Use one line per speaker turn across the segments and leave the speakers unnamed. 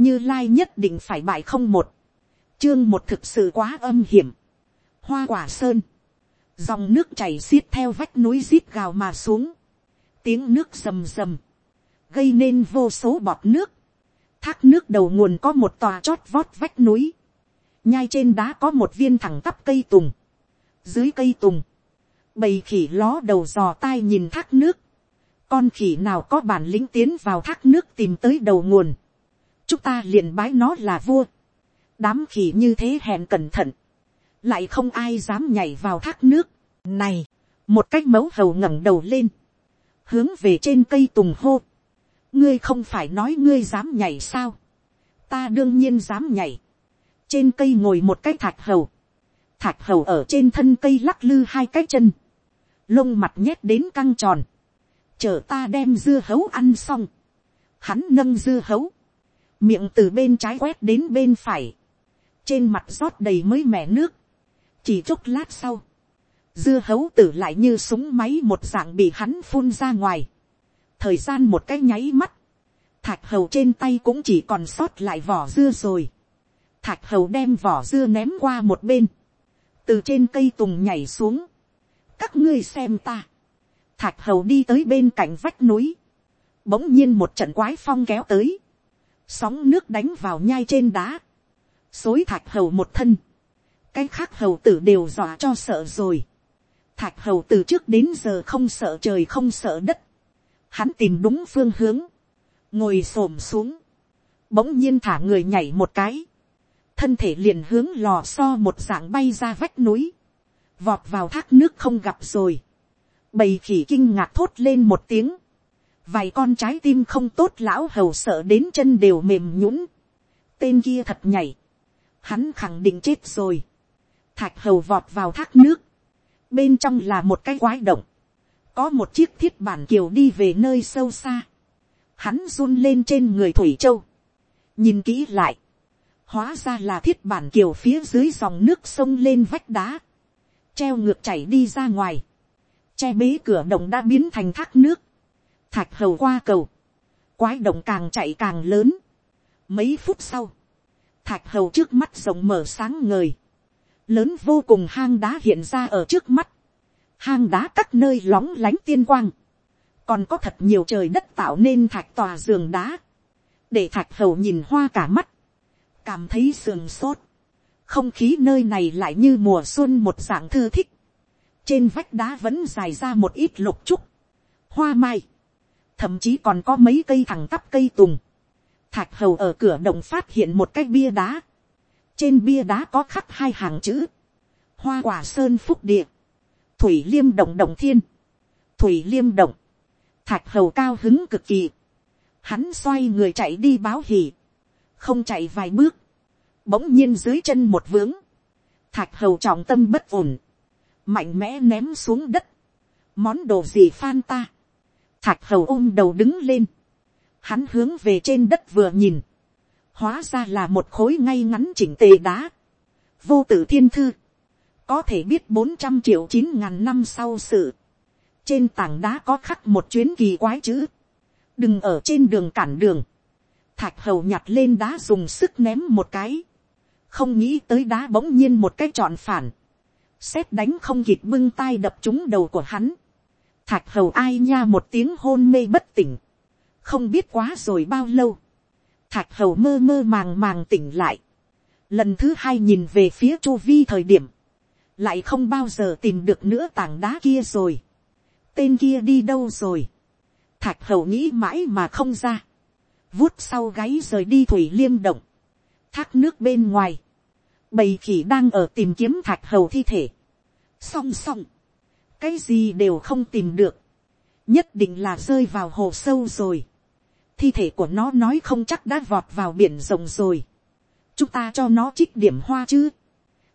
như lai nhất định phải bại không một, chương một thực sự quá âm hiểm, hoa quả sơn, dòng nước chảy xiết theo vách núi rít gào mà xuống, tiếng nước rầm rầm, gây nên vô số bọt nước, thác nước đầu nguồn có một tòa chót vót vách núi, nhai trên đá có một viên thẳng tắp cây tùng, dưới cây tùng, bầy khỉ ló đầu dò tai nhìn thác nước, con khỉ nào có bản lĩnh tiến vào thác nước tìm tới đầu nguồn, chúng ta liền bái nó là vua, đám khỉ như thế hèn cẩn thận, lại không ai dám nhảy vào thác nước, này, một cách mấu hầu ngẩng đầu lên, hướng về trên cây tùng hô, ngươi không phải nói ngươi dám nhảy sao, ta đương nhiên dám nhảy, trên cây ngồi một cái thạch hầu, thạch hầu ở trên thân cây lắc lư hai cái chân, lông mặt nhét đến căng tròn, chờ ta đem dưa hấu ăn xong, hắn nâng dưa hấu, miệng từ bên trái quét đến bên phải, trên mặt rót đầy mới mẻ nước, chỉ chốc lát sau, dưa hấu tử lại như súng máy một dạng bị hắn phun ra ngoài, thời gian một cái nháy mắt, thạch hầu trên tay cũng chỉ còn sót lại vỏ dưa rồi, thạch hầu đem vỏ dưa ném qua một bên, từ trên cây tùng nhảy xuống, các ngươi xem ta, thạch hầu đi tới bên cạnh vách núi, bỗng nhiên một trận quái phong kéo tới, sóng nước đánh vào nhai trên đá, xối thạch hầu một thân, cái khác hầu tử đều dọa cho sợ rồi, thạch hầu từ trước đến giờ không sợ trời không sợ đất, hắn tìm đúng phương hướng, ngồi s ổ m xuống, bỗng nhiên thả người nhảy một cái, thân thể liền hướng lò so một dạng bay ra vách núi, vọt vào thác nước không gặp rồi, bầy khỉ kinh ngạc thốt lên một tiếng, vài con trái tim không tốt lão hầu sợ đến chân đều mềm nhũng, tên kia thật nhảy, hắn khẳng định chết rồi, thạch hầu vọt vào thác nước, bên trong là một cái quái động, có một chiếc thiết bản kiều đi về nơi sâu xa, hắn run lên trên người thủy châu, nhìn kỹ lại, hóa ra là thiết bản kiều phía dưới dòng nước sông lên vách đá, treo ngược chảy đi ra ngoài, che bế cửa động đã biến thành thác nước, thạch hầu qua cầu, quái động càng chạy càng lớn, mấy phút sau, thạch hầu trước mắt rộng mở sáng ngời, lớn vô cùng hang đá hiện ra ở trước mắt, hang đá các nơi lóng lánh tiên quang, còn có thật nhiều trời đất tạo nên thạch tòa giường đá, để thạch hầu nhìn hoa cả mắt, cảm thấy sườn sốt, không khí nơi này lại như mùa xuân một dạng thư thích, trên vách đá vẫn dài ra một ít lục trúc, hoa mai, thậm chí còn có mấy cây thẳng tắp cây tùng, thạch hầu ở cửa động phát hiện một cái bia đá, trên bia đá có khắc hai hàng chữ, hoa quả sơn phúc địa, thủy liêm động động thiên, thủy liêm động, thạch hầu cao hứng cực kỳ, hắn xoay người chạy đi báo hỉ, không chạy vài bước, bỗng nhiên dưới chân một vướng, thạch hầu trọng tâm bất ổn, mạnh mẽ ném xuống đất, món đồ gì phan ta, thạch hầu ôm đầu đứng lên, hắn hướng về trên đất vừa nhìn, hóa ra là một khối ngay ngắn chỉnh tề đá, vô tử thiên thư, có thể biết bốn trăm triệu chín ngàn năm sau sự, trên tảng đá có khắc một chuyến kỳ quái chữ, đừng ở trên đường cản đường, thạch hầu nhặt lên đá dùng sức ném một cái, không nghĩ tới đá bỗng nhiên một cái trọn phản, xét đánh không kịp bưng tay đập trúng đầu của hắn, thạch hầu ai nha một tiếng hôn mê bất tỉnh, không biết quá rồi bao lâu, thạch hầu mơ mơ màng màng tỉnh lại, lần thứ hai nhìn về phía chu vi thời điểm, lại không bao giờ tìm được nữa tảng đá kia rồi, tên kia đi đâu rồi, thạch hầu nghĩ mãi mà không ra, vuốt sau gáy rời đi thủy liêm động, thác nước bên ngoài, bầy khỉ đang ở tìm kiếm thạch hầu thi thể, song song, cái gì đều không tìm được, nhất định là rơi vào hồ sâu rồi, thi thể của nó nói không chắc đã vọt vào biển rồng rồi, chúng ta cho nó trích điểm hoa chứ,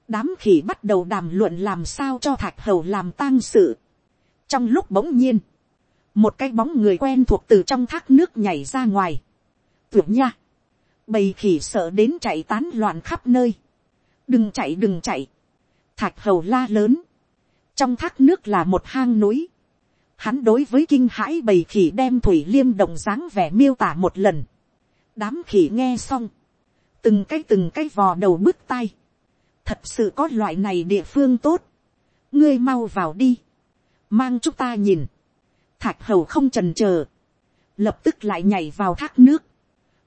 đám khỉ bắt đầu đàm luận làm sao cho thạch hầu làm tang sự, trong lúc bỗng nhiên, một cái bóng người quen thuộc từ trong thác nước nhảy ra ngoài, tưởng nha, bầy khỉ sợ đến chạy tán loạn khắp nơi, đừng chạy đừng chạy, thạch hầu la lớn, trong thác nước là một hang núi, hắn đối với kinh hãi bầy khỉ đem thủy liêm đồng dáng vẻ miêu tả một lần, đám khỉ nghe xong, từng cái từng cái vò đầu bứt tai, thật sự có loại này địa phương tốt, ngươi mau vào đi, mang chúng ta nhìn, thạch hầu không trần c h ờ lập tức lại nhảy vào thác nước,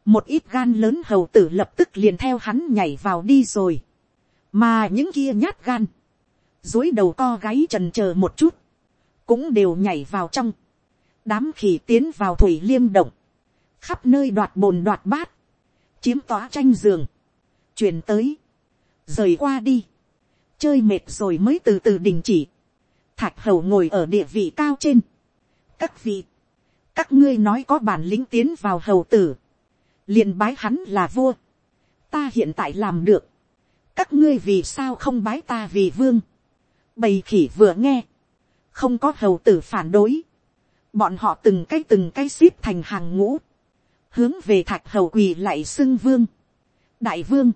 một ít gan lớn hầu tử lập tức liền theo hắn nhảy vào đi rồi, mà những kia nhát gan, dối đầu co gáy trần c h ờ một chút, cũng đều nhảy vào trong, đám khỉ tiến vào thủy liêm động, khắp nơi đoạt bồn đoạt bát, chiếm tỏa tranh giường, chuyển tới, rời qua đi, chơi mệt rồi mới từ từ đình chỉ, thạch hầu ngồi ở địa vị cao trên. các vị, các ngươi nói có bản lĩnh tiến vào hầu tử, liền bái hắn là vua, ta hiện tại làm được, các ngươi vì sao không bái ta vì vương, bầy khỉ vừa nghe, không có hầu tử phản đối, bọn họ từng cái từng cái xếp thành hàng ngũ, hướng về thạch hầu quỳ lại xưng vương, đại vương,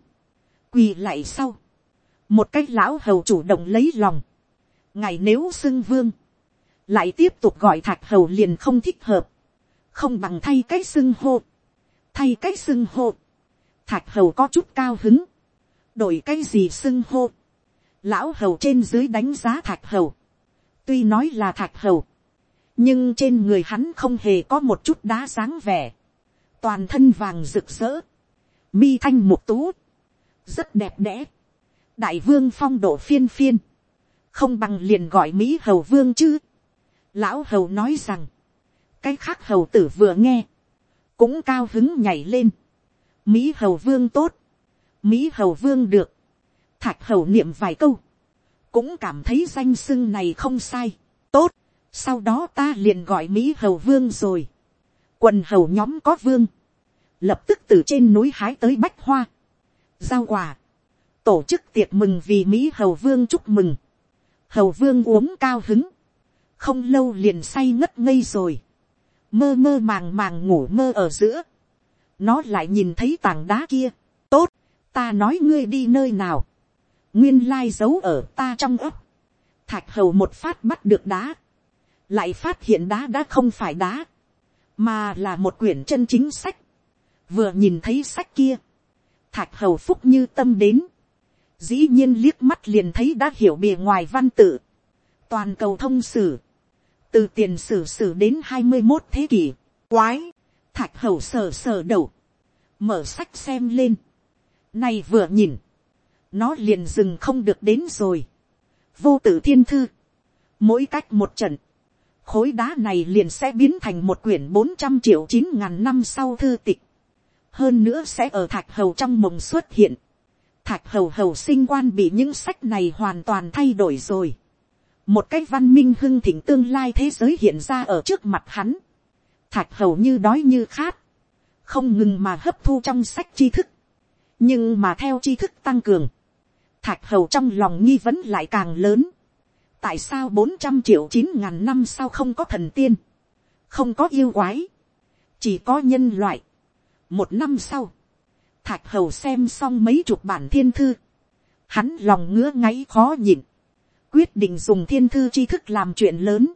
quỳ lại sau, một cái lão hầu chủ động lấy lòng, ngài nếu xưng vương, lại tiếp tục gọi thạch hầu liền không thích hợp, không bằng thay cái xưng hô, thay cái xưng hô, thạch hầu có chút cao hứng, đổi cái gì xưng hô, lão hầu trên dưới đánh giá thạch hầu, tuy nói là thạch hầu, nhưng trên người hắn không hề có một chút đá sáng vẻ, toàn thân vàng rực rỡ, mi thanh một tú, rất đẹp đẽ, đại vương phong độ phiên phiên, không bằng liền gọi mỹ hầu vương chứ. lão hầu nói rằng, cái khác hầu tử vừa nghe, cũng cao hứng nhảy lên. mỹ hầu vương tốt, mỹ hầu vương được, thạch hầu niệm vài câu, cũng cảm thấy danh sưng này không sai, tốt, sau đó ta liền gọi mỹ hầu vương rồi, quần hầu nhóm có vương, lập tức từ trên núi hái tới bách hoa, giao quà, tổ chức tiệc mừng vì mỹ hầu vương chúc mừng, hầu vương uống cao hứng, không lâu liền say ngất ngây rồi, mơ mơ màng màng ngủ mơ ở giữa, nó lại nhìn thấy tảng đá kia, tốt, ta nói ngươi đi nơi nào, nguyên lai giấu ở ta trong ấp, thạch hầu một phát bắt được đá, lại phát hiện đá đã không phải đá, mà là một quyển chân chính sách, vừa nhìn thấy sách kia, thạch hầu phúc như tâm đến, dĩ nhiên liếc mắt liền thấy đã hiểu bề ngoài văn tự, toàn cầu thông sử, từ tiền sử sử đến hai mươi một thế kỷ, quái, thạch hầu sờ sờ đầu, mở sách xem lên, nay vừa nhìn, nó liền dừng không được đến rồi, vô tử thiên thư, mỗi cách một trận, khối đá này liền sẽ biến thành một quyển bốn trăm triệu chín ngàn năm sau thư tịch, hơn nữa sẽ ở thạch hầu trong mộng xuất hiện, thạch hầu hầu sinh quan bị những sách này hoàn toàn thay đổi rồi. một cách văn minh hưng thịnh tương lai thế giới hiện ra ở trước mặt hắn. thạch hầu như đói như khát, không ngừng mà hấp thu trong sách tri thức. nhưng mà theo tri thức tăng cường, thạch hầu trong lòng nghi vấn lại càng lớn. tại sao bốn trăm triệu chín ngàn năm sau không có thần tiên, không có yêu quái, chỉ có nhân loại. một năm sau, Thạch hầu xem xong mấy chục bản thiên thư. Hắn lòng ngứa ngáy khó nhịn. Quyết định dùng thiên thư tri thức làm chuyện lớn.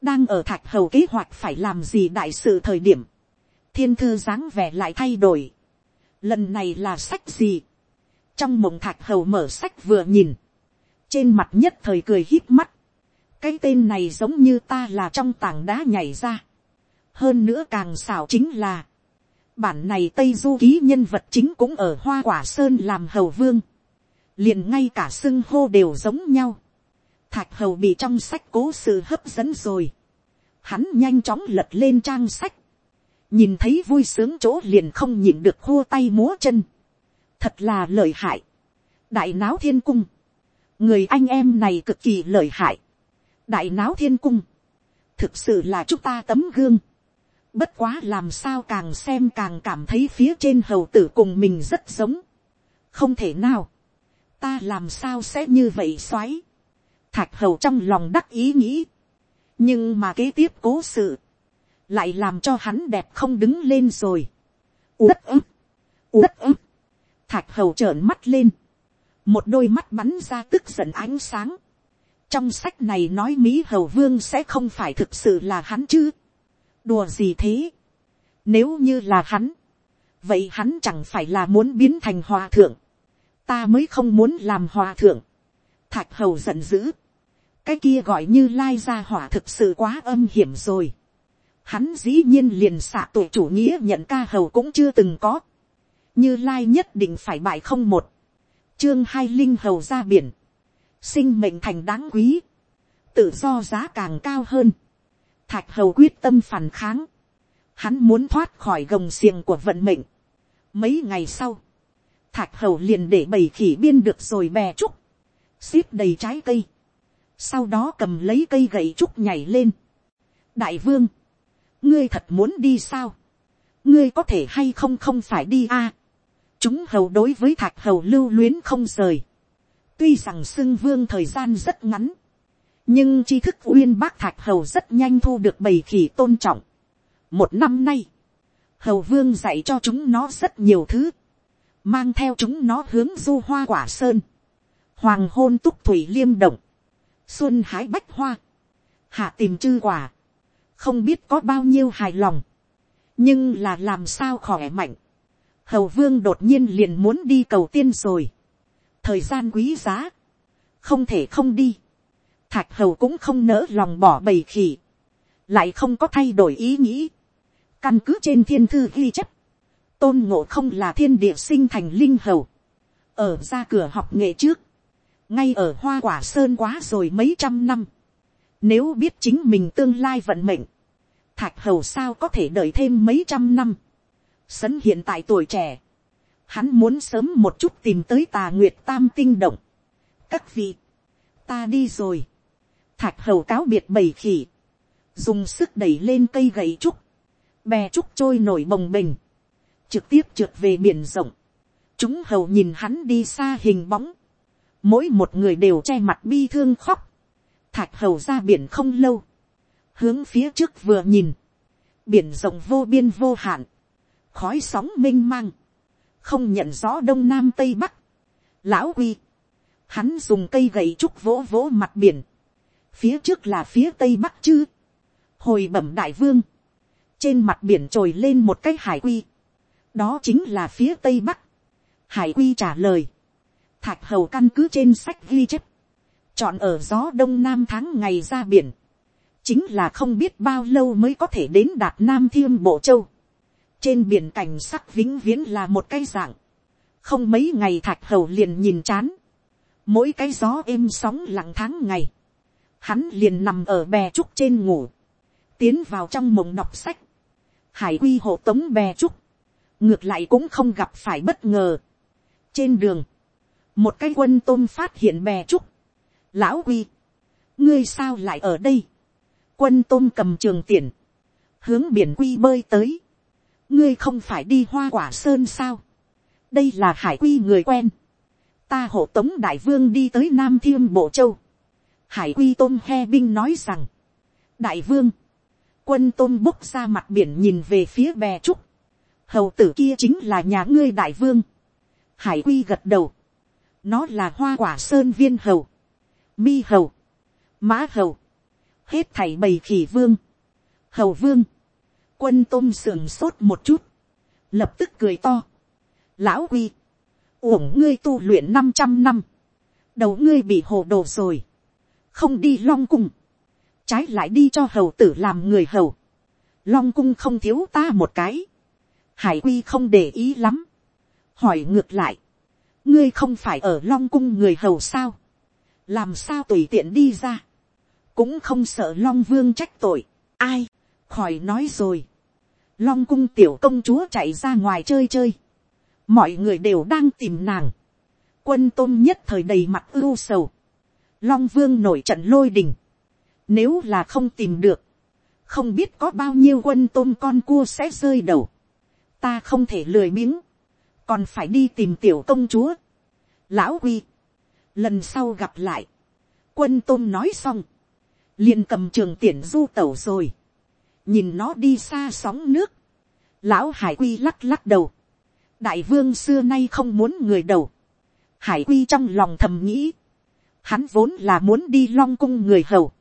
Đang ở thạch hầu kế hoạch phải làm gì đại sự thời điểm. Thiên thư dáng vẻ lại thay đổi. Lần này là sách gì? Trong mộng thạch hầu mở sách vừa nhìn. Trên mặt nhất thời cười hít mắt. Cái tên này giống như ta là trong tảng đá nhảy ra. Hơn nữa càng xảo chính là bản này tây du ký nhân vật chính cũng ở hoa quả sơn làm hầu vương, liền ngay cả xưng hô đều giống nhau, thạch hầu bị trong sách cố sự hấp dẫn rồi, hắn nhanh chóng lật lên trang sách, nhìn thấy vui sướng chỗ liền không nhịn được khô tay múa chân, thật là lợi hại, đại náo thiên cung, người anh em này cực kỳ lợi hại, đại náo thiên cung, thực sự là chúng ta tấm gương, Bất quá làm sao càng xem càng cảm thấy phía trên hầu tử cùng mình rất giống. Không thể nào. Ta làm sao sẽ như vậy xoáy. Thạch hầu trong lòng đắc ý nghĩ. Nhưng mà kế tiếp cố sự. Lại làm cho hắn đẹp không đứng lên rồi. Đất ức. Đất ức. Thạch hầu trợn mắt lên. Một đôi mắt bắn ra tức giận ánh sáng. Trong sách này nói Mỹ hầu vương sẽ không phải thực sự là hắn chứ đùa gì thế. Nếu như là hắn, vậy hắn chẳng phải là muốn biến thành hòa thượng, ta mới không muốn làm hòa thượng, thạch hầu giận dữ, cái kia gọi như lai ra hỏa thực sự quá âm hiểm rồi, hắn dĩ nhiên liền xạ tội chủ nghĩa nhận ca hầu cũng chưa từng có, như lai nhất định phải bại không một, chương hai linh hầu ra biển, sinh mệnh thành đáng quý, tự do giá càng cao hơn, thạch hầu quyết tâm phản kháng, hắn muốn thoát khỏi gồng xiềng của vận mệnh. Mấy ngày sau, thạch hầu liền để bầy khỉ biên được rồi bè trúc, xếp đầy trái cây, sau đó cầm lấy cây gậy trúc nhảy lên. đại vương, ngươi thật muốn đi sao, ngươi có thể hay không không phải đi a chúng hầu đối với thạch hầu lưu luyến không rời, tuy rằng xưng vương thời gian rất ngắn, nhưng tri thức uyên bác thạch hầu rất nhanh thu được bầy khỉ tôn trọng. một năm nay, hầu vương dạy cho chúng nó rất nhiều thứ, mang theo chúng nó hướng du hoa quả sơn, hoàng hôn túc thủy liêm động, xuân hái bách hoa, hạ tìm chư quả, không biết có bao nhiêu hài lòng, nhưng là làm sao khỏe mạnh, hầu vương đột nhiên liền muốn đi cầu tiên rồi, thời gian quý giá, không thể không đi, thạch hầu cũng không nỡ lòng bỏ bầy khỉ, lại không có thay đổi ý nghĩ, căn cứ trên thiên thư ghi chép, tôn ngộ không là thiên địa sinh thành linh hầu, ở ra cửa học nghệ trước, ngay ở hoa quả sơn quá rồi mấy trăm năm, nếu biết chính mình tương lai vận mệnh, thạch hầu sao có thể đợi thêm mấy trăm năm, sấn hiện tại tuổi trẻ, hắn muốn sớm một chút tìm tới tà nguyệt tam tinh động, các vị, ta đi rồi, thạch hầu cáo biệt bầy khỉ, dùng sức đẩy lên cây gậy trúc, bè trúc trôi nổi bồng bềnh, trực tiếp trượt về biển rộng, chúng hầu nhìn hắn đi xa hình bóng, mỗi một người đều che mặt bi thương khóc, thạch hầu ra biển không lâu, hướng phía trước vừa nhìn, biển rộng vô biên vô hạn, khói sóng m i n h mang, không nhận rõ đông nam tây bắc, lão quy, hắn dùng cây gậy trúc vỗ vỗ mặt biển, phía trước là phía tây bắc chứ, hồi bẩm đại vương, trên mặt biển trồi lên một cái hải quy, đó chính là phía tây bắc, hải quy trả lời, thạch hầu căn cứ trên sách ghi chép, chọn ở gió đông nam tháng ngày ra biển, chính là không biết bao lâu mới có thể đến đạt nam thiêm bộ châu, trên biển cảnh sắc vĩnh viễn là một cái dạng, không mấy ngày thạch hầu liền nhìn chán, mỗi cái gió êm sóng lặng tháng ngày, hắn liền nằm ở bè trúc trên ngủ, tiến vào trong mộng đọc sách, hải quy hộ tống bè trúc, ngược lại cũng không gặp phải bất ngờ. trên đường, một cái quân tôm phát hiện bè trúc, lão quy, ngươi sao lại ở đây, quân tôm cầm trường tiền, hướng biển quy bơi tới, ngươi không phải đi hoa quả sơn sao, đây là hải quy người quen, ta hộ tống đại vương đi tới nam thiêm bộ châu, hải quy tôm he binh nói rằng, đại vương, quân tôm bốc ra mặt biển nhìn về phía bè trúc, hầu tử kia chính là nhà ngươi đại vương, hải quy gật đầu, nó là hoa quả sơn viên hầu, mi hầu, mã hầu, hết thảy bầy khỉ vương, hầu vương, quân tôm sườn sốt một chút, lập tức cười to, lão quy, uổng ngươi tu luyện năm trăm năm, đầu ngươi bị hồ đồ rồi, không đi long cung, trái lại đi cho hầu tử làm người hầu, long cung không thiếu ta một cái, hải quy không để ý lắm, hỏi ngược lại, ngươi không phải ở long cung người hầu sao, làm sao tùy tiện đi ra, cũng không sợ long vương trách tội, ai, khỏi nói rồi, long cung tiểu công chúa chạy ra ngoài chơi chơi, mọi người đều đang tìm nàng, quân tôn nhất thời đầy mặt ưu sầu, long vương nổi trận lôi đình, nếu là không tìm được, không biết có bao nhiêu quân tôm con cua sẽ rơi đầu, ta không thể lười miếng, còn phải đi tìm tiểu công chúa. Lão huy, lần sau gặp lại, quân tôm nói xong, liền cầm trường tiễn du tẩu rồi, nhìn nó đi xa sóng nước, lão hải quy lắc lắc đầu, đại vương xưa nay không muốn người đầu, hải quy trong lòng thầm nghĩ, Hắn vốn là muốn đi long cung người hầu.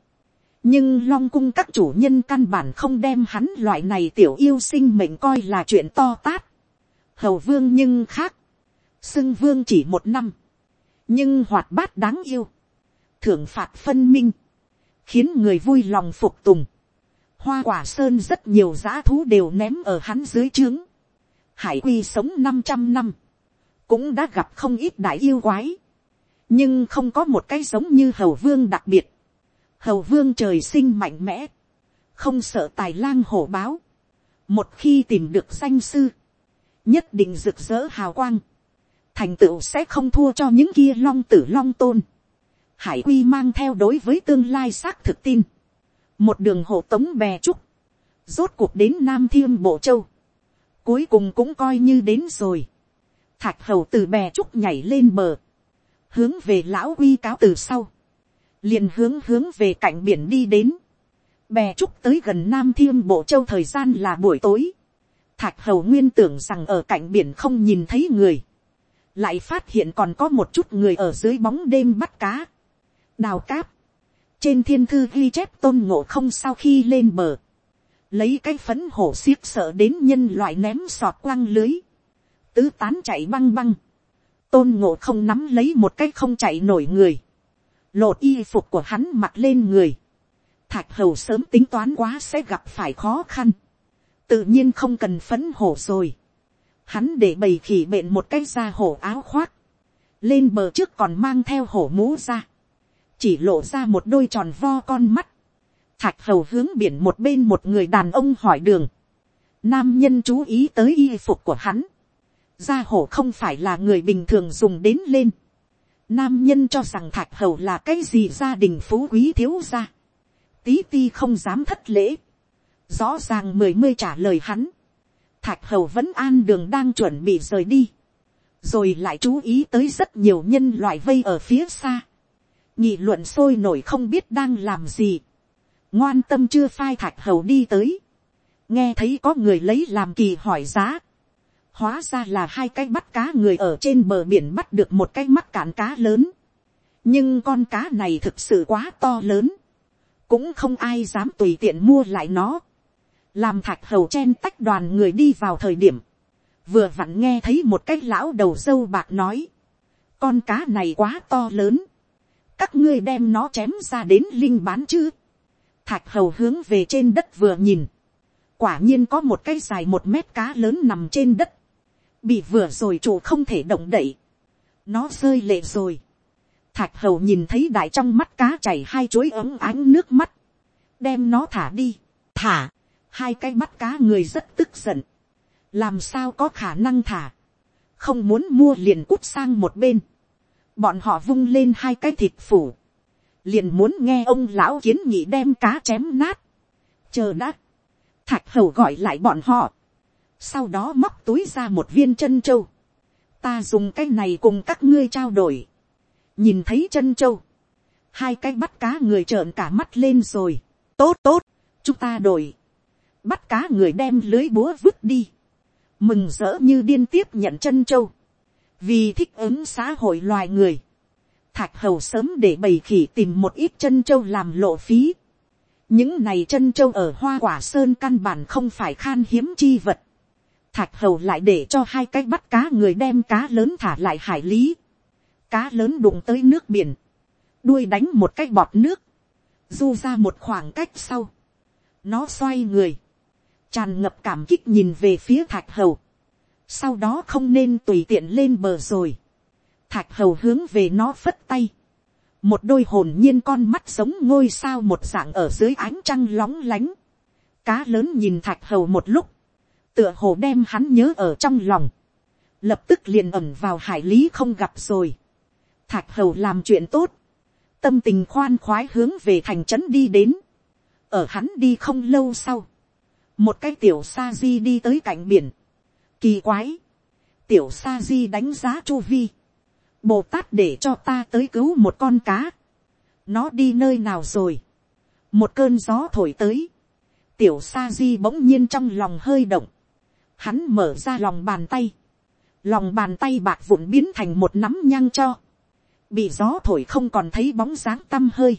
Nhưng long cung các chủ nhân căn bản không đem hắn loại này tiểu yêu sinh mệnh coi là chuyện to tát. hầu vương nhưng khác, xưng vương chỉ một năm, nhưng hoạt bát đáng yêu, thưởng phạt phân minh, khiến người vui lòng phục tùng. Hoa quả sơn rất nhiều giá thú đều ném ở hắn dưới trướng. Hải quy sống 500 năm, cũng đã gặp không ít đại yêu quái, nhưng không có một cái giống như hầu vương đặc biệt. Hầu vương trời sinh mạnh mẽ, không sợ tài lang hổ báo. Một khi tìm được danh sư, nhất định rực rỡ hào quang, thành tựu sẽ không thua cho những kia long tử long tôn. Hải quy mang theo đối với tương lai xác thực tin. Một đường hộ tống bè trúc. Rốt cuộc đến Nam Thiêm Bộ Châu. Cuối cùng cũng coi như đến rồi. Thạch hầu từ bè trúc nhảy lên bờ. Hướng về lão uy cáo từ sau. liền hướng hướng về cạnh biển đi đến. Bè trúc tới gần Nam Thiêm Bộ Châu thời gian là buổi tối. Thạch hầu nguyên tưởng rằng ở cạnh biển không nhìn thấy người. Lại phát hiện còn có một chút người ở dưới bóng đêm bắt cá. Đào cáp. Trên thiên thư ghi chép tôn ngộ không sau khi lên bờ. Lấy cái phấn hổ xiết sợ đến nhân loại ném sọt quăng lưới. Tứ tán chạy băng băng. Tôn ngộ không nắm lấy một cái không chạy nổi người. Lột y phục của hắn mặc lên người. Thạch hầu sớm tính toán quá sẽ gặp phải khó khăn tự nhiên không cần phấn hổ rồi. Hắn để bầy khỉ bện một cái da hổ áo khoác, lên bờ trước còn mang theo hổ mũ ra, chỉ lộ ra một đôi tròn vo con mắt, thạch hầu hướng biển một bên một người đàn ông hỏi đường, nam nhân chú ý tới y phục của hắn, gia hổ không phải là người bình thường dùng đến lên, nam nhân cho rằng thạch hầu là cái gì gia đình phú quý thiếu gia, tí ti không dám thất lễ, rõ ràng mười mươi trả lời hắn, thạch hầu vẫn an đường đang chuẩn bị rời đi, rồi lại chú ý tới rất nhiều nhân loại vây ở phía xa, nhị luận sôi nổi không biết đang làm gì, ngoan tâm chưa phai thạch hầu đi tới, nghe thấy có người lấy làm kỳ hỏi giá, hóa ra là hai cái bắt cá người ở trên bờ biển bắt được một cái mắc cạn cá lớn, nhưng con cá này thực sự quá to lớn, cũng không ai dám tùy tiện mua lại nó. Làm thạch hầu chen tách đoàn người đi vào thời điểm, vừa vặn nghe thấy một cái lão đầu dâu bạc nói, con cá này quá to lớn, các ngươi đem nó chém ra đến linh bán chứ. Thạch hầu hướng về trên đất vừa nhìn, quả nhiên có một cái dài một mét cá lớn nằm trên đất, bị vừa rồi chủ không thể động đậy, nó rơi lệ rồi. Thạch hầu nhìn thấy đại trong mắt cá chảy hai chuối ấm ánh nước mắt, đem nó thả đi, thả, hai cái mắt cá người rất tức giận, làm sao có khả năng thả, không muốn mua liền cút sang một bên, bọn họ vung lên hai cái thịt phủ, liền muốn nghe ông lão kiến nghị đem cá chém nát, chờ đã, thạch hầu gọi lại bọn họ, sau đó móc túi ra một viên chân châu, ta dùng cái này cùng các ngươi trao đổi, nhìn thấy chân châu, hai cái bắt cá người trợn cả mắt lên rồi, tốt tốt, chúng ta đổi, bắt cá người đem lưới búa vứt đi, mừng rỡ như điên tiếp nhận chân châu, vì thích ứng xã hội loài người, thạch hầu sớm để bầy khỉ tìm một ít chân châu làm lộ phí, những này chân châu ở hoa quả sơn căn bản không phải khan hiếm chi vật, thạch hầu lại để cho hai cái bắt cá người đem cá lớn thả lại hải lý, cá lớn đụng tới nước biển, đuôi đánh một cái bọt nước, du ra một khoảng cách sau, nó xoay người, tràn ngập cảm kích nhìn về phía thạch hầu, sau đó không nên tùy tiện lên bờ rồi, thạch hầu hướng về nó phất tay, một đôi hồn nhiên con mắt giống ngôi sao một dạng ở dưới ánh trăng lóng lánh, cá lớn nhìn thạch hầu một lúc, tựa hồ đem hắn nhớ ở trong lòng, lập tức liền ẩm vào hải lý không gặp rồi, thạch hầu làm chuyện tốt, tâm tình khoan khoái hướng về thành trấn đi đến, ở hắn đi không lâu sau, một cái tiểu sa di đi tới cạnh biển, kỳ quái, tiểu sa di đánh giá chu vi, bồ tát để cho ta tới cứu một con cá, nó đi nơi nào rồi, một cơn gió thổi tới, tiểu sa di bỗng nhiên trong lòng hơi động, hắn mở ra lòng bàn tay, lòng bàn tay bạc vụn biến thành một nắm nhang cho, bị gió thổi không còn thấy bóng dáng tăm hơi,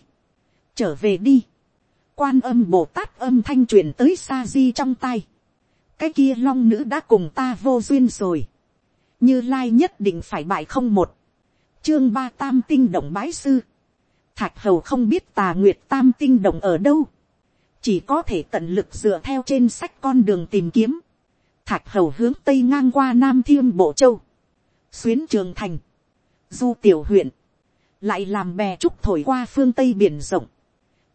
trở về đi, quan âm bồ tát âm thanh truyền tới sa di trong tay cái kia long nữ đã cùng ta vô duyên rồi. như lai nhất định phải bại không một, chương ba tam tinh động bái sư, thạch hầu không biết tà nguyệt tam tinh động ở đâu, chỉ có thể tận lực dựa theo trên sách con đường tìm kiếm, thạch hầu hướng tây ngang qua nam thiên bộ châu, xuyến trường thành, du tiểu huyện, lại làm bè trúc thổi qua phương tây biển rộng,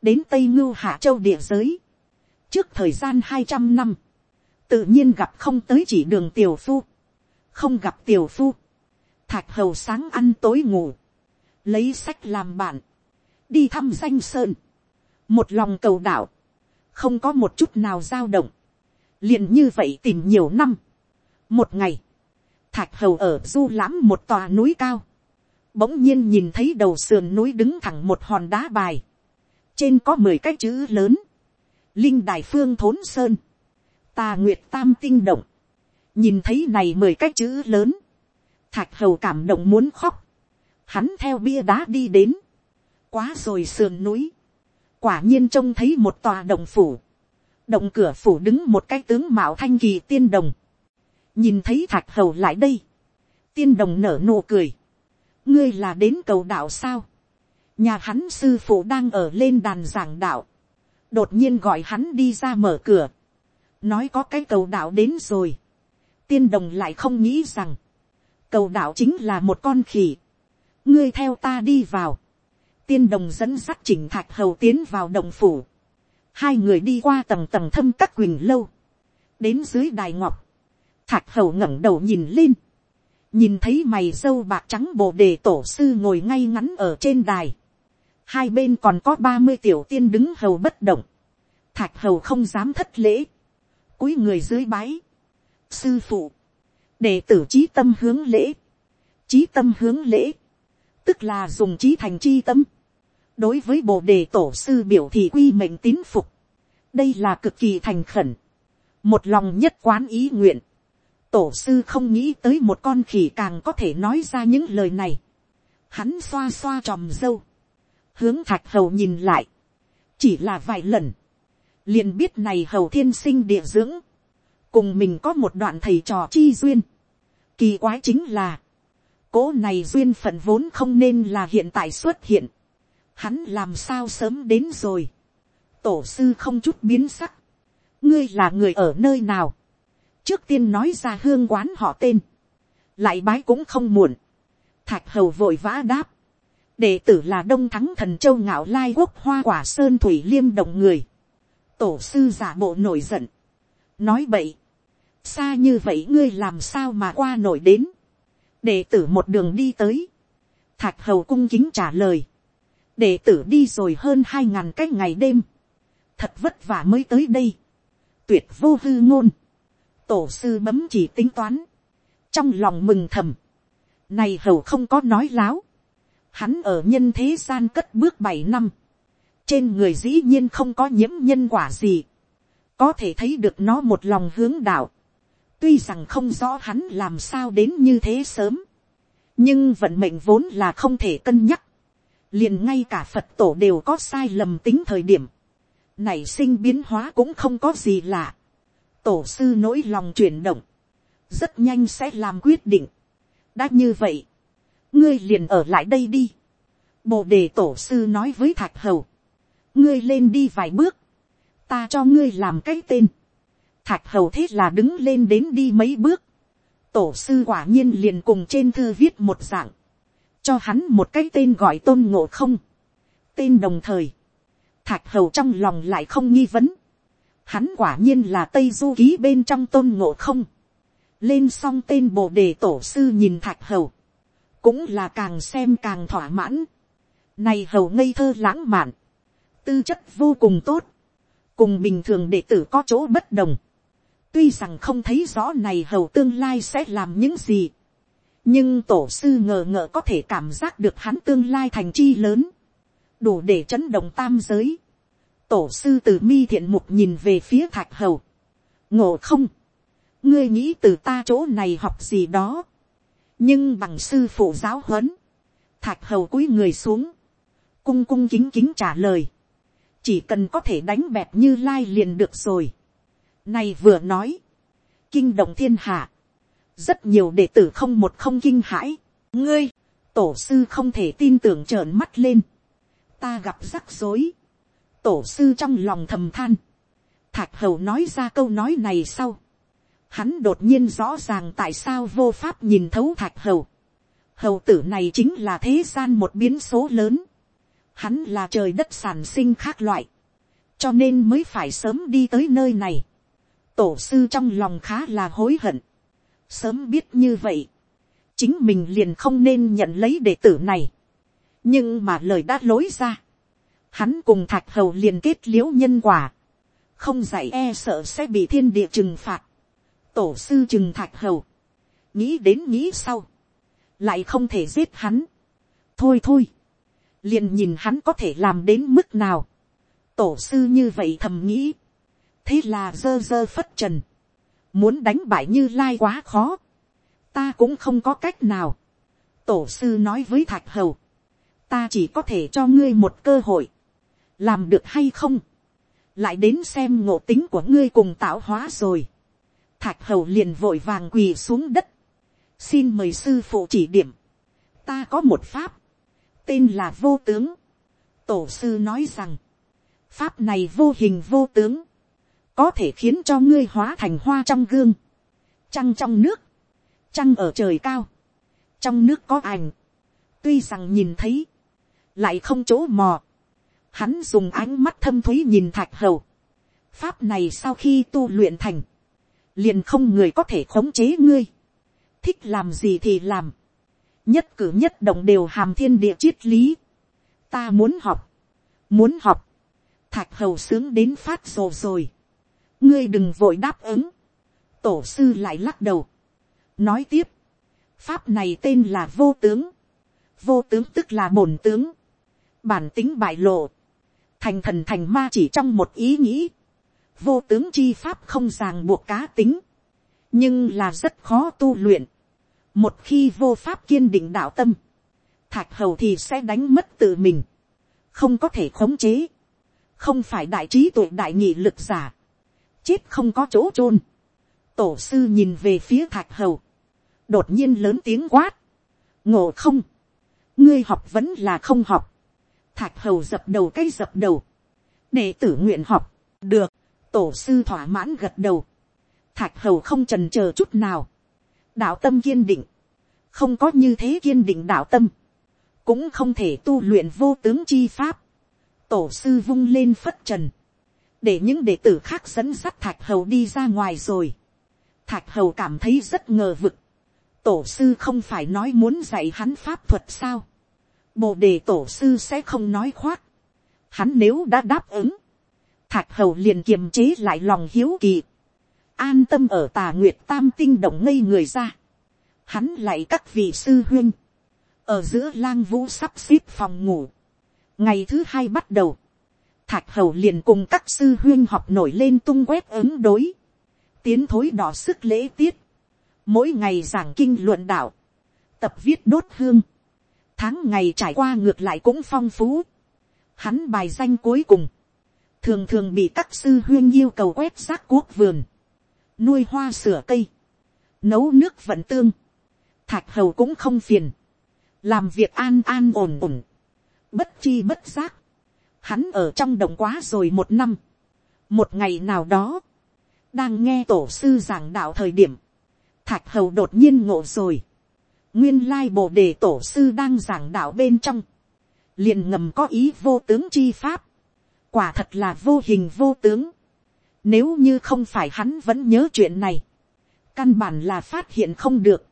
đến tây ngưu hạ châu địa giới, trước thời gian hai trăm năm, tự nhiên gặp không tới chỉ đường tiểu phu, không gặp tiểu phu, thạch hầu sáng ăn tối ngủ, lấy sách làm bạn, đi thăm danh sơn, một lòng cầu đạo, không có một chút nào dao động, liền như vậy tìm nhiều năm. một ngày, thạch hầu ở du lãm một tòa núi cao, bỗng nhiên nhìn thấy đầu sườn núi đứng thẳng một hòn đá bài, trên có mười cái chữ lớn, linh đài phương thốn sơn, tà nguyệt tam tinh động, nhìn thấy này mười cái chữ lớn, thạch hầu cảm động muốn khóc, hắn theo bia đá đi đến, quá rồi sườn núi, quả nhiên trông thấy một tòa động phủ, động cửa phủ đứng một cái tướng mạo thanh kỳ tiên đồng, nhìn thấy thạch hầu lại đây, tiên đồng nở nụ cười, ngươi là đến cầu đạo sao, nhà hắn sư phụ đang ở lên đàn giảng đạo, đột nhiên gọi hắn đi ra mở cửa, nói có cái cầu đạo đến rồi, tiên đồng lại không nghĩ rằng, cầu đạo chính là một con khỉ, ngươi theo ta đi vào, tiên đồng dẫn sắt chỉnh thạch hầu tiến vào đồng phủ, hai người đi qua tầng tầng thâm các quỳnh lâu, đến dưới đài ngọc, thạch hầu ngẩng đầu nhìn lên, nhìn thấy mày dâu bạc trắng bồ đề tổ sư ngồi ngay ngắn ở trên đài, hai bên còn có ba mươi tiểu tiên đứng hầu bất động, thạch hầu không dám thất lễ, cúi người dưới bái, sư phụ, đệ tử trí tâm hướng lễ, trí tâm hướng lễ, tức là dùng trí thành chi tâm, đối với bồ đề tổ sư biểu thị quy mệnh tín phục, đây là cực kỳ thành khẩn, một lòng nhất quán ý nguyện, tổ sư không nghĩ tới một con khỉ càng có thể nói ra những lời này, hắn xoa xoa tròm dâu, hướng thạch hầu nhìn lại, chỉ là vài lần, liền biết này hầu thiên sinh địa dưỡng, cùng mình có một đoạn thầy trò chi duyên. Kỳ quái chính là, cố này duyên phận vốn không nên là hiện tại xuất hiện. Hắn làm sao sớm đến rồi. Tổ sư không chút biến sắc. Ngươi là người ở nơi nào? Trước tiên nói ra hương quán họ tên. Lại bái cũng không muộn. Thạch hầu vội vã đáp. Đệ tử là Đông Thắng Thần Châu Ngạo Lai Quốc Hoa Quả Sơn Thủy Liêm Đồng Người. Tổ sư giả bộ nổi giận. Nói bậy xa như vậy ngươi làm sao mà qua nổi đến, đệ tử một đường đi tới, thạch hầu cung kính trả lời, đệ tử đi rồi hơn hai ngàn cái ngày đêm, thật vất vả mới tới đây, tuyệt vô hư ngôn, tổ sư bấm chỉ tính toán, trong lòng mừng thầm, này hầu không có nói láo, hắn ở nhân thế gian cất bước bảy năm, trên người dĩ nhiên không có nhiễm nhân quả gì, có thể thấy được nó một lòng hướng đạo, tuy rằng không rõ hắn làm sao đến như thế sớm, nhưng vận mệnh vốn là không thể cân nhắc, liền ngay cả phật tổ đều có sai lầm tính thời điểm, nảy sinh biến hóa cũng không có gì lạ, tổ sư nỗi lòng chuyển động, rất nhanh sẽ làm quyết định, đã như vậy, ngươi liền ở lại đây đi, bồ đề tổ sư nói với thạch hầu, ngươi lên đi vài bước, ta cho ngươi làm cái tên, thạch hầu thế là đứng lên đến đi mấy bước. tổ sư quả nhiên liền cùng trên thư viết một dạng, cho hắn một cái tên gọi tôn ngộ không. tên đồng thời, thạch hầu trong lòng lại không nghi vấn. hắn quả nhiên là tây du ký bên trong tôn ngộ không. lên xong tên bồ đề tổ sư nhìn thạch hầu, cũng là càng xem càng thỏa mãn. này hầu ngây thơ lãng mạn, tư chất vô cùng tốt, cùng bình thường đệ tử có chỗ bất đồng Tuy rằng không thấy rõ này hầu tương lai sẽ làm những gì. Nhưng tổ sư ngờ ngợ có thể cảm giác được hắn tương lai thành chi lớn. Đủ để chấn động tam giới. Tổ sư từ mi thiện mục nhìn về phía thạch hầu. Ngộ không. Ngươi nghĩ từ ta chỗ này học gì đó. Nhưng bằng sư phụ giáo huấn. Thạch hầu cúi người xuống. Cung cung kính kính trả lời. Chỉ cần có thể đánh bẹp như lai liền được rồi. Này vừa nói. Kinh động thiên hạ. rất nhiều đệ tử không một không kinh hãi, ngươi, tổ sư không thể tin tưởng trợn mắt lên, ta gặp rắc rối, tổ sư trong lòng thầm than, thạch hầu nói ra câu nói này sau, hắn đột nhiên rõ ràng tại sao vô pháp nhìn thấu thạch hầu, hầu tử này chính là thế gian một biến số lớn, hắn là trời đất sản sinh khác loại, cho nên mới phải sớm đi tới nơi này. tổ sư trong lòng khá là hối hận, sớm biết như vậy, chính mình liền không nên nhận lấy đệ tử này, nhưng mà lời đã lối ra, hắn cùng thạch hầu liền kết l i ễ u nhân quả, không dạy e sợ sẽ bị thiên địa trừng phạt, tổ sư trừng thạch hầu, nghĩ đến nghĩ sau, lại không thể giết hắn, thôi thôi, liền nhìn hắn có thể làm đến mức nào, tổ sư như vậy thầm nghĩ, thế là dơ dơ phất trần, muốn đánh bại như lai quá khó, ta cũng không có cách nào, tổ sư nói với thạch hầu, ta chỉ có thể cho ngươi một cơ hội, làm được hay không, lại đến xem ngộ tính của ngươi cùng tạo hóa rồi. Thạch hầu liền vội vàng quỳ xuống đất, xin mời sư phụ chỉ điểm, ta có một pháp, tên là vô tướng. Tổ sư nói rằng, pháp này vô hình vô tướng, có thể khiến cho ngươi hóa thành hoa trong gương, trăng trong nước, trăng ở trời cao, trong nước có ảnh, tuy rằng nhìn thấy, lại không chỗ mò, Hắn dùng ánh mắt thâm thúy nhìn thạch hầu. Pháp này sau khi tu luyện thành. Liền không người có thể khống chế ngươi. Thích làm gì thì làm. Nhất cử nhất động đều hàm thiên địa triết lý. Ta muốn học. Muốn học. Thạch hầu sướng đến phát rồ rồi. Ngươi đừng vội đáp ứng. Tổ sư lại lắc đầu. Nói tiếp. Pháp này tên là vô tướng. Vô tướng tức là bổn tướng bản tính bại lộ, thành thần thành ma chỉ trong một ý nghĩ, vô tướng chi pháp không ràng buộc cá tính, nhưng là rất khó tu luyện một khi vô pháp kiên định đạo tâm, thạch hầu thì sẽ đánh mất tự mình, không có thể khống chế, không phải đại trí tuệ đại nghị lực giả, chết không có chỗ chôn. tổ sư nhìn về phía thạch hầu, đột nhiên lớn tiếng quát, ngộ không, ngươi học vẫn là không học, thạch hầu dập đầu cái dập đầu, đệ tử nguyện học, được, tổ sư thỏa mãn gật đầu, thạch hầu không trần c h ờ chút nào, đạo tâm kiên định, không có như thế kiên định đạo tâm, cũng không thể tu luyện vô tướng chi pháp, tổ sư vung lên phất trần, để những đệ tử khác dẫn sắt thạch hầu đi ra ngoài rồi, thạch hầu cảm thấy rất ngờ vực, tổ sư không phải nói muốn dạy hắn pháp thuật sao, bồ đề tổ sư sẽ không nói khoác. Hắn nếu đã đáp ứng, thạch hầu liền kiềm chế lại lòng hiếu kỳ. An tâm ở tà nguyệt tam tinh động ngây người ra. Hắn lại các vị sư huyên. Ở giữa lang vũ sắp xếp phòng ngủ. Ngày thứ hai bắt đầu. Thạch hầu liền cùng các sư huyên học nổi lên tung quét ứng đối. Tiến thối đỏ sức lễ tiết. Mỗi ngày giảng kinh luận đạo. Tập viết đốt hương tháng ngày trải qua ngược lại cũng phong phú. Hắn bài danh cuối cùng, thường thường bị các sư huyên yêu cầu quét rác cuốc vườn, nuôi hoa sửa cây, nấu nước vận tương, thạch hầu cũng không phiền, làm việc an an ổn ổn, bất chi bất giác, hắn ở trong đồng quá rồi một năm, một ngày nào đó, đang nghe tổ sư giảng đạo thời điểm, thạch hầu đột nhiên ngộ rồi, nguyên lai bộ đề tổ sư đang giảng đạo bên trong, liền ngầm có ý vô tướng chi pháp, quả thật là vô hình vô tướng, nếu như không phải hắn vẫn nhớ chuyện này, căn bản là phát hiện không được,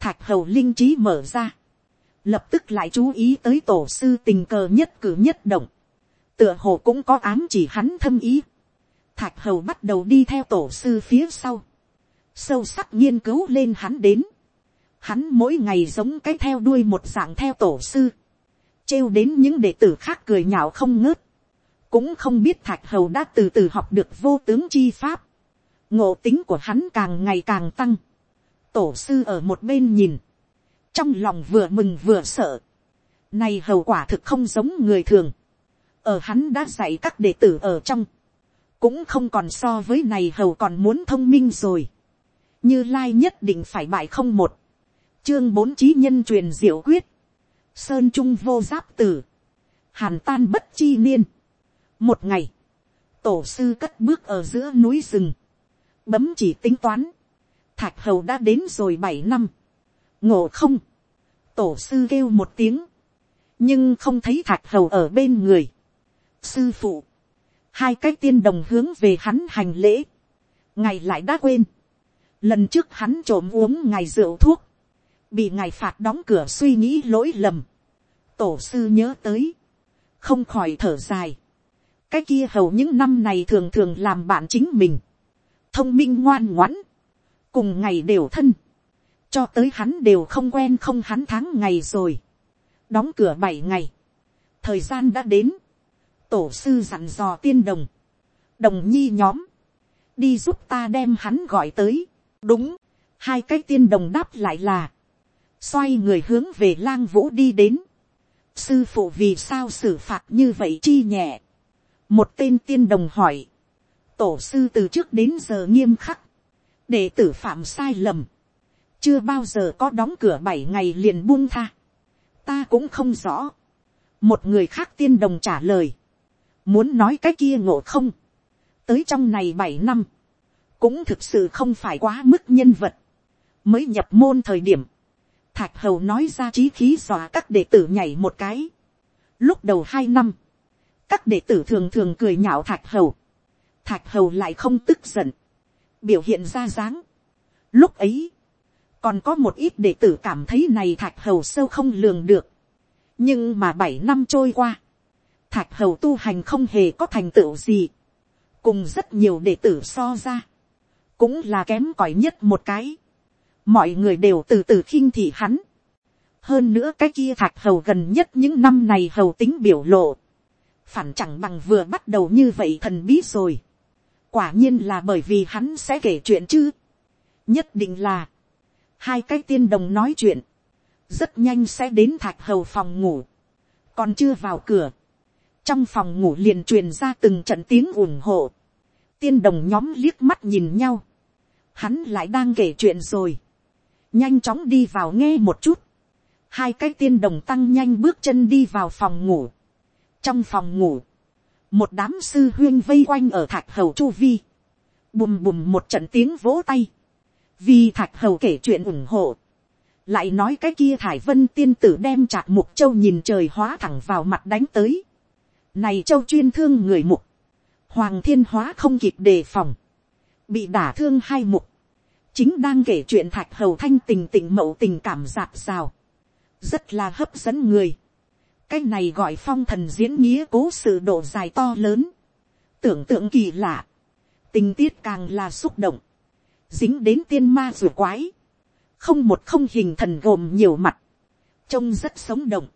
thạch hầu linh trí mở ra, lập tức lại chú ý tới tổ sư tình cờ nhất cử nhất động, tựa hồ cũng có ám chỉ hắn thâm ý, thạch hầu bắt đầu đi theo tổ sư phía sau, sâu sắc nghiên cứu lên hắn đến, hắn mỗi ngày giống cái theo đuôi một dạng theo tổ sư, trêu đến những đệ tử khác cười nhạo không ngớt, cũng không biết thạch hầu đã từ từ học được vô tướng chi pháp, ngộ tính của hắn càng ngày càng tăng, tổ sư ở một bên nhìn, trong lòng vừa mừng vừa sợ, này hầu quả thực không giống người thường, ở hắn đã dạy các đệ tử ở trong, cũng không còn so với này hầu còn muốn thông minh rồi, như lai nhất định phải bại không một, chương bốn trí nhân truyền diệu quyết, sơn trung vô giáp tử, hàn tan bất chi niên một ngày, tổ sư cất bước ở giữa núi rừng, bấm chỉ tính toán, thạch hầu đã đến rồi bảy năm, ngộ không, tổ sư kêu một tiếng, nhưng không thấy thạch hầu ở bên người. sư phụ, hai cái tiên đồng hướng về hắn hành lễ, ngài lại đã quên, lần trước hắn trộm uống ngài rượu thuốc, bị ngài phạt đóng cửa suy nghĩ lỗi lầm, tổ sư nhớ tới, không khỏi thở dài, cái kia hầu những năm này thường thường làm bạn chính mình, thông minh ngoan ngoãn, cùng ngày đều thân, cho tới hắn đều không quen không hắn tháng ngày rồi, đóng cửa bảy ngày, thời gian đã đến, tổ sư dặn dò tiên đồng, đồng nhi nhóm, đi giúp ta đem hắn gọi tới, đúng, hai cái tiên đồng đáp lại là, xoay người hướng về lang vũ đi đến, sư phụ vì sao xử phạt như vậy chi nhẹ, một tên tiên đồng hỏi, tổ sư từ trước đến giờ nghiêm khắc, đệ tử phạm sai lầm, chưa bao giờ có đóng cửa bảy ngày liền buông tha, ta cũng không rõ, một người khác tiên đồng trả lời, muốn nói cái kia ngộ không, tới trong này bảy năm, cũng thực sự không phải quá mức nhân vật, mới nhập môn thời điểm, thạch hầu nói ra trí khí dọa các đệ tử nhảy một cái, lúc đầu hai năm, các đệ tử thường thường cười nhạo thạch hầu, thạch hầu lại không tức giận, biểu hiện ra dáng. Lúc ấy, còn có một ít đệ tử cảm thấy này thạch hầu sâu không lường được. nhưng mà bảy năm trôi qua, thạch hầu tu hành không hề có thành tựu gì, cùng rất nhiều đệ tử so ra, cũng là kém cỏi nhất một cái. mọi người đều từ từ khinh thị hắn. hơn nữa cái kia thạch hầu gần nhất những năm này hầu tính biểu lộ, phản chẳng bằng vừa bắt đầu như vậy thần bí rồi. quả nhiên là bởi vì hắn sẽ kể chuyện chứ. nhất định là, hai cái tiên đồng nói chuyện, rất nhanh sẽ đến thạch hầu phòng ngủ, còn chưa vào cửa, trong phòng ngủ liền truyền ra từng trận tiếng ủng hộ, tiên đồng nhóm liếc mắt nhìn nhau, hắn lại đang kể chuyện rồi, nhanh chóng đi vào nghe một chút, hai cái tiên đồng tăng nhanh bước chân đi vào phòng ngủ, trong phòng ngủ, một đám sư huyên vây quanh ở thạch hầu chu vi, bùm bùm một trận tiếng vỗ tay, vì thạch hầu kể chuyện ủng hộ, lại nói cái kia thải vân tiên tử đem chạc mục châu nhìn trời hóa thẳng vào mặt đánh tới. này châu chuyên thương người mục, hoàng thiên hóa không kịp đề phòng, bị đả thương hai mục, chính đang kể chuyện thạch hầu thanh tình tình mậu tình cảm dạp rào, rất là hấp dẫn người cái này gọi phong thần diễn nghĩa cố sự độ dài to lớn, tưởng tượng kỳ lạ, tình tiết càng là xúc động, dính đến tiên ma rùa quái, không một không hình thần gồm nhiều mặt, trông rất sống động,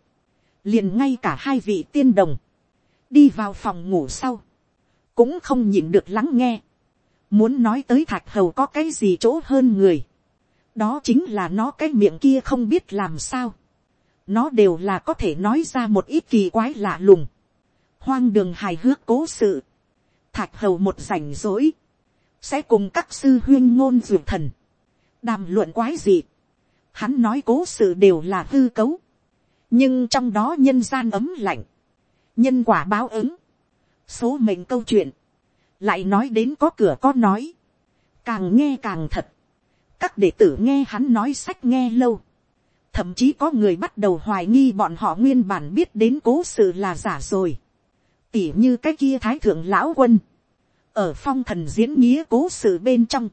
liền ngay cả hai vị tiên đồng, đi vào phòng ngủ sau, cũng không nhịn được lắng nghe, muốn nói tới thạch hầu có cái gì chỗ hơn người, đó chính là nó cái miệng kia không biết làm sao, nó đều là có thể nói ra một ít kỳ quái lạ lùng, hoang đường hài hước cố sự, thạch hầu một rảnh rỗi, sẽ cùng các sư huyên ngôn duyệt thần, đàm luận quái gì. Hắn nói cố sự đều là hư cấu, nhưng trong đó nhân gian ấm lạnh, nhân quả báo ứng, số mệnh câu chuyện, lại nói đến có cửa có nói, càng nghe càng thật, các đệ tử nghe hắn nói sách nghe lâu, thậm chí có người bắt đầu hoài nghi bọn họ nguyên bản biết đến cố sự là giả rồi, tỉ như cái kia thái thượng lão quân, ở phong thần diễn nghĩa cố sự bên trong,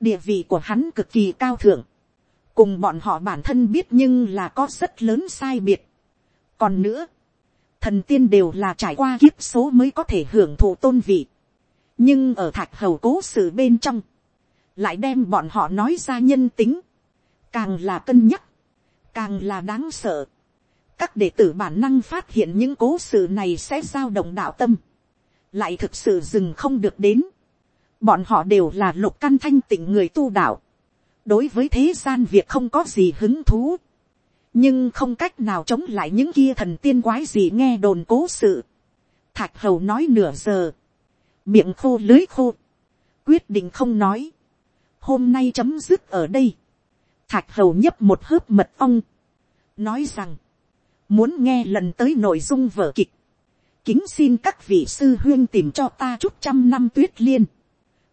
địa vị của hắn cực kỳ cao thượng, cùng bọn họ bản thân biết nhưng là có rất lớn sai biệt. còn nữa, thần tiên đều là trải qua kiếp số mới có thể hưởng thụ tôn vị, nhưng ở thạch hầu cố sự bên trong, lại đem bọn họ nói ra nhân tính, càng là cân nhắc, càng là đáng sợ. các đệ tử bản năng phát hiện những cố sự này sẽ giao động đạo tâm, lại thực sự dừng không được đến. Bọn họ đều là lục căn thanh tịnh người tu đạo. Đối với thế gian việc không có gì hứng thú. Nhưng không cách nào chống lại những kia thần tiên quái gì nghe đồn cố sự. Thạch hầu nói nửa giờ. Miệng khô lưới khô. Quyết định không nói. hôm nay chấm dứt ở đây, thạch hầu nhấp một hớp mật ong, nói rằng, muốn nghe lần tới nội dung vở kịch, kính xin các vị sư huyên tìm cho ta chút trăm năm tuyết liên,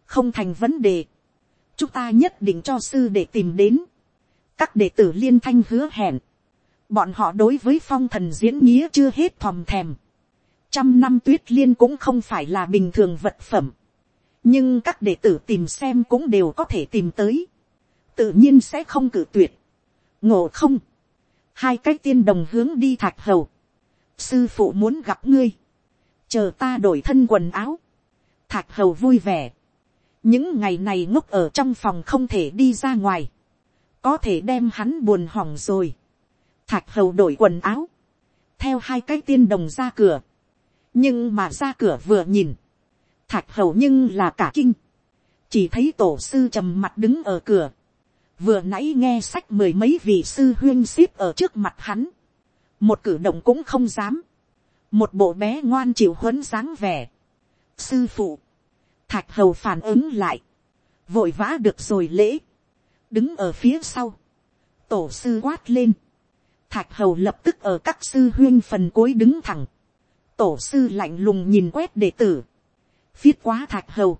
không thành vấn đề, chúng ta nhất định cho sư để tìm đến, các đệ tử liên thanh hứa hẹn, bọn họ đối với phong thần diễn nghĩa chưa hết thòm thèm, trăm năm tuyết liên cũng không phải là bình thường vật phẩm, nhưng các đệ tử tìm xem cũng đều có thể tìm tới, tự nhiên sẽ không cử tuyệt, ngộ không, hai cái tiên đồng hướng đi thạch hầu, sư phụ muốn gặp ngươi, chờ ta đổi thân quần áo, thạch hầu vui vẻ, những ngày này ngốc ở trong phòng không thể đi ra ngoài, có thể đem hắn buồn hỏng rồi, thạch hầu đổi quần áo, theo hai cái tiên đồng ra cửa, nhưng mà ra cửa vừa nhìn, thạch hầu nhưng là cả kinh, chỉ thấy tổ sư trầm mặt đứng ở cửa, vừa nãy nghe sách mười mấy vị sư huyên ship ở trước mặt hắn, một cử động cũng không dám, một bộ bé ngoan chịu huấn dáng vẻ. sư phụ, thạch hầu phản ứng lại, vội vã được rồi lễ, đứng ở phía sau, tổ sư quát lên, thạch hầu lập tức ở các sư huyên phần cuối đứng thẳng, tổ sư lạnh lùng nhìn quét đệ tử, viết quá thạch hầu,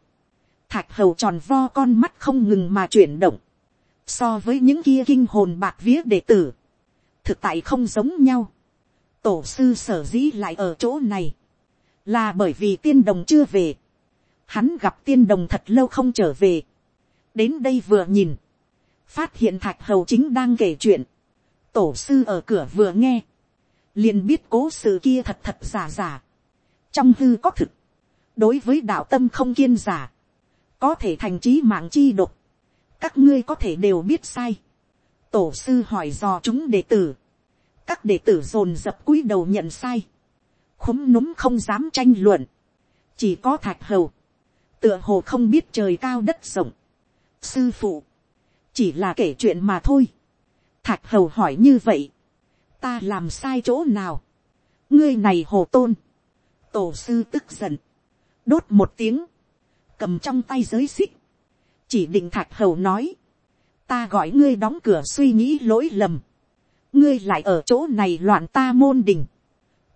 thạch hầu tròn vo con mắt không ngừng mà chuyển động, so với những kia kinh hồn bạc vía đệ tử, thực tại không giống nhau. tổ sư sở dĩ lại ở chỗ này, là bởi vì tiên đồng chưa về. hắn gặp tiên đồng thật lâu không trở về. đến đây vừa nhìn, phát hiện thạch hầu chính đang kể chuyện. tổ sư ở cửa vừa nghe, liền biết cố sự kia thật thật giả giả. trong hư có thực, đối với đạo tâm không kiên giả, có thể thành trí mạng chi độc các ngươi có thể đều biết sai. tổ sư hỏi dò chúng đệ tử. các đệ tử dồn dập cúi đầu nhận sai. khúm núm không dám tranh luận. chỉ có thạch hầu. tựa hồ không biết trời cao đất rộng. sư phụ. chỉ là kể chuyện mà thôi. thạch hầu hỏi như vậy. ta làm sai chỗ nào. ngươi này hồ tôn. tổ sư tức giận. đốt một tiếng. cầm trong tay giới xích chỉ định thạch hầu nói, ta gọi ngươi đóng cửa suy nghĩ lỗi lầm, ngươi lại ở chỗ này loạn ta môn đình,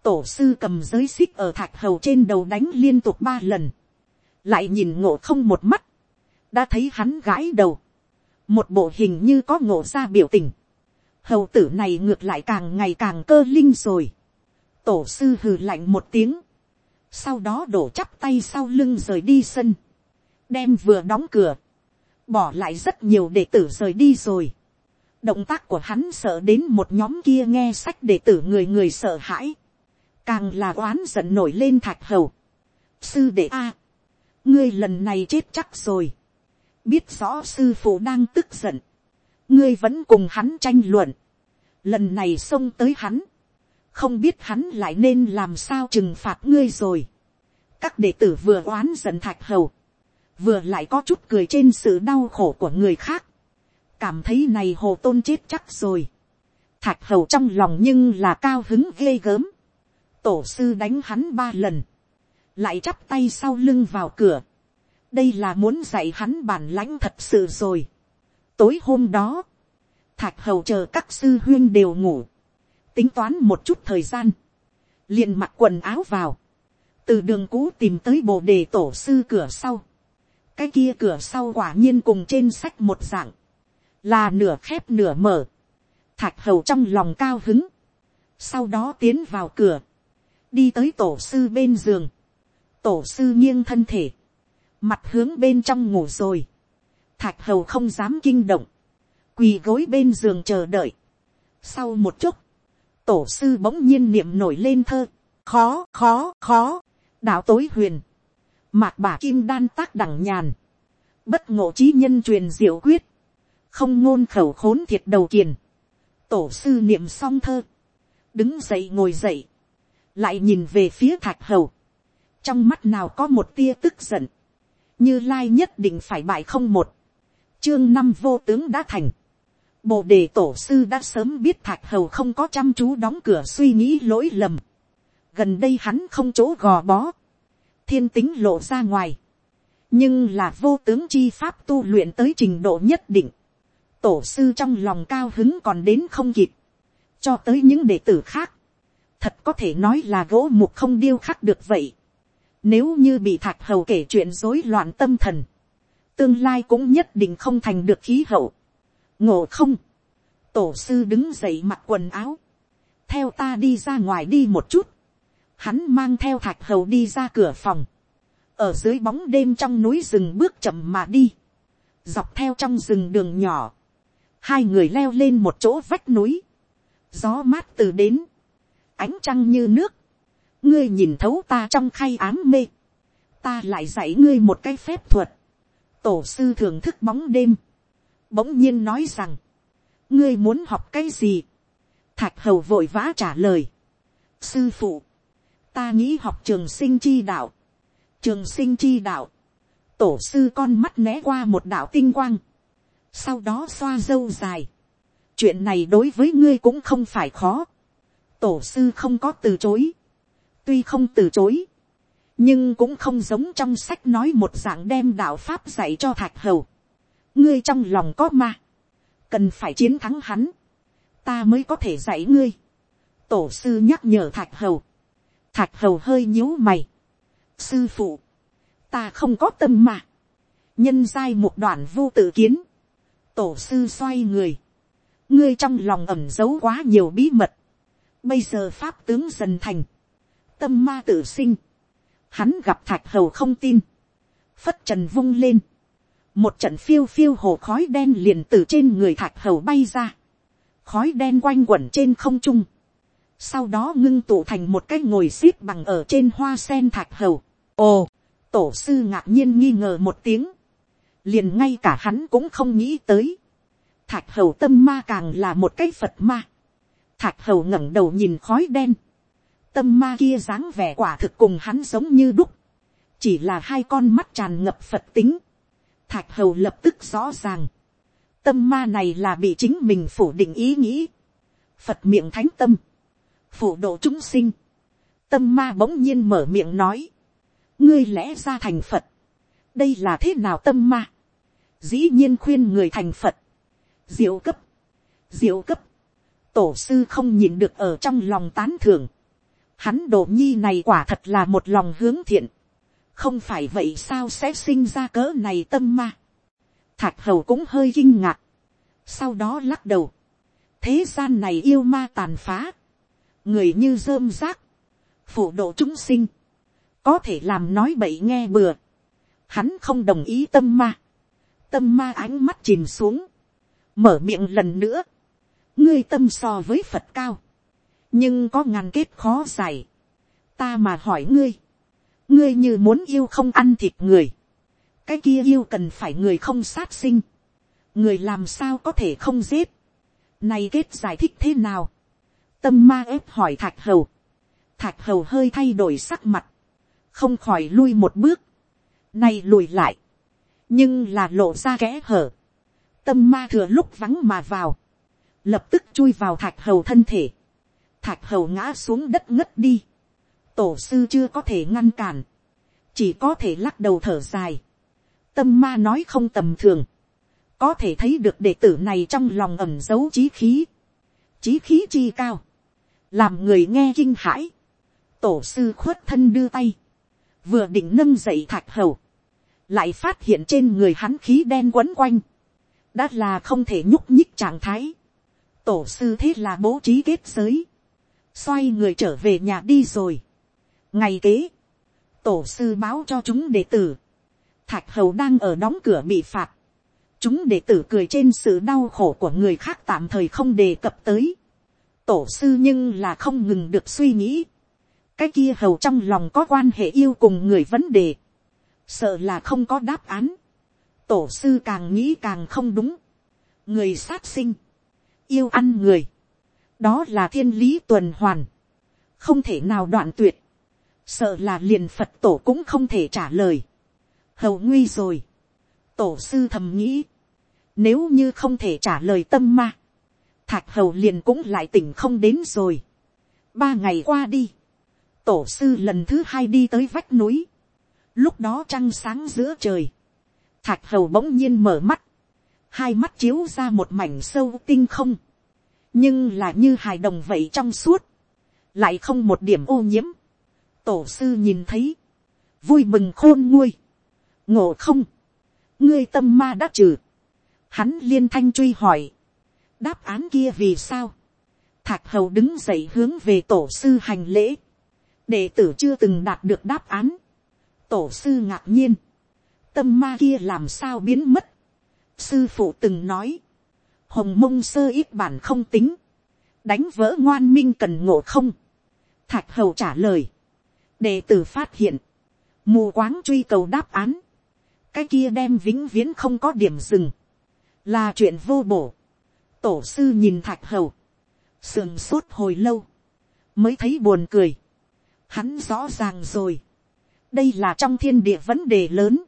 tổ sư cầm giới xích ở thạch hầu trên đầu đánh liên tục ba lần, lại nhìn ngộ không một mắt, đã thấy hắn gãi đầu, một bộ hình như có ngộ ra biểu tình, hầu tử này ngược lại càng ngày càng cơ linh rồi, tổ sư hừ lạnh một tiếng, sau đó đổ chắp tay sau lưng rời đi sân, đem vừa đóng cửa, bỏ lại rất nhiều đệ tử rời đi rồi. động tác của hắn sợ đến một nhóm kia nghe sách đệ tử người người sợ hãi, càng là oán giận nổi lên thạch hầu. sư đệ a, ngươi lần này chết chắc rồi, biết rõ sư phụ đang tức giận, ngươi vẫn cùng hắn tranh luận, lần này xông tới hắn, không biết hắn lại nên làm sao trừng phạt ngươi rồi. các đệ tử vừa oán giận thạch hầu, vừa lại có chút cười trên sự đau khổ của người khác, cảm thấy này hồ tôn chết chắc rồi, thạch hầu trong lòng nhưng là cao hứng ghê gớm, tổ sư đánh hắn ba lần, lại chắp tay sau lưng vào cửa, đây là muốn dạy hắn bản lãnh thật sự rồi. tối hôm đó, thạch hầu chờ các sư huyên đều ngủ, tính toán một chút thời gian, liền mặc quần áo vào, từ đường cũ tìm tới bồ đề tổ sư cửa sau, cái kia cửa sau quả nhiên cùng trên sách một dạng, là nửa khép nửa mở, thạch hầu trong lòng cao hứng, sau đó tiến vào cửa, đi tới tổ sư bên giường, tổ sư nghiêng thân thể, mặt hướng bên trong ngủ rồi, thạch hầu không dám kinh động, quỳ gối bên giường chờ đợi. Sau một chút, tổ sư bỗng nhiên niệm nổi lên thơ, khó khó khó, đạo tối huyền, mạc bà kim đan tác đẳng nhàn, bất ngộ trí nhân truyền diệu quyết, không ngôn khẩu khốn thiệt đầu kiền, tổ sư niệm song thơ, đứng dậy ngồi dậy, lại nhìn về phía thạch hầu, trong mắt nào có một tia tức giận, như lai nhất định phải bại không một, chương năm vô tướng đã thành, bồ đề tổ sư đã sớm biết thạch hầu không có chăm chú đóng cửa suy nghĩ lỗi lầm, gần đây hắn không chỗ gò bó, thiên tính lộ ra ngoài, nhưng là vô tướng chi pháp tu luyện tới trình độ nhất định, tổ sư trong lòng cao hứng còn đến không kịp, cho tới những đệ tử khác, thật có thể nói là gỗ mục không điêu khắc được vậy. Nếu như bị thạch hầu kể chuyện rối loạn tâm thần, tương lai cũng nhất định không thành được khí hậu. ngộ không, tổ sư đứng dậy mặc quần áo, theo ta đi ra ngoài đi một chút, hắn mang theo thạch hầu đi ra cửa phòng, ở dưới bóng đêm trong núi rừng bước chậm mà đi, dọc theo trong rừng đường nhỏ, hai người leo lên một chỗ vách núi, gió mát từ đến, ánh trăng như nước, ngươi nhìn thấu ta trong khay ám mê, ta lại dạy ngươi một cái phép thuật, tổ sư thưởng thức bóng đêm, bỗng nhiên nói rằng, ngươi muốn học cái gì, thạch hầu vội vã trả lời, sư phụ, ta nghĩ học trường sinh chi đạo, trường sinh chi đạo, tổ sư con mắt né qua một đạo tinh quang, sau đó xoa dâu dài, chuyện này đối với ngươi cũng không phải khó, tổ sư không có từ chối, tuy không từ chối, nhưng cũng không giống trong sách nói một dạng đem đạo pháp dạy cho thạch hầu. ngươi trong lòng có ma, cần phải chiến thắng hắn, ta mới có thể dạy ngươi. tổ sư nhắc nhở thạch hầu, thạch hầu hơi nhíu mày. sư phụ, ta không có tâm mà, nhân giai một đoạn vô tự kiến, tổ sư xoay người, ngươi trong lòng ẩm giấu quá nhiều bí mật, bây giờ pháp tướng dần thành, tâm ma tự sinh, hắn gặp thạch hầu không tin, phất trần vung lên, một trận phiêu phiêu hồ khói đen liền từ trên người thạch hầu bay ra, khói đen quanh quẩn trên không trung, sau đó ngưng tụ thành một cái ngồi x ế p bằng ở trên hoa sen thạch hầu. ồ, tổ sư ngạc nhiên nghi ngờ một tiếng, liền ngay cả hắn cũng không nghĩ tới, thạch hầu tâm ma càng là một cái phật ma, thạch hầu ngẩng đầu nhìn khói đen, tâm ma kia dáng vẻ quả thực cùng hắn giống như đúc, chỉ là hai con mắt tràn ngập phật tính, thạch hầu lập tức rõ ràng, tâm ma này là bị chính mình phủ định ý nghĩ, phật miệng thánh tâm, phủ độ chúng sinh, tâm ma bỗng nhiên mở miệng nói, ngươi lẽ ra thành phật, đây là thế nào tâm ma, dĩ nhiên khuyên người thành phật, diệu cấp, diệu cấp, tổ sư không nhìn được ở trong lòng tán thưởng, hắn đồ nhi này quả thật là một lòng hướng thiện, không phải vậy sao sẽ sinh ra cỡ này tâm ma. Thạch hầu cũng hơi kinh ngạc, sau đó lắc đầu, thế gian này yêu ma tàn phá, người như rơm rác, phổ độ chúng sinh, có thể làm nói bậy nghe bừa, hắn không đồng ý tâm ma, tâm ma ánh mắt chìm xuống, mở miệng lần nữa, ngươi tâm so với phật cao, nhưng có ngàn kết khó giải. ta mà hỏi ngươi, ngươi như muốn yêu không ăn thịt người, cái kia yêu cần phải người không sát sinh, người làm sao có thể không giết, này kết giải thích thế nào, tâm ma ép hỏi thạch hầu, thạch hầu hơi thay đổi sắc mặt, không khỏi lui một bước, nay lùi lại, nhưng là lộ ra kẽ hở, tâm ma thừa lúc vắng mà vào, lập tức chui vào thạch hầu thân thể, thạch hầu ngã xuống đất ngất đi, tổ sư chưa có thể ngăn cản, chỉ có thể lắc đầu thở dài, tâm ma nói không tầm thường, có thể thấy được đệ tử này trong lòng ẩm giấu trí khí, chí khí chi cao, làm người nghe kinh hãi, tổ sư khuất thân đưa tay, vừa định nâng dậy thạch hầu, lại phát hiện trên người hắn khí đen quấn quanh, đã là không thể nhúc nhích trạng thái, tổ sư thế là bố trí kết giới, xoay người trở về nhà đi rồi. ngày kế, tổ sư báo cho chúng đệ tử, thạch hầu đang ở đóng cửa bị phạt, chúng đệ tử cười trên sự đau khổ của người khác tạm thời không đề cập tới. tổ sư nhưng là không ngừng được suy nghĩ. cái kia hầu trong lòng có quan hệ yêu cùng người vấn đề. sợ là không có đáp án. tổ sư càng nghĩ càng không đúng. người sát sinh, yêu ăn người, đó là thiên lý tuần hoàn, không thể nào đoạn tuyệt, sợ là liền phật tổ cũng không thể trả lời, hầu nguy rồi, tổ sư thầm nghĩ, nếu như không thể trả lời tâm ma, thạch hầu liền cũng lại tỉnh không đến rồi. ba ngày qua đi, tổ sư lần thứ hai đi tới vách núi, lúc đó trăng sáng giữa trời, thạch hầu bỗng nhiên mở mắt, hai mắt chiếu ra một mảnh sâu tinh không, nhưng là như hài đồng vậy trong suốt, lại không một điểm ô nhiễm. tổ sư nhìn thấy, vui mừng khôn nguôi, ngộ không, ngươi tâm ma đã trừ, hắn liên thanh truy hỏi, đáp án kia vì sao, thạch hầu đứng dậy hướng về tổ sư hành lễ, đệ tử chưa từng đạt được đáp án, tổ sư ngạc nhiên, tâm ma kia làm sao biến mất, sư phụ từng nói, hồng mông sơ ít bản không tính, đánh vỡ ngoan minh cần ngộ không, thạch hầu trả lời, đệ tử phát hiện, mù quáng truy cầu đáp án, cái kia đem vĩnh viễn không có điểm dừng, là chuyện vô bổ. tổ sư nhìn thạch hầu, sườn sốt hồi lâu, mới thấy buồn cười. hắn rõ ràng rồi, đây là trong thiên địa vấn đề lớn,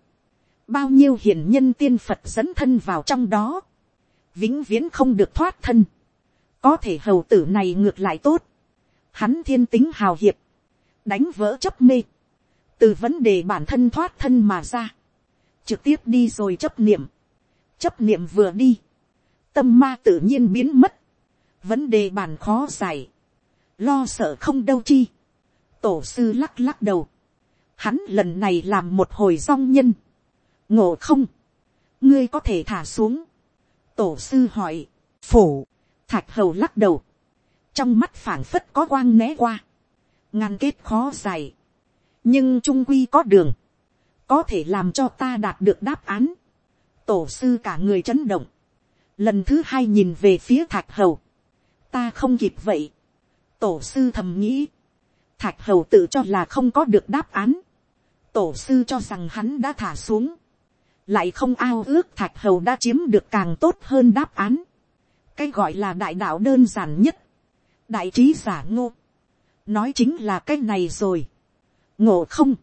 bao nhiêu hiền nhân tiên phật dẫn thân vào trong đó, vĩnh viễn không được thoát thân, có thể hầu tử này ngược lại tốt, hắn thiên tính hào hiệp, đánh vỡ chấp mê, từ vấn đề bản thân thoát thân mà ra, trực tiếp đi rồi chấp niệm, chấp niệm vừa đi, tâm ma tự nhiên biến mất, vấn đề bàn khó giải, lo sợ không đâu chi, tổ sư lắc lắc đầu, hắn lần này làm một hồi rong nhân, ngộ không, ngươi có thể thả xuống, tổ sư hỏi, phủ, thạch hầu lắc đầu, trong mắt phảng phất có quang né qua, ngăn kết khó dài, nhưng trung quy có đường, có thể làm cho ta đạt được đáp án tổ sư cả người chấn động, lần thứ hai nhìn về phía thạch hầu, ta không kịp vậy, tổ sư thầm nghĩ, thạch hầu tự cho là không có được đáp án, tổ sư cho rằng hắn đã thả xuống, lại không ao ước thạch hầu đã chiếm được càng tốt hơn đáp án, cái gọi là đại đạo đơn giản nhất, đại trí giả ngô, nói chính là cái này rồi, ngộ không,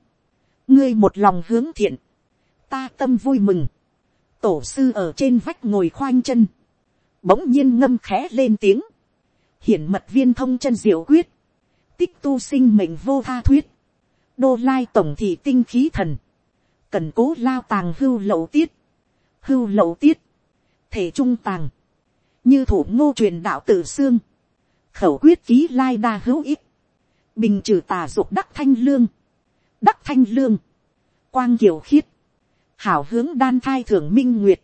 ngươi một lòng hướng thiện, ta tâm vui mừng, tổ sư ở trên vách ngồi khoanh chân, bỗng nhiên ngâm khẽ lên tiếng, hiển mật viên thông chân diệu quyết, tích tu sinh mệnh vô tha thuyết, đô lai tổng thị tinh khí thần, cần cố lao tàng hưu lậu tiết, hưu lậu tiết, thể trung tàng, như thủ ngô truyền đạo tử xương, khẩu quyết ký lai đa hữu ích, bình trừ tà dục đắc thanh lương, đắc thanh lương, quang kiều khiết, hảo hướng đan thai thường minh nguyệt,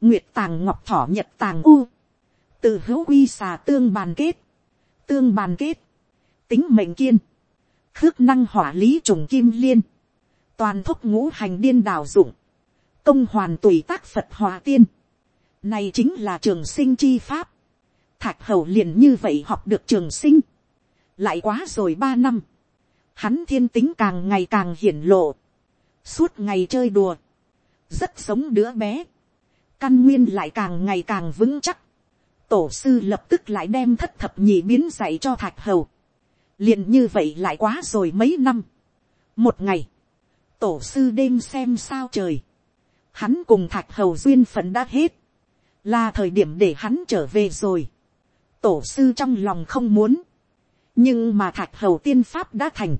nguyệt tàng ngọc thỏ nhật tàng u, từ hữu quy xà tương bàn kết, tương bàn kết, tính mệnh kiên, khước năng hỏa lý trùng kim liên, toàn thúc ngũ hành điên đào dụng, công hoàn tùy tác phật hòa tiên, này chính là trường sinh chi pháp, thạch hầu liền như vậy học được trường sinh, lại quá rồi ba năm, hắn thiên tính càng ngày càng hiển lộ, suốt ngày chơi đùa, rất sống đứa bé, căn nguyên lại càng ngày càng vững chắc, tổ sư lập tức lại đem thất thập nhị biến dạy cho thạch hầu, liền như vậy lại quá rồi mấy năm, một ngày, tổ sư đêm xem sao trời, hắn cùng thạch hầu duyên phận đã hết, là thời điểm để hắn trở về rồi, tổ sư trong lòng không muốn, nhưng mà thạch hầu tiên pháp đã thành,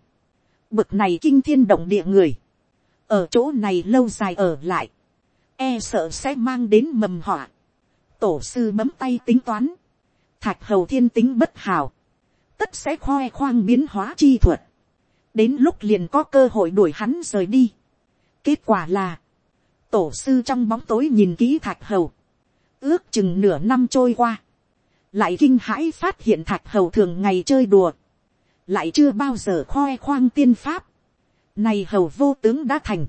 bực này kinh thiên động địa người, ở chỗ này lâu dài ở lại, e sợ sẽ mang đến mầm họa. tổ sư bấm tay tính toán, thạch hầu thiên tính bất hảo, tất sẽ khoe khoang biến hóa chi thuật, đến lúc liền có cơ hội đuổi hắn rời đi. kết quả là, tổ sư trong bóng tối nhìn kỹ thạch hầu, ước chừng nửa năm trôi qua, lại kinh hãi phát hiện thạch hầu thường ngày chơi đùa, lại chưa bao giờ khoe khoang tiên pháp, này hầu vô tướng đã thành,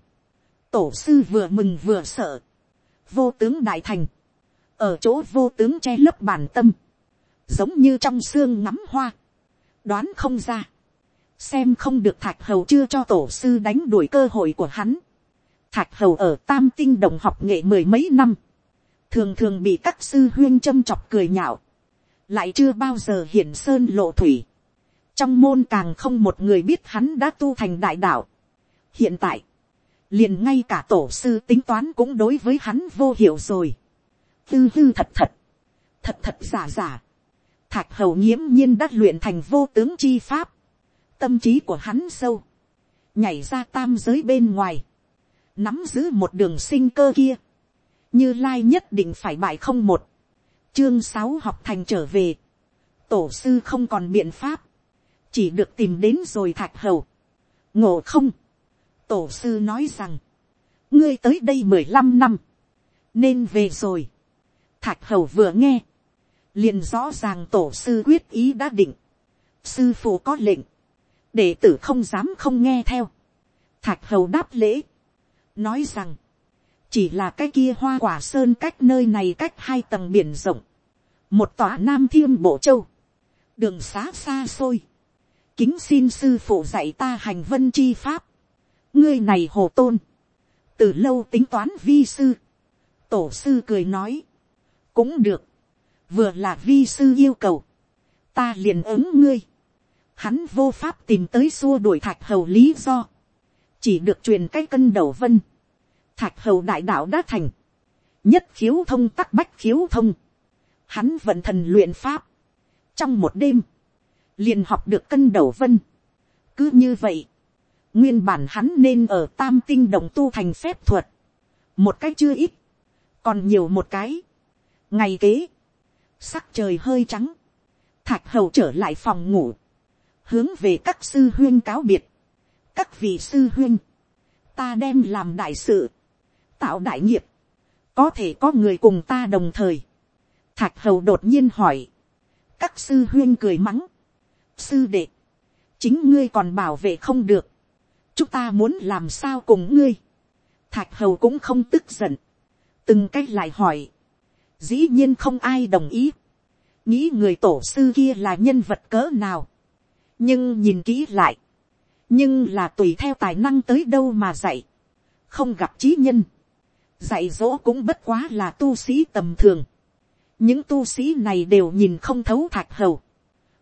tổ sư vừa mừng vừa sợ, vô tướng đại thành, ở chỗ vô tướng che lấp bản tâm, giống như trong xương ngắm hoa, đoán không ra, xem không được thạch hầu chưa cho tổ sư đánh đuổi cơ hội của hắn. Thạch hầu ở tam tinh đồng học nghệ mười mấy năm, thường thường bị các sư huyên châm chọc cười nhạo, lại chưa bao giờ hiển sơn lộ thủy. trong môn càng không một người biết hắn đã tu thành đại đạo hiện tại, liền ngay cả tổ sư tính toán cũng đối với hắn vô hiệu rồi. tư hư thật thật, thật thật giả giả. thạch hầu nghiễm nhiên đã luyện thành vô tướng chi pháp. tâm trí của hắn sâu, nhảy ra tam giới bên ngoài, nắm giữ một đường sinh cơ kia, như lai nhất định phải bại không một, chương sáu học thành trở về, tổ sư không còn biện pháp, chỉ được tìm đến rồi thạch hầu, ngộ không, tổ sư nói rằng, ngươi tới đây mười lăm năm, nên về rồi, thạch hầu vừa nghe, liền rõ ràng tổ sư quyết ý đã định, sư phụ có lệnh, đệ tử không dám không nghe theo, thạch hầu đáp lễ, nói rằng, chỉ là cái kia hoa quả sơn cách nơi này cách hai tầng biển rộng, một tòa nam thiêm bộ châu, đường xá xa xôi, kính xin sư phụ dạy ta hành vân chi pháp, ngươi này hồ tôn, từ lâu tính toán vi sư, tổ sư cười nói, cũng được, vừa là vi sư yêu cầu, ta liền ứng ngươi, hắn vô pháp tìm tới xua đuổi thạch hầu lý do, chỉ được truyền cái cân đầu vân, thạch hầu đại đạo đã thành, nhất khiếu thông tắc bách khiếu thông, hắn vận thần luyện pháp, trong một đêm, liền học được cân đầu vân, cứ như vậy, nguyên bản hắn nên ở tam tinh đồng tu thành phép thuật, một cái chưa ít, còn nhiều một cái, ngày kế, sắc trời hơi trắng, thạch hầu trở lại phòng ngủ, hướng về các sư huyên cáo biệt, các vị sư huyên, ta đem làm đại sự, tạo đại nghiệp, có thể có người cùng ta đồng thời. Thạch hầu đột nhiên hỏi, các sư huyên cười mắng, sư đệ, chính ngươi còn bảo vệ không được, chúng ta muốn làm sao cùng ngươi. Thạch hầu cũng không tức giận, từng cách lại hỏi, dĩ nhiên không ai đồng ý, nghĩ người tổ sư kia là nhân vật cỡ nào, nhưng nhìn kỹ lại, nhưng là tùy theo tài năng tới đâu mà dạy, không gặp trí nhân, dạy dỗ cũng bất quá là tu sĩ tầm thường, những tu sĩ này đều nhìn không thấu thạch hầu,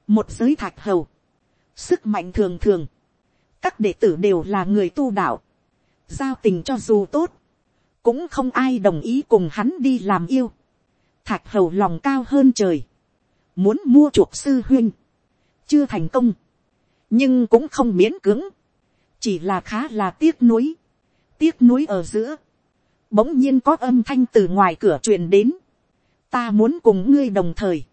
một giới thạch hầu, sức mạnh thường thường, các đệ tử đều là người tu đạo, giao tình cho dù tốt, cũng không ai đồng ý cùng hắn đi làm yêu, thạch hầu lòng cao hơn trời, muốn mua chuộc sư huynh, chưa thành công, nhưng cũng không miễn cưỡng, chỉ là khá là tiếc nuối, tiếc nuối ở giữa, bỗng nhiên có âm thanh từ ngoài cửa truyền đến, ta muốn cùng ngươi đồng thời,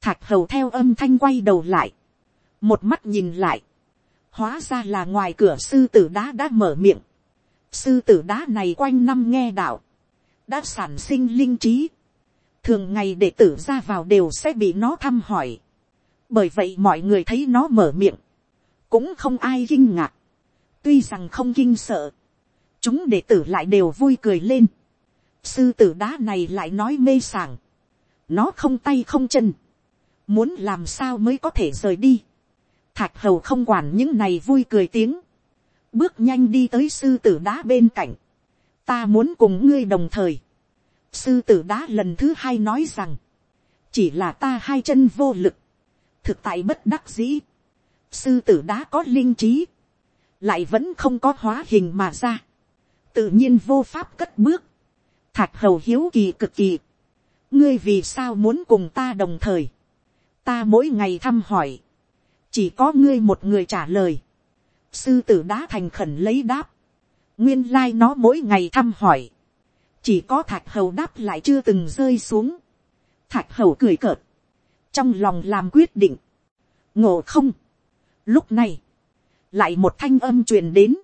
thạch hầu theo âm thanh quay đầu lại, một mắt nhìn lại, hóa ra là ngoài cửa sư tử đá đã mở miệng, sư tử đá này quanh năm nghe đạo, đã sản sinh linh trí, thường ngày đệ tử ra vào đều sẽ bị nó thăm hỏi, bởi vậy mọi người thấy nó mở miệng, cũng không ai kinh ngạc, tuy rằng không kinh sợ, chúng đệ tử lại đều vui cười lên, sư tử đá này lại nói mê sảng, nó không tay không chân, muốn làm sao mới có thể rời đi, thạch hầu không quản những này vui cười tiếng, bước nhanh đi tới sư tử đá bên cạnh, ta muốn cùng ngươi đồng thời, sư tử đá lần thứ hai nói rằng, chỉ là ta hai chân vô lực, thực tại bất đắc dĩ, sư tử đá có linh trí, lại vẫn không có hóa hình mà ra, tự nhiên vô pháp cất bước, thạch hầu hiếu kỳ cực kỳ, ngươi vì sao muốn cùng ta đồng thời, ta mỗi ngày thăm hỏi, chỉ có ngươi một người trả lời, sư tử đã thành khẩn lấy đáp, nguyên lai nó mỗi ngày thăm hỏi, chỉ có thạch hầu đáp lại chưa từng rơi xuống, thạch hầu cười cợt, trong lòng làm quyết định, ngộ không, lúc này, lại một thanh âm truyền đến,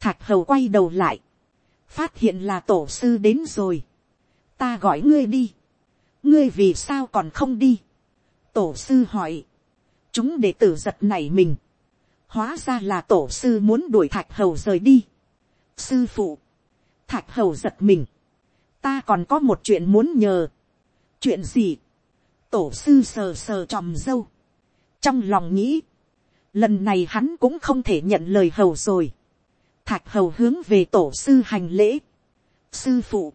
thạch hầu quay đầu lại, phát hiện là tổ sư đến rồi, ta gọi ngươi đi, ngươi vì sao còn không đi, tổ sư hỏi, chúng đệ tử giật nảy mình, hóa ra là tổ sư muốn đuổi thạch hầu rời đi, sư phụ, thạch hầu giật mình, ta còn có một chuyện muốn nhờ, chuyện gì, tổ sư sờ sờ tròm dâu, trong lòng nghĩ, lần này hắn cũng không thể nhận lời hầu rồi, thạch hầu hướng về tổ sư hành lễ, sư phụ,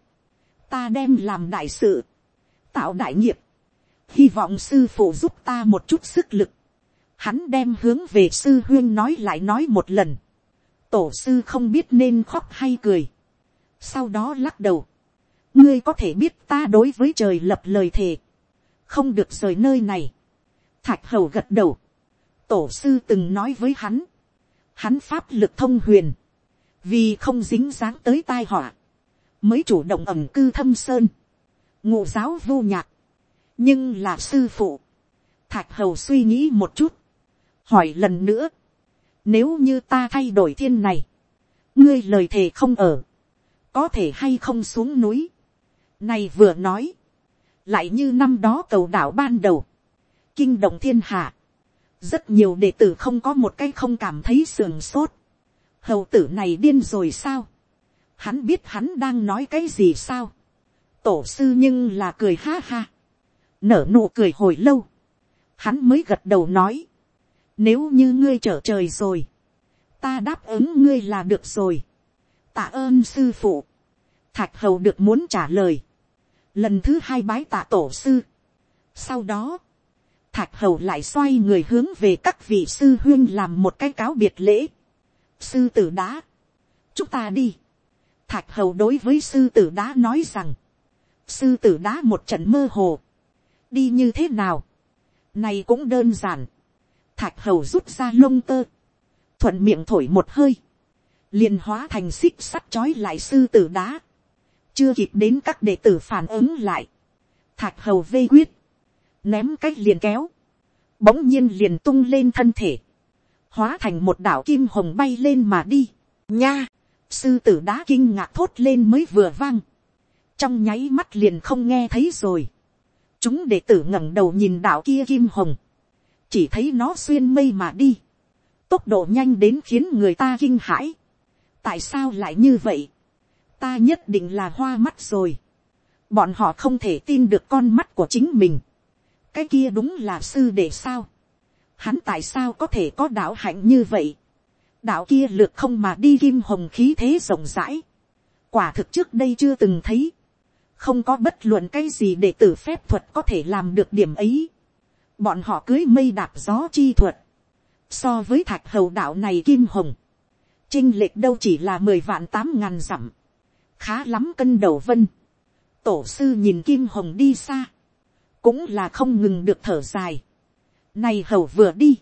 ta đem làm đại sự, tạo đại nghiệp, hy vọng sư phụ giúp ta một chút sức lực, hắn đem hướng về sư huyên nói lại nói một lần, tổ sư không biết nên khóc hay cười, sau đó lắc đầu, ngươi có thể biết ta đối với trời lập lời thề, không được rời nơi này, thạch hầu gật đầu, tổ sư từng nói với hắn, hắn pháp lực thông huyền, vì không dính dáng tới tai họa, mới chủ động ẩm cư thâm sơn, ngụ giáo vô nhạc, nhưng là sư phụ, thạch hầu suy nghĩ một chút, hỏi lần nữa, nếu như ta thay đổi thiên này, ngươi lời thề không ở, có thể hay không xuống núi, này vừa nói, lại như năm đó cầu đảo ban đầu, kinh động thiên hạ, rất nhiều đệ tử không có một cái không cảm thấy sườn sốt, hầu tử này điên rồi sao, hắn biết hắn đang nói cái gì sao, tổ sư nhưng là cười ha ha, nở nụ cười hồi lâu, hắn mới gật đầu nói, nếu như ngươi trở trời rồi, ta đáp ứng ngươi là được rồi, tạ ơn sư phụ, thạch hầu được muốn trả lời, lần thứ hai bái tạ tổ sư, sau đó, thạch hầu lại xoay người hướng về các vị sư huyên làm một cái cáo biệt lễ, sư tử đá, chúng ta đi, thạch hầu đối với sư tử đá nói rằng, sư tử đá một trận mơ hồ, đi như thế nào, này cũng đơn giản, thạch hầu rút ra lông tơ, thuận miệng thổi một hơi, liền hóa thành xích sắt chói lại sư tử đá, chưa kịp đến các đệ tử phản ứng lại, thạch hầu vây quyết, ném cách liền kéo, bỗng nhiên liền tung lên thân thể, hóa thành một đảo kim hồng bay lên mà đi, nha, sư tử đá kinh ngạc thốt lên mới vừa vang, trong nháy mắt liền không nghe thấy rồi, chúng đệ tử ngẩng đầu nhìn đảo kia kim hồng, chỉ thấy nó xuyên mây mà đi, tốc độ nhanh đến khiến người ta kinh hãi, tại sao lại như vậy, ta nhất định là hoa mắt rồi, bọn họ không thể tin được con mắt của chính mình, cái kia đúng là sư đệ sao, hắn tại sao có thể có đạo hạnh như vậy, đạo kia lược không mà đi kim hồng khí thế rộng rãi, quả thực trước đây chưa từng thấy, không có bất luận cái gì để tử phép thuật có thể làm được điểm ấy, bọn họ cưới mây đạp gió chi thuật, so với thạch hầu đạo này kim hồng, trinh lệch đâu chỉ là mười vạn tám ngàn dặm, khá lắm cân đầu vân, tổ sư nhìn kim hồng đi xa, cũng là không ngừng được thở dài, này hầu vừa đi,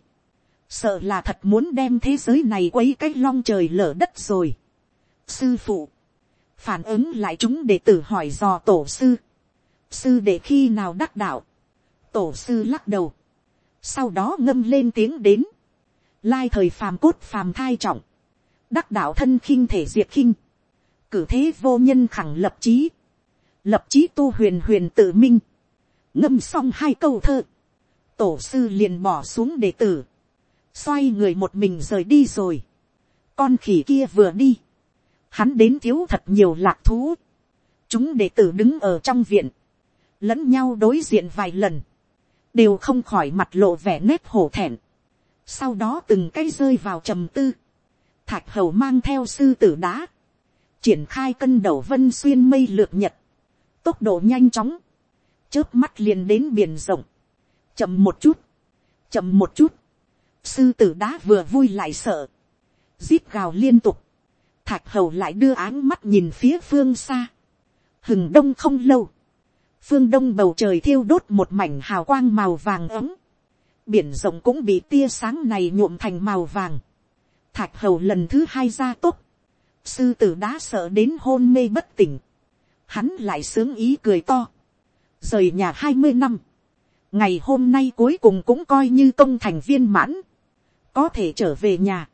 sợ là thật muốn đem thế giới này quấy cái long trời lở đất rồi. sư phụ, phản ứng lại chúng để tử hỏi dò tổ sư, sư để khi nào đắc đạo, tổ sư lắc đầu, sau đó ngâm lên tiếng đến, lai thời phàm cốt phàm thai trọng, đắc đạo thân khinh thể diệt khinh, cử thế vô nhân khẳng lập trí, lập trí tu huyền huyền tự minh, ngâm xong hai câu thơ, tổ sư liền bỏ xuống đệ tử, xoay người một mình rời đi rồi, con khỉ kia vừa đi, hắn đến thiếu thật nhiều lạc thú, chúng đệ tử đứng ở trong viện, lẫn nhau đối diện vài lần, đều không khỏi mặt lộ vẻ nếp hổ thẹn, sau đó từng cây rơi vào trầm tư, thạch hầu mang theo sư tử đá, triển khai cân đầu vân xuyên mây lược nhật, tốc độ nhanh chóng, chớp mắt liền đến biển rộng, chậm một chút, chậm một chút, sư tử đá vừa vui lại sợ, rít gào liên tục, thạch hầu lại đưa áng mắt nhìn phía phương xa, hừng đông không lâu, phương đông bầu trời thiêu đốt một mảnh hào quang màu vàng ấm, biển rộng cũng bị tia sáng này nhuộm thành màu vàng, thạch hầu lần thứ hai ra tốt, sư tử đã sợ đến hôn mê bất tỉnh, hắn lại sướng ý cười to, rời nhà hai mươi năm, ngày hôm nay cuối cùng cũng coi như công thành viên mãn, có thể trở về nhà,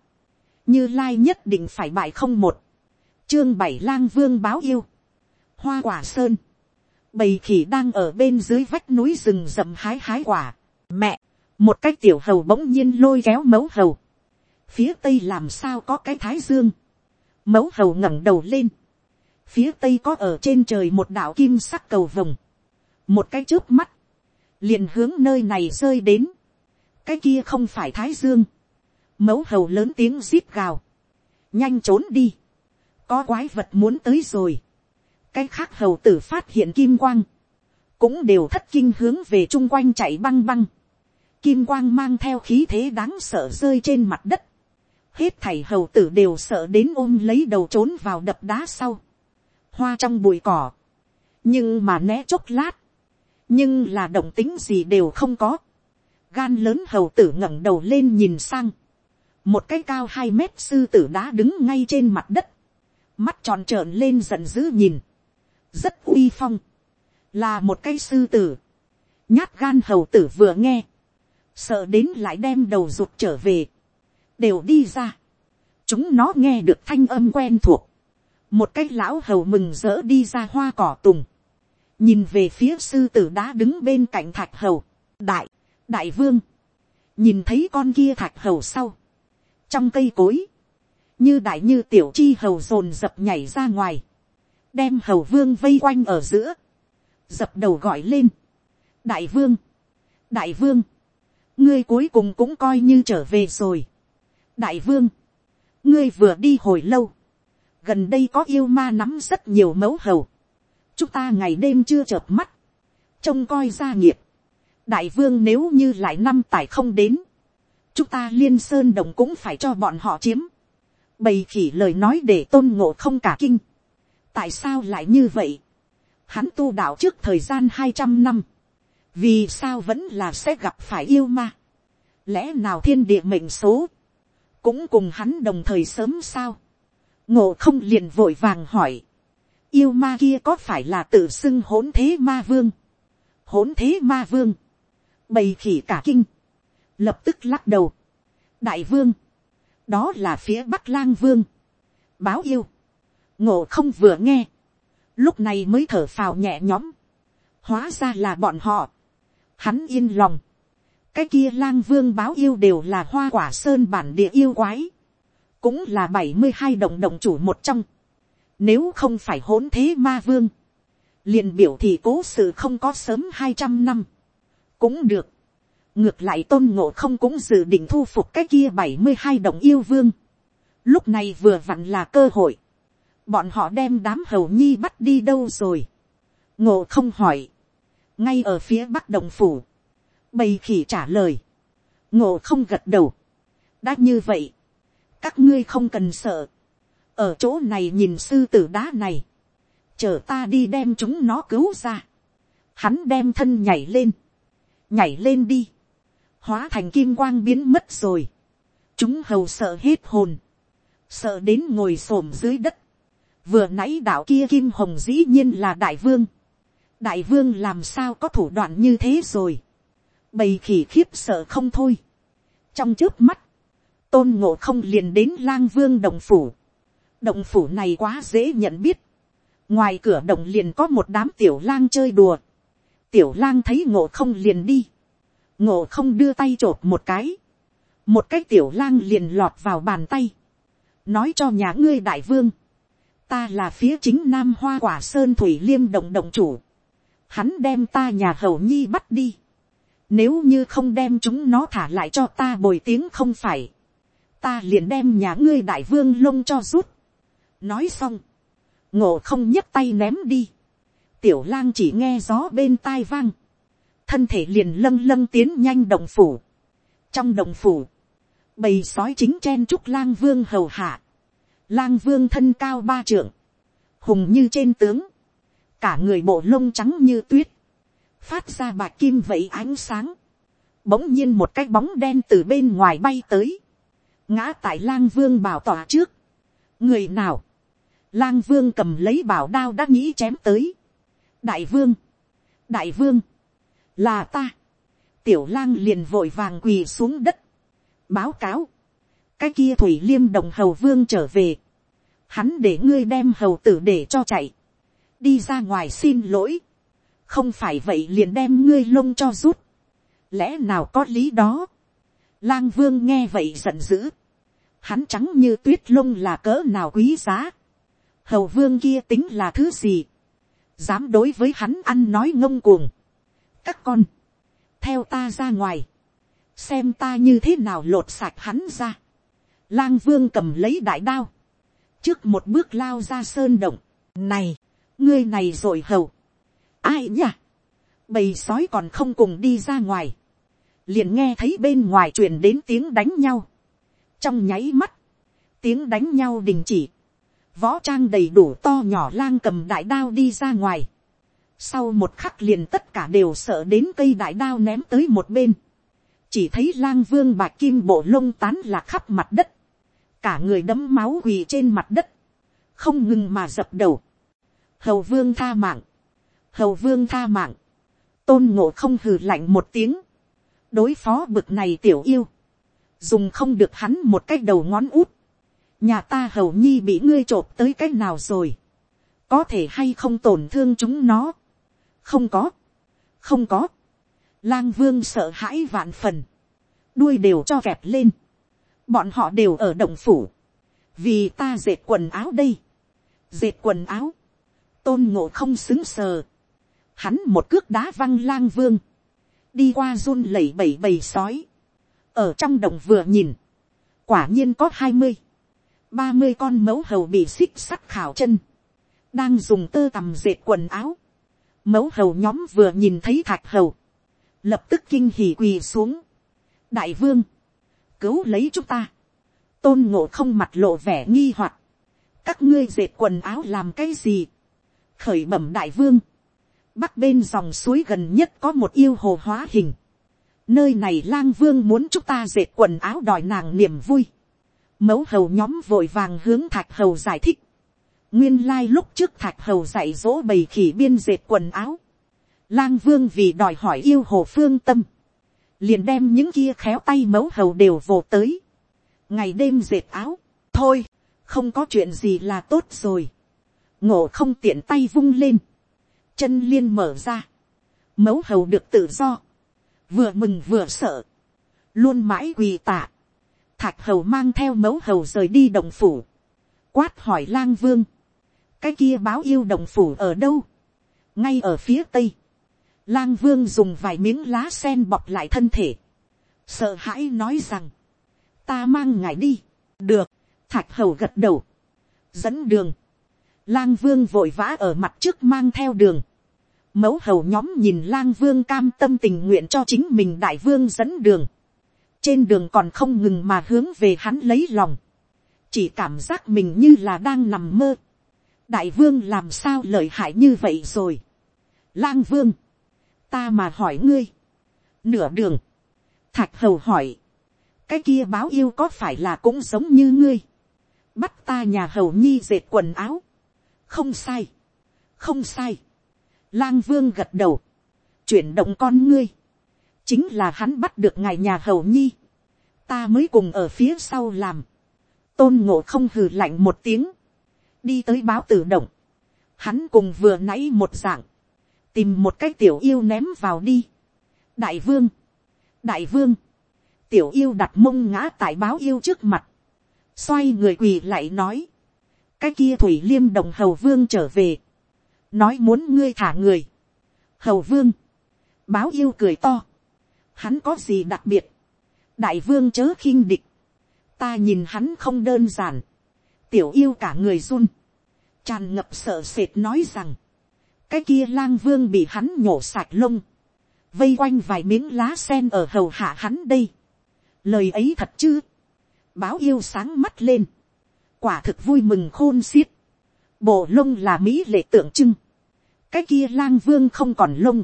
như lai nhất định phải bại không một, chương bảy lang vương báo yêu, hoa quả sơn, bầy khỉ đang ở bên dưới vách núi rừng rậm hái hái quả, mẹ, một cái tiểu hầu bỗng nhiên lôi kéo mấu hầu, phía tây làm sao có cái thái dương, mấu hầu ngẩng đầu lên, phía tây có ở trên trời một đạo kim sắc cầu vồng, một cái trước mắt, liền hướng nơi này rơi đến, cái kia không phải thái dương, mấu hầu lớn tiếng rít gào, nhanh trốn đi, có quái vật muốn tới rồi, cái khác hầu tử phát hiện kim quang, cũng đều thất kinh hướng về chung quanh chạy băng băng, kim quang mang theo khí thế đáng sợ rơi trên mặt đất, hết thảy hầu tử đều sợ đến ôm lấy đầu trốn vào đập đá sau, hoa trong bụi cỏ, nhưng mà né chốc lát, nhưng là động tính gì đều không có, gan lớn hầu tử ngẩng đầu lên nhìn sang, một cái cao hai mét sư tử đá đứng ngay trên mặt đất, mắt tròn trợn lên giận dữ nhìn, rất uy phong, là một cái sư tử, nhát gan hầu tử vừa nghe, sợ đến lại đem đầu rụt trở về, đều đi ra, chúng nó nghe được thanh âm quen thuộc, một cái lão hầu mừng rỡ đi ra hoa cỏ tùng, nhìn về phía sư tử đá đứng bên cạnh thạch hầu, đại, đại vương, nhìn thấy con kia thạch hầu sau, trong cây cối, như đại như tiểu chi hầu dồn dập nhảy ra ngoài, đem hầu vương vây quanh ở giữa, dập đầu gọi lên, đại vương, đại vương, ngươi cuối cùng cũng coi như trở về rồi, đại vương, ngươi vừa đi hồi lâu, gần đây có yêu ma nắm rất nhiều mẫu hầu, chúng ta ngày đêm chưa chợp mắt, trông coi gia nghiệp, đại vương nếu như lại năm tài không đến, chúng ta liên sơn đồng cũng phải cho bọn họ chiếm, bầy khỉ lời nói để tôn ngộ không cả kinh, tại sao lại như vậy, hắn tu đạo trước thời gian hai trăm năm, vì sao vẫn là sẽ gặp phải yêu ma, lẽ nào thiên địa mệnh số, cũng cùng hắn đồng thời sớm sao, ngộ không liền vội vàng hỏi, yêu ma kia có phải là tự xưng hỗn thế ma vương, hỗn thế ma vương, bầy khỉ cả kinh, lập tức lắc đầu, đại vương, đó là phía bắc lang vương, báo yêu, ngộ không vừa nghe, lúc này mới thở phào nhẹ nhõm, hóa ra là bọn họ, hắn yên lòng, cái kia lang vương báo yêu đều là hoa quả sơn bản địa yêu quái, cũng là bảy mươi hai đồng đồng chủ một trong, nếu không phải hỗn thế ma vương, liền biểu thì cố sự không có sớm hai trăm năm, cũng được, ngược lại tôn ngộ không cũng dự định thu phục cái kia bảy mươi hai đồng yêu vương, lúc này vừa vặn là cơ hội, bọn họ đem đám hầu nhi bắt đi đâu rồi, ngộ không hỏi, ngay ở phía bắc đồng phủ, bầy khỉ trả lời, ngộ không gật đầu, đã như vậy, các ngươi không cần sợ, ở chỗ này nhìn sư tử đá này, chờ ta đi đem chúng nó cứu ra, hắn đem thân nhảy lên, nhảy lên đi, hóa thành kim quang biến mất rồi, chúng hầu sợ hết hồn, sợ đến ngồi s ổ m dưới đất, vừa nãy đạo kia kim hồng dĩ nhiên là đại vương, đại vương làm sao có thủ đoạn như thế rồi, bầy khỉ khiếp sợ không thôi, trong trước mắt, tôn ngộ không liền đến lang vương đồng phủ, động phủ này quá dễ nhận biết, ngoài cửa động liền có một đám tiểu lang chơi đùa, tiểu lang thấy ngộ không liền đi, ngộ không đưa tay t r ộ p một cái, một cái tiểu lang liền lọt vào bàn tay, nói cho nhà ngươi đại vương, ta là phía chính nam hoa quả sơn thủy liêm động động chủ, hắn đem ta nhà hầu nhi bắt đi, nếu như không đem chúng nó thả lại cho ta bồi tiếng không phải, ta liền đem nhà ngươi đại vương lông cho rút, nói xong, ngộ không nhấc tay ném đi, tiểu lang chỉ nghe gió bên tai vang, thân thể liền lâng lâng tiến nhanh đồng phủ, trong đồng phủ, bầy sói chính chen trúc lang vương hầu hạ, lang vương thân cao ba trượng, hùng như trên tướng, cả người bộ lông trắng như tuyết, phát ra bạc kim vậy ánh sáng, bỗng nhiên một cái bóng đen từ bên ngoài bay tới, ngã tại lang vương bảo tỏa trước, người nào, lang vương cầm lấy bảo đao đã nghĩ chém tới. đại vương, đại vương, là ta. tiểu lang liền vội vàng quỳ xuống đất. báo cáo, cái kia thủy liêm đồng hầu vương trở về. hắn để ngươi đem hầu tử để cho chạy. đi ra ngoài xin lỗi. không phải vậy liền đem ngươi lông cho rút. lẽ nào có lý đó. lang vương nghe vậy giận dữ. hắn trắng như tuyết lông là cỡ nào quý giá hầu vương kia tính là thứ gì, dám đối với hắn ăn nói ngông cuồng. các con, theo ta ra ngoài, xem ta như thế nào lột sạch hắn ra lang vương cầm lấy đại đao, trước một bước lao ra sơn động, này, ngươi này rồi hầu, ai nhỉ, bầy sói còn không cùng đi ra ngoài, liền nghe thấy bên ngoài truyền đến tiếng đánh nhau, trong nháy mắt, tiếng đánh nhau đình chỉ, võ trang đầy đủ to nhỏ lang cầm đại đao đi ra ngoài. Sau một khắc liền tất cả đều sợ đến cây đại đao ném tới một bên. chỉ thấy lang vương bạc kim bộ lông tán là khắp mặt đất, cả người đấm máu quỳ trên mặt đất, không ngừng mà dập đầu, hầu vương tha mạng, hầu vương tha mạng, tôn ngộ không hừ lạnh một tiếng, đối phó bực này tiểu yêu, dùng không được hắn một cái đầu ngón út, nhà ta hầu nhi bị ngươi t r ộ p tới cái nào rồi, có thể hay không tổn thương chúng nó, không có, không có, lang vương sợ hãi vạn phần, đuôi đều cho kẹp lên, bọn họ đều ở động phủ, vì ta dệt quần áo đây, dệt quần áo, tôn ngộ không xứng sờ, hắn một cước đá văng lang vương, đi qua run lẩy bẩy bầy sói, ở trong đồng vừa nhìn, quả nhiên có hai mươi, ba mươi con mẫu hầu bị xích sắt khảo chân, đang dùng tơ tằm dệt quần áo. Mẫu hầu nhóm vừa nhìn thấy thạch hầu, lập tức kinh hỉ quỳ xuống. đại vương, cứu lấy chúng ta. tôn ngộ không mặt lộ vẻ nghi hoặc. các ngươi dệt quần áo làm cái gì. khởi bẩm đại vương. bắc bên dòng suối gần nhất có một yêu hồ hóa hình. nơi này lang vương muốn chúng ta dệt quần áo đòi nàng niềm vui mẫu hầu nhóm vội vàng hướng thạch hầu giải thích. nguyên lai lúc trước thạch hầu dạy dỗ bầy khỉ biên dệt quần áo. lang vương vì đòi hỏi yêu hồ phương tâm liền đem những kia khéo tay mấu hầu đều vồ tới. ngày đêm dệt áo. thôi, không có chuyện gì là tốt rồi. ngộ không tiện tay vung lên. chân liên mở ra. mấu hầu được tự do. vừa mừng vừa sợ. luôn mãi quỳ tạ thạch hầu mang theo mấu hầu rời đi đồng phủ, quát hỏi lang vương, cái kia báo yêu đồng phủ ở đâu, ngay ở phía tây, lang vương dùng vài miếng lá sen bọc lại thân thể, sợ hãi nói rằng, ta mang ngài đi, được, thạch hầu gật đầu, dẫn đường, lang vương vội vã ở mặt trước mang theo đường, mẫu hầu nhóm nhìn lang vương cam tâm tình nguyện cho chính mình đại vương dẫn đường, trên đường còn không ngừng mà hướng về hắn lấy lòng, chỉ cảm giác mình như là đang nằm mơ. đại vương làm sao lợi hại như vậy rồi. lang vương, ta mà hỏi ngươi, nửa đường, thạch hầu hỏi, cái kia báo yêu có phải là cũng giống như ngươi, bắt ta nhà hầu nhi dệt quần áo, không sai, không sai, lang vương gật đầu, chuyển động con ngươi, chính là hắn bắt được ngài nhà hầu nhi, ta mới cùng ở phía sau làm, tôn ngộ không hừ lạnh một tiếng, đi tới báo tử động, hắn cùng vừa nãy một dạng, tìm một cái tiểu yêu ném vào đi, đại vương, đại vương, tiểu yêu đặt mông ngã tại báo yêu trước mặt, xoay người quỳ lại nói, cái kia thủy liêm đồng hầu vương trở về, nói muốn ngươi thả người, hầu vương, báo yêu cười to, hắn có gì đặc biệt, đại vương chớ khinh địch, ta nhìn hắn không đơn giản, tiểu yêu cả người run, tràn ngập sợ sệt nói rằng, cái kia lang vương bị hắn nhổ sạch lông, vây quanh vài miếng lá sen ở hầu hạ hắn đây, lời ấy thật chứ, báo yêu sáng mắt lên, quả thực vui mừng khôn xiết, bộ lông là mỹ lệ tượng trưng, cái kia lang vương không còn lông,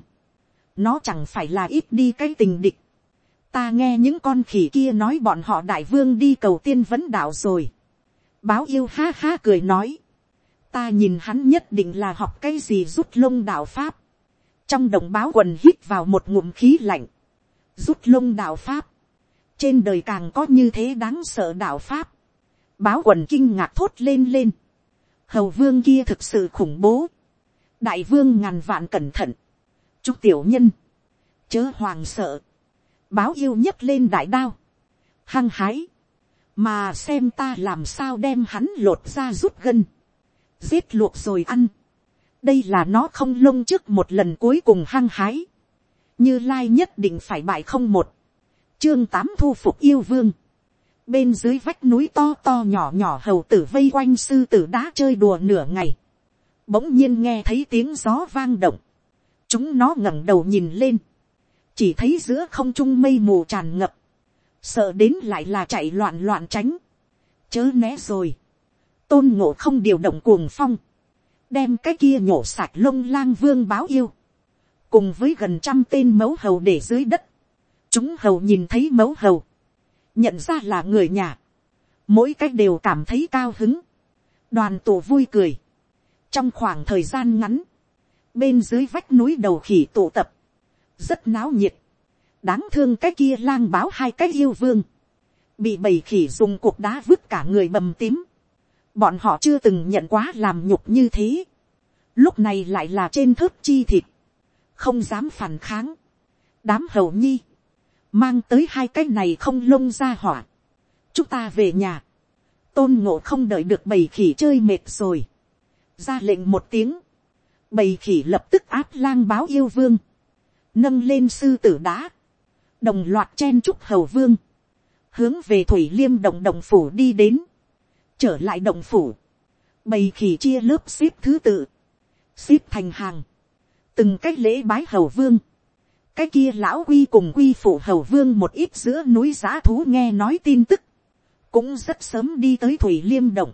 nó chẳng phải là ít đi cái tình địch, ta nghe những con khỉ kia nói bọn họ đại vương đi cầu tiên vấn đạo rồi. báo yêu ha ha cười nói ta nhìn hắn nhất định là học cái gì rút lông đạo pháp. trong đồng báo quần hít vào một ngụm khí lạnh. rút lông đạo pháp. trên đời càng có như thế đáng sợ đạo pháp. báo quần kinh ngạc thốt lên lên. hầu vương kia thực sự khủng bố. đại vương ngàn vạn cẩn thận. chúc tiểu nhân. chớ hoàng sợ báo yêu nhấc lên đại đao, hăng hái, mà xem ta làm sao đem hắn lột ra rút gân, giết luộc rồi ăn, đây là nó không lông trước một lần cuối cùng hăng hái, như lai nhất định phải bại không một, chương tám thu phục yêu vương, bên dưới vách núi to to nhỏ nhỏ hầu tử vây quanh sư tử đá chơi đùa nửa ngày, bỗng nhiên nghe thấy tiếng gió vang động, chúng nó ngẩng đầu nhìn lên, chỉ thấy giữa không trung mây mù tràn ngập, sợ đến lại là chạy loạn loạn tránh, chớ né rồi, tôn ngộ không điều động cuồng phong, đem cái kia nhổ sạch lông lang vương báo yêu, cùng với gần trăm tên mấu hầu để dưới đất, chúng hầu nhìn thấy mẫu hầu, nhận ra là người nhà, mỗi cách đều cảm thấy cao hứng, đoàn tụ vui cười, trong khoảng thời gian ngắn, bên dưới vách núi đầu khỉ tụ tập, rất náo nhiệt, đáng thương cái kia lang báo hai cái yêu vương, bị bầy khỉ dùng cuộc đá vứt cả người bầm tím, bọn họ chưa từng nhận quá làm nhục như thế, lúc này lại là trên thớt chi thịt, không dám phản kháng, đám hầu nhi, mang tới hai cái này không lông ra hỏa, chúng ta về nhà, tôn ngộ không đợi được bầy khỉ chơi mệt rồi, ra lệnh một tiếng, bầy khỉ lập tức áp lang báo yêu vương, nâng lên sư tử đá, đồng loạt chen trúc hầu vương, hướng về thủy liêm động động phủ đi đến, trở lại động phủ, bầy khỉ chia lớp xếp thứ tự, xếp thành hàng, từng cách lễ bái hầu vương, cái kia lão quy cùng quy phụ hầu vương một ít giữa núi giá thú nghe nói tin tức, cũng rất sớm đi tới thủy liêm động,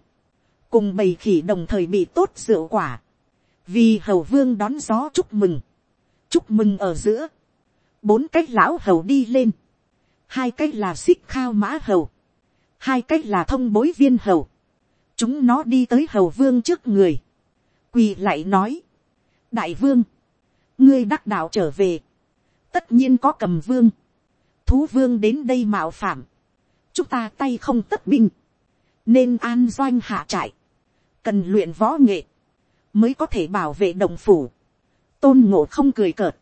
cùng bầy khỉ đồng thời bị tốt rượu quả, vì hầu vương đón gió chúc mừng, chúc mừng ở giữa, bốn cách lão hầu đi lên, hai cách là xích khao mã hầu, hai cách là thông bối viên hầu, chúng nó đi tới hầu vương trước người, quỳ lại nói, đại vương, ngươi đắc đạo trở về, tất nhiên có cầm vương, thú vương đến đây mạo phạm, chúng ta tay không tất binh, nên an doanh hạ trại, cần luyện võ nghệ, mới có thể bảo vệ đồng phủ, tôn ngộ không cười cợt,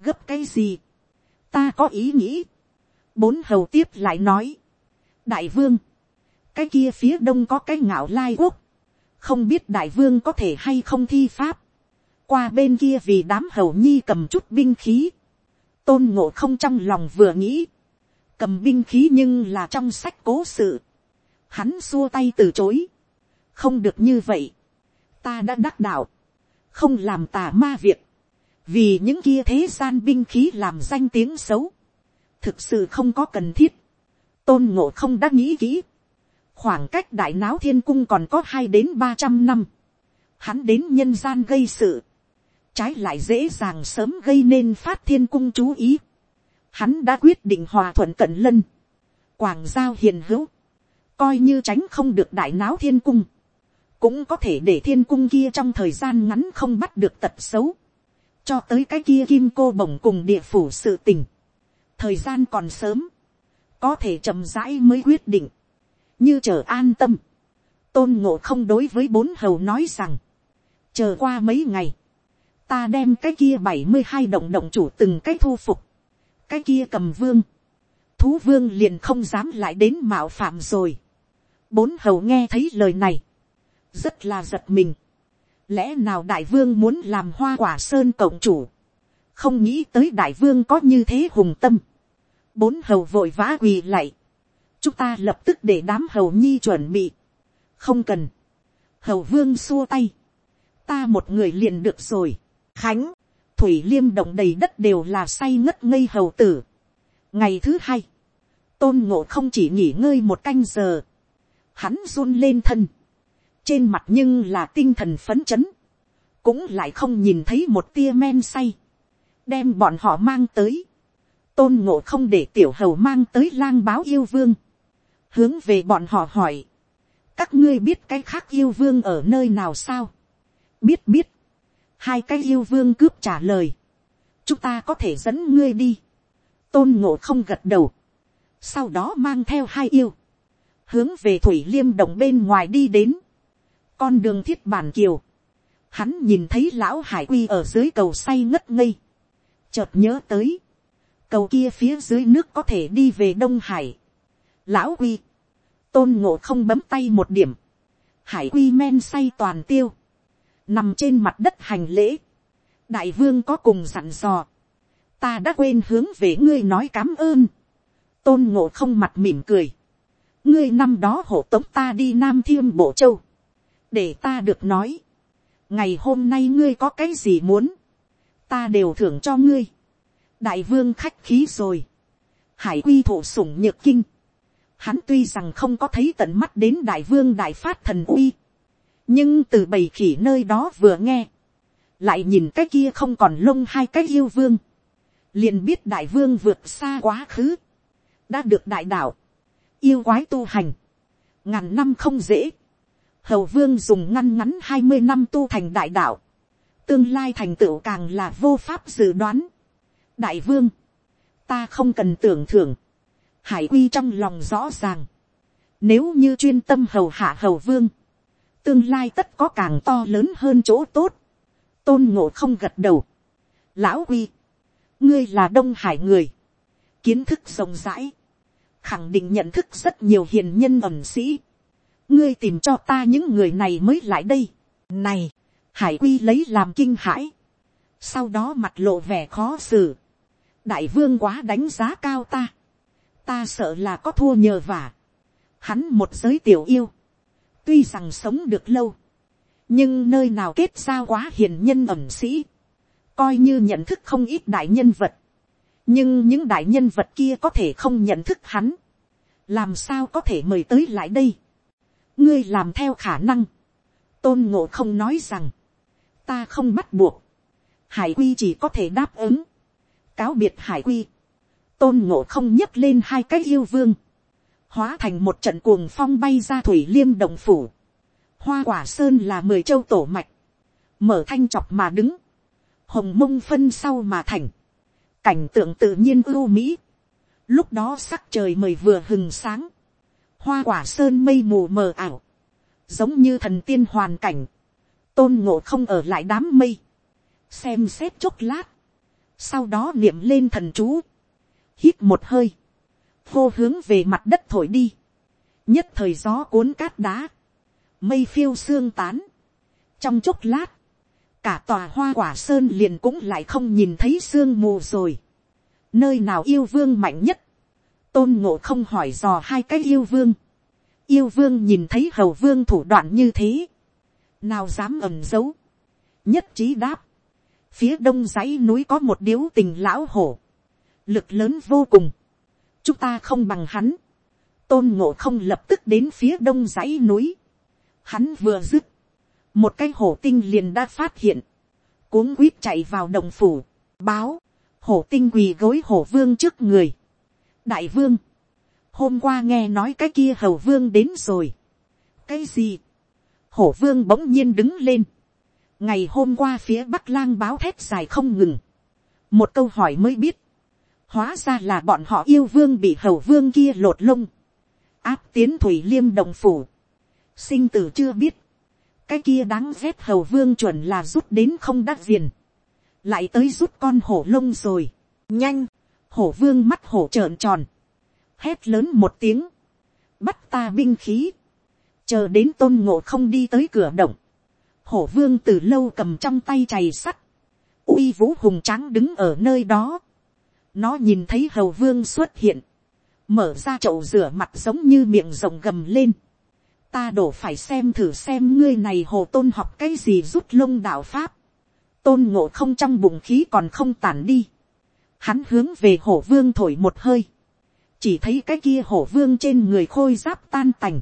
gấp cái gì, ta có ý nghĩ, bốn hầu tiếp lại nói, đại vương, cái kia phía đông có cái ngạo lai quốc, không biết đại vương có thể hay không thi pháp, qua bên kia vì đám hầu nhi cầm chút binh khí, tôn ngộ không trong lòng vừa nghĩ, cầm binh khí nhưng là trong sách cố sự, hắn xua tay từ chối, không được như vậy, ta đã đắc đạo, không làm tà ma việc, vì những kia thế gian binh khí làm danh tiếng xấu, thực sự không có cần thiết, tôn ngộ không đã nghĩ kỹ, khoảng cách đại náo thiên cung còn có hai đến ba trăm năm, hắn đến nhân gian gây sự, trái lại dễ dàng sớm gây nên phát thiên cung chú ý, hắn đã quyết định hòa thuận cận lân, quảng giao hiền hữu, coi như tránh không được đại náo thiên cung, cũng có thể để thiên cung kia trong thời gian ngắn không bắt được tật xấu, cho tới cái kia kim cô bổng cùng địa phủ sự tình, thời gian còn sớm, có thể chậm rãi mới quyết định, như chờ an tâm, tôn ngộ không đối với bốn hầu nói rằng, chờ qua mấy ngày, ta đem cái kia bảy mươi hai động động chủ từng cái thu phục, cái kia cầm vương, thú vương liền không dám lại đến mạo phạm rồi. bốn hầu nghe thấy lời này, rất là giật mình. lẽ nào đại vương muốn làm hoa quả sơn cộng chủ, không nghĩ tới đại vương có như thế hùng tâm. bốn hầu vội vã quỳ lại, chúng ta lập tức để đám hầu nhi chuẩn bị. không cần, hầu vương xua tay, ta một người liền được rồi. khánh, thủy liêm động đầy đất đều là say ngất ngây hầu tử. ngày thứ hai, tôn ngộ không chỉ nghỉ ngơi một canh giờ, hắn run lên thân, trên mặt nhưng là tinh thần phấn chấn, cũng lại không nhìn thấy một tia men say, đem bọn họ mang tới, tôn ngộ không để tiểu hầu mang tới lang báo yêu vương, hướng về bọn họ hỏi, các ngươi biết cái khác yêu vương ở nơi nào sao, biết biết, hai cái yêu vương cướp trả lời, chúng ta có thể dẫn ngươi đi, tôn ngộ không gật đầu, sau đó mang theo hai yêu, hướng về thủy liêm động bên ngoài đi đến, con đường thiết bản kiều, hắn nhìn thấy lão hải quy ở dưới cầu say ngất ngây, chợt nhớ tới, cầu kia phía dưới nước có thể đi về đông hải, lão quy, tôn ngộ không bấm tay một điểm, hải quy men say toàn tiêu, nằm trên mặt đất hành lễ, đại vương có cùng dặn dò, ta đã quên hướng về ngươi nói cám ơn, tôn ngộ không mặt mỉm cười, ngươi năm đó hộ tống ta đi nam thiêm bộ châu, để ta được nói, ngày hôm nay ngươi có cái gì muốn, ta đều thưởng cho ngươi, đại vương khách khí rồi, hải quy thổ sủng nhược kinh, hắn tuy rằng không có thấy tận mắt đến đại vương đại phát thần uy, nhưng từ bầy khỉ nơi đó vừa nghe, lại nhìn cái kia không còn lông hai cái yêu vương, liền biết đại vương vượt xa quá khứ, đã được đại đạo, yêu quái tu hành, ngàn năm không dễ, hầu vương dùng ngăn ngắn hai mươi năm tu thành đại đạo, tương lai thành tựu càng là vô pháp dự đoán. đại vương, ta không cần tưởng thưởng, hải quy trong lòng rõ ràng, nếu như chuyên tâm hầu hạ hầu vương, tương lai tất có càng to lớn hơn chỗ tốt, tôn ngộ không gật đầu. lão quy, ngươi là đông hải người, kiến thức rộng rãi, khẳng định nhận thức rất nhiều hiền nhân ẩm sĩ, ngươi tìm cho ta những người này mới lại đây. này, hải quy lấy làm kinh hãi, sau đó mặt lộ vẻ khó xử, đại vương quá đánh giá cao ta, ta sợ là có thua nhờ vả, hắn một giới tiểu yêu, tuy rằng sống được lâu, nhưng nơi nào kết giao quá hiền nhân ẩm sĩ, coi như nhận thức không ít đại nhân vật, nhưng những đại nhân vật kia có thể không nhận thức hắn, làm sao có thể mời tới lại đây, ngươi làm theo khả năng, tôn ngộ không nói rằng, ta không bắt buộc, hải quy chỉ có thể đáp ứng, cáo biệt hải quy, tôn ngộ không nhấc lên hai cái yêu vương, hóa thành một trận cuồng phong bay ra thủy liêm đồng phủ, hoa quả sơn là mười châu tổ mạch, mở thanh chọc mà đứng, hồng mông phân sau mà thành, cảnh tượng tự nhiên ưu mỹ, lúc đó sắc trời mời vừa hừng sáng, hoa quả sơn mây mù mờ ảo, giống như thần tiên hoàn cảnh, tôn ngộ không ở lại đám mây, xem xét chốc lát, sau đó niệm lên thần chú, hít một hơi, hô hướng về mặt đất thổi đi, nhất thời gió cuốn cát đá, mây phiêu xương tán, trong chốc lát, cả tòa hoa quả sơn liền cũng lại không nhìn thấy sương mù rồi, nơi nào yêu vương mạnh nhất, tôn ngộ không hỏi dò hai cái yêu vương, yêu vương nhìn thấy hầu vương thủ đoạn như thế, nào dám ẩm giấu, nhất trí đáp, phía đông dãy núi có một điếu tình lão hổ, lực lớn vô cùng, chúng ta không bằng hắn, tôn ngộ không lập tức đến phía đông dãy núi, hắn vừa dứt, một cái hổ tinh liền đã phát hiện, cuống quýt chạy vào đồng phủ, báo, hổ tinh quỳ gối hổ vương trước người, đại vương, hôm qua nghe nói cái kia hầu vương đến rồi, cái gì, hổ vương bỗng nhiên đứng lên, ngày hôm qua phía bắc lang báo thét dài không ngừng, một câu hỏi mới biết, hóa ra là bọn họ yêu vương bị hầu vương kia lột lông, áp tiến thủy liêm đồng phủ, sinh tử chưa biết, cái kia đáng ghét hầu vương chuẩn là rút đến không đắc diền. lại tới rút con hổ lông rồi, nhanh, hổ vương mắt hổ trợn tròn, hét lớn một tiếng, bắt ta binh khí, chờ đến tôn ngộ không đi tới cửa động, hổ vương từ lâu cầm trong tay chày sắt, uy vũ hùng tráng đứng ở nơi đó, nó nhìn thấy hầu vương xuất hiện, mở ra chậu rửa mặt giống như miệng rồng gầm lên, ta đổ phải xem thử xem ngươi này hồ tôn học cái gì rút lông đạo pháp, tôn ngộ không trong bụng khí còn không tản đi, hắn hướng về hổ vương thổi một hơi, chỉ thấy cái kia hổ vương trên người khôi giáp tan tành,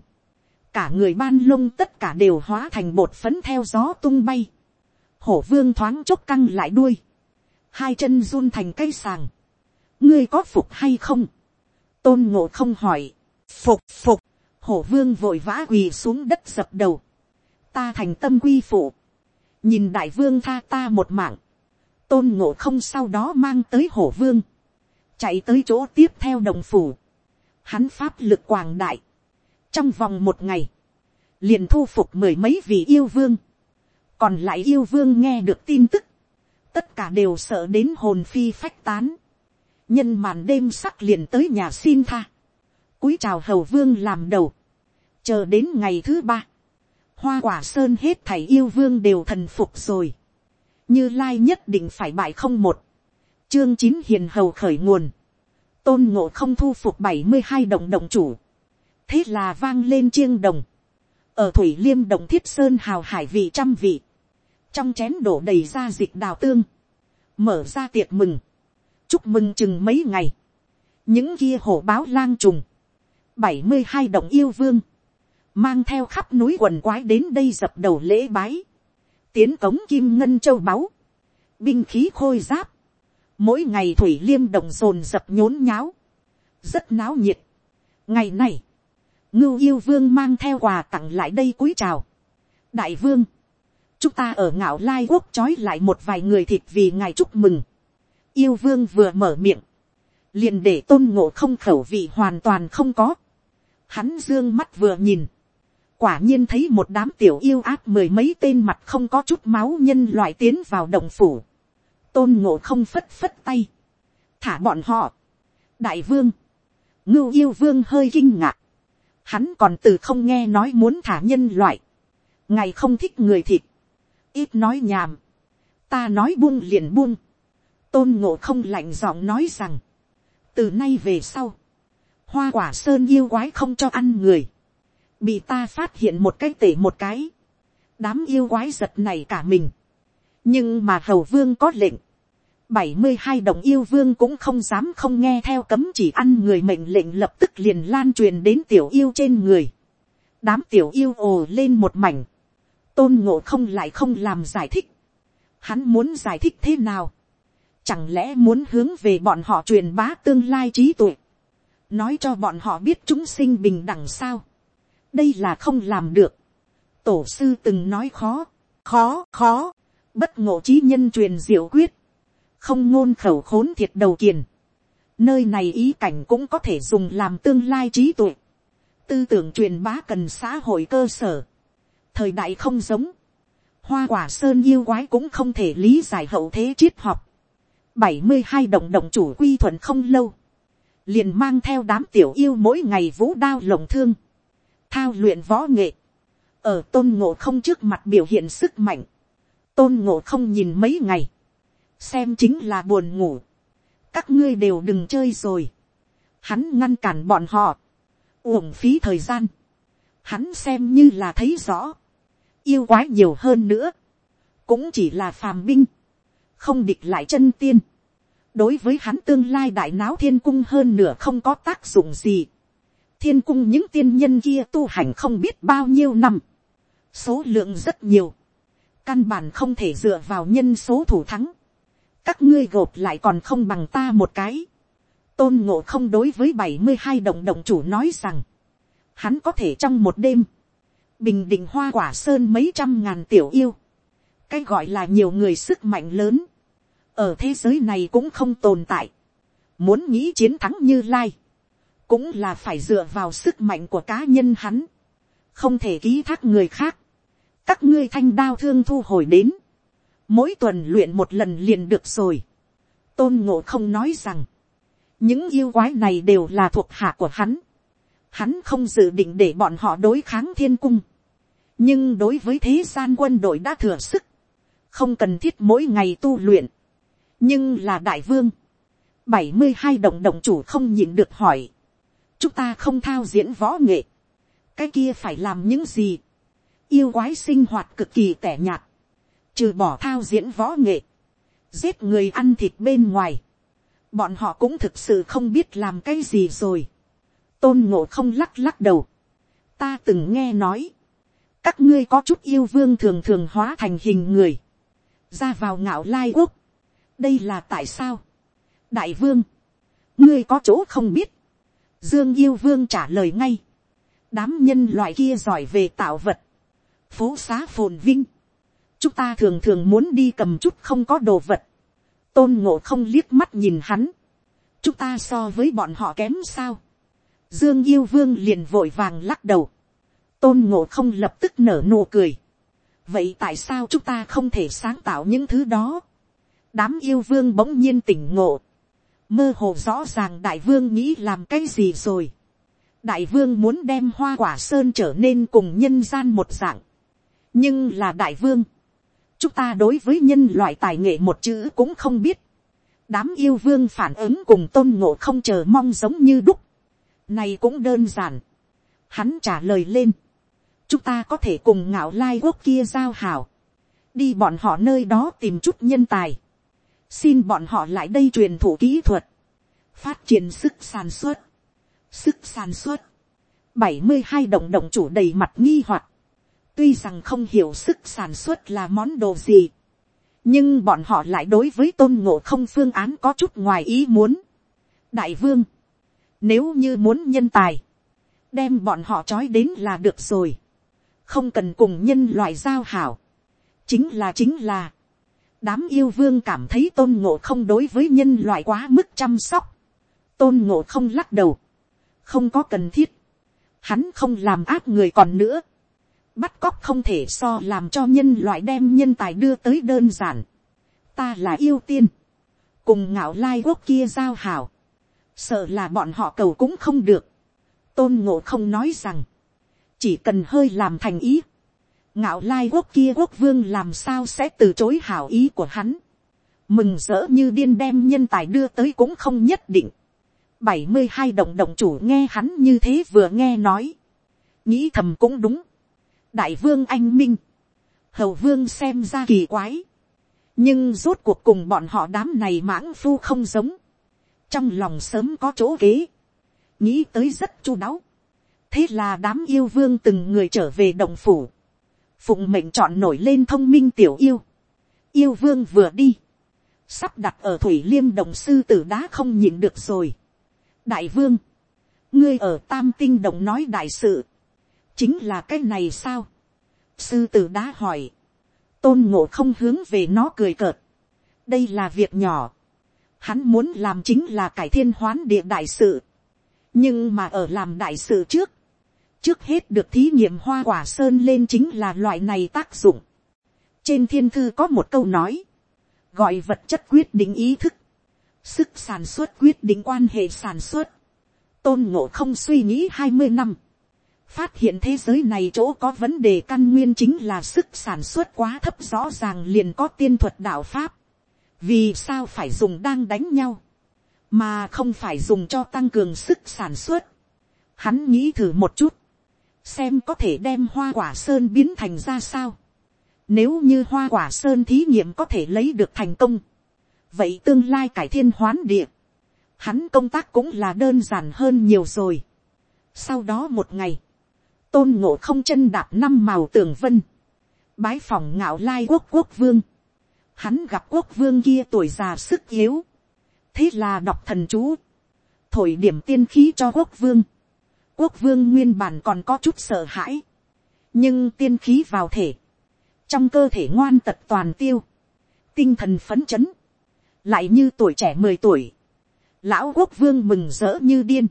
cả người ban lông tất cả đều hóa thành bột phấn theo gió tung bay, hổ vương thoáng chốc căng lại đuôi, hai chân run thành cây sàng, ngươi có phục hay không, tôn ngộ không hỏi, phục phục, hổ vương vội vã quỳ xuống đất dập đầu, ta thành tâm quy phụ, nhìn đại vương tha ta một mạng, tôn ngộ không sau đó mang tới hổ vương, chạy tới chỗ tiếp theo đồng phủ, hắn pháp lực quảng đại, trong vòng một ngày, liền thu phục mười mấy vị yêu vương, còn lại yêu vương nghe được tin tức, tất cả đều sợ đến hồn phi phách tán, nhân màn đêm sắc liền tới nhà xin tha, cúi chào hầu vương làm đầu, chờ đến ngày thứ ba, hoa quả sơn hết thảy yêu vương đều thần phục rồi, như lai nhất định phải bại không một, chương chín hiền hầu khởi nguồn, tôn ngộ không thu phục bảy mươi hai đồng đồng chủ, thế là vang lên chiêng đồng, ở thủy liêm đồng thiết sơn hào hải vị trăm vị, trong chén đổ đầy ra dịch đào tương, mở ra tiệc mừng, chúc mừng chừng mấy ngày, những kia hổ báo lang trùng, bảy mươi hai đồng yêu vương, mang theo khắp núi quần quái đến đây dập đầu lễ bái, tiến cống kim ngân châu báu, binh khí khôi giáp, mỗi ngày thủy liêm động rồn dập nhốn nháo, rất náo nhiệt. ngày này, ngưu yêu vương mang theo quà tặng lại đây cúi chào. đại vương, chúng ta ở ngạo lai quốc trói lại một vài người thịt vì ngài chúc mừng yêu vương vừa mở miệng, liền để tôn ngộ không khẩu vị hoàn toàn không có. hắn dương mắt vừa nhìn, quả nhiên thấy một đám tiểu yêu áp mười mấy tên mặt không có chút máu nhân loại tiến vào động phủ. tôn ngộ không phất phất tay, thả bọn họ. đại vương, ngưu yêu vương hơi kinh ngạc, hắn còn từ không nghe nói muốn thả nhân loại, ngày không thích người thịt, ít nói nhàm, ta nói buông liền buông, tôn ngộ không lạnh giọng nói rằng, từ nay về sau, hoa quả sơn yêu quái không cho ăn người, bị ta phát hiện một cái tể một cái, đám yêu quái giật này cả mình, nhưng mà hầu vương có lệnh, bảy mươi hai đồng yêu vương cũng không dám không nghe theo cấm chỉ ăn người mệnh lệnh lập tức liền lan truyền đến tiểu yêu trên người. đám tiểu yêu ồ lên một mảnh, tôn ngộ không lại không làm giải thích. hắn muốn giải thích thế nào, chẳng lẽ muốn hướng về bọn họ truyền bá tương lai trí tuệ, nói cho bọn họ biết chúng sinh bình đẳng sao, đây là không làm được. tổ sư từng nói khó, khó, khó, bất ngộ trí nhân truyền diệu quyết, không ngôn khẩu khốn thiệt đầu kiền. Nơi này ý cảnh cũng có thể dùng làm tương lai trí tuệ. Tư tưởng truyền bá cần xã hội cơ sở. Thời đại không giống. Hoa quả sơn yêu quái cũng không thể lý giải hậu thế triết học bảy mươi hai đồng đồng chủ quy thuận không lâu. Liền mang theo đám tiểu yêu mỗi ngày vũ đao lồng thương. Thao luyện võ nghệ. Ở tôn ngộ không trước mặt biểu hiện sức mạnh. Tôn ngộ không nhìn mấy ngày xem chính là buồn ngủ, các ngươi đều đừng chơi rồi, hắn ngăn cản bọn họ, uổng phí thời gian, hắn xem như là thấy rõ, yêu quái nhiều hơn nữa, cũng chỉ là phàm binh, không địch lại chân tiên, đối với hắn tương lai đại náo thiên cung hơn nửa không có tác dụng gì, thiên cung những tiên nhân kia tu hành không biết bao nhiêu năm, số lượng rất nhiều, căn bản không thể dựa vào nhân số thủ thắng, các ngươi gộp lại còn không bằng ta một cái. tôn ngộ không đối với bảy mươi hai đồng đồng chủ nói rằng, hắn có thể trong một đêm, bình định hoa quả sơn mấy trăm ngàn tiểu yêu, cái gọi là nhiều người sức mạnh lớn, ở thế giới này cũng không tồn tại, muốn nghĩ chiến thắng như lai, cũng là phải dựa vào sức mạnh của cá nhân hắn, không thể ký thác người khác, các ngươi thanh đao thương thu hồi đến, mỗi tuần luyện một lần liền được rồi. tôn ngộ không nói rằng, những yêu quái này đều là thuộc hạ của hắn. hắn không dự định để bọn họ đối kháng thiên cung. nhưng đối với thế gian quân đội đã thừa sức, không cần thiết mỗi ngày tu luyện. nhưng là đại vương, bảy mươi hai đồng đồng chủ không nhịn được hỏi, chúng ta không thao diễn võ nghệ, cái kia phải làm những gì, yêu quái sinh hoạt cực kỳ tẻ nhạt, trừ bỏ thao diễn võ nghệ, giết người ăn thịt bên ngoài, bọn họ cũng thực sự không biết làm cái gì rồi. tôn ngộ không lắc lắc đầu. ta từng nghe nói, các ngươi có chút yêu vương thường thường hóa thành hình người, ra vào ngạo lai quốc. đây là tại sao. đại vương, ngươi có chỗ không biết. dương yêu vương trả lời ngay. đám nhân loại kia giỏi về tạo vật, phố xá phồn vinh, chúng ta thường thường muốn đi cầm chút không có đồ vật, tôn ngộ không liếc mắt nhìn hắn, chúng ta so với bọn họ kém sao, dương yêu vương liền vội vàng lắc đầu, tôn ngộ không lập tức nở nụ cười, vậy tại sao chúng ta không thể sáng tạo những thứ đó, đám yêu vương bỗng nhiên tỉnh ngộ, mơ hồ rõ ràng đại vương nghĩ làm cái gì rồi, đại vương muốn đem hoa quả sơn trở nên cùng nhân gian một dạng, nhưng là đại vương, chúng ta đối với nhân loại tài nghệ một chữ cũng không biết. đám yêu vương phản ứng cùng tôn ngộ không chờ mong giống như đúc. này cũng đơn giản. hắn trả lời lên chúng ta có thể cùng ngạo lai quốc kia giao hảo. đi bọn họ nơi đó tìm chút nhân tài. xin bọn họ lại đây truyền thụ kỹ thuật. phát triển sức sản xuất. sức sản xuất. bảy mươi hai động động chủ đầy mặt nghi hoặc Tuy rằng không hiểu sức sản xuất là món đồ gì. nhưng bọn họ lại đối với tôn ngộ không phương án có chút ngoài ý muốn. đại vương, nếu như muốn nhân tài, đem bọn họ trói đến là được rồi, không cần cùng nhân loại giao hảo, chính là chính là, đám yêu vương cảm thấy tôn ngộ không đối với nhân loại quá mức chăm sóc, tôn ngộ không lắc đầu, không có cần thiết, hắn không làm áp người còn nữa, bắt cóc không thể so làm cho nhân loại đem nhân tài đưa tới đơn giản. ta là yêu tiên, cùng ngạo lai quốc kia giao hảo, sợ là bọn họ cầu cũng không được. tôn ngộ không nói rằng, chỉ cần hơi làm thành ý, ngạo lai quốc kia quốc vương làm sao sẽ từ chối hảo ý của hắn. mừng rỡ như điên đem nhân tài đưa tới cũng không nhất định. bảy mươi hai đồng đồng chủ nghe hắn như thế vừa nghe nói. nghĩ thầm cũng đúng. Đại vương anh minh, hầu vương xem ra kỳ quái, nhưng rốt cuộc cùng bọn họ đám này mãng phu không giống, trong lòng sớm có chỗ kế, nghĩ tới rất chu đáo, thế là đám yêu vương từng người trở về đồng phủ, phụng mệnh chọn nổi lên thông minh tiểu yêu, yêu vương vừa đi, sắp đặt ở thủy liêm đồng sư tử đá không nhịn được rồi. đại vương, ngươi ở tam tinh đồng nói đại sự, chính là cái này sao. sư tử đá hỏi, tôn ngộ không hướng về nó cười cợt. đây là việc nhỏ. hắn muốn làm chính là cải thiên hoán địa đại sự. nhưng mà ở làm đại sự trước, trước hết được thí nghiệm hoa quả sơn lên chính là loại này tác dụng. trên thiên thư có một câu nói, gọi vật chất quyết định ý thức, sức sản xuất quyết định quan hệ sản xuất, tôn ngộ không suy nghĩ hai mươi năm, phát hiện thế giới này chỗ có vấn đề căn nguyên chính là sức sản xuất quá thấp rõ ràng liền có tiên thuật đạo pháp. vì sao phải dùng đang đánh nhau, mà không phải dùng cho tăng cường sức sản xuất. hắn nghĩ thử một chút, xem có thể đem hoa quả sơn biến thành ra sao. nếu như hoa quả sơn thí nghiệm có thể lấy được thành công, vậy tương lai cải thiên hoán địa, hắn công tác cũng là đơn giản hơn nhiều rồi. sau đó một ngày, tôn ngộ không chân đạp năm màu tường vân, bái phòng ngạo lai quốc quốc vương, hắn gặp quốc vương kia tuổi già sức yếu, thế là đọc thần chú, thổi điểm tiên khí cho quốc vương, quốc vương nguyên bản còn có chút sợ hãi, nhưng tiên khí vào thể, trong cơ thể ngoan tật toàn tiêu, tinh thần phấn chấn, lại như tuổi trẻ mười tuổi, lão quốc vương mừng rỡ như điên,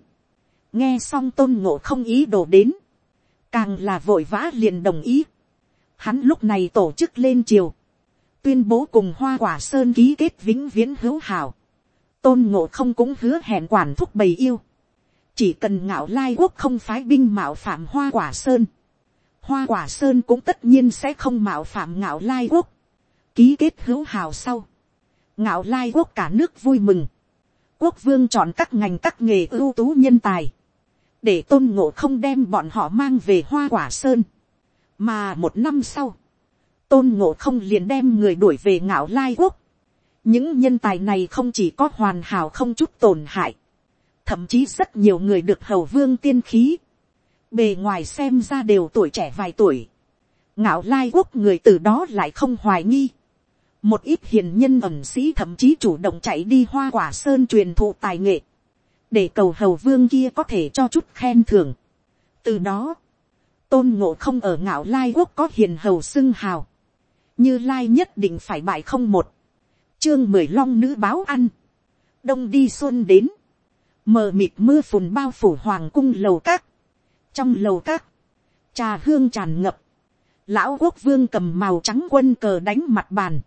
nghe xong tôn ngộ không ý đồ đến, càng là vội vã liền đồng ý. Hắn lúc này tổ chức lên triều, tuyên bố cùng hoa quả sơn ký kết vĩnh viễn hữu hảo. tôn ngộ không cũng hứa hẹn quản thúc bầy yêu chỉ cần ngạo lai quốc không phái binh mạo phạm hoa quả sơn. hoa quả sơn cũng tất nhiên sẽ không mạo phạm ngạo lai quốc. ký kết hữu hảo sau. ngạo lai quốc cả nước vui mừng. quốc vương chọn các ngành các nghề ưu tú nhân tài để tôn ngộ không đem bọn họ mang về hoa quả sơn. mà một năm sau, tôn ngộ không liền đem người đuổi về ngạo lai quốc. những nhân tài này không chỉ có hoàn hảo không chút tổn hại, thậm chí rất nhiều người được hầu vương tiên khí, bề ngoài xem ra đều tuổi trẻ vài tuổi, ngạo lai quốc người từ đó lại không hoài nghi, một ít hiền nhân ẩm sĩ thậm chí chủ động chạy đi hoa quả sơn truyền thụ tài nghệ, để cầu hầu vương kia có thể cho chút khen thưởng. từ đó, tôn ngộ không ở ngạo lai quốc có hiền hầu xưng hào, như lai nhất định phải bại không một, chương mười long nữ báo ăn, đông đi xuân đến, mờ mịt mưa phùn bao phủ hoàng cung lầu các, trong lầu các, trà hương tràn ngập, lão quốc vương cầm màu trắng quân cờ đánh mặt bàn,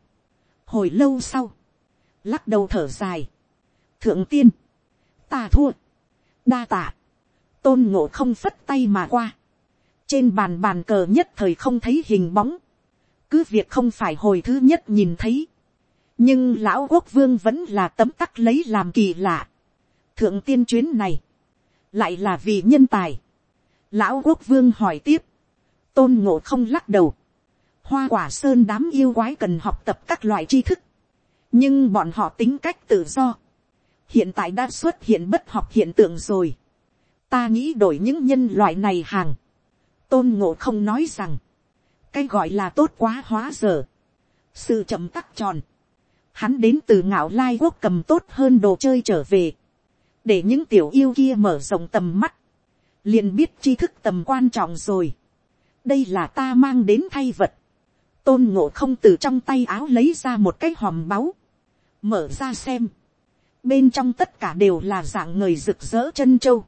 hồi lâu sau, lắc đầu thở dài, thượng tiên, ta thua, đa tạ, tôn ngộ không phất tay mà qua, trên bàn bàn cờ nhất thời không thấy hình bóng, cứ việc không phải hồi thứ nhất nhìn thấy, nhưng lão quốc vương vẫn là tấm tắc lấy làm kỳ lạ thượng tiên chuyến này, lại là vì nhân tài. lão quốc vương hỏi tiếp, tôn ngộ không lắc đầu, hoa quả sơn đám yêu quái cần học tập các loại tri thức, nhưng bọn họ tính cách tự do, hiện tại đã xuất hiện bất học hiện tượng rồi. ta nghĩ đổi những nhân loại này hàng. tôn ngộ không nói rằng, cái gọi là tốt quá hóa giờ. sự chậm tắc tròn, hắn đến từ ngạo lai quốc cầm tốt hơn đồ chơi trở về, để những tiểu yêu kia mở rộng tầm mắt, liền biết tri thức tầm quan trọng rồi. đây là ta mang đến thay vật, tôn ngộ không từ trong tay áo lấy ra một cái hòm báu, mở ra xem, bên trong tất cả đều là dạng người rực rỡ chân châu,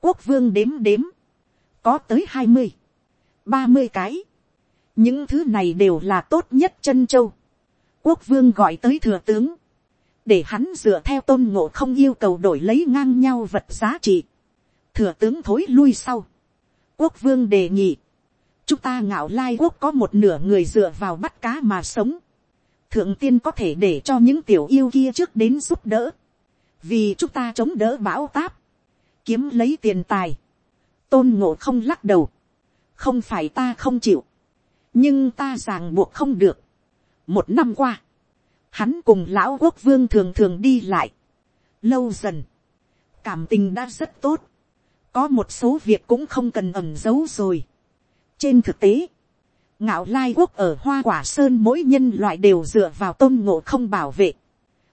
quốc vương đếm đếm, có tới hai mươi, ba mươi cái, những thứ này đều là tốt nhất chân châu, quốc vương gọi tới thừa tướng, để hắn dựa theo tôn ngộ không yêu cầu đổi lấy ngang nhau vật giá trị, thừa tướng thối lui sau, quốc vương đề nghị, chúng ta ngạo lai quốc có một nửa người dựa vào bắt cá mà sống, thượng tiên có thể để cho những tiểu yêu kia trước đến giúp đỡ, vì chúng ta chống đỡ bão táp, kiếm lấy tiền tài, tôn ngộ không lắc đầu, không phải ta không chịu, nhưng ta ràng buộc không được. một năm qua, hắn cùng lão quốc vương thường thường đi lại, lâu dần, cảm tình đã rất tốt, có một số việc cũng không cần ẩm giấu rồi. trên thực tế, ngạo lai quốc ở hoa quả sơn mỗi nhân loại đều dựa vào tôn ngộ không bảo vệ.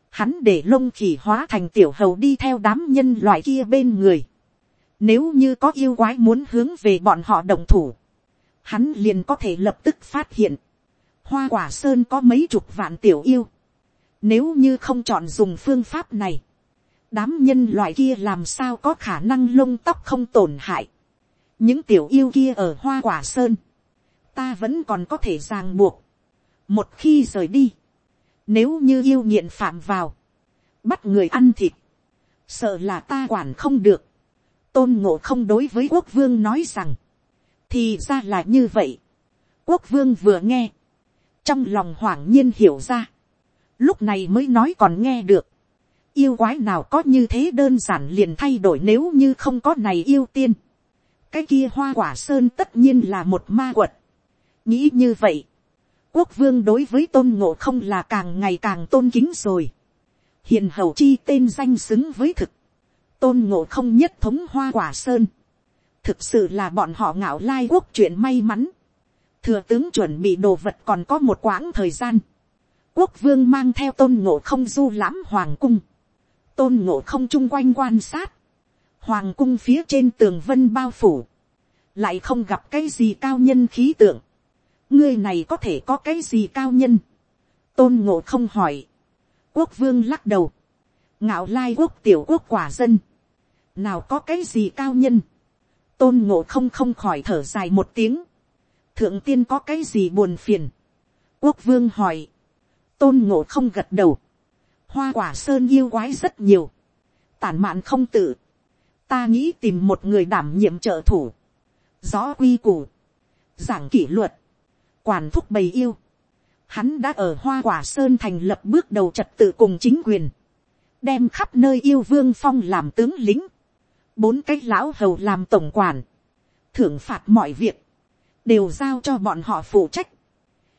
Hắn để lông khỉ hóa thành tiểu hầu đi theo đám nhân loại kia bên người. Nếu như có yêu quái muốn hướng về bọn họ đồng thủ, hắn liền có thể lập tức phát hiện. Hoa quả sơn có mấy chục vạn tiểu yêu. Nếu như không chọn dùng phương pháp này, đám nhân loại kia làm sao có khả năng lông tóc không tổn hại. Những tiểu yêu kia ở hoa quả sơn, ta vẫn còn có thể ràng buộc. Một khi rời đi, nếu như yêu nghiện phạm vào, bắt người ăn thịt, sợ là ta quản không được. Tôn ngộ không đối với quốc vương nói rằng, thì ra là như vậy. Quốc vương vừa nghe, trong lòng hoảng nhiên hiểu ra, lúc này mới nói còn nghe được. Yêu quái nào có như thế đơn giản liền thay đổi nếu như không có này yêu tiên. Cái kia hoa quả sơn tất nhiên là một ma quật. Nghĩ như vậy, quốc vương đối với tôn ngộ không là càng ngày càng tôn kính rồi. Hiền hầu chi tên danh xứng với thực. Tôn ngộ không nhất thống hoa quả sơn thực sự là bọn họ ngạo lai quốc chuyện may mắn. thừa tướng chuẩn bị đồ vật còn có một quãng thời gian quốc vương mang theo tôn ngộ không du lãm hoàng cung. tôn ngộ không chung quanh quan sát. hoàng cung phía trên tường vân bao phủ. lại không gặp cái gì cao nhân khí tượng. ngươi này có thể có cái gì cao nhân. tôn ngộ không hỏi. quốc vương lắc đầu. ngạo lai quốc tiểu quốc quả dân. nào có cái gì cao nhân tôn ngộ không không khỏi thở dài một tiếng. thượng tiên có cái gì buồn phiền. quốc vương hỏi tôn ngộ không gật đầu. hoa quả sơn yêu quái rất nhiều. tản mạn không tự. ta nghĩ tìm một người đảm nhiệm trợ thủ. rõ quy củ. giảng kỷ luật. quản thúc bầy yêu. Hắn đã ở hoa quả sơn thành lập bước đầu trật tự cùng chính quyền. đem khắp nơi yêu vương phong làm tướng lính bốn cái lão hầu làm tổng quản, thưởng phạt mọi việc, đều giao cho bọn họ phụ trách.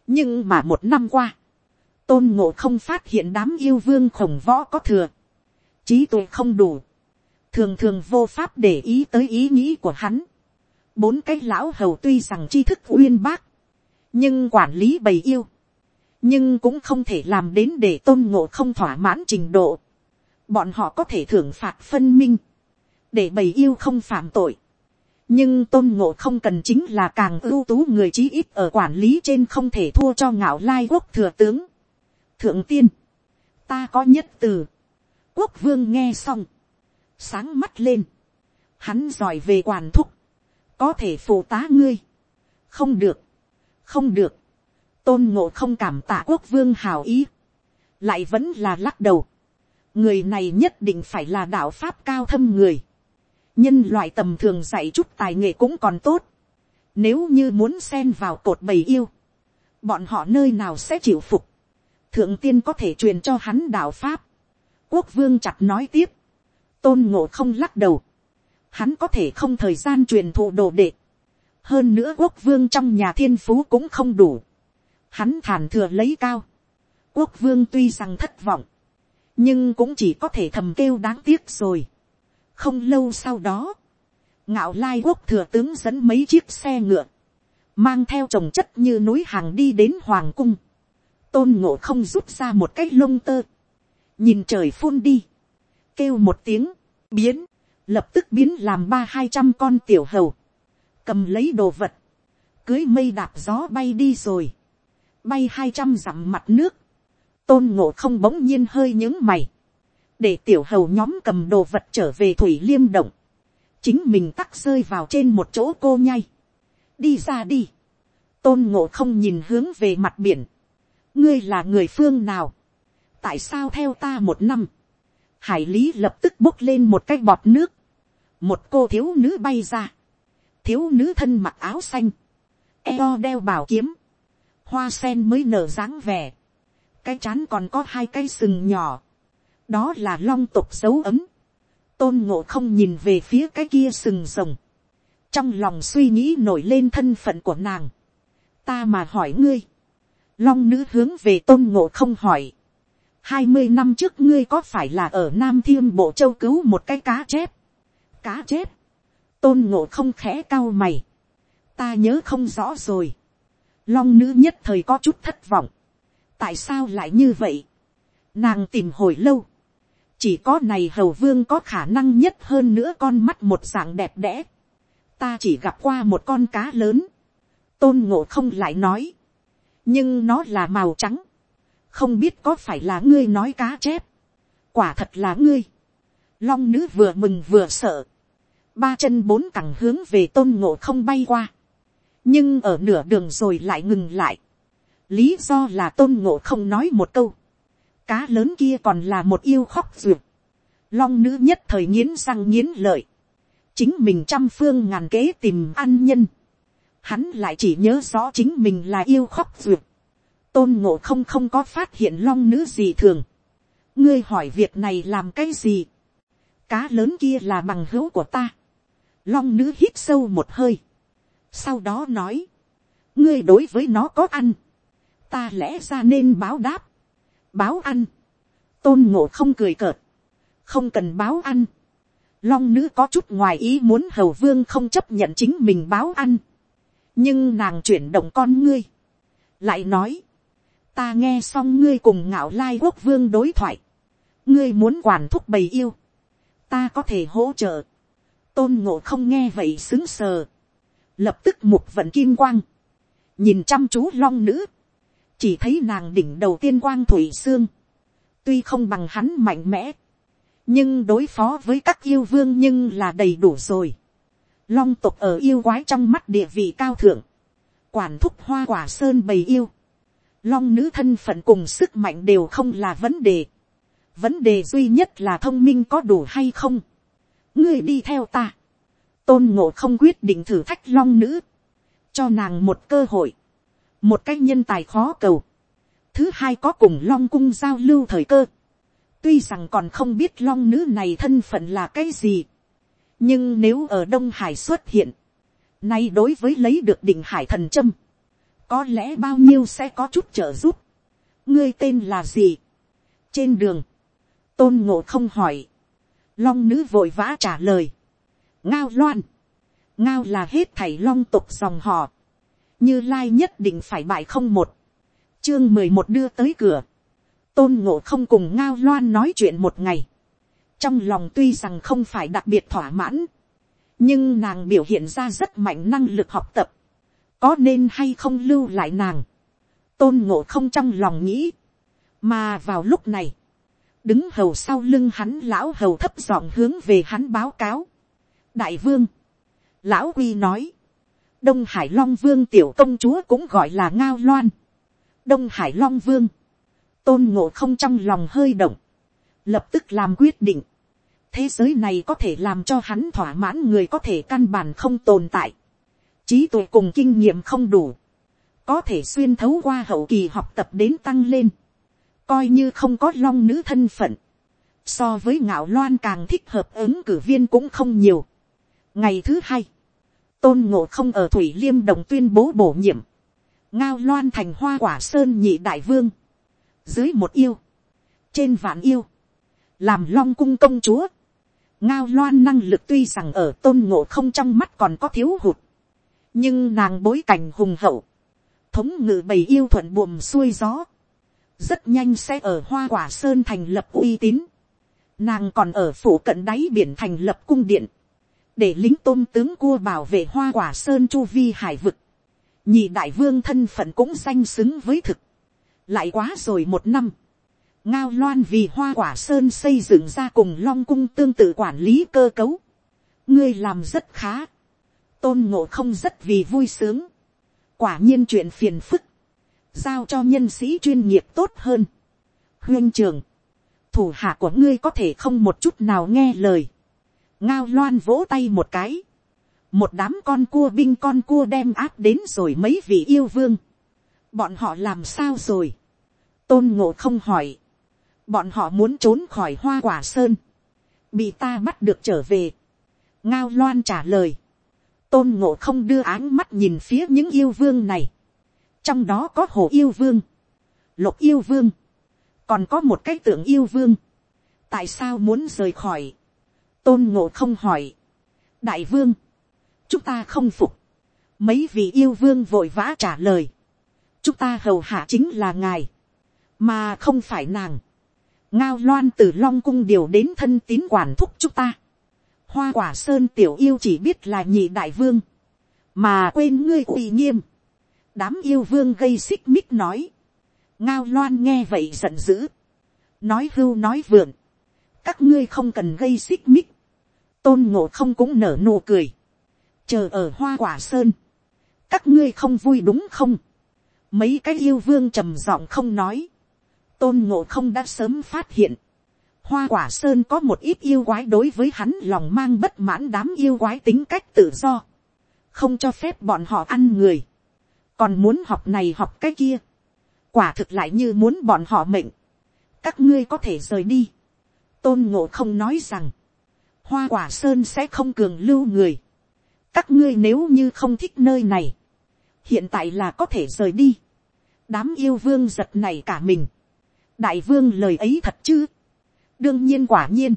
nhưng mà một năm qua, tôn ngộ không phát hiện đám yêu vương khổng võ có thừa, trí tuệ không đủ, thường thường vô pháp để ý tới ý nghĩ của hắn. bốn cái lão hầu tuy rằng tri thức uyên bác, nhưng quản lý bầy yêu, nhưng cũng không thể làm đến để tôn ngộ không thỏa mãn trình độ. bọn họ có thể thưởng phạt phân minh, để bầy yêu không phạm tội. nhưng tôn ngộ không cần chính là càng ưu tú người trí ít ở quản lý trên không thể thua cho ngạo lai quốc thừa tướng thượng tiên, ta có nhất từ. quốc vương nghe xong, sáng mắt lên, hắn giỏi về quản thúc, có thể phụ tá ngươi. không được, không được, tôn ngộ không cảm tạ quốc vương hào ý, lại vẫn là lắc đầu. người này nhất định phải là đạo pháp cao thâm người nhân loại tầm thường dạy chút tài nghệ cũng còn tốt. Nếu như muốn xen vào cột bầy yêu, bọn họ nơi nào sẽ chịu phục. Thượng tiên có thể truyền cho hắn đạo Pháp. Quốc vương chặt nói tiếp. Tôn ngộ không lắc đầu. Hắn có thể không thời gian truyền thụ đồ đệ. Hơn nữa quốc vương trong nhà thiên phú cũng không đủ. Hắn thản thừa lấy cao. Quốc vương tuy rằng thất vọng. Nhưng cũng chỉ có thể thầm kêu đáng tiếc rồi không lâu sau đó, ngạo lai quốc thừa tướng dẫn mấy chiếc xe ngựa, mang theo trồng chất như núi hàng đi đến hoàng cung tôn ngộ không rút ra một cái lông tơ, nhìn trời phun đi, kêu một tiếng, biến, lập tức biến làm ba hai trăm con tiểu hầu, cầm lấy đồ vật, cưới mây đạp gió bay đi rồi, bay hai trăm dặm mặt nước, tôn ngộ không bỗng nhiên hơi những mày, để tiểu hầu nhóm cầm đồ vật trở về thủy liêm động, chính mình tắc rơi vào trên một chỗ cô nhai, đi ra đi, tôn ngộ không nhìn hướng về mặt biển, ngươi là người phương nào, tại sao theo ta một năm, hải lý lập tức bốc lên một cái bọt nước, một cô thiếu nữ bay ra, thiếu nữ thân mặc áo xanh, eo đeo bảo kiếm, hoa sen mới nở dáng vẻ, cái chán còn có hai cái sừng nhỏ, đó là long tục dấu ấm, tôn ngộ không nhìn về phía cái kia sừng rồng, trong lòng suy nghĩ nổi lên thân phận của nàng, ta mà hỏi ngươi, long nữ hướng về tôn ngộ không hỏi, hai mươi năm trước ngươi có phải là ở nam thiên bộ châu cứu một cái cá chép, cá chép, tôn ngộ không khẽ cao mày, ta nhớ không rõ rồi, long nữ nhất thời có chút thất vọng, tại sao lại như vậy, nàng tìm hồi lâu, chỉ có này hầu vương có khả năng nhất hơn nữa con mắt một dạng đẹp đẽ, ta chỉ gặp qua một con cá lớn, tôn ngộ không lại nói, nhưng nó là màu trắng, không biết có phải là ngươi nói cá chép, quả thật là ngươi, long nữ vừa mừng vừa sợ, ba chân bốn cẳng hướng về tôn ngộ không bay qua, nhưng ở nửa đường rồi lại ngừng lại, lý do là tôn ngộ không nói một câu, cá lớn kia còn là một yêu khóc ruột, long nữ nhất thời nghiến răng nghiến lợi, chính mình trăm phương ngàn kế tìm ăn nhân, hắn lại chỉ nhớ rõ chính mình là yêu khóc ruột, tôn ngộ không không có phát hiện long nữ gì thường, ngươi hỏi việc này làm cái gì, cá lớn kia là bằng hữu của ta, long nữ hít sâu một hơi, sau đó nói, ngươi đối với nó có ăn, ta lẽ ra nên báo đáp, báo ăn, tôn ngộ không cười cợt, không cần báo ăn, long nữ có chút ngoài ý muốn hầu vương không chấp nhận chính mình báo ăn, nhưng nàng chuyển động con ngươi, lại nói, ta nghe xong ngươi cùng ngạo lai quốc vương đối thoại, ngươi muốn quản thúc bầy yêu, ta có thể hỗ trợ, tôn ngộ không nghe vậy xứng sờ, lập tức mục vận kim quang, nhìn chăm chú long nữ, chỉ thấy nàng đỉnh đầu tiên quang thủy xương, tuy không bằng hắn mạnh mẽ, nhưng đối phó với các yêu vương nhưng là đầy đủ rồi. Long tục ở yêu quái trong mắt địa vị cao thượng, quản thúc hoa quả sơn bầy yêu, long nữ thân phận cùng sức mạnh đều không là vấn đề, vấn đề duy nhất là thông minh có đủ hay không, ngươi đi theo ta, tôn ngộ không quyết định thử thách long nữ, cho nàng một cơ hội, một cách nhân tài khó cầu, thứ hai có cùng long cung giao lưu thời cơ, tuy rằng còn không biết long nữ này thân phận là cái gì, nhưng nếu ở đông hải xuất hiện, nay đối với lấy được định hải thần trâm, có lẽ bao nhiêu sẽ có chút trợ giúp. ngươi tên là gì. trên đường, tôn ngộ không hỏi, long nữ vội vã trả lời, ngao loan, ngao là hết thảy long tục dòng họ, như lai nhất định phải bại không một, chương mười một đưa tới cửa, tôn ngộ không cùng ngao loan nói chuyện một ngày, trong lòng tuy rằng không phải đặc biệt thỏa mãn, nhưng nàng biểu hiện ra rất mạnh năng lực học tập, có nên hay không lưu lại nàng, tôn ngộ không trong lòng nghĩ, mà vào lúc này, đứng hầu sau lưng hắn lão hầu thấp giọng hướng về hắn báo cáo. đại vương, lão quy nói, đông hải long vương tiểu công chúa cũng gọi là ngao loan, đông hải long vương, tôn ngộ không trong lòng hơi động, lập tức làm quyết định, thế giới này có thể làm cho hắn thỏa mãn người có thể căn bản không tồn tại, trí tuệ cùng kinh nghiệm không đủ, có thể xuyên thấu qua hậu kỳ học tập đến tăng lên, coi như không có long nữ thân phận, so với ngạo loan càng thích hợp ứng cử viên cũng không nhiều. ngày thứ hai, tôn ngộ không ở thủy liêm đồng tuyên bố bổ nhiệm, ngao loan thành hoa quả sơn nhị đại vương, dưới một yêu, trên vạn yêu, làm long cung công chúa, ngao loan năng lực tuy rằng ở tôn ngộ không trong mắt còn có thiếu hụt, nhưng nàng bối cảnh hùng hậu, thống ngự bầy yêu thuận buồm xuôi gió, rất nhanh sẽ ở hoa quả sơn thành lập uy tín, nàng còn ở phủ cận đáy biển thành lập cung điện, để lính tôm tướng cua bảo vệ hoa quả sơn chu vi hải vực, nhị đại vương thân phận cũng danh xứng với thực, lại quá rồi một năm, ngao loan vì hoa quả sơn xây dựng ra cùng long cung tương tự quản lý cơ cấu, ngươi làm rất khá, tôn ngộ không rất vì vui sướng, quả nhiên chuyện phiền phức, giao cho nhân sĩ chuyên nghiệp tốt hơn. huyên trường, thủ hạ của ngươi có thể không một chút nào nghe lời, ngao loan vỗ tay một cái, một đám con cua binh con cua đem áp đến rồi mấy vị yêu vương, bọn họ làm sao rồi, tôn ngộ không hỏi, bọn họ muốn trốn khỏi hoa quả sơn, bị ta bắt được trở về, ngao loan trả lời, tôn ngộ không đưa áng mắt nhìn phía những yêu vương này, trong đó có hồ yêu vương, lục yêu vương, còn có một cái tượng yêu vương, tại sao muốn rời khỏi, tôn ngộ không hỏi, đại vương, chúng ta không phục, mấy vị yêu vương vội vã trả lời, chúng ta hầu hạ chính là ngài, mà không phải nàng, ngao loan từ long cung điều đến thân tín quản thúc chúng ta, hoa quả sơn tiểu yêu chỉ biết là nhị đại vương, mà quên ngươi uy nghiêm, đám yêu vương gây xích mích nói, ngao loan nghe vậy giận dữ, nói hưu nói vượn, các ngươi không cần gây xích mích, tôn ngộ không cũng nở nụ cười, chờ ở hoa quả sơn, các ngươi không vui đúng không, mấy cái yêu vương trầm giọng không nói, tôn ngộ không đã sớm phát hiện, hoa quả sơn có một ít yêu quái đối với hắn lòng mang bất mãn đám yêu quái tính cách tự do, không cho phép bọn họ ăn người, còn muốn học này học cái kia, quả thực lại như muốn bọn họ mệnh, các ngươi có thể rời đi, tôn ngộ không nói rằng, hoa quả sơn sẽ không cường lưu người, các ngươi nếu như không thích nơi này, hiện tại là có thể rời đi, đám yêu vương giật này cả mình, đại vương lời ấy thật chứ, đương nhiên quả nhiên,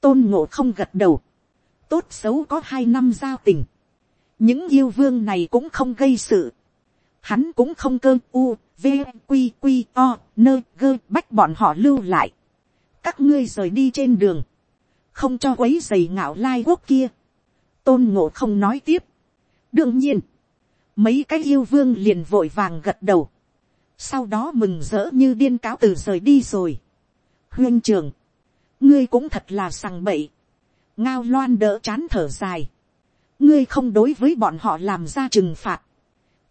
tôn ngộ không gật đầu, tốt xấu có hai năm giao tình, những yêu vương này cũng không gây sự, hắn cũng không cơ u, v, q q o, nơ gơ bách bọn họ lưu lại, các ngươi rời đi trên đường, không cho quấy giày ngạo lai quốc kia, tôn ngộ không nói tiếp, đương nhiên, mấy cái yêu vương liền vội vàng gật đầu, sau đó mừng rỡ như điên cáo từ rời đi rồi. huyên trường, ngươi cũng thật là sằng bậy, ngao loan đỡ chán thở dài, ngươi không đối với bọn họ làm ra trừng phạt,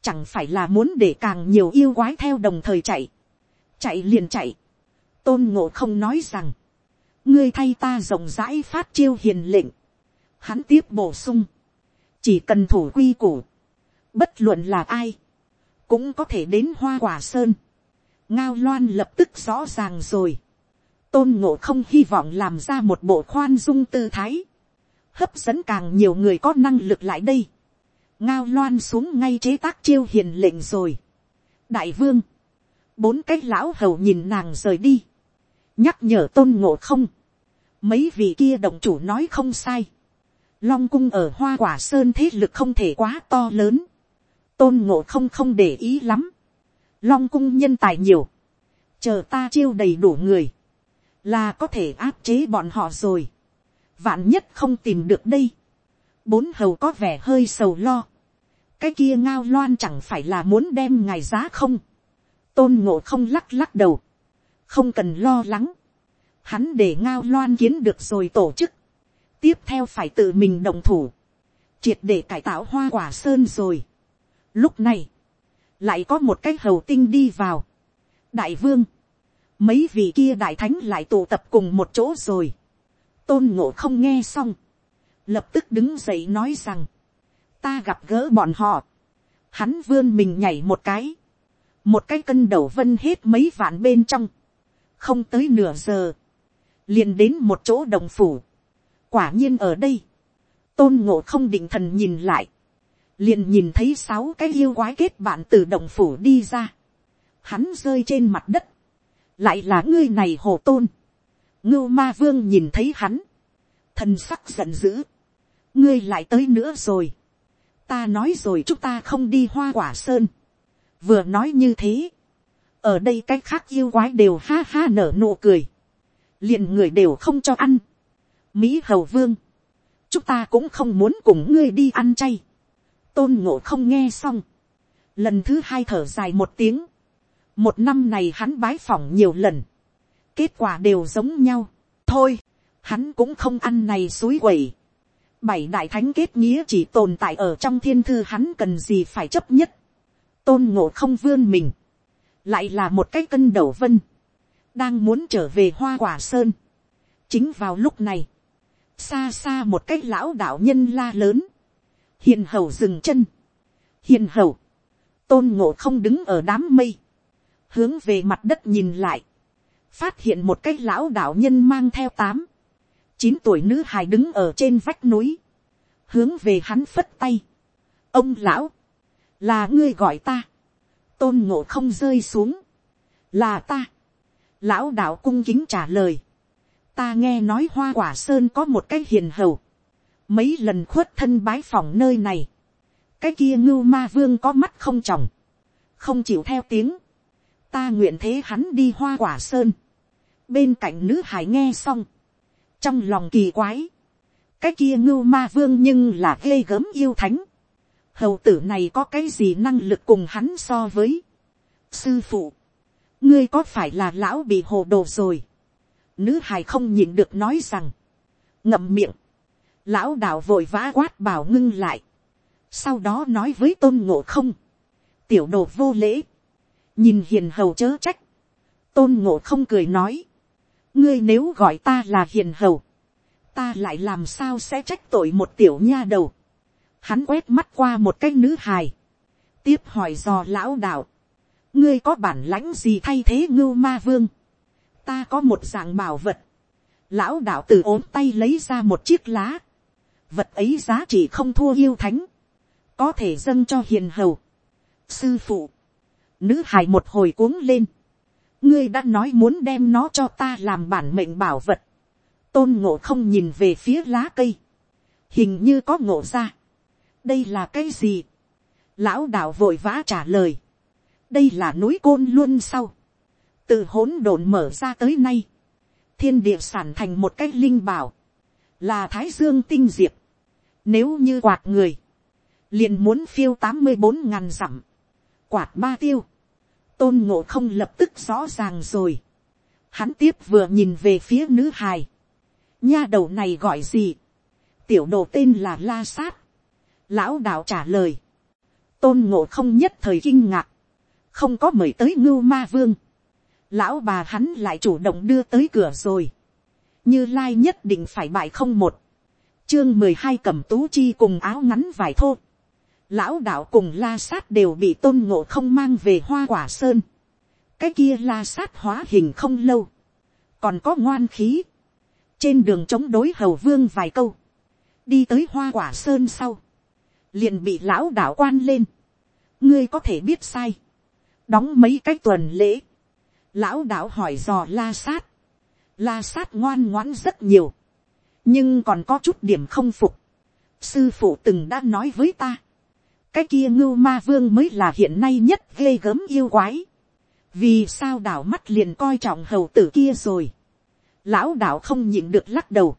chẳng phải là muốn để càng nhiều yêu quái theo đồng thời chạy, chạy liền chạy, tôn ngộ không nói rằng, ngươi thay ta rộng rãi phát chiêu hiền lệnh, hắn tiếp bổ sung, chỉ cần thủ quy củ, bất luận là ai, cũng có thể đến hoa quả sơn, ngao loan lập tức rõ ràng rồi, tôn ngộ không hy vọng làm ra một bộ khoan dung tư thái, hấp dẫn càng nhiều người có năng lực lại đây, ngao loan xuống ngay chế tác chiêu hiền lệnh rồi. đại vương, bốn cái lão hầu nhìn nàng rời đi, nhắc nhở tôn ngộ không, mấy vị kia đồng chủ nói không sai, long cung ở hoa quả sơn thế lực không thể quá to lớn, tôn ngộ không không để ý lắm, long cung nhân tài nhiều, chờ ta chiêu đầy đủ người, là có thể áp chế bọn họ rồi, vạn nhất không tìm được đây, bốn hầu có vẻ hơi sầu lo, cái kia ngao loan chẳng phải là muốn đem ngài giá không, tôn ngộ không lắc lắc đầu, không cần lo lắng, hắn để ngao loan kiến được rồi tổ chức, tiếp theo phải tự mình đồng thủ, triệt để cải tạo hoa quả sơn rồi. Lúc này, lại có một cái hầu tinh đi vào. đại vương, mấy vị kia đại thánh lại tụ tập cùng một chỗ rồi. tôn ngộ không nghe xong, lập tức đứng dậy nói rằng, ta gặp gỡ bọn họ, hắn vươn mình nhảy một cái, một cái cân đầu vân hết mấy vạn bên trong, không tới nửa giờ, liền đến một chỗ đồng phủ, quả nhiên ở đây, tôn ngộ không định thần nhìn lại, liền nhìn thấy sáu cái yêu quái kết bạn từ đồng phủ đi ra, hắn rơi trên mặt đất, lại là ngươi này hồ tôn, ngưu ma vương nhìn thấy hắn, thần sắc giận dữ, ngươi lại tới nữa rồi, ta nói rồi chúng ta không đi hoa quả sơn, vừa nói như thế, ở đây cách khác yêu quái đều ha ha nở nụ cười, liền người đều không cho ăn. mỹ hầu vương, chúng ta cũng không muốn cùng ngươi đi ăn chay tôn ngộ không nghe xong, lần thứ hai thở dài một tiếng, một năm này hắn bái phỏng nhiều lần, kết quả đều giống nhau, thôi, hắn cũng không ăn này suối quẩy. bảy đại thánh kết nghĩa chỉ tồn tại ở trong thiên thư hắn cần gì phải chấp nhất, tôn ngộ không vươn mình, lại là một cái cân đầu vân, đang muốn trở về hoa quả sơn. chính vào lúc này, xa xa một cái lão đạo nhân la lớn, hiền hầu dừng chân, hiền hầu, tôn ngộ không đứng ở đám mây, hướng về mặt đất nhìn lại, phát hiện một cái lão đạo nhân mang theo tám, chín tuổi nữ hài đứng ở trên vách núi, hướng về hắn phất tay. ông lão, là ngươi gọi ta, tôn ngộ không rơi xuống, là ta, lão đạo cung kính trả lời, ta nghe nói hoa quả sơn có một cái hiền hầu, mấy lần khuất thân bái phòng nơi này, cái kia ngưu ma vương có mắt không tròng, không chịu theo tiếng, ta nguyện thế hắn đi hoa quả sơn, bên cạnh nữ hải nghe xong, trong lòng kỳ quái, cái kia ngưu ma vương nhưng là ghê gớm yêu thánh, hầu tử này có cái gì năng lực cùng hắn so với, sư phụ, ngươi có phải là lão bị hồ đồ rồi, nữ hải không nhìn được nói rằng, ngậm miệng, lão đạo vội vã quát bảo ngưng lại, sau đó nói với tôn ngộ không, tiểu đồ vô lễ, nhìn hiền hầu chớ trách, tôn ngộ không cười nói, ngươi nếu gọi ta là hiền hầu, ta lại làm sao sẽ trách tội một tiểu nha đầu, hắn quét mắt qua một cái nữ hài, tiếp hỏi dò lão đạo, ngươi có bản lãnh gì thay thế ngưu ma vương, ta có một dạng bảo vật, lão đạo từ ốm tay lấy ra một chiếc lá, vật ấy giá trị không thua yêu thánh, có thể dâng cho hiền hầu, sư phụ, nữ hài một hồi cuống lên, ngươi đã nói muốn đem nó cho ta làm bản mệnh bảo vật, tôn ngộ không nhìn về phía lá cây, hình như có ngộ ra, đây là cái gì, lão đạo vội vã trả lời, đây là núi côn luôn sau, từ hỗn độn mở ra tới nay, thiên địa sản thành một cái linh bảo, là thái dương tinh diệp, nếu như quạt người, liền muốn phiêu tám mươi bốn ngàn dặm, quạt ba tiêu, tôn ngộ không lập tức rõ ràng rồi, hắn tiếp vừa nhìn về phía nữ hài, nha đầu này gọi gì, tiểu đồ tên là la sát, lão đạo trả lời, tôn ngộ không nhất thời kinh ngạc, không có mời tới ngưu ma vương, lão bà hắn lại chủ động đưa tới cửa rồi, như lai nhất định phải bại không một, chương mười hai cầm tú chi cùng áo ngắn vải thô, lão đạo cùng la sát đều bị tôn ngộ không mang về hoa quả sơn, cái kia la sát hóa hình không lâu, còn có ngoan khí, trên đường chống đối hầu vương vài câu, đi tới hoa quả sơn sau, liền bị lão đạo quan lên, ngươi có thể biết sai, đóng mấy cái tuần lễ, lão đạo hỏi dò la sát, la sát ngoan ngoãn rất nhiều, nhưng còn có chút điểm không phục, sư phụ từng đã nói với ta, cái kia ngưu ma vương mới là hiện nay nhất ghê gớm yêu quái, vì sao đảo mắt liền coi trọng hầu tử kia rồi, lão đạo không nhịn được lắc đầu,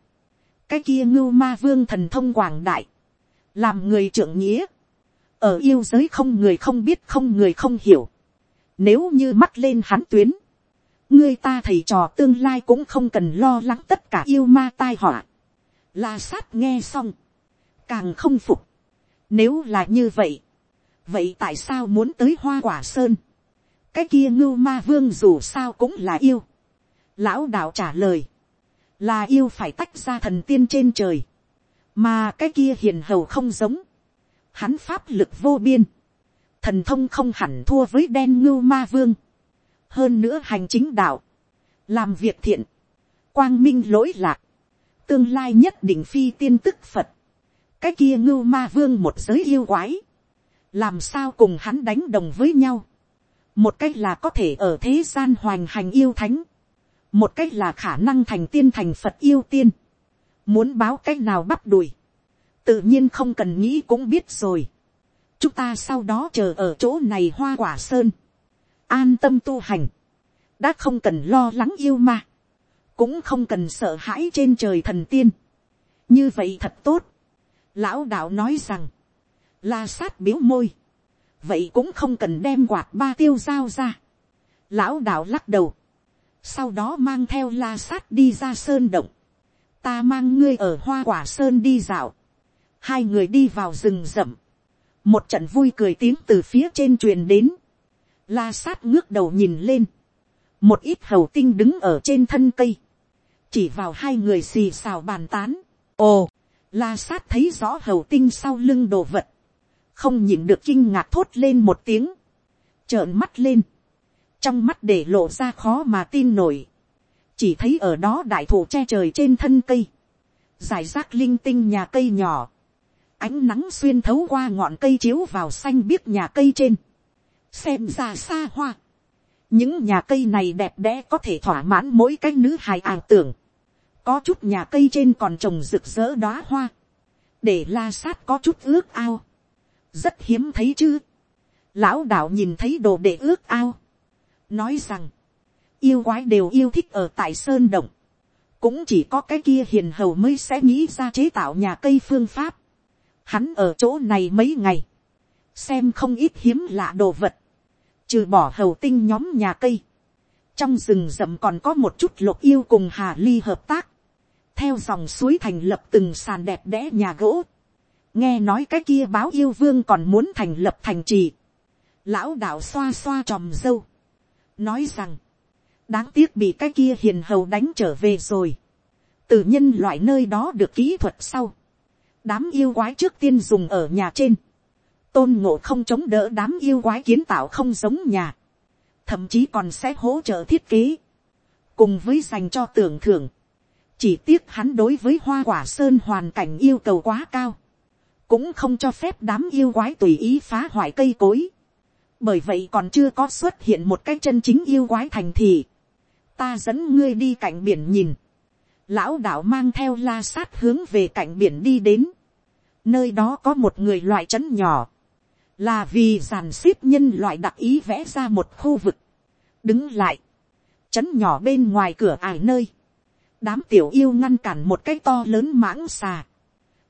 cái kia ngưu ma vương thần thông quảng đại, làm người trưởng nghĩa, ở yêu giới không người không biết không người không hiểu, nếu như mắt lên hắn tuyến, người ta thầy trò tương lai cũng không cần lo lắng tất cả yêu ma tai họa. La sát nghe xong, càng không phục. Nếu là như vậy, vậy tại sao muốn tới hoa quả sơn? cái kia ngưu ma vương dù sao cũng là yêu. lão đạo trả lời, là yêu phải tách ra thần tiên trên trời, mà cái kia hiền hầu không giống, hắn pháp lực vô biên, thần thông không hẳn thua với đen ngưu ma vương, hơn nữa hành chính đạo, làm việc thiện, quang minh lỗi lạc, tương lai nhất định phi tiên tức phật, cái kia ngưu ma vương một giới yêu quái, làm sao cùng hắn đánh đồng với nhau, một cách là có thể ở thế gian hoành hành yêu thánh, một cách là khả năng thành tiên thành phật yêu tiên, muốn báo cách nào bắt đùi, tự nhiên không cần nghĩ cũng biết rồi, chúng ta sau đó chờ ở chỗ này hoa quả sơn, an tâm tu hành, đã không cần lo lắng yêu ma, cũng không cần sợ hãi trên trời thần tiên, như vậy thật tốt, lão đạo nói rằng, la sát biếu môi, vậy cũng không cần đem quạt ba tiêu dao ra, lão đạo lắc đầu, sau đó mang theo la sát đi ra sơn động, ta mang ngươi ở hoa quả sơn đi dạo, hai người đi vào rừng rậm, một trận vui cười tiếng từ phía trên truyền đến, la sát ngước đầu nhìn lên, một ít hầu tinh đứng ở trên thân cây, chỉ vào hai người xì xào bàn tán, ồ, la sát thấy rõ hầu tinh sau lưng đồ vật, không nhìn được kinh ngạc thốt lên một tiếng, trợn mắt lên, trong mắt để lộ ra khó mà tin nổi, chỉ thấy ở đó đại thụ che trời trên thân cây, giải rác linh tinh nhà cây nhỏ, ánh nắng xuyên thấu qua ngọn cây chiếu vào xanh biếc nhà cây trên, xem ra xa hoa, những nhà cây này đẹp đẽ có thể thỏa mãn mỗi cái nữ hài ảo tưởng, có chút nhà cây trên còn trồng rực rỡ đóa hoa, để la sát có chút ước ao, rất hiếm thấy chứ, lão đạo nhìn thấy đồ để ước ao, nói rằng, yêu quái đều yêu thích ở tại sơn động, cũng chỉ có cái kia hiền hầu mới sẽ nghĩ ra chế tạo nhà cây phương pháp. Hắn ở chỗ này mấy ngày, xem không ít hiếm lạ đồ vật, trừ bỏ hầu tinh nhóm nhà cây. Trong rừng rậm còn có một chút lục yêu cùng hà ly hợp tác, theo dòng suối thành lập từng sàn đẹp đẽ nhà gỗ. nghe nói cái kia báo yêu vương còn muốn thành lập thành trì. lão đạo xoa xoa tròm dâu, nói rằng, đáng tiếc bị cái kia hiền hầu đánh trở về rồi. từ nhân loại nơi đó được kỹ thuật sau. đám yêu quái trước tiên dùng ở nhà trên. tôn ngộ không chống đỡ đám yêu quái kiến tạo không giống nhà. thậm chí còn sẽ hỗ trợ thiết kế. cùng với dành cho tưởng thưởng chỉ tiếc hắn đối với hoa quả sơn hoàn cảnh yêu cầu quá cao. cũng không cho phép đám yêu quái tùy ý phá hoại cây cối bởi vậy còn chưa có xuất hiện một cái chân chính yêu quái thành thị ta dẫn ngươi đi cạnh biển nhìn. Lão đạo mang theo la sát hướng về cạnh biển đi đến. Nơi đó có một người loại trấn nhỏ. Là vì giàn xếp nhân loại đặc ý vẽ ra một khu vực. Đứng lại. Trấn nhỏ bên ngoài cửa ải nơi. Đám tiểu yêu ngăn cản một cái to lớn mãng xà.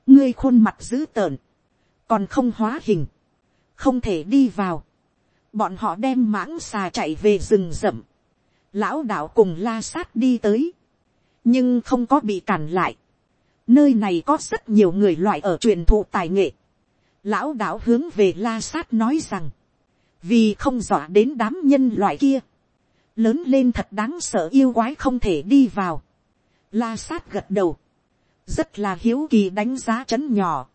Ngươi khuôn mặt dữ tợn. Còn không hóa hình. Không thể đi vào. Bọn họ đem mãng xà chạy về rừng rậm lão đạo cùng la sát đi tới, nhưng không có bị cản lại. nơi này có rất nhiều người loại ở truyền thụ tài nghệ. lão đạo hướng về la sát nói rằng, vì không dọa đến đám nhân loại kia, lớn lên thật đáng sợ yêu quái không thể đi vào la sát gật đầu, rất là hiếu kỳ đánh giá chấn nhỏ,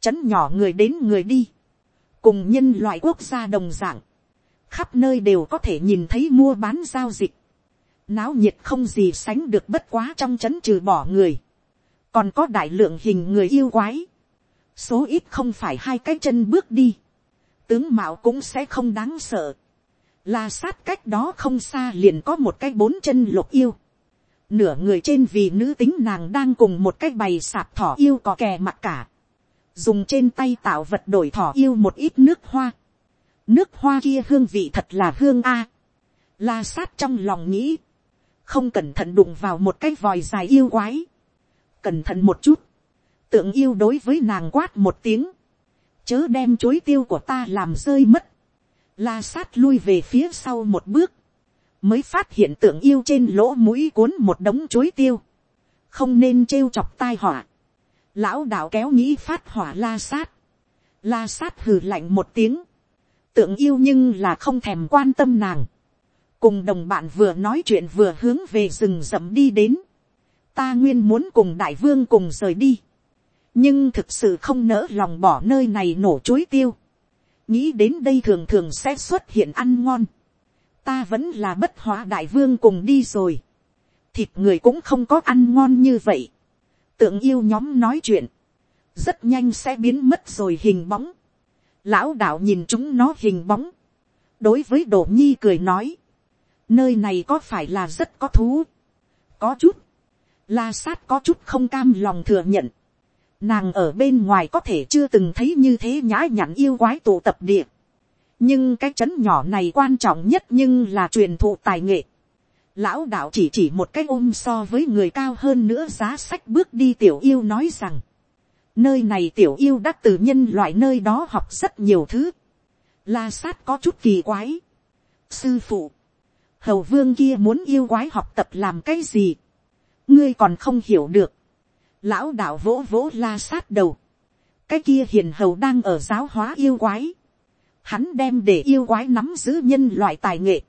chấn nhỏ người đến người đi, cùng nhân loại quốc gia đồng dạng, khắp nơi đều có thể nhìn thấy mua bán giao dịch, náo nhiệt không gì sánh được bất quá trong chấn trừ bỏ người, còn có đại lượng hình người yêu quái, số ít không phải hai cái chân bước đi, tướng mạo cũng sẽ không đáng sợ, la sát cách đó không xa liền có một cái bốn chân lục yêu, nửa người trên vì nữ tính nàng đang cùng một cái bày sạp thỏ yêu có kè mặt cả, dùng trên tay tạo vật đổi thỏ yêu một ít nước hoa, nước hoa kia hương vị thật là hương a. La sát trong lòng nghĩ, không cẩn thận đụng vào một cái vòi dài yêu quái. Cẩn thận một chút, tượng yêu đối với nàng quát một tiếng, chớ đem chối tiêu của ta làm rơi mất. La sát lui về phía sau một bước, mới phát hiện tượng yêu trên lỗ mũi cuốn một đống chuối tiêu, không nên trêu chọc tai họa. Lão đạo kéo nghĩ phát hỏa la sát, la sát hừ lạnh một tiếng, tượng yêu nhưng là không thèm quan tâm nàng. cùng đồng bạn vừa nói chuyện vừa hướng về rừng rậm đi đến. ta nguyên muốn cùng đại vương cùng rời đi. nhưng thực sự không nỡ lòng bỏ nơi này nổ chối tiêu. nghĩ đến đây thường thường sẽ xuất hiện ăn ngon ta vẫn là bất hóa đại vương cùng đi rồi. thịt người cũng không có ăn ngon như vậy. tượng yêu nhóm nói chuyện. rất nhanh sẽ biến mất rồi hình bóng Lão đạo nhìn chúng nó hình bóng. Đối với Đỗ Nhi cười nói. Nơi này có phải là rất có thú. Có chút. La sát có chút không cam lòng thừa nhận. Nàng ở bên ngoài có thể chưa từng thấy như thế nhã nhặn yêu quái tụ tập địa nhưng cái trấn nhỏ này quan trọng nhất nhưng là truyền thụ tài nghệ. Lão đạo chỉ chỉ một cái ôm so với người cao hơn nữa giá sách bước đi tiểu yêu nói rằng, nơi này tiểu yêu đã từ nhân loại nơi đó học rất nhiều thứ. La sát có chút kỳ quái. Sư phụ, hầu vương kia muốn yêu quái học tập làm cái gì. ngươi còn không hiểu được. lão đạo vỗ vỗ la sát đầu. cái kia hiền hầu đang ở giáo hóa yêu quái hắn đem để yêu quái nắm giữ nhân loại tài nghệ.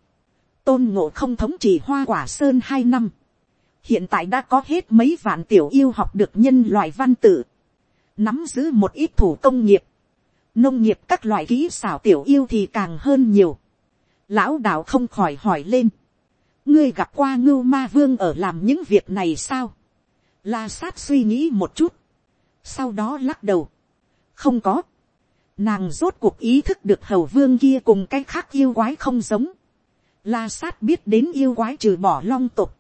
tôn ngộ không thống trị hoa quả sơn hai năm. hiện tại đã có hết mấy vạn tiểu yêu học được nhân loại văn tự. nắm giữ một ít thủ công nghiệp. nông nghiệp các loại kỹ xảo tiểu yêu thì càng hơn nhiều lão đạo không khỏi hỏi lên, ngươi gặp qua ngưu ma vương ở làm những việc này sao, la sát suy nghĩ một chút, sau đó lắc đầu, không có, nàng rốt cuộc ý thức được hầu vương kia cùng cái khác yêu quái không giống, la sát biết đến yêu quái trừ bỏ long tục,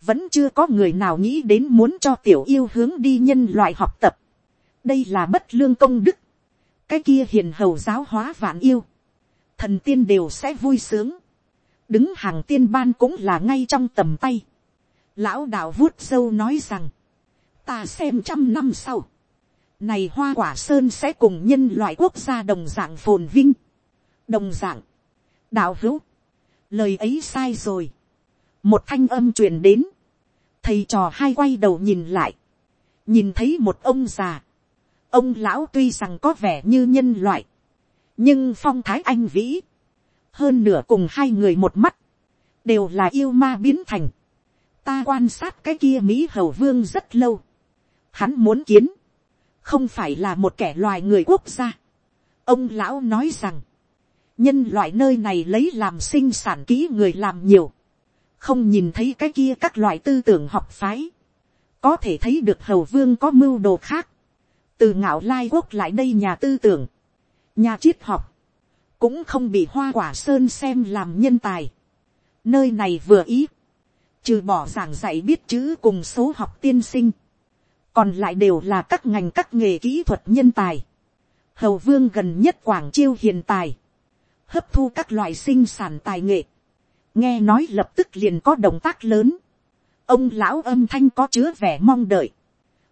vẫn chưa có người nào nghĩ đến muốn cho tiểu yêu hướng đi nhân loại học tập, đây là bất lương công đức, cái kia hiền hầu giáo hóa vạn yêu, thần tiên đều sẽ vui sướng, đứng hàng tiên ban cũng là ngay trong tầm tay. Lão đạo vuốt sâu nói rằng, ta xem trăm năm sau, này hoa quả sơn sẽ cùng nhân loại quốc gia đồng dạng phồn vinh, đồng dạng, đạo hữu, lời ấy sai rồi, một thanh âm truyền đến, thầy trò hai quay đầu nhìn lại, nhìn thấy một ông già, ông lão tuy rằng có vẻ như nhân loại, nhưng phong thái anh vĩ, hơn nửa cùng hai người một mắt, đều là yêu ma biến thành. ta quan sát cái kia mỹ hầu vương rất lâu. hắn muốn kiến, không phải là một kẻ loài người quốc gia. ông lão nói rằng, nhân loại nơi này lấy làm sinh sản kỹ người làm nhiều, không nhìn thấy cái kia các loại tư tưởng học phái, có thể thấy được hầu vương có mưu đồ khác, từ ngạo lai quốc lại đây nhà tư tưởng, nhà triết học, cũng không bị hoa quả sơn xem làm nhân tài. Nơi này vừa ý, trừ bỏ giảng dạy biết chữ cùng số học tiên sinh, còn lại đều là các ngành các nghề kỹ thuật nhân tài. Hầu vương gần nhất quảng chiêu hiền tài, hấp thu các loại sinh sản tài nghệ, nghe nói lập tức liền có động tác lớn. ông lão âm thanh có chứa vẻ mong đợi.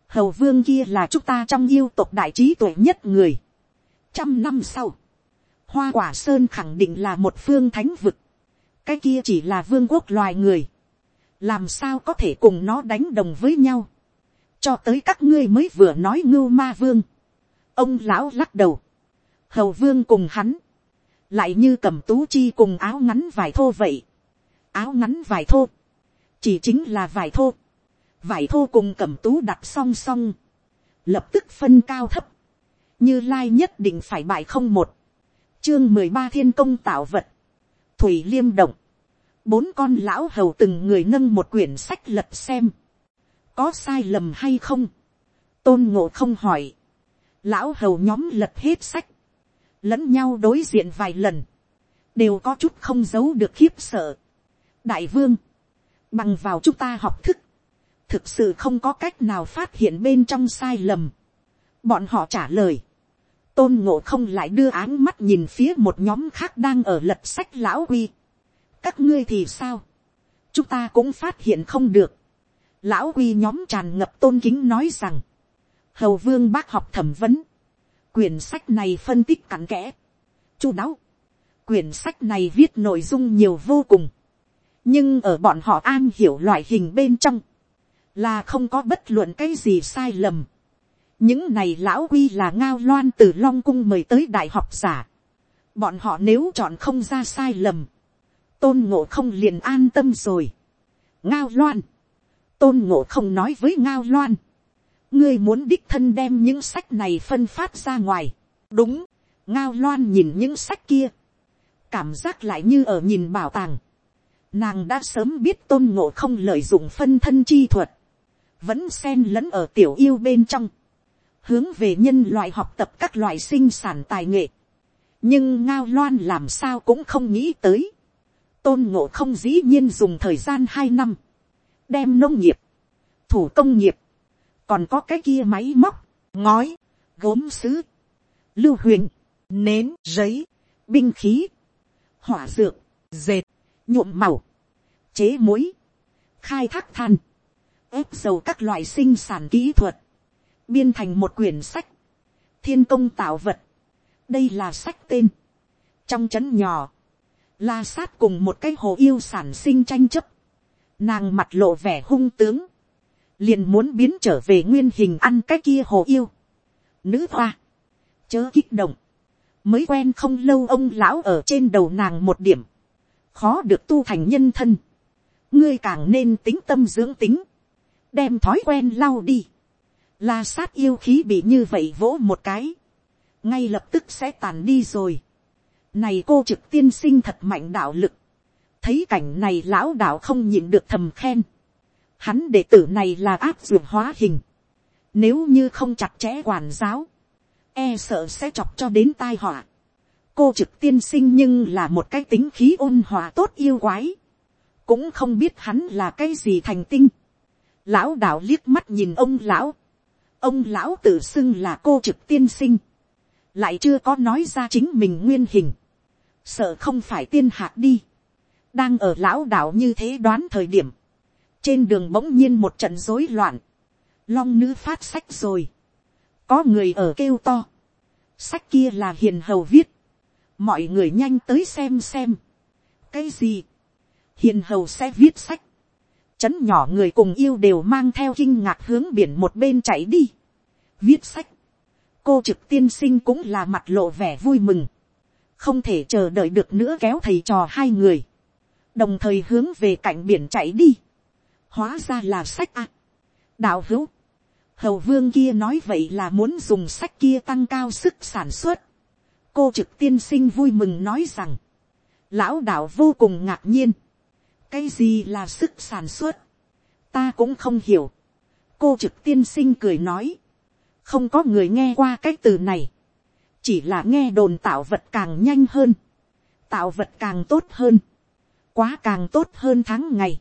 hầu vương kia là chúng ta trong yêu tộc đại trí tuổi nhất người. trăm năm sau, hoa quả sơn khẳng định là một phương thánh vực, cái kia chỉ là vương quốc loài người, làm sao có thể cùng nó đánh đồng với nhau, cho tới các ngươi mới vừa nói ngưu ma vương, ông lão lắc đầu, hầu vương cùng hắn, lại như cầm tú chi cùng áo ngắn vải thô vậy, áo ngắn vải thô, chỉ chính là vải thô, vải thô cùng cầm tú đặt song song, lập tức phân cao thấp, như lai nhất định phải bại không một, chương mười ba thiên công tạo vật, thủy liêm động, bốn con lão hầu từng người nâng một quyển sách lật xem, có sai lầm hay không, tôn ngộ không hỏi, lão hầu nhóm lật hết sách, lẫn nhau đối diện vài lần, đều có chút không giấu được khiếp sợ. đại vương, bằng vào chúng ta học thức, thực sự không có cách nào phát hiện bên trong sai lầm. bọn họ trả lời, tôn ngộ không lại đưa áng mắt nhìn phía một nhóm khác đang ở lật sách lão uy. các ngươi thì sao, chúng ta cũng phát hiện không được lão quy nhóm tràn ngập tôn kính nói rằng, hầu vương bác học thẩm vấn, quyển sách này phân tích cặn kẽ, chu đáo, quyển sách này viết nội dung nhiều vô cùng, nhưng ở bọn họ an hiểu loại hình bên trong, là không có bất luận cái gì sai lầm. Những này lão quy là ngao loan từ long cung mời tới đại học giả. bọn họ nếu chọn không ra sai lầm, tôn ngộ không liền an tâm rồi. ngao loan, tôn ngộ không nói với ngao loan, ngươi muốn đích thân đem những sách này phân phát ra ngoài. đúng, ngao loan nhìn những sách kia, cảm giác lại như ở nhìn bảo tàng. Nàng đã sớm biết tôn ngộ không lợi dụng phân thân chi thuật, vẫn xen lẫn ở tiểu yêu bên trong hướng về nhân loại học tập các loại sinh sản tài nghệ. nhưng ngao loan làm sao cũng không nghĩ tới. tôn ngộ không dĩ nhiên dùng thời gian hai năm, đem nông nghiệp, thủ công nghiệp, còn có cái kia máy móc, ngói, gốm sứ, lưu huyền, nến, giấy, binh khí, hỏa dược, dệt, nhuộm màu, chế muối, khai thác than, ép dầu các loại sinh sản kỹ thuật, biên thành một quyển sách, thiên công tạo vật, đây là sách tên, trong trấn nhỏ, la sát cùng một cái hồ yêu sản sinh tranh chấp, nàng mặt lộ vẻ hung tướng, liền muốn biến trở về nguyên hình ăn cái kia hồ yêu. Nữ hoa, chớ kích động, mới quen không lâu ông lão ở trên đầu nàng một điểm, khó được tu thành nhân thân, ngươi càng nên tính tâm dưỡng tính, đem thói quen lau đi, la sát yêu khí bị như vậy vỗ một cái, ngay lập tức sẽ tàn đi rồi. Này cô trực tiên sinh thật mạnh đạo lực, thấy cảnh này lão đạo không nhịn được thầm khen, hắn đệ tử này là áp dụng hóa hình, nếu như không chặt chẽ quản giáo, e sợ sẽ chọc cho đến tai họa. cô trực tiên sinh nhưng là một cái tính khí ôn hòa tốt yêu quái, cũng không biết hắn là cái gì thành tinh. lão đạo liếc mắt nhìn ông lão, ông lão tự xưng là cô trực tiên sinh, lại chưa có nói ra chính mình nguyên hình, sợ không phải tiên hạc đi, đang ở lão đạo như thế đoán thời điểm, trên đường bỗng nhiên một trận rối loạn, long nữ phát sách rồi, có người ở kêu to, sách kia là hiền hầu viết, mọi người nhanh tới xem xem, cái gì, hiền hầu sẽ viết sách, chấn nhỏ người cùng yêu đều mang theo kinh ngạc hướng biển một bên chạy đi, viết sách, cô trực tiên sinh cũng là mặt lộ vẻ vui mừng, không thể chờ đợi được nữa kéo thầy trò hai người, đồng thời hướng về cạnh biển chạy đi, hóa ra là sách ạ. đạo hữu, hầu vương kia nói vậy là muốn dùng sách kia tăng cao sức sản xuất. cô trực tiên sinh vui mừng nói rằng, lão đạo vô cùng ngạc nhiên. cái gì là sức sản xuất, ta cũng không hiểu. cô trực tiên sinh cười nói, không có người nghe qua cái từ này, chỉ là nghe đồn tạo vật càng nhanh hơn, tạo vật càng tốt hơn, quá càng tốt hơn tháng ngày.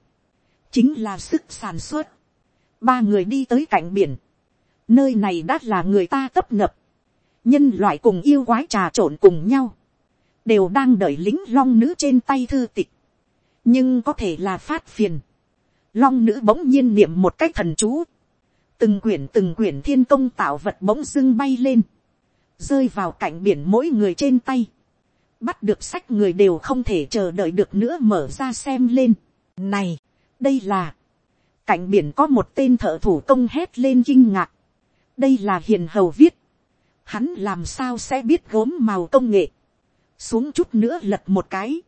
Chính là sức sản xuất. Ba người đi tới cạnh biển, nơi này đã là người ta tấp nập, nhân loại cùng yêu quái trà trộn cùng nhau, đều đang đợi lính long nữ trên tay thư tịch, nhưng có thể là phát phiền. Long nữ bỗng nhiên niệm một cách thần chú, từng quyển từng quyển thiên công tạo vật bỗng dưng bay lên, rơi vào cạnh biển mỗi người trên tay, bắt được sách người đều không thể chờ đợi được nữa mở ra xem lên. Này, đây là, cạnh biển có một tên thợ thủ công hét lên kinh ngạc, đây là hiền hầu viết, hắn làm sao sẽ biết gốm màu công nghệ, xuống chút nữa lật một cái,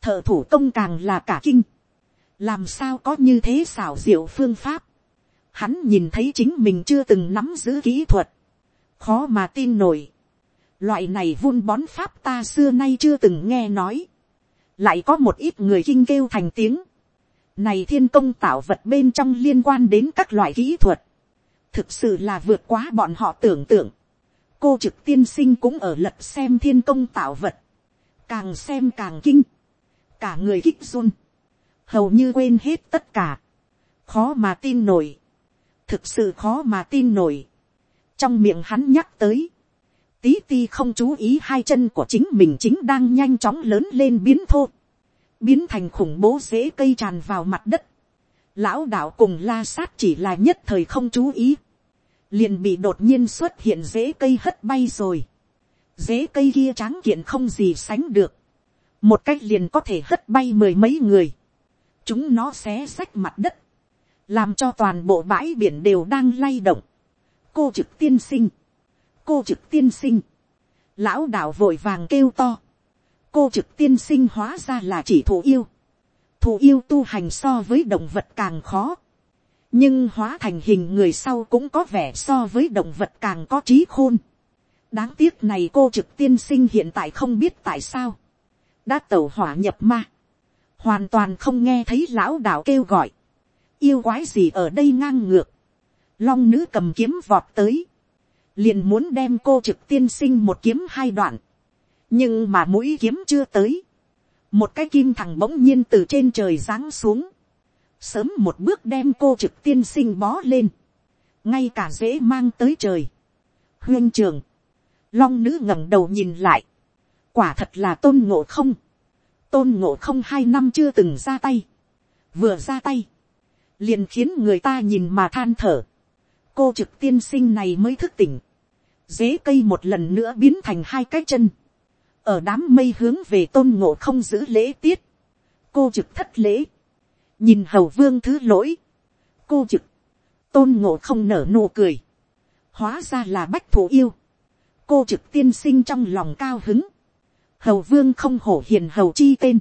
thợ thủ công càng là cả kinh, làm sao có như thế xảo diệu phương pháp, hắn nhìn thấy chính mình chưa từng nắm giữ kỹ thuật, khó mà tin nổi, loại này vun bón pháp ta xưa nay chưa từng nghe nói, lại có một ít người kinh kêu thành tiếng, này thiên công tạo vật bên trong liên quan đến các loại kỹ thuật. Thực sự là vượt quá bọn họ tưởng tượng. Cô trực tiên sinh cũng ở lật xem thiên công tạo vật. Càng xem càng kinh. Cả người kích run. Hầu như quên hết tất cả. Khó mà tin nổi. Thực sự khó mà tin nổi. Trong miệng hắn nhắc tới. Tí ti không chú ý hai chân của chính mình chính đang nhanh chóng lớn lên biến thô biến thành khủng bố dễ cây tràn vào mặt đất. Lão đạo cùng la sát chỉ là nhất thời không chú ý, liền bị đột nhiên xuất hiện dễ cây hất bay rồi. Dễ cây kia tráng kiện không gì sánh được, một cách liền có thể hất bay mười mấy người. chúng nó xé xách mặt đất, làm cho toàn bộ bãi biển đều đang lay động. cô trực tiên sinh, cô trực tiên sinh, lão đạo vội vàng kêu to cô trực tiên sinh hóa ra là chỉ thủ yêu. Thủ yêu tu hành so với động vật càng khó. Nhưng hóa thành hình người sau cũng có vẻ so với động vật càng có trí khôn. Đáng tiếc này cô trực tiên sinh hiện tại không biết tại sao. Đã tẩu hỏa nhập ma. Hoàn toàn không nghe thấy lão đạo kêu gọi. Yêu quái gì ở đây ngang ngược. Long nữ cầm kiếm vọt tới. Liền muốn đem cô trực tiên sinh một kiếm hai đoạn. Nhưng mà mũi kiếm chưa tới, một cái kim thằng bỗng nhiên từ trên trời giáng xuống, sớm một bước đem cô trực tiên sinh bó lên, ngay cả dễ mang tới trời. huyên trường, long nữ ngẩng đầu nhìn lại, quả thật là tôn ngộ không, tôn ngộ không hai năm chưa từng ra tay, vừa ra tay, liền khiến người ta nhìn mà than thở, cô trực tiên sinh này mới thức tỉnh, dế cây một lần nữa biến thành hai cái chân, ở đám mây hướng về tôn ngộ không giữ lễ tiết, cô trực thất lễ, nhìn hầu vương thứ lỗi, cô trực, tôn ngộ không nở nụ cười, hóa ra là bách thủ yêu, cô trực tiên sinh trong lòng cao hứng, hầu vương không hổ hiền hầu chi tên,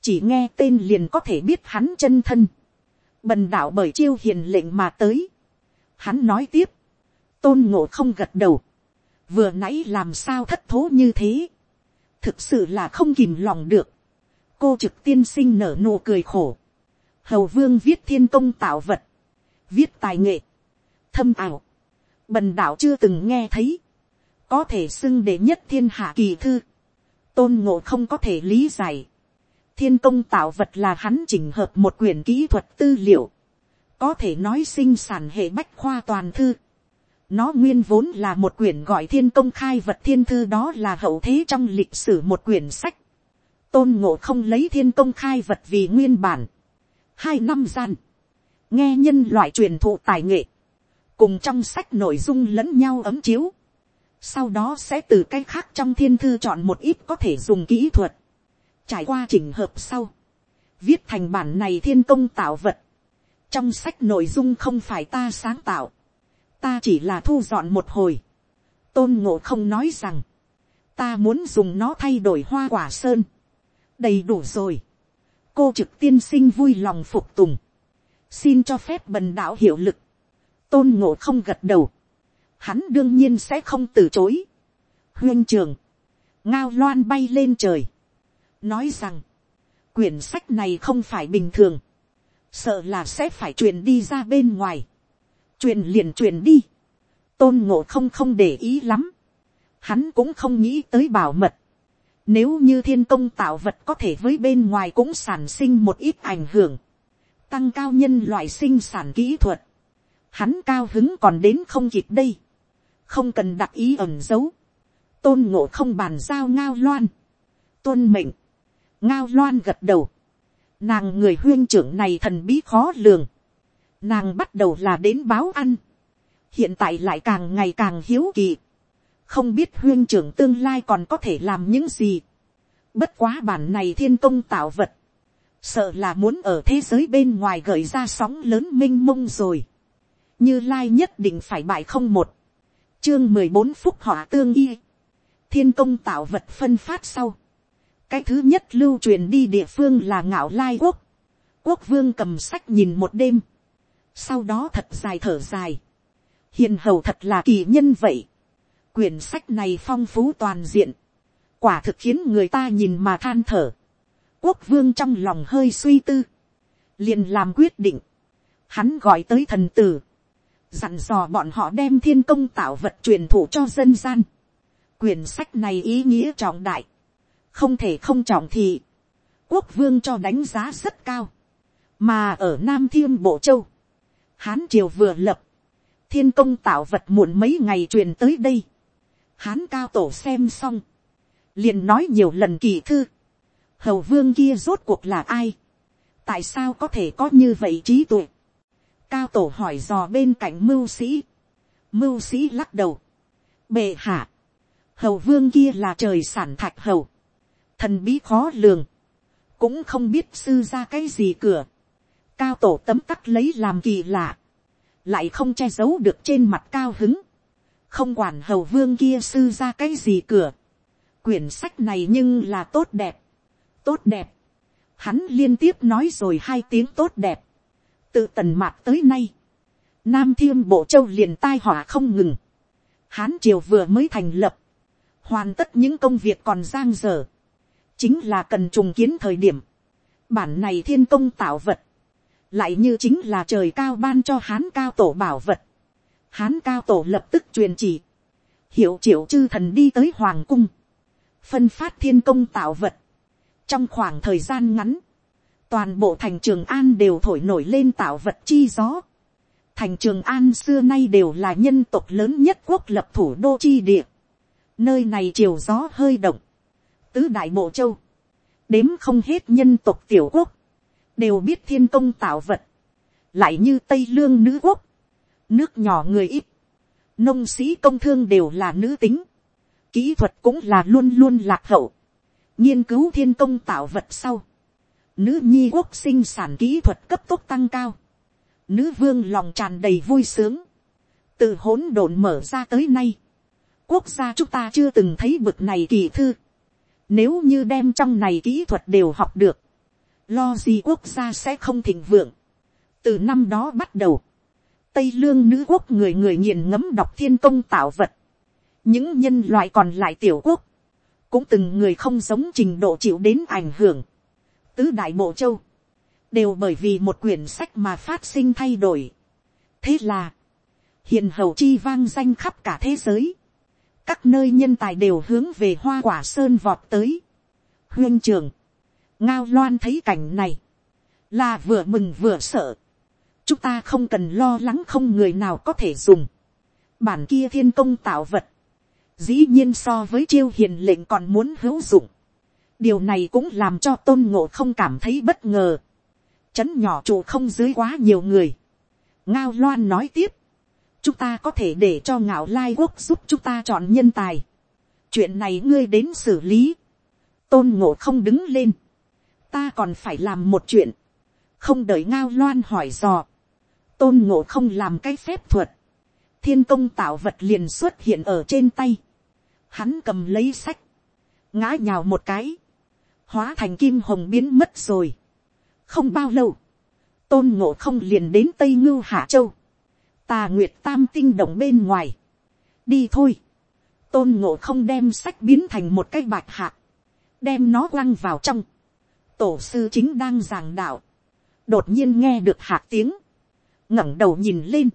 chỉ nghe tên liền có thể biết hắn chân thân, bần đạo bởi chiêu hiền lệnh mà tới, hắn nói tiếp, tôn ngộ không gật đầu, vừa nãy làm sao thất thố như thế, thực sự là không kìm lòng được, cô trực tiên sinh nở nụ cười khổ, hầu vương viết thiên công tạo vật, viết tài nghệ, thâm ảo, bần đạo chưa từng nghe thấy, có thể xưng để nhất thiên hạ kỳ thư, tôn ngộ không có thể lý giải, thiên công tạo vật là hắn chỉnh hợp một quyển kỹ thuật tư liệu, có thể nói sinh sản hệ bách khoa toàn thư. Nó nguyên vốn là một quyển gọi thiên công khai vật thiên thư đó là hậu thế trong lịch sử một quyển sách. Tôn ngộ không lấy thiên công khai vật vì nguyên bản. Hai năm gian. Nghe nhân loại truyền thụ tài nghệ. Cùng trong sách nội dung lẫn nhau ấm chiếu. Sau đó sẽ từ cái khác trong thiên thư chọn một ít có thể dùng kỹ thuật. Trải qua chỉnh hợp sau. Viết thành bản này thiên công tạo vật trong sách nội dung không phải ta sáng tạo, ta chỉ là thu dọn một hồi. tôn ngộ không nói rằng, ta muốn dùng nó thay đổi hoa quả sơn, đầy đủ rồi. cô trực tiên sinh vui lòng phục tùng, xin cho phép bần đạo hiệu lực, tôn ngộ không gật đầu, hắn đương nhiên sẽ không từ chối. huyên trường, ngao loan bay lên trời, nói rằng, quyển sách này không phải bình thường, sợ là sẽ phải truyền đi ra bên ngoài, truyền liền truyền đi, tôn ngộ không không để ý lắm, hắn cũng không nghĩ tới bảo mật, nếu như thiên công tạo vật có thể với bên ngoài cũng sản sinh một ít ảnh hưởng, tăng cao nhân loại sinh sản kỹ thuật, hắn cao hứng còn đến không kịp đây, không cần đặt ý ẩn giấu, tôn ngộ không bàn giao ngao loan, tuân mệnh, ngao loan gật đầu, Nàng người huyên trưởng này thần bí khó lường. Nàng bắt đầu là đến báo ăn. Hiện tại lại càng ngày càng hiếu kỳ. Không biết huyên trưởng tương lai còn có thể làm những gì. Bất quá bản này thiên công tạo vật. Sợ là muốn ở thế giới bên ngoài gợi ra sóng lớn minh mông rồi. Như Lai nhất định phải bại không một. Chương mười bốn phút họa tương y. Thiên công tạo vật phân phát sau cái thứ nhất lưu truyền đi địa phương là ngạo lai quốc. quốc vương cầm sách nhìn một đêm sau đó thật dài thở dài. hiền hầu thật là kỳ nhân vậy. quyển sách này phong phú toàn diện. quả thực khiến người ta nhìn mà than thở. quốc vương trong lòng hơi suy tư. liền làm quyết định. hắn gọi tới thần tử. dặn dò bọn họ đem thiên công tạo vật truyền thụ cho dân gian. quyển sách này ý nghĩa trọng đại không thể không trọng thị, quốc vương cho đánh giá rất cao, mà ở nam thiên bộ châu, hán triều vừa lập, thiên công tạo vật muộn mấy ngày truyền tới đây, hán cao tổ xem xong, liền nói nhiều lần kỳ thư, hầu vương kia rốt cuộc là ai, tại sao có thể có như vậy trí tuệ, cao tổ hỏi dò bên cạnh mưu sĩ, mưu sĩ lắc đầu, bệ hạ, hầu vương kia là trời sản thạch hầu, thần bí khó lường, cũng không biết sư ra cái gì cửa, cao tổ tấm tắc lấy làm kỳ lạ, lại không che giấu được trên mặt cao hứng, không quản hầu vương kia sư ra cái gì cửa, quyển sách này nhưng là tốt đẹp, tốt đẹp, hắn liên tiếp nói rồi hai tiếng tốt đẹp, từ tần mạc tới nay, nam thiêm bộ châu liền tai họa không ngừng, hán triều vừa mới thành lập, hoàn tất những công việc còn giang dở, chính là cần trùng kiến thời điểm, bản này thiên công tạo vật, lại như chính là trời cao ban cho hán cao tổ bảo vật, hán cao tổ lập tức truyền chỉ, hiệu triệu chư thần đi tới hoàng cung, phân phát thiên công tạo vật, trong khoảng thời gian ngắn, toàn bộ thành trường an đều thổi nổi lên tạo vật chi gió, thành trường an xưa nay đều là nhân tộc lớn nhất quốc lập thủ đô chi địa, nơi này chiều gió hơi động, tứ đại bộ châu, đếm không hết nhân tộc tiểu quốc, đều biết thiên công tạo vật, lại như tây lương nữ quốc, nước nhỏ người ít, nông sĩ công thương đều là nữ tính, kỹ thuật cũng là luôn luôn lạc hậu, nghiên cứu thiên công tạo vật sau, nữ nhi quốc sinh sản kỹ thuật cấp tốc tăng cao, nữ vương lòng tràn đầy vui sướng, từ hỗn độn mở ra tới nay, quốc gia chúng ta chưa từng thấy bực này kỳ thư, nếu như đem trong này kỹ thuật đều học được, lo gì quốc gia sẽ không thịnh vượng. từ năm đó bắt đầu, tây lương nữ quốc người người nghiền ngấm đọc thiên công tạo vật, những nhân loại còn lại tiểu quốc, cũng từng người không giống trình độ chịu đến ảnh hưởng. tứ đại bộ châu, đều bởi vì một quyển sách mà phát sinh thay đổi. thế là, hiền hầu chi vang danh khắp cả thế giới, các nơi nhân tài đều hướng về hoa quả sơn vọt tới. huyên trường, ngao loan thấy cảnh này, là vừa mừng vừa sợ. chúng ta không cần lo lắng không người nào có thể dùng. bản kia thiên công tạo vật, dĩ nhiên so với chiêu hiền lệnh còn muốn hữu dụng. điều này cũng làm cho tôn ngộ không cảm thấy bất ngờ. chấn nhỏ trụ không dưới quá nhiều người. ngao loan nói tiếp, chúng ta có thể để cho ngạo lai quốc giúp chúng ta chọn nhân tài. chuyện này ngươi đến xử lý. tôn ngộ không đứng lên ta còn phải làm một chuyện. không đợi ngao loan hỏi dò. tôn ngộ không làm cái phép thuật. thiên công tạo vật liền xuất hiện ở trên tay. hắn cầm lấy sách. ngã nhào một cái. hóa thành kim hồng biến mất rồi. không bao lâu. tôn ngộ không liền đến tây ngưu hạ châu tà nguyệt tam tinh động bên ngoài. đi thôi. tôn ngộ không đem sách biến thành một cái bạch hạ, đem nó quăng vào trong tổ sư chính đang giảng đạo. đột nhiên nghe được hạt tiếng. ngẩng đầu nhìn lên.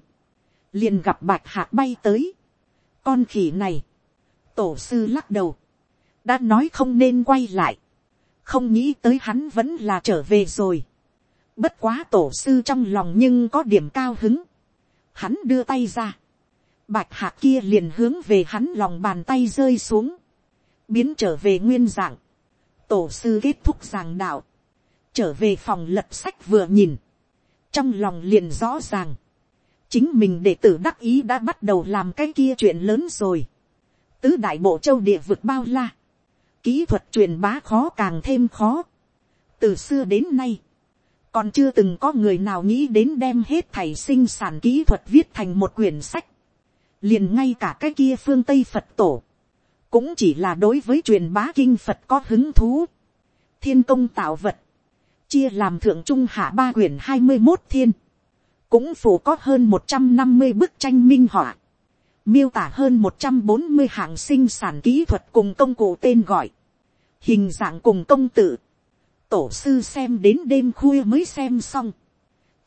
liền gặp bạch hạt bay tới. con khỉ này. tổ sư lắc đầu. đã nói không nên quay lại. không nghĩ tới hắn vẫn là trở về rồi. bất quá tổ sư trong lòng nhưng có điểm cao hứng hắn đưa tay ra, bạch hạc kia liền hướng về hắn lòng bàn tay rơi xuống, biến trở về nguyên dạng, tổ sư kết thúc giảng đạo, trở về phòng lật sách vừa nhìn, trong lòng liền rõ ràng, chính mình đệ tử đắc ý đã bắt đầu làm cái kia chuyện lớn rồi, tứ đại bộ châu địa vực bao la, kỹ thuật truyền bá khó càng thêm khó, từ xưa đến nay, còn chưa từng có người nào nghĩ đến đem hết thảy sinh sản kỹ thuật viết thành một quyển sách. liền ngay cả cái kia phương tây phật tổ, cũng chỉ là đối với truyền bá kinh phật có hứng thú. thiên công tạo vật, chia làm thượng trung hạ ba quyển hai mươi một thiên, cũng phủ có hơn một trăm năm mươi bức tranh minh họa, miêu tả hơn một trăm bốn mươi hạng sinh sản kỹ thuật cùng công cụ tên gọi, hình dạng cùng công tự, tổ sư xem đến đêm khuya mới xem xong,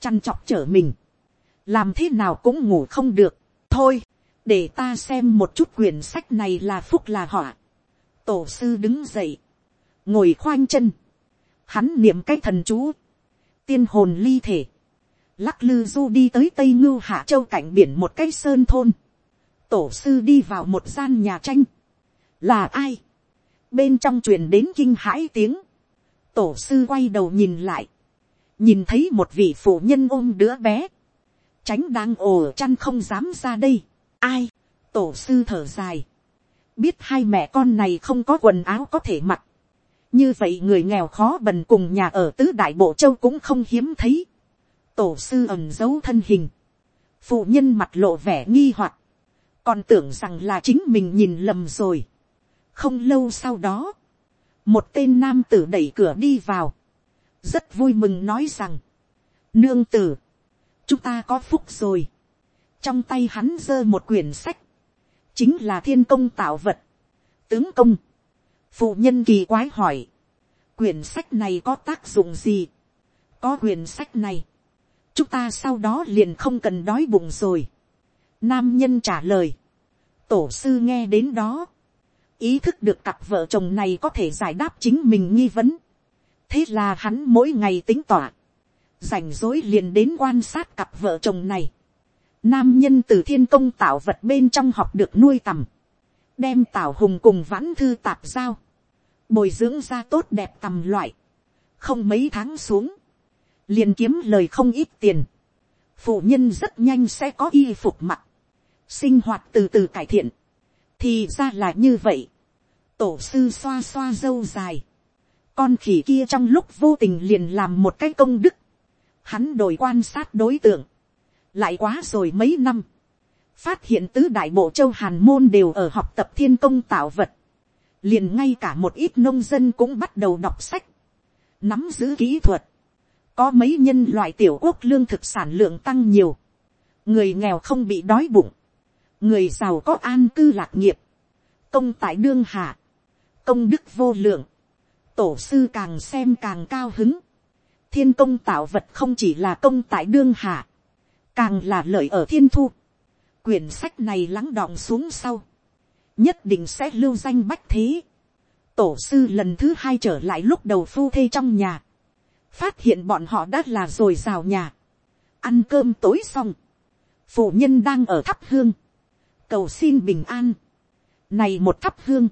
chăn chọc trở mình, làm thế nào cũng ngủ không được, thôi, để ta xem một chút quyển sách này là phúc là họa. tổ sư đứng dậy, ngồi khoanh chân, hắn niệm cái thần chú, tiên hồn ly thể, lắc lư du đi tới tây ngưu hạ châu cạnh biển một cái sơn thôn, tổ sư đi vào một gian nhà tranh, là ai, bên trong truyền đến kinh hãi tiếng, tổ sư quay đầu nhìn lại, nhìn thấy một vị phụ nhân ôm đứa bé, tránh đang ồ chăn không dám ra đây, ai, tổ sư thở dài, biết hai mẹ con này không có quần áo có thể mặc, như vậy người nghèo khó bần cùng nhà ở tứ đại bộ châu cũng không hiếm thấy, tổ sư ẩm giấu thân hình, phụ nhân mặt lộ vẻ nghi hoặc, còn tưởng rằng là chính mình nhìn lầm rồi. không lâu sau đó, một tên nam tử đẩy cửa đi vào, rất vui mừng nói rằng, nương tử, chúng ta có phúc rồi, trong tay hắn giơ một quyển sách, chính là thiên công tạo vật, tướng công, phụ nhân kỳ quái hỏi, quyển sách này có tác dụng gì, có quyển sách này, chúng ta sau đó liền không cần đói bụng rồi, nam nhân trả lời, tổ sư nghe đến đó, ý thức được cặp vợ chồng này có thể giải đáp chính mình nghi vấn. thế là hắn mỗi ngày tính tỏa, rảnh rối liền đến quan sát cặp vợ chồng này nam nhân từ thiên công tạo vật bên trong học được nuôi tầm, đem tạo hùng cùng vãn thư tạp giao, bồi dưỡng ra tốt đẹp tầm loại, không mấy tháng xuống, liền kiếm lời không ít tiền, phụ nhân rất nhanh sẽ có y phục mặc, sinh hoạt từ từ cải thiện, thì ra là như vậy, tổ sư xoa xoa dâu dài, con khỉ kia trong lúc vô tình liền làm một cái công đức, hắn đổi quan sát đối tượng, lại quá rồi mấy năm, phát hiện tứ đại bộ châu hàn môn đều ở học tập thiên công tạo vật, liền ngay cả một ít nông dân cũng bắt đầu đọc sách, nắm giữ kỹ thuật, có mấy nhân loại tiểu quốc lương thực sản lượng tăng nhiều, người nghèo không bị đói bụng, người giàu có an cư lạc nghiệp, công tại đương hạ, công đức vô lượng, tổ sư càng xem càng cao hứng, thiên công tạo vật không chỉ là công tại đương hạ, càng là lợi ở thiên thu. quyển sách này lắng đọng xuống sau, nhất định sẽ lưu danh bách thế. tổ sư lần thứ hai trở lại lúc đầu phu thê trong nhà, phát hiện bọn họ đã là rồi rào nhà, ăn cơm tối xong, phụ nhân đang ở thắp hương, cầu xin bình an, này một thắp hương,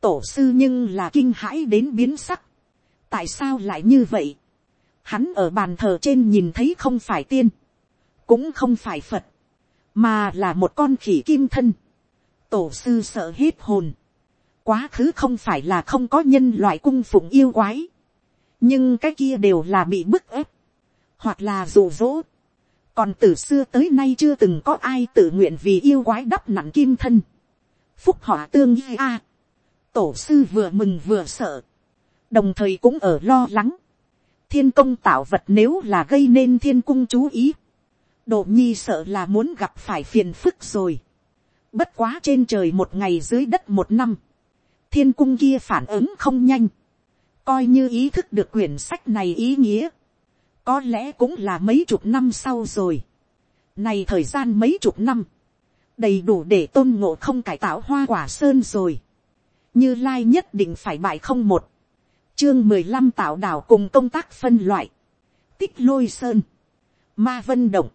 tổ sư nhưng là kinh hãi đến biến sắc, tại sao lại như vậy, hắn ở bàn thờ trên nhìn thấy không phải tiên, cũng không phải phật, mà là một con khỉ kim thân, tổ sư sợ hết hồn, quá khứ không phải là không có nhân loại cung phụng yêu quái, nhưng cái kia đều là bị bức ép, hoặc là rụ rỗ, còn từ xưa tới nay chưa từng có ai tự nguyện vì yêu quái đắp nặng kim thân, phúc họ tương y a, tổ sư vừa mừng vừa sợ, đồng thời cũng ở lo lắng, thiên công tạo vật nếu là gây nên thiên cung chú ý, độ nhi sợ là muốn gặp phải phiền phức rồi, bất quá trên trời một ngày dưới đất một năm, thiên cung kia phản ứng không nhanh, coi như ý thức được quyển sách này ý nghĩa, có lẽ cũng là mấy chục năm sau rồi, này thời gian mấy chục năm, đầy đủ để tôn ngộ không cải tạo hoa quả sơn rồi, như lai nhất định phải bại không một, chương mười lăm tạo đảo cùng công tác phân loại, tích lôi sơn, ma vân động,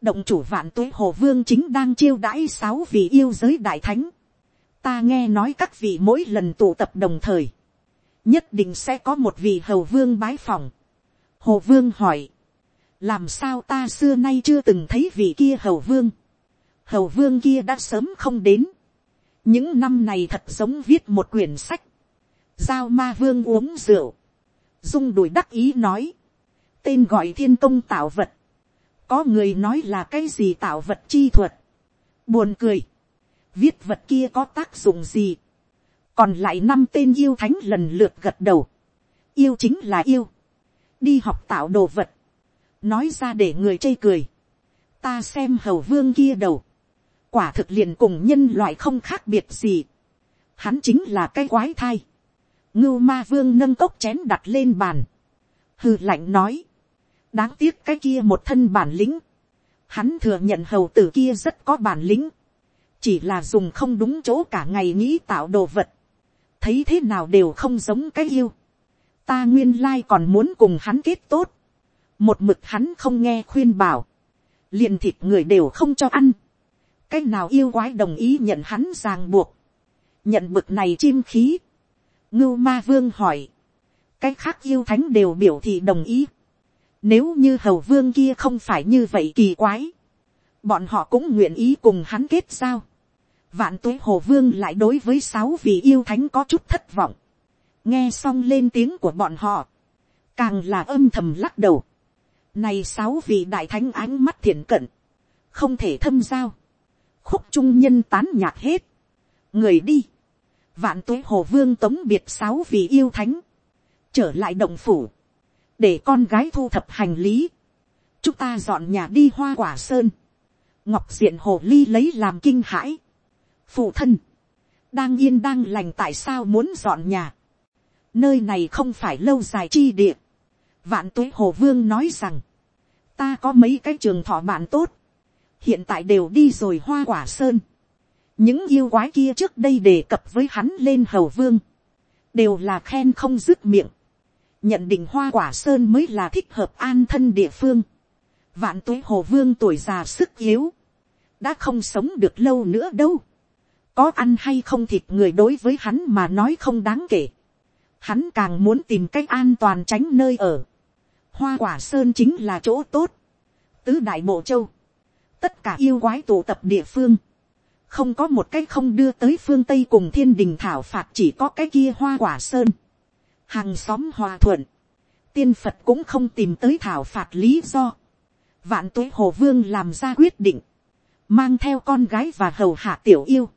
động chủ vạn tuế hồ vương chính đang chiêu đãi sáu vị yêu giới đại thánh, ta nghe nói các vị mỗi lần tụ tập đồng thời, nhất định sẽ có một vị hầu vương bái phòng. hồ vương hỏi, làm sao ta xưa nay chưa từng thấy vị kia hầu vương, hầu vương kia đã sớm không đến, những năm này thật giống viết một quyển sách, giao ma vương uống rượu, dung đùi đắc ý nói, tên gọi thiên công tạo vật, có người nói là cái gì tạo vật chi thuật, buồn cười, viết vật kia có tác dụng gì, còn lại năm tên yêu thánh lần lượt gật đầu, yêu chính là yêu, đi học tạo đồ vật, nói ra để người chê cười, ta xem hầu vương kia đầu, quả thực liền cùng nhân loại không khác biệt gì, hắn chính là cái quái thai, ngưu ma vương nâng cốc chén đặt lên bàn, hư lạnh nói, đáng tiếc cái kia một thân bản lĩnh, hắn thừa nhận hầu tử kia rất có bản lĩnh, chỉ là dùng không đúng chỗ cả ngày nghĩ tạo đồ vật, thấy thế nào đều không giống cái yêu, ta nguyên lai còn muốn cùng hắn kết tốt, một mực hắn không nghe khuyên bảo, liền thịt người đều không cho ăn, cái nào yêu quái đồng ý nhận hắn ràng buộc, nhận bực này chim khí, ngưu ma vương hỏi, cái khác yêu thánh đều biểu thị đồng ý, nếu như hầu vương kia không phải như vậy kỳ quái, bọn họ cũng nguyện ý cùng hắn kết giao. Vạn tuế hồ vương lại đối với sáu vị yêu thánh có chút thất vọng. Nghe xong lên tiếng của bọn họ, càng là âm thầm lắc đầu. Này sáu vị đại thánh ánh mắt thiện cận, không thể thâm giao. Khúc trung nhân tán nhạc hết. Người đi. Vạn tuế hồ vương tống biệt sáu vị yêu thánh. Trở lại động phủ để con gái thu thập hành lý, chúng ta dọn nhà đi hoa quả sơn, ngọc diện hồ ly lấy làm kinh hãi, phụ thân, đang yên đang lành tại sao muốn dọn nhà, nơi này không phải lâu dài chi địa, vạn tuế hồ vương nói rằng, ta có mấy cái trường thọ bạn tốt, hiện tại đều đi rồi hoa quả sơn, những yêu quái kia trước đây đề cập với hắn lên hầu vương, đều là khen không dứt miệng, nhận định hoa quả sơn mới là thích hợp an thân địa phương. vạn tuế hồ vương tuổi già sức yếu, đã không sống được lâu nữa đâu. có ăn hay không thịt người đối với hắn mà nói không đáng kể. hắn càng muốn tìm cách an toàn tránh nơi ở. hoa quả sơn chính là chỗ tốt. tứ đại bộ châu, tất cả yêu quái tụ tập địa phương, không có một cái không đưa tới phương tây cùng thiên đình thảo phạt chỉ có cái kia hoa quả sơn hàng xóm hòa thuận, tiên phật cũng không tìm tới thảo phạt lý do. vạn tuế hồ vương làm ra quyết định, mang theo con gái và hầu hạ tiểu yêu,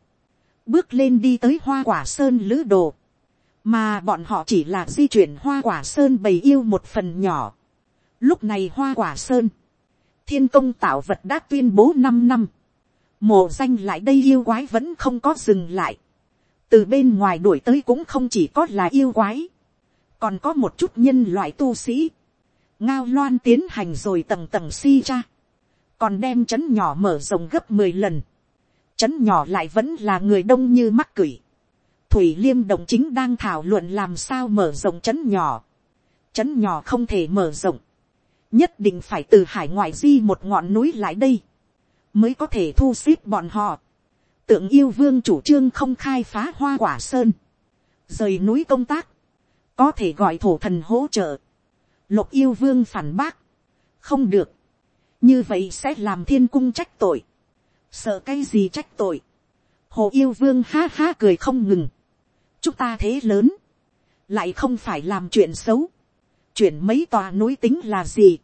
bước lên đi tới hoa quả sơn lữ đồ, mà bọn họ chỉ là di chuyển hoa quả sơn bầy yêu một phần nhỏ. Lúc này hoa quả sơn, thiên công tạo vật đã tuyên bố năm năm, mồ danh lại đây yêu quái vẫn không có dừng lại, từ bên ngoài đuổi tới cũng không chỉ có là yêu quái, còn có một chút nhân loại tu sĩ, ngao loan tiến hành rồi tầng tầng si ra, còn đem c h ấ n nhỏ mở rộng gấp mười lần, c h ấ n nhỏ lại vẫn là người đông như mắc cửi, thủy liêm đồng chính đang thảo luận làm sao mở rộng c h ấ n nhỏ, c h ấ n nhỏ không thể mở rộng, nhất định phải từ hải ngoại di một ngọn núi lại đây, mới có thể thu xếp bọn họ. Tượng yêu vương chủ trương không khai phá hoa quả sơn, rời núi công tác, có thể gọi thổ thần hỗ trợ. Lục yêu vương phản bác, không được, như vậy sẽ làm thiên cung trách tội, sợ cái gì trách tội, hồ yêu vương ha ha cười không ngừng, chúng ta thế lớn, lại không phải làm chuyện xấu, chuyện mấy tòa núi tính là gì,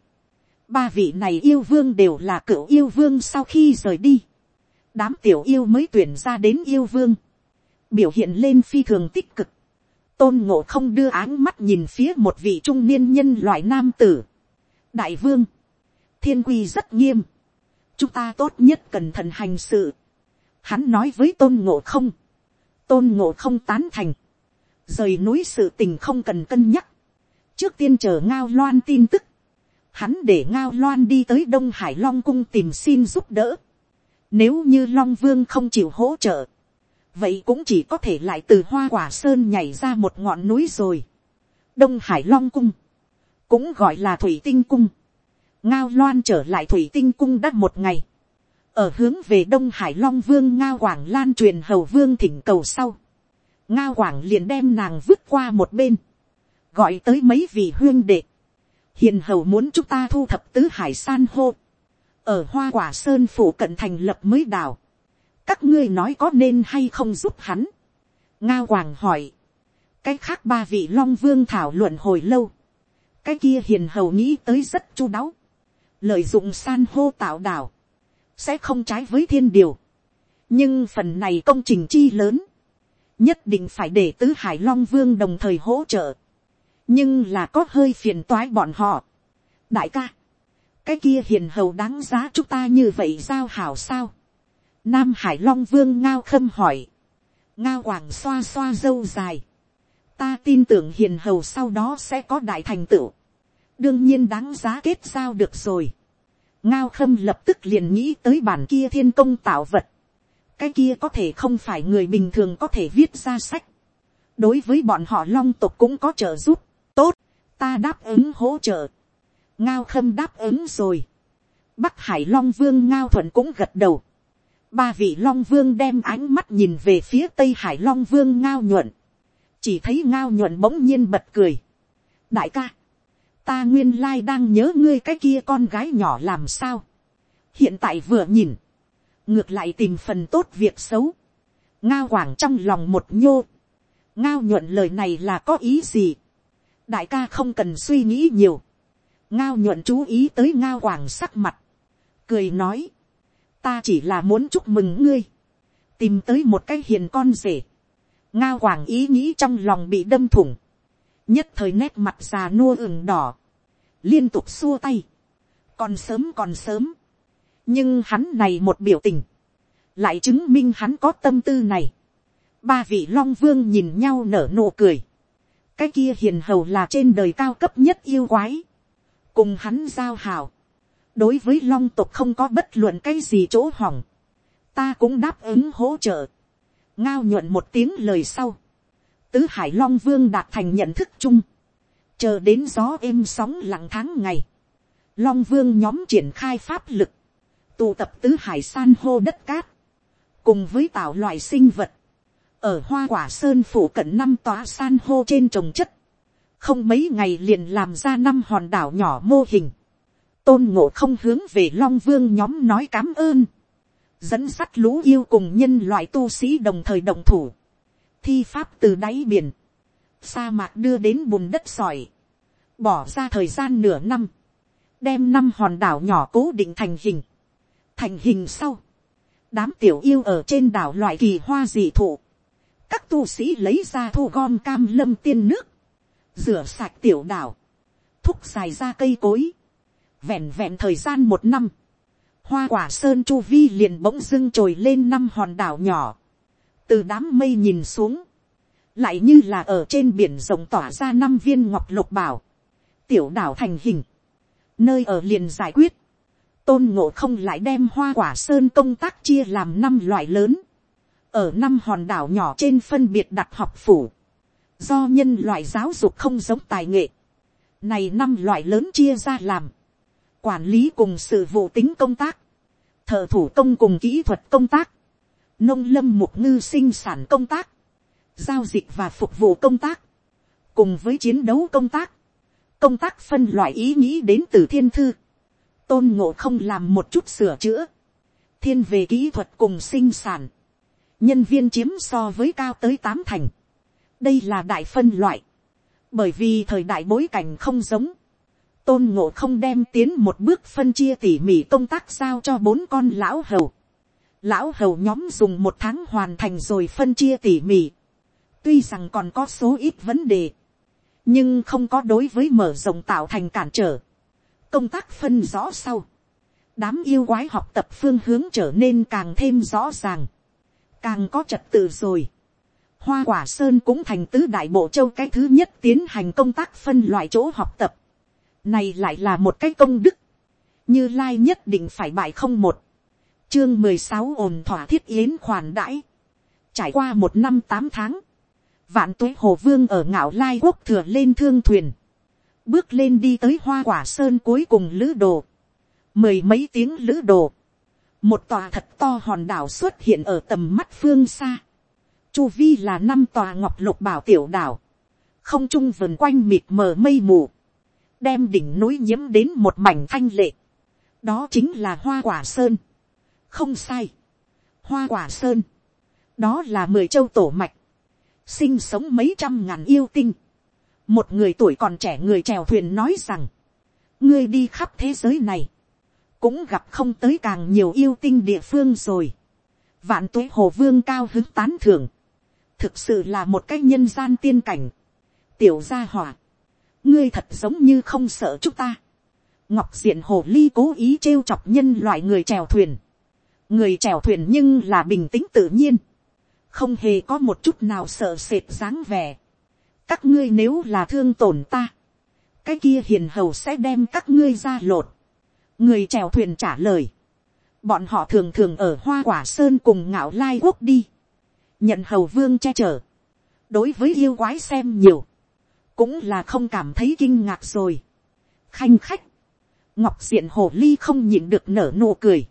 ba vị này yêu vương đều là cựu yêu vương sau khi rời đi, đám tiểu yêu mới tuyển ra đến yêu vương, biểu hiện lên phi thường tích cực, tôn ngộ không đưa áng mắt nhìn phía một vị trung niên nhân loại nam tử, đại vương, thiên quy rất nghiêm, chúng ta tốt nhất cẩn thận hành sự. Hắn nói với tôn ngộ không, tôn ngộ không tán thành, rời núi sự tình không cần cân nhắc, trước tiên chờ ngao loan tin tức, hắn để ngao loan đi tới đông hải long cung tìm xin giúp đỡ, nếu như long vương không chịu hỗ trợ, vậy cũng chỉ có thể lại từ hoa quả sơn nhảy ra một ngọn núi rồi. đông hải long cung, cũng gọi là thủy tinh cung, ngao loan trở lại thủy tinh cung đắt một ngày, ở hướng về đông hải long vương ngao quảng lan truyền hầu vương thỉnh cầu sau, ngao quảng liền đem nàng vứt qua một bên, gọi tới mấy vị huyên đệ, hiền hầu muốn chúng ta thu thập tứ hải san hô, ở hoa quả sơn phủ cận thành lập mới đảo các ngươi nói có nên hay không giúp hắn, ngao hoàng hỏi, cái khác ba vị long vương thảo luận hồi lâu, cái kia hiền hầu nghĩ tới rất chu đáo, lợi dụng san hô tạo đảo, sẽ không trái với thiên điều. nhưng phần này công trình chi lớn, nhất định phải để tứ hải long vương đồng thời hỗ trợ, nhưng là có hơi phiền toái bọn họ. đại ca, cái kia hiền hầu đáng giá chúng ta như vậy giao hảo sao nam hải long vương ngao khâm hỏi, ngao hoàng xoa xoa dâu dài, ta tin tưởng hiền hầu sau đó sẽ có đại thành tựu đương nhiên đáng giá kết giao được rồi. ngao khâm lập tức liền nghĩ tới bản kia thiên công tạo vật. cái kia có thể không phải người bình thường có thể viết ra sách. đối với bọn họ long tộc cũng có trợ giúp. tốt, ta đáp ứng hỗ trợ. ngao khâm đáp ứng rồi. bắc hải long vương ngao thuận cũng gật đầu ba vị long vương đem ánh mắt nhìn về phía tây hải long vương ngao nhuận. chỉ thấy ngao nhuận bỗng nhiên bật cười. đại ca, ta nguyên lai đang nhớ ngươi cái kia con gái nhỏ làm sao. hiện tại vừa nhìn, ngược lại tìm phần tốt việc xấu. ngao quảng trong lòng một nhô. ngao nhuận lời này là có ý gì. đại ca không cần suy nghĩ nhiều. ngao nhuận chú ý tới ngao quảng sắc mặt. cười nói, ta chỉ là muốn chúc mừng ngươi. tìm tới một cái hiền con rể. ngao quảng ý nghĩ trong lòng bị đâm thủng. Nhất thời nét mặt già nua ửng đỏ, liên tục xua tay, còn sớm còn sớm, nhưng hắn này một biểu tình, lại chứng minh hắn có tâm tư này. ba vị long vương nhìn nhau nở nụ cười, cái kia hiền hầu là trên đời cao cấp nhất yêu quái, cùng hắn giao hào, đối với long tục không có bất luận cái gì chỗ hỏng, ta cũng đáp ứng hỗ trợ, ngao nhuận một tiếng lời sau, tứ hải long vương đạt thành nhận thức chung, chờ đến gió êm sóng lặng tháng ngày, long vương nhóm triển khai pháp lực, tụ tập tứ hải san hô đất cát, cùng với tạo loại sinh vật, ở hoa quả sơn phủ cận năm tòa san hô trên trồng chất, không mấy ngày liền làm ra năm hòn đảo nhỏ mô hình, tôn ngộ không hướng về long vương nhóm nói cám ơn, dẫn sắt lũ yêu cùng nhân loại tu sĩ đồng thời đồng thủ, thi pháp từ đáy biển, sa mạc đưa đến bùn đất sỏi, bỏ ra thời gian nửa năm, đem năm hòn đảo nhỏ cố định thành hình, thành hình sau, đám tiểu yêu ở trên đảo loại kỳ hoa dị thụ, các tu sĩ lấy ra thu gom cam lâm tiên nước, rửa sạch tiểu đảo, thúc dài ra cây cối, vẹn vẹn thời gian một năm, hoa quả sơn chu vi liền bỗng dưng trồi lên năm hòn đảo nhỏ, từ đám mây nhìn xuống, lại như là ở trên biển rộng tỏa ra năm viên ngọc lục bảo, tiểu đảo thành hình, nơi ở liền giải quyết, tôn ngộ không lại đem hoa quả sơn công tác chia làm năm loại lớn, ở năm hòn đảo nhỏ trên phân biệt đặt học phủ, do nhân loại giáo dục không giống tài nghệ, này năm loại lớn chia ra làm, quản lý cùng sự vụ tính công tác, thợ thủ công cùng kỹ thuật công tác, nông lâm mục ngư sinh sản công tác, giao dịch và phục vụ công tác, cùng với chiến đấu công tác, công tác phân loại ý nghĩ đến từ thiên thư, tôn ngộ không làm một chút sửa chữa, thiên về kỹ thuật cùng sinh sản, nhân viên chiếm so với cao tới tám thành, đây là đại phân loại, bởi vì thời đại bối cảnh không giống, tôn ngộ không đem tiến một bước phân chia tỉ mỉ công tác giao cho bốn con lão hầu, lão hầu nhóm dùng một tháng hoàn thành rồi phân chia tỉ mỉ, tuy rằng còn có số ít vấn đề, nhưng không có đối với mở rộng tạo thành cản trở. công tác phân rõ sau, đám yêu quái học tập phương hướng trở nên càng thêm rõ ràng, càng có trật tự rồi. hoa quả sơn cũng thành tứ đại bộ châu cái thứ nhất tiến hành công tác phân loại chỗ học tập này lại là một cái công đức, như lai nhất định phải bại không một. chương mười sáu ồn thỏa thiết yến khoản đãi. trải qua một năm tám tháng, vạn tuế hồ vương ở ngạo lai quốc thừa lên thương thuyền, bước lên đi tới hoa quả sơn cuối cùng lữ đồ, mười mấy tiếng lữ đồ, một tòa thật to hòn đảo xuất hiện ở tầm mắt phương xa, chu vi là năm tòa ngọc lục bảo tiểu đảo, không trung vườn quanh mịt mờ mây mù, đem đỉnh núi nhiễm đến một mảnh thanh lệ, đó chính là hoa quả sơn, không sai, hoa quả sơn, đó là mười châu tổ mạch, sinh sống mấy trăm ngàn yêu tinh. một người tuổi còn trẻ người chèo thuyền nói rằng, ngươi đi khắp thế giới này, cũng gặp không tới càng nhiều yêu tinh địa phương rồi. vạn tuế hồ vương cao hứng tán thưởng, thực sự là một cái nhân gian tiên cảnh. tiểu gia hỏa, ngươi thật giống như không sợ chúng ta. ngọc diện hồ ly cố ý trêu chọc nhân loại người chèo thuyền. người chèo thuyền nhưng là bình tĩnh tự nhiên không hề có một chút nào sợ sệt dáng vẻ. các ngươi nếu là thương tổn ta, cái kia hiền hầu sẽ đem các ngươi ra lột. người chèo thuyền trả lời. bọn họ thường thường ở hoa quả sơn cùng ngạo lai quốc đi. nhận hầu vương che chở. đối với yêu quái xem nhiều, cũng là không cảm thấy kinh ngạc rồi. khanh khách, ngọc diện hồ ly không nhịn được nở nụ cười.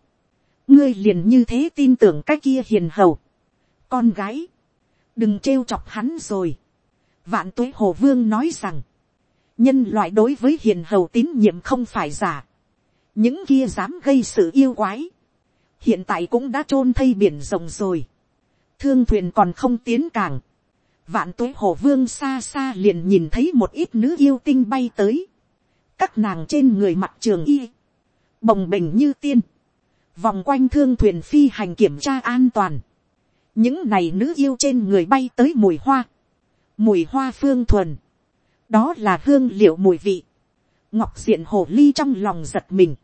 ngươi liền như thế tin tưởng cái kia hiền hầu con gái, đừng trêu chọc hắn rồi. vạn tuế hồ vương nói rằng, nhân loại đối với hiền hầu tín nhiệm không phải giả. những kia dám gây sự yêu quái, hiện tại cũng đã t r ô n thây biển rộng rồi. thương thuyền còn không tiến càng vạn tuế hồ vương xa xa liền nhìn thấy một ít nữ yêu tinh bay tới. các nàng trên người mặt trường y, bồng bềnh như tiên, vòng quanh thương thuyền phi hành kiểm tra an toàn. Những này nữ yêu trên người bay tới mùi hoa, mùi hoa phương thuần, đó là hương liệu mùi vị, ngọc diện hồ ly trong lòng giật mình,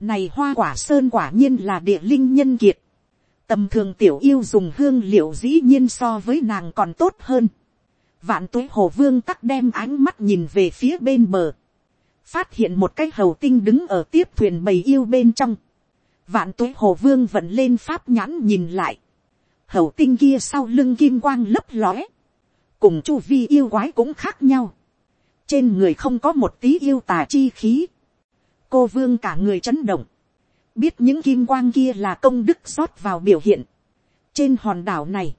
này hoa quả sơn quả nhiên là địa linh nhân kiệt, tầm thường tiểu yêu dùng hương liệu dĩ nhiên so với nàng còn tốt hơn, vạn tuế hồ vương tắc đem ánh mắt nhìn về phía bên bờ, phát hiện một cái hầu tinh đứng ở tiếp thuyền bầy yêu bên trong, vạn tuế hồ vương vẫn lên pháp nhãn nhìn lại, hậu tinh kia sau lưng kim quang lấp lóe, cùng chu vi yêu quái cũng khác nhau, trên người không có một tí yêu tà chi khí, cô vương cả người chấn động, biết những kim quang kia là công đức rót vào biểu hiện, trên hòn đảo này,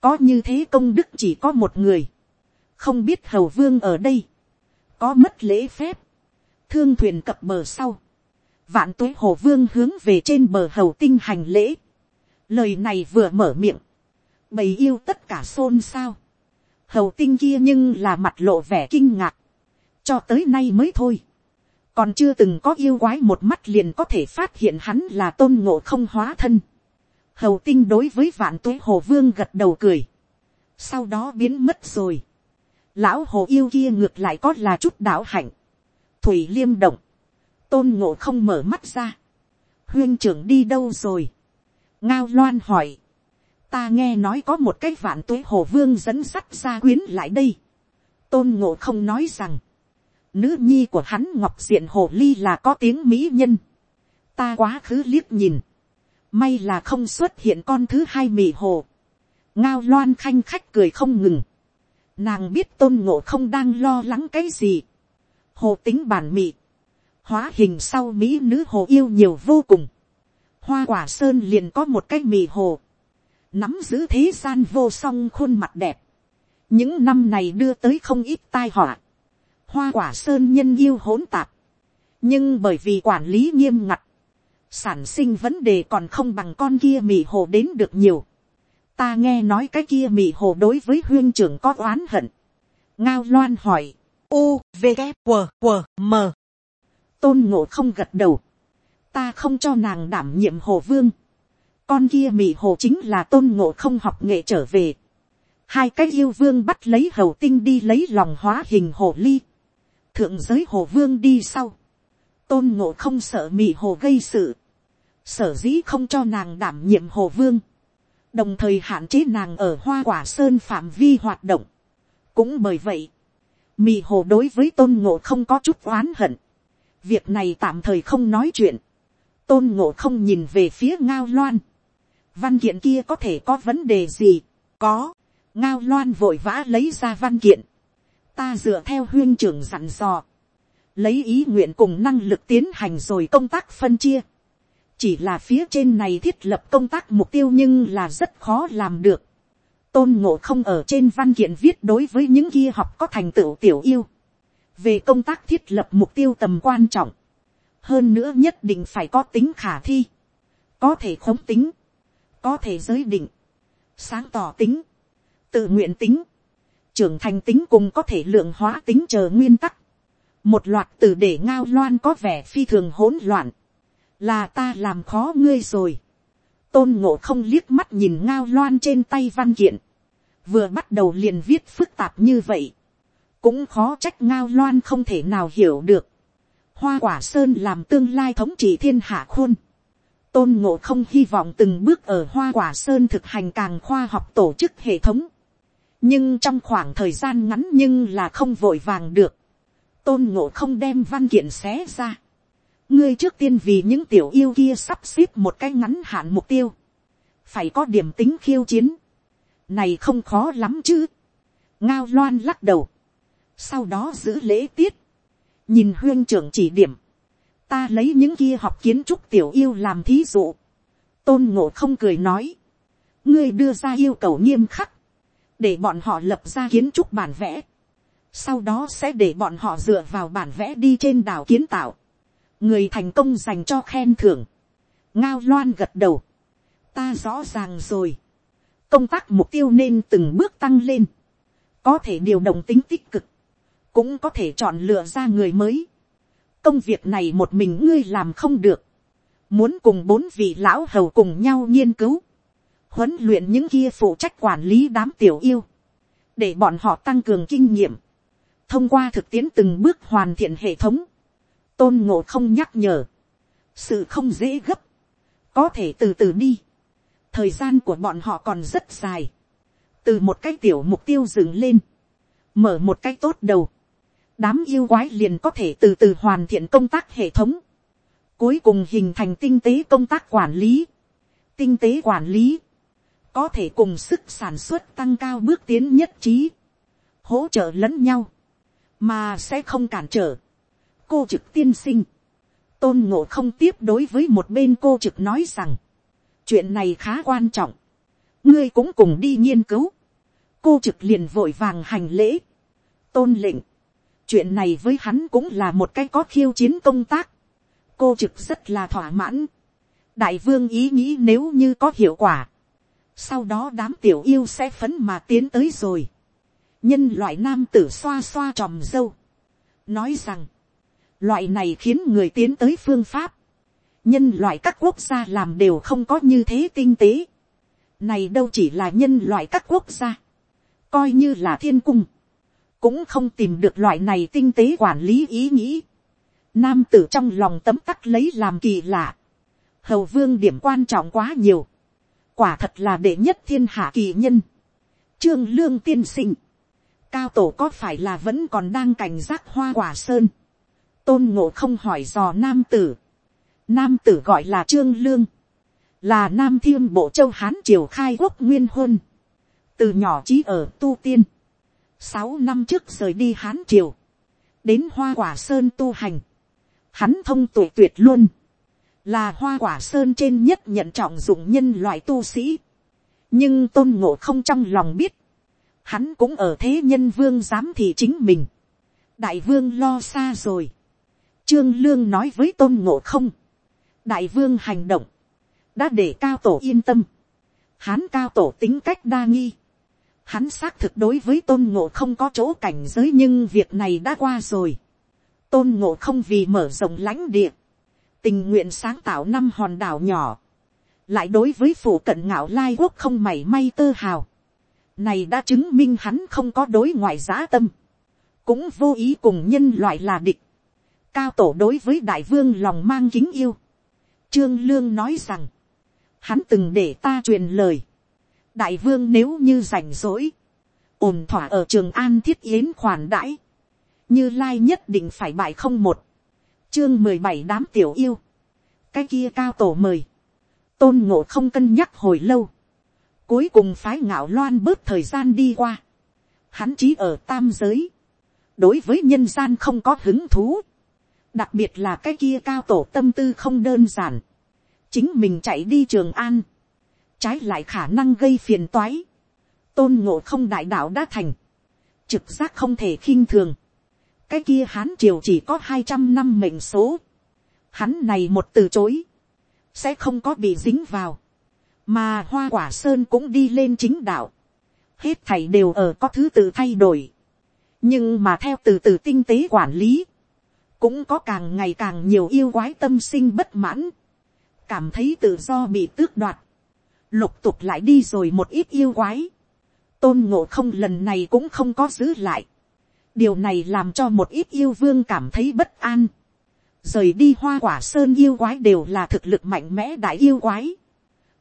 có như thế công đức chỉ có một người, không biết hầu vương ở đây, có mất lễ phép, thương thuyền cập bờ sau, vạn tuế hồ vương hướng về trên bờ hầu tinh hành lễ, lời này vừa mở miệng, bầy yêu tất cả xôn xao, hầu tinh kia nhưng là mặt lộ vẻ kinh ngạc, cho tới nay mới thôi, còn chưa từng có yêu quái một mắt liền có thể phát hiện hắn là tôn ngộ không hóa thân, hầu tinh đối với vạn tuế hồ vương gật đầu cười, sau đó biến mất rồi, lão hồ yêu kia ngược lại có là chút đạo hạnh, thủy liêm động, tôn ngộ không mở mắt ra, huyên trưởng đi đâu rồi, ngao loan hỏi, ta nghe nói có một cái vạn tuế hồ vương dẫn sắt ra quyến lại đây, tôn ngộ không nói rằng, nữ nhi của hắn ngọc diện hồ ly là có tiếng mỹ nhân, ta quá khứ liếc nhìn, may là không xuất hiện con thứ hai mị hồ, ngao loan khanh khách cười không ngừng, nàng biết tôn ngộ không đang lo lắng cái gì, hồ tính bản mị, hóa hình sau mỹ nữ hồ yêu nhiều vô cùng, hoa quả sơn liền có một cái mị hồ, nắm giữ thế gian vô song khuôn mặt đẹp, những năm này đưa tới không ít tai họa, hoa quả sơn nhân yêu hỗn tạp, nhưng bởi vì quản lý nghiêm ngặt, sản sinh vấn đề còn không bằng con kia mì hồ đến được nhiều. ta nghe nói cái kia mì hồ đối với huyên trưởng có oán hận. ngao loan hỏi, u v g q q m. Tôn ngộ không gật đầu, ta không cho nàng đảm nhiệm hồ vương, con kia mì hồ chính là tôn ngộ không học nghệ trở về, hai cái yêu vương bắt lấy hầu tinh đi lấy lòng hóa hình hồ ly, thượng giới hồ vương đi sau, tôn ngộ không sợ mị hồ gây sự, sở dĩ không cho nàng đảm nhiệm hồ vương, đồng thời hạn chế nàng ở hoa quả sơn phạm vi hoạt động. cũng bởi vậy, mị hồ đối với tôn ngộ không có chút oán hận, việc này tạm thời không nói chuyện, tôn ngộ không nhìn về phía ngao loan, văn kiện kia có thể có vấn đề gì, có, ngao loan vội vã lấy ra văn kiện, ta dựa theo huyên trưởng dặn dò, lấy ý nguyện cùng năng lực tiến hành rồi công tác phân chia, chỉ là phía trên này thiết lập công tác mục tiêu nhưng là rất khó làm được. tôn ngộ không ở trên văn kiện viết đối với những kia học có thành tựu tiểu yêu. về công tác thiết lập mục tiêu tầm quan trọng. hơn nữa nhất định phải có tính khả thi. có thể khống tính. có thể giới định. sáng tỏ tính. tự nguyện tính trưởng thành tính cùng có thể lượng hóa tính chờ nguyên tắc. một loạt từ để ngao loan có vẻ phi thường hỗn loạn là ta làm khó ngươi rồi. tôn ngộ không liếc mắt nhìn ngao loan trên tay văn kiện, vừa bắt đầu liền viết phức tạp như vậy, cũng khó trách ngao loan không thể nào hiểu được. hoa quả sơn làm tương lai thống trị thiên hạ khôn tôn ngộ không hy vọng từng bước ở hoa quả sơn thực hành càng khoa học tổ chức hệ thống nhưng trong khoảng thời gian ngắn nhưng là không vội vàng được. tôn ngộ không đem văn kiện xé ra. Ngươi trước tiên vì những tiểu yêu kia sắp xếp một cái ngắn hạn mục tiêu, phải có điểm tính khiêu chiến, này không khó lắm chứ, ngao loan lắc đầu, sau đó giữ lễ tiết, nhìn huyên trưởng chỉ điểm, ta lấy những kia học kiến trúc tiểu yêu làm thí dụ, tôn ngộ không cười nói, ngươi đưa ra yêu cầu nghiêm khắc, để bọn họ lập ra kiến trúc bản vẽ, sau đó sẽ để bọn họ dựa vào bản vẽ đi trên đảo kiến tạo, người thành công dành cho khen thưởng, ngao loan gật đầu, ta rõ ràng rồi, công tác mục tiêu nên từng bước tăng lên, có thể điều động tính tích cực, cũng có thể chọn lựa ra người mới. công việc này một mình ngươi làm không được, muốn cùng bốn vị lão hầu cùng nhau nghiên cứu, huấn luyện những kia phụ trách quản lý đám tiểu yêu, để bọn họ tăng cường kinh nghiệm, thông qua thực tiễn từng bước hoàn thiện hệ thống, tôn ngộ không nhắc nhở, sự không dễ gấp, có thể từ từ đi, thời gian của bọn họ còn rất dài, từ một cái tiểu mục tiêu dừng lên, mở một cái tốt đầu, đám yêu quái liền có thể từ từ hoàn thiện công tác hệ thống, cuối cùng hình thành tinh tế công tác quản lý, tinh tế quản lý, có thể cùng sức sản xuất tăng cao bước tiến nhất trí, hỗ trợ lẫn nhau, mà sẽ không cản trở. Cô trực tiên sinh, tôn ngộ không tiếp đối với một bên cô trực nói rằng, chuyện này khá quan trọng, ngươi cũng cùng đi nghiên cứu, cô trực liền vội vàng hành lễ, tôn lệnh, chuyện này với hắn cũng là một cái có khiêu chiến công tác, cô trực rất là thỏa mãn, đại vương ý nghĩ nếu như có hiệu quả, sau đó đám tiểu yêu sẽ phấn mà tiến tới rồi, nhân loại nam tử xoa xoa tròm dâu, nói rằng, loại này khiến người tiến tới phương pháp, nhân loại các quốc gia làm đều không có như thế tinh tế, này đâu chỉ là nhân loại các quốc gia, coi như là thiên cung, cũng không tìm được loại này tinh tế quản lý ý nghĩ. Nam tử trong lòng tấm tắc lấy làm kỳ lạ. Hầu vương điểm quan trọng quá nhiều. Quả thật là đệ nhất thiên hạ kỳ nhân. Trương lương tiên sinh. Cao tổ có phải là vẫn còn đang cảnh giác hoa quả sơn. Tôn ngộ không hỏi dò nam tử. Nam tử gọi là trương lương. Là nam thiên bộ châu Hán triều khai quốc nguyên huân. Từ nhỏ chí ở tu tiên sáu năm trước rời đi hán triều, đến hoa quả sơn tu hành, hắn thông tuổi tuyệt luôn, là hoa quả sơn trên nhất nhận trọng dụng nhân loại tu sĩ, nhưng tôn ngộ không trong lòng biết, hắn cũng ở thế nhân vương giám thị chính mình, đại vương lo xa rồi, trương lương nói với tôn ngộ không, đại vương hành động, đã để cao tổ yên tâm, hắn cao tổ tính cách đa nghi, Hắn xác thực đối với tôn ngộ không có chỗ cảnh giới nhưng việc này đã qua rồi. Tôn ngộ không vì mở rộng lãnh địa. Tình nguyện sáng tạo năm hòn đảo nhỏ. Lại đối với phủ cận ngạo lai quốc không mảy may tơ hào. Này đã chứng minh hắn không có đối ngoại giá tâm. Cũng vô ý cùng nhân loại là địch. Cao tổ đối với đại vương lòng mang kính yêu. Trương Lương nói rằng. Hắn từng để ta truyền lời đại vương nếu như rảnh rỗi, ổn thỏa ở trường an thiết yến khoản đãi, như lai nhất định phải bại không một, chương mười bảy đám tiểu yêu, cái kia cao tổ mời, tôn ngộ không cân nhắc hồi lâu, cuối cùng phái ngạo loan bớt thời gian đi qua, hắn chí ở tam giới, đối với nhân gian không có hứng thú, đặc biệt là cái kia cao tổ tâm tư không đơn giản, chính mình chạy đi trường an, trái lại khả năng gây phiền toái, tôn ngộ không đại đạo đã thành, trực giác không thể khinh thường, cái kia hán triều chỉ có hai trăm năm mệnh số, hắn này một từ chối, sẽ không có bị dính vào, mà hoa quả sơn cũng đi lên chính đạo, hết thảy đều ở có thứ tự thay đổi, nhưng mà theo từ từ tinh tế quản lý, cũng có càng ngày càng nhiều yêu quái tâm sinh bất mãn, cảm thấy tự do bị tước đoạt, lục tục lại đi rồi một ít yêu quái, tôn ngộ không lần này cũng không có giữ lại, điều này làm cho một ít yêu vương cảm thấy bất an, rời đi hoa quả sơn yêu quái đều là thực lực mạnh mẽ đại yêu quái,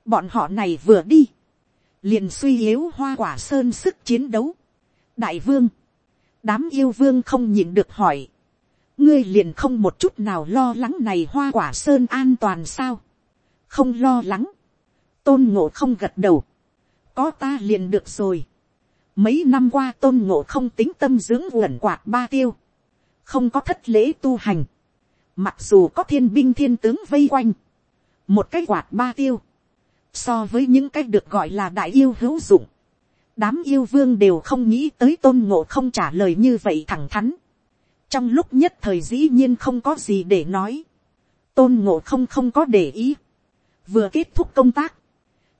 bọn họ này vừa đi, liền suy yếu hoa quả sơn sức chiến đấu, đại vương, đám yêu vương không nhìn được hỏi, ngươi liền không một chút nào lo lắng này hoa quả sơn an toàn sao, không lo lắng, tôn ngộ không gật đầu, có ta liền được rồi mấy năm qua tôn ngộ không tính tâm dưỡng uẩn quạt ba tiêu, không có thất lễ tu hành, mặc dù có thiên binh thiên tướng vây quanh, một cái quạt ba tiêu, so với những cái được gọi là đại yêu hữu dụng, đám yêu vương đều không nghĩ tới tôn ngộ không trả lời như vậy thẳng thắn, trong lúc nhất thời dĩ nhiên không có gì để nói, tôn ngộ không không có để ý, vừa kết thúc công tác,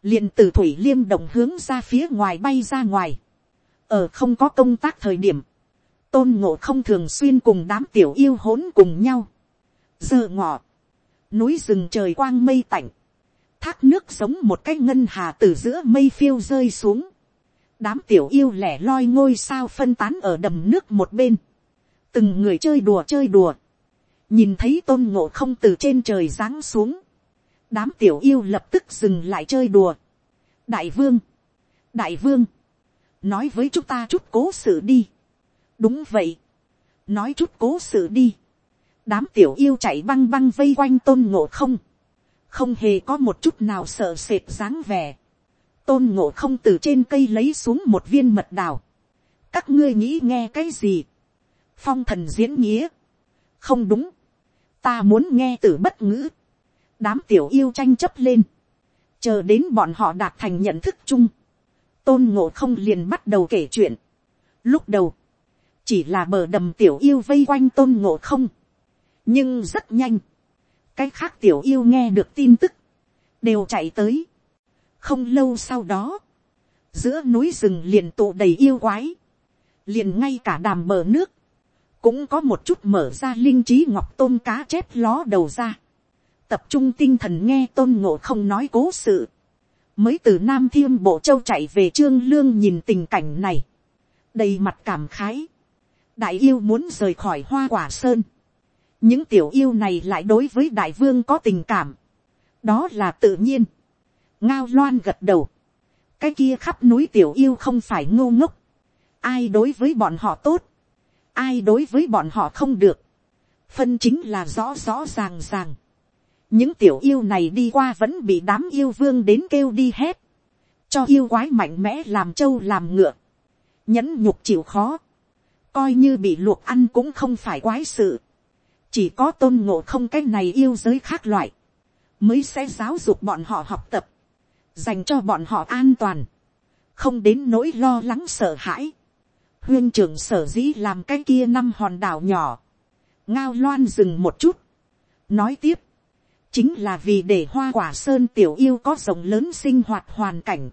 liền từ thủy liêm đồng hướng ra phía ngoài bay ra ngoài ở không có công tác thời điểm, tôn ngộ không thường xuyên cùng đám tiểu yêu hỗn cùng nhau. giờ ngọ, núi rừng trời quang mây tạnh, thác nước giống một cái ngân hà từ giữa mây phiêu rơi xuống. đám tiểu yêu lẻ loi ngôi sao phân tán ở đầm nước một bên. từng người chơi đùa chơi đùa. nhìn thấy tôn ngộ không từ trên trời giáng xuống đám tiểu yêu lập tức dừng lại chơi đùa. đại vương, đại vương, nói với chúng ta chút cố sự đi. đúng vậy, nói chút cố sự đi. đám tiểu yêu chạy băng băng vây quanh tôn ngộ không, không hề có một chút nào sợ sệt dáng vẻ. tôn ngộ không từ trên cây lấy xuống một viên mật đào. các ngươi nghĩ nghe cái gì. phong thần diễn nghĩa. không đúng. ta muốn nghe từ bất ngữ đám tiểu yêu tranh chấp lên, chờ đến bọn họ đạt thành nhận thức chung, tôn ngộ không liền bắt đầu kể chuyện. lúc đầu, chỉ là bờ đầm tiểu yêu vây quanh tôn ngộ không, nhưng rất nhanh, cái khác tiểu yêu nghe được tin tức, đều chạy tới. không lâu sau đó, giữa núi rừng liền tụ đầy yêu quái, liền ngay cả đàm bờ nước, cũng có một chút mở ra linh trí ngọc tôm cá chép ló đầu ra, tập trung tinh thần nghe tôn ngộ không nói cố sự, mới từ nam thiêm bộ châu chạy về trương lương nhìn tình cảnh này, đầy mặt cảm khái, đại yêu muốn rời khỏi hoa quả sơn, những tiểu yêu này lại đối với đại vương có tình cảm, đó là tự nhiên, ngao loan gật đầu, cái kia khắp núi tiểu yêu không phải ngô ngốc, ai đối với bọn họ tốt, ai đối với bọn họ không được, phân chính là rõ rõ ràng ràng những tiểu yêu này đi qua vẫn bị đám yêu vương đến kêu đi hết, cho yêu quái mạnh mẽ làm trâu làm ngựa, nhẫn nhục chịu khó, coi như bị luộc ăn cũng không phải quái sự, chỉ có tôn ngộ không cái này yêu giới khác loại, mới sẽ giáo dục bọn họ học tập, dành cho bọn họ an toàn, không đến nỗi lo lắng sợ hãi. huyên trưởng sở dĩ làm cái kia năm hòn đảo nhỏ, ngao loan dừng một chút, nói tiếp, chính là vì để hoa quả sơn tiểu yêu có rộng lớn sinh hoạt hoàn cảnh,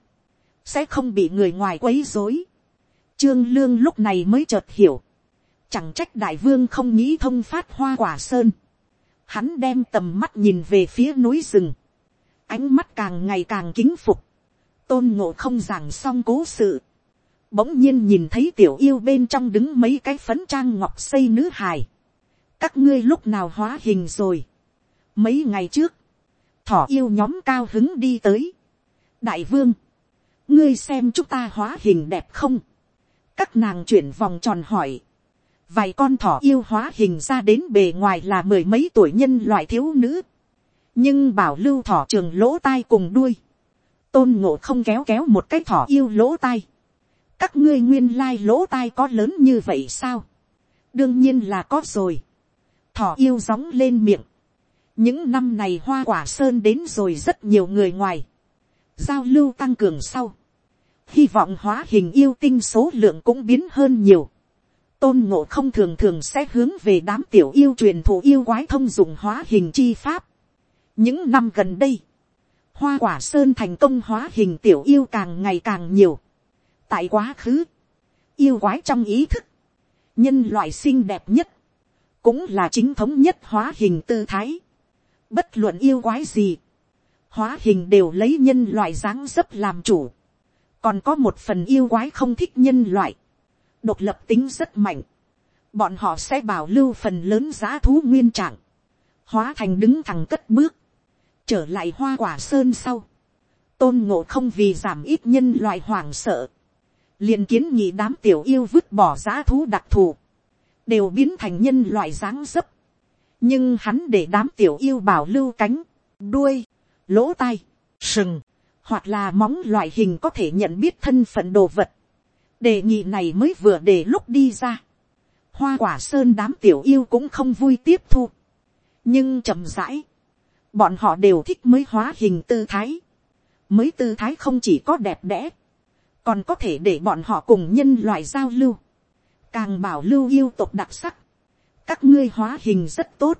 sẽ không bị người ngoài quấy dối. Trương lương lúc này mới chợt hiểu, chẳng trách đại vương không nghĩ thông phát hoa quả sơn, hắn đem tầm mắt nhìn về phía núi rừng, ánh mắt càng ngày càng kính phục, tôn ngộ không giảng xong cố sự, bỗng nhiên nhìn thấy tiểu yêu bên trong đứng mấy cái phấn trang ngọc xây nữ hài, các ngươi lúc nào hóa hình rồi, mấy ngày trước, thỏ yêu nhóm cao hứng đi tới, đại vương, ngươi xem chúng ta hóa hình đẹp không, các nàng chuyển vòng tròn hỏi, vài con thỏ yêu hóa hình ra đến bề ngoài là mười mấy tuổi nhân loại thiếu nữ, nhưng bảo lưu thỏ trường lỗ tai cùng đuôi, tôn ngộ không kéo kéo một cái thỏ yêu lỗ tai, các ngươi nguyên lai lỗ tai có lớn như vậy sao, đương nhiên là có rồi, thỏ yêu gióng lên miệng, những năm này hoa quả sơn đến rồi rất nhiều người ngoài, giao lưu tăng cường sau, hy vọng hóa hình yêu tinh số lượng cũng biến hơn nhiều, tôn ngộ không thường thường sẽ hướng về đám tiểu yêu truyền thụ yêu quái thông dụng hóa hình chi pháp. những năm gần đây, hoa quả sơn thành công hóa hình tiểu yêu càng ngày càng nhiều. tại quá khứ, yêu quái trong ý thức, nhân loại xinh đẹp nhất, cũng là chính thống nhất hóa hình tư thái bất luận yêu quái gì, hóa hình đều lấy nhân loại dáng dấp làm chủ. còn có một phần yêu quái không thích nhân loại độc lập tính rất mạnh, bọn họ sẽ bảo lưu phần lớn giá thú nguyên trạng, hóa thành đứng thẳng cất bước, trở lại hoa quả sơn sau, tôn ngộ không vì giảm ít nhân loại hoảng sợ, liền kiến nghị đám tiểu yêu vứt bỏ giá thú đặc thù, đều biến thành nhân loại dáng dấp, nhưng hắn để đám tiểu yêu bảo lưu cánh, đuôi, lỗ tai, sừng, hoặc là móng loại hình có thể nhận biết thân phận đồ vật, đề nghị này mới vừa để lúc đi ra. hoa quả sơn đám tiểu yêu cũng không vui tiếp thu. nhưng chậm rãi, bọn họ đều thích mới hóa hình tư thái. mới tư thái không chỉ có đẹp đẽ, còn có thể để bọn họ cùng nhân loại giao lưu, càng bảo lưu yêu tộc đặc sắc các ngươi hóa hình rất tốt,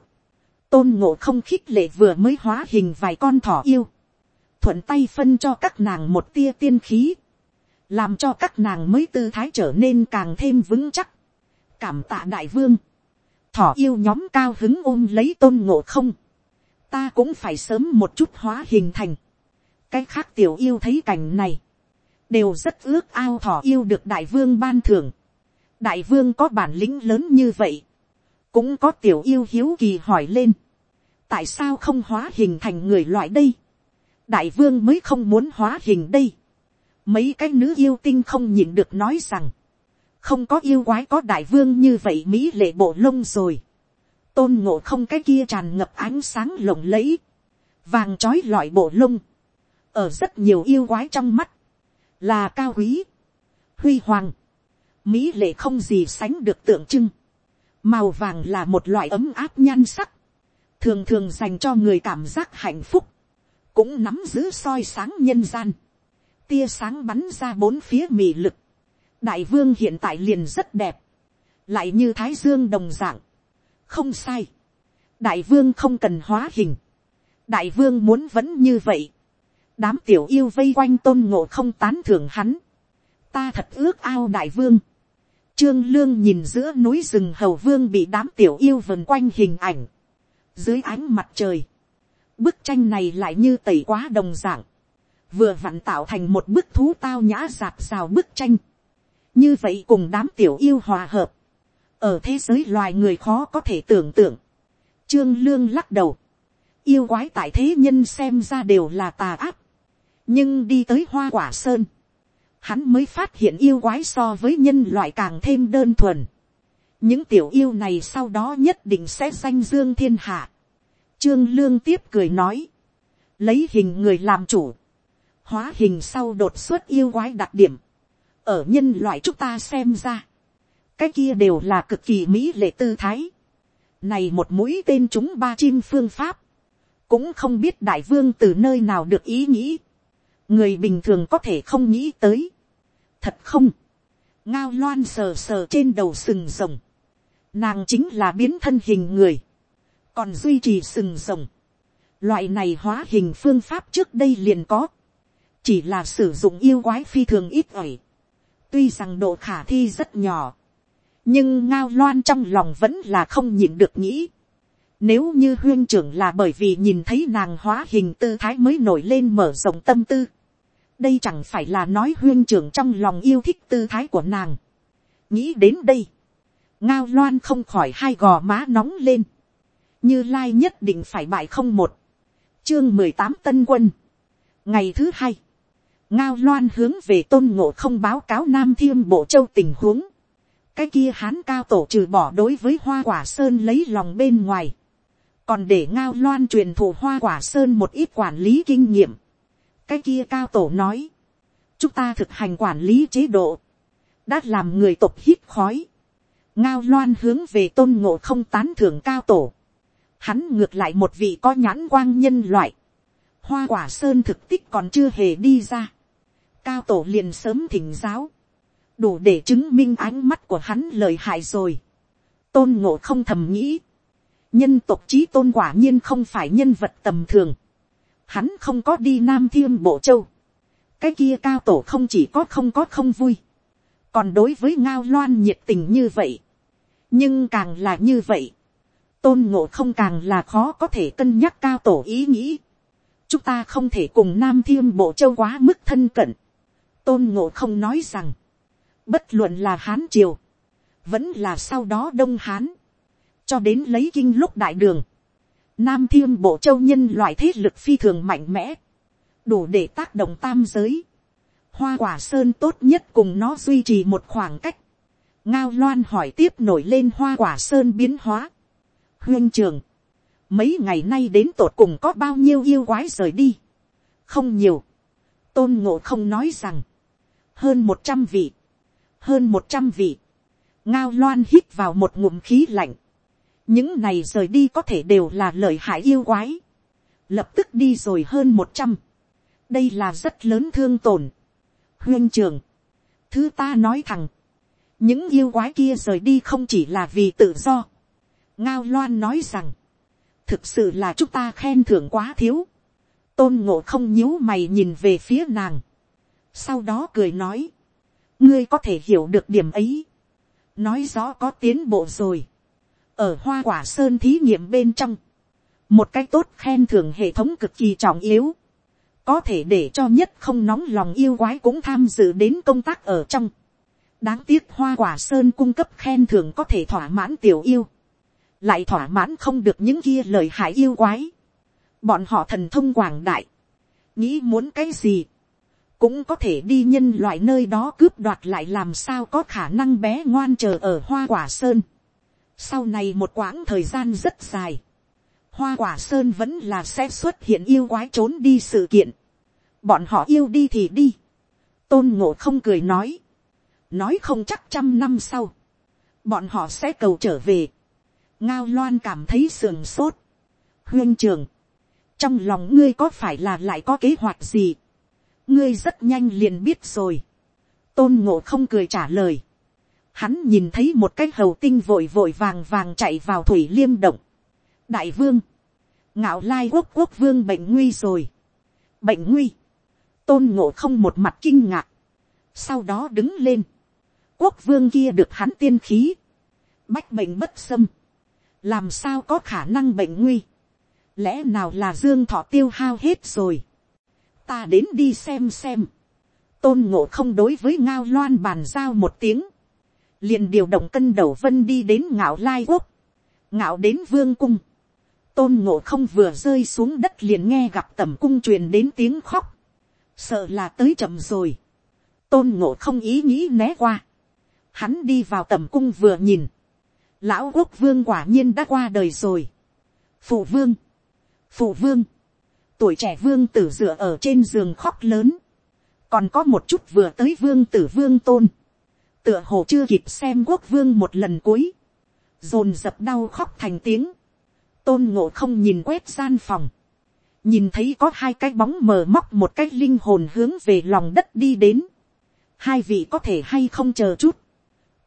tôn ngộ không khích lệ vừa mới hóa hình vài con thỏ yêu, thuận tay phân cho các nàng một tia tiên khí, làm cho các nàng mới tư thái trở nên càng thêm vững chắc. cảm tạ đại vương, thỏ yêu nhóm cao hứng ôm lấy tôn ngộ không, ta cũng phải sớm một chút hóa hình thành. cái khác tiểu yêu thấy cảnh này, đều rất ước ao thỏ yêu được đại vương ban thưởng. đại vương có bản lĩnh lớn như vậy, cũng có tiểu yêu hiếu kỳ hỏi lên, tại sao không hóa hình thành người loại đây, đại vương mới không muốn hóa hình đây, mấy cái nữ yêu tinh không nhìn được nói rằng, không có yêu quái có đại vương như vậy mỹ lệ bộ lông rồi, tôn ngộ không cái kia tràn ngập ánh sáng lộng lẫy, vàng trói lọi bộ lông, ở rất nhiều yêu quái trong mắt, là cao quý, huy hoàng, mỹ lệ không gì sánh được tượng trưng, màu vàng là một loại ấm áp nhan sắc, thường thường dành cho người cảm giác hạnh phúc, cũng nắm giữ soi sáng nhân gian, tia sáng bắn ra bốn phía mì lực, đại vương hiện tại liền rất đẹp, lại như thái dương đồng dạng, không sai, đại vương không cần hóa hình, đại vương muốn vẫn như vậy, đám tiểu yêu vây quanh tôn ngộ không tán thưởng hắn, ta thật ước ao đại vương, trương lương nhìn giữa núi rừng hầu vương bị đám tiểu yêu vần quanh hình ảnh, dưới ánh mặt trời, bức tranh này lại như tẩy quá đồng dạng, vừa vặn tạo thành một bức thú tao nhã giạt rào bức tranh, như vậy cùng đám tiểu yêu hòa hợp, ở thế giới loài người khó có thể tưởng tượng, trương lương lắc đầu, yêu quái tại thế nhân xem ra đều là tà áp, nhưng đi tới hoa quả sơn, hắn mới phát hiện yêu quái so với nhân loại càng thêm đơn thuần. những tiểu yêu này sau đó nhất định sẽ danh dương thiên hạ. trương lương tiếp cười nói, lấy hình người làm chủ, hóa hình sau đột xuất yêu quái đặc điểm, ở nhân loại chúng ta xem ra, cái kia đều là cực kỳ mỹ lệ tư thái. này một mũi tên chúng ba chim phương pháp, cũng không biết đại vương từ nơi nào được ý nghĩ, người bình thường có thể không nghĩ tới thật không, ngao loan sờ sờ trên đầu sừng rồng, nàng chính là biến thân hình người, còn duy trì sừng rồng. loại này hóa hình phương pháp trước đây liền có, chỉ là sử dụng yêu quái phi thường ít ỏi, tuy rằng độ khả thi rất nhỏ, nhưng ngao loan trong lòng vẫn là không nhịn được nghĩ. Nếu như huyên trưởng là bởi vì nhìn thấy nàng hóa hình tư thái mới nổi lên mở rộng tâm tư. Đây chẳng phải là nói huyên trưởng trong lòng yêu thích tư thái của nàng. Nghĩ đến đây. Ngao loan không khỏi hai gò má nóng lên. Như lai nhất định phải bại không một. Chương mười tám tân quân. Ngày thứ hai. Ngao loan hướng về tôn ngộ không báo cáo Nam Thiêm Bộ Châu tình huống cái kia hán cao tổ trừ bỏ đối với hoa quả sơn lấy lòng bên ngoài, còn để ngao loan truyền thụ hoa quả sơn một ít quản lý kinh nghiệm cái kia cao tổ nói, chúng ta thực hành quản lý chế độ, đã làm người tộc hít khói, ngao loan hướng về tôn ngộ không tán thưởng cao tổ, hắn ngược lại một vị có nhãn quang nhân loại, hoa quả sơn thực tích còn chưa hề đi ra, cao tổ liền sớm thỉnh giáo, đủ để chứng minh ánh mắt của hắn lời hại rồi. tôn ngộ không thầm nghĩ, nhân tộc trí tôn quả nhiên không phải nhân vật tầm thường. Hắn không có đi nam thiêm bộ châu. cái kia cao tổ không chỉ có không có không vui. còn đối với ngao loan nhiệt tình như vậy. nhưng càng là như vậy. tôn ngộ không càng là khó có thể cân nhắc cao tổ ý nghĩ. chúng ta không thể cùng nam thiêm bộ châu quá mức thân cận. tôn ngộ không nói rằng, bất luận là hán triều, vẫn là sau đó đông hán, cho đến lấy kinh lúc đại đường, nam thiêm bộ châu nhân loại thế lực phi thường mạnh mẽ, đủ để tác động tam giới, hoa quả sơn tốt nhất cùng nó duy trì một khoảng cách, ngao loan hỏi tiếp nổi lên hoa quả sơn biến hóa, huyên trường, mấy ngày nay đến tột cùng có bao nhiêu yêu quái rời đi, không nhiều, tôn ngộ không nói rằng, hơn một trăm vị, hơn một trăm vị, ngao loan hít vào một ngụm khí lạnh, những này rời đi có thể đều là lời hại yêu quái, lập tức đi rồi hơn một trăm, đây là rất lớn thương tổn. huyên trường, thứ ta nói thẳng, những yêu quái kia rời đi không chỉ là vì tự do. ngao loan nói rằng, thực sự là chúng ta khen thưởng quá thiếu, tôn ngộ không nhíu mày nhìn về phía nàng, sau đó cười nói, ngươi có thể hiểu được điểm ấy, nói rõ có tiến bộ rồi, ở hoa quả sơn thí nghiệm bên trong, một cái tốt khen thưởng hệ thống cực kỳ trọng yếu, có thể để cho nhất không nóng lòng yêu quái cũng tham dự đến công tác ở trong. đáng tiếc hoa quả sơn cung cấp khen thưởng có thể thỏa mãn tiểu yêu, lại thỏa mãn không được những kia lời hại yêu quái. bọn họ thần thông quảng đại, nghĩ muốn cái gì, cũng có thể đi nhân loại nơi đó cướp đoạt lại làm sao có khả năng bé ngoan chờ ở hoa quả sơn. Sau này một quãng thời gian rất dài, hoa quả sơn vẫn là sẽ xuất hiện yêu quái trốn đi sự kiện. Bọn họ yêu đi thì đi. Tôn ngộ không cười nói. Nói không chắc trăm năm sau. Bọn họ sẽ cầu trở về. Ngao loan cảm thấy sườn sốt. Huyên trường. trong lòng ngươi có phải là lại có kế hoạch gì, ngươi rất nhanh liền biết rồi, tôn ngộ không cười trả lời, hắn nhìn thấy một cái hầu tinh vội vội vàng vàng chạy vào thủy liêm động, đại vương, ngạo lai quốc quốc vương bệnh nguy rồi, bệnh nguy, tôn ngộ không một mặt kinh ngạc, sau đó đứng lên, quốc vương kia được hắn tiên khí, bách bệnh bất xâm, làm sao có khả năng bệnh nguy, lẽ nào là dương thọ tiêu hao hết rồi, ta đến đi xem xem, tôn ngộ không đối với ngao loan bàn giao một tiếng, liền điều động cân đầu vân đi đến ngạo lai quốc, ngạo đến vương cung, tôn ngộ không vừa rơi xuống đất liền nghe gặp tầm cung truyền đến tiếng khóc, sợ là tới chậm rồi, tôn ngộ không ý nghĩ né qua, hắn đi vào tầm cung vừa nhìn, lão quốc vương quả nhiên đã qua đời rồi, phụ vương, phụ vương, tuổi trẻ vương tử dựa ở trên giường khóc lớn, còn có một chút vừa tới vương tử vương tôn, tựa hồ chưa kịp xem quốc vương một lần cuối, dồn dập đau khóc thành tiếng, tôn ngộ không nhìn quét gian phòng, nhìn thấy có hai cái bóng mờ móc một cái linh hồn hướng về lòng đất đi đến, hai vị có thể hay không chờ chút,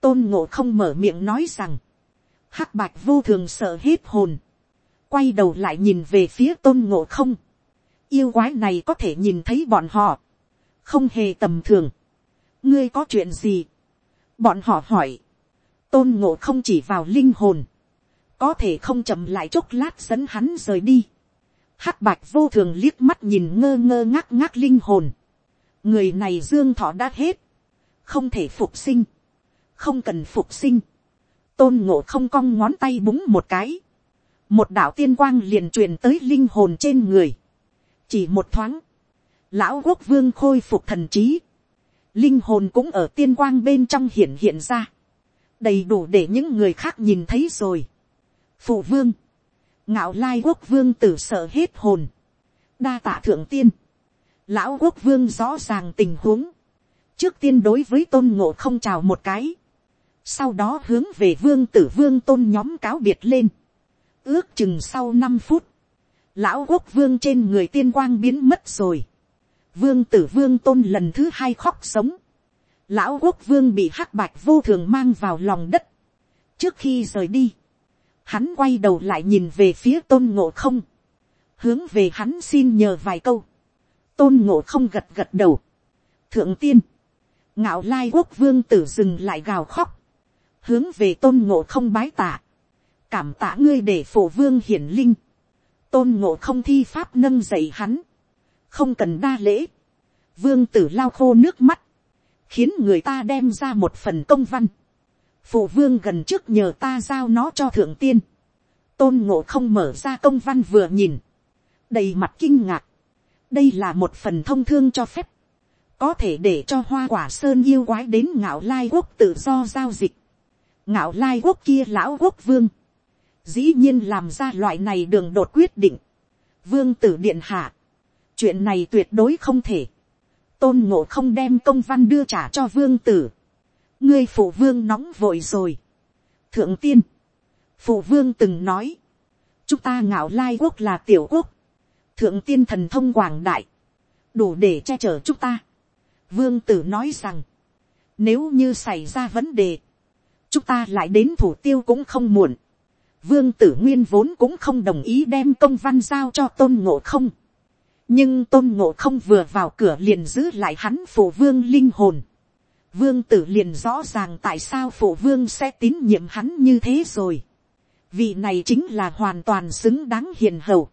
tôn ngộ không mở miệng nói rằng, hắc bạch vô thường sợ hết hồn, quay đầu lại nhìn về phía tôn ngộ không, yêu quái này có thể nhìn thấy bọn họ, không hề tầm thường, ngươi có chuyện gì, bọn họ hỏi, tôn ngộ không chỉ vào linh hồn, có thể không chậm lại chốc lát dẫn hắn rời đi, hắc bạch vô thường liếc mắt nhìn ngơ ngơ ngác ngác linh hồn, người này dương thọ đã hết, không thể phục sinh, không cần phục sinh, tôn ngộ không cong ngón tay búng một cái, một đạo tiên quang liền truyền tới linh hồn trên người, chỉ một thoáng, lão quốc vương khôi phục thần trí, linh hồn cũng ở tiên quang bên trong hiện hiện ra, đầy đủ để những người khác nhìn thấy rồi. phụ vương, ngạo lai quốc vương tử sợ hết hồn, đa tạ thượng tiên, lão quốc vương rõ ràng tình huống, trước tiên đối với tôn ngộ không chào một cái, sau đó hướng về vương tử vương tôn nhóm cáo biệt lên, ước chừng sau năm phút, lão quốc vương trên người tiên quang biến mất rồi, vương tử vương tôn lần thứ hai khóc sống, lão quốc vương bị hắc bạch vô thường mang vào lòng đất, trước khi rời đi, hắn quay đầu lại nhìn về phía tôn ngộ không, hướng về hắn xin nhờ vài câu, tôn ngộ không gật gật đầu, thượng tiên, ngạo lai quốc vương tử dừng lại gào khóc, hướng về tôn ngộ không bái tạ, cảm tạ ngươi để phổ vương hiển linh, tôn ngộ không thi pháp nâng dậy hắn, không cần đa lễ, vương tử lao khô nước mắt, khiến người ta đem ra một phần công văn, phụ vương gần trước nhờ ta giao nó cho thượng tiên, tôn ngộ không mở ra công văn vừa nhìn, đầy mặt kinh ngạc, đây là một phần thông thương cho phép, có thể để cho hoa quả sơn yêu quái đến ngạo lai quốc tự do giao dịch, ngạo lai quốc kia lão quốc vương, dĩ nhiên làm ra loại này đường đột quyết định, vương tử điện hạ, chuyện này tuyệt đối không thể, tôn ngộ không đem công văn đưa trả cho vương tử, ngươi phụ vương nóng vội rồi, thượng tiên, phụ vương từng nói, chúng ta ngạo lai quốc là tiểu quốc, thượng tiên thần thông quảng đại, đủ để che chở chúng ta. Vương tử nói rằng, nếu như xảy ra vấn đề, chúng ta lại đến thủ tiêu cũng không muộn. Vương tử nguyên vốn cũng không đồng ý đem công văn giao cho tôn ngộ không. Nhưng tôn ngộ không vừa vào cửa liền giữ lại hắn phổ vương linh hồn. Vương tử liền rõ ràng tại sao phổ vương sẽ tín nhiệm hắn như thế rồi. Vị này chính là hoàn toàn xứng đáng hiền hậu.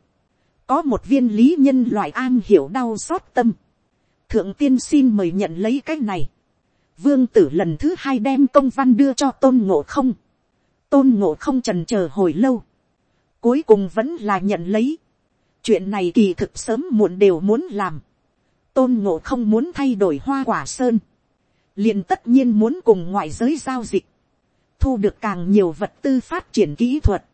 Có một viên lý nhân loại an hiểu đau xót tâm. Thượng tiên xin mời nhận lấy cái này. Vương tử lần thứ hai đem công văn đưa cho tôn ngộ không. Tôn ngộ không trần chờ hồi lâu. Cuối cùng vẫn là nhận lấy. Chuyện này kỳ thực sớm muộn đều muốn làm. Tôn ngộ không muốn thay đổi hoa quả sơn. liền tất nhiên muốn cùng ngoại giới giao dịch. Thu được càng nhiều vật tư phát triển kỹ thuật.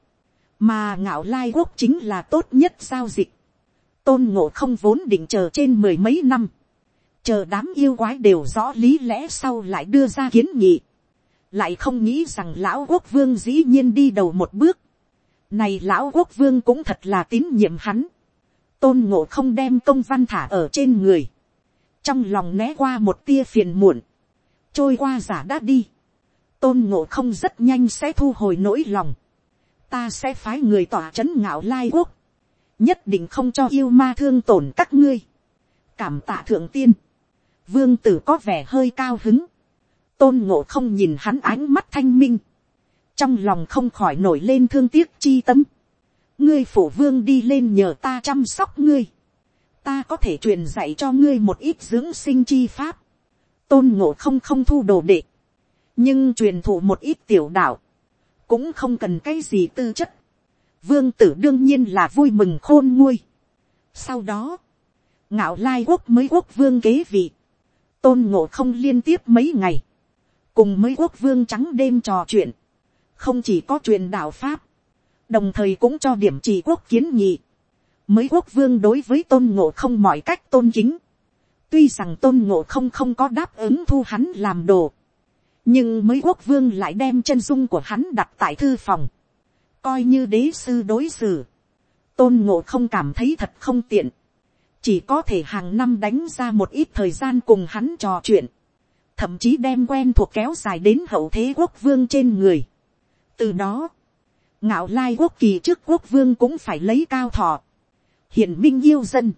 Mà ngạo lai quốc chính là tốt nhất giao dịch. Tôn ngộ không vốn định chờ trên mười mấy năm chờ đám yêu quái đều rõ lý lẽ sau lại đưa ra kiến nghị, lại không nghĩ rằng lão quốc vương dĩ nhiên đi đầu một bước, này lão quốc vương cũng thật là tín nhiệm hắn, tôn ngộ không đem công văn thả ở trên người, trong lòng né qua một tia phiền muộn, trôi qua giả đã đi, tôn ngộ không rất nhanh sẽ thu hồi nỗi lòng, ta sẽ phái người tỏa c h ấ n ngạo lai quốc, nhất định không cho yêu ma thương tổn các ngươi, cảm tạ thượng tiên, vương tử có vẻ hơi cao hứng, tôn ngộ không nhìn hắn ánh mắt thanh minh, trong lòng không khỏi nổi lên thương tiếc chi tâm, ngươi phổ vương đi lên nhờ ta chăm sóc ngươi, ta có thể truyền dạy cho ngươi một ít dưỡng sinh chi pháp, tôn ngộ không không thu đồ đệ, nhưng truyền thụ một ít tiểu đạo, cũng không cần cái gì tư chất. Vương tử đương nhiên là vui mừng khôn nguôi. Sau đó, ngạo lai quốc mới quốc vương kế vị. Tôn ngộ không liên tiếp mấy ngày. Cùng mấy quốc vương trắng đêm trò chuyện. Không chỉ có truyền đạo Pháp. Đồng thời cũng cho điểm chỉ quốc kiến nhị. Mới quốc vương đối với tôn ngộ không mọi cách tôn kính. Tuy rằng tôn ngộ không không có đáp ứng thu hắn làm đồ nhưng mới quốc vương lại đem chân dung của hắn đặt tại thư phòng, coi như đế sư đối xử, tôn ngộ không cảm thấy thật không tiện, chỉ có thể hàng năm đánh ra một ít thời gian cùng hắn trò chuyện, thậm chí đem quen thuộc kéo dài đến hậu thế quốc vương trên người. từ đó, ngạo lai quốc kỳ trước quốc vương cũng phải lấy cao thọ, hiển minh yêu dân,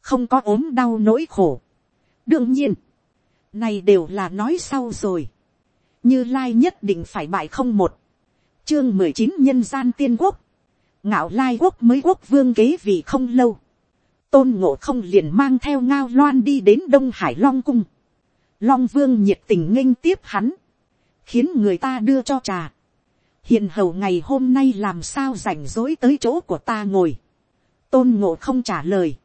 không có ốm đau nỗi khổ. đương nhiên, này đều là nói sau rồi. Như lai nhất định phải bại không một, chương mười chín nhân gian tiên quốc, ngạo lai quốc mới quốc vương kế vị không lâu, tôn ngộ không liền mang theo ngao loan đi đến đông hải long cung, long vương nhiệt tình nghênh tiếp hắn, khiến người ta đưa cho trà, hiền hầu ngày hôm nay làm sao rảnh rỗi tới chỗ của ta ngồi, tôn ngộ không trả lời,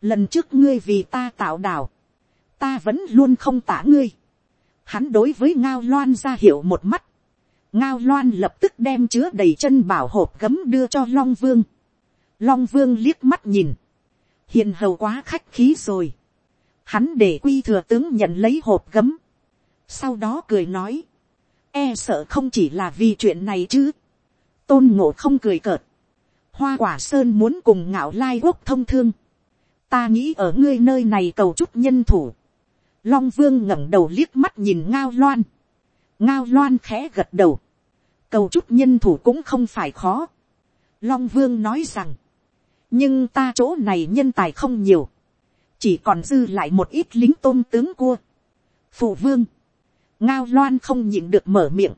lần trước ngươi vì ta tạo đảo, ta vẫn luôn không tả ngươi, hắn đối với ngao loan ra hiệu một mắt, ngao loan lập tức đem chứa đầy chân bảo hộp gấm đưa cho long vương, long vương liếc mắt nhìn, hiền hầu quá khách khí rồi, hắn để quy thừa tướng nhận lấy hộp gấm, sau đó cười nói, e sợ không chỉ là vì chuyện này chứ, tôn ngộ không cười cợt, hoa quả sơn muốn cùng ngạo lai quốc thông thương, ta nghĩ ở ngươi nơi này cầu chút nhân thủ, Long vương ngẩng đầu liếc mắt nhìn ngao loan. Ngao loan khẽ gật đầu. Cầu chút nhân thủ cũng không phải khó. Long vương nói rằng. Nhưng ta chỗ này nhân tài không nhiều. Chỉ còn dư lại một ít lính tôn tướng cua. Phụ vương. Ngao loan không nhịn được mở miệng.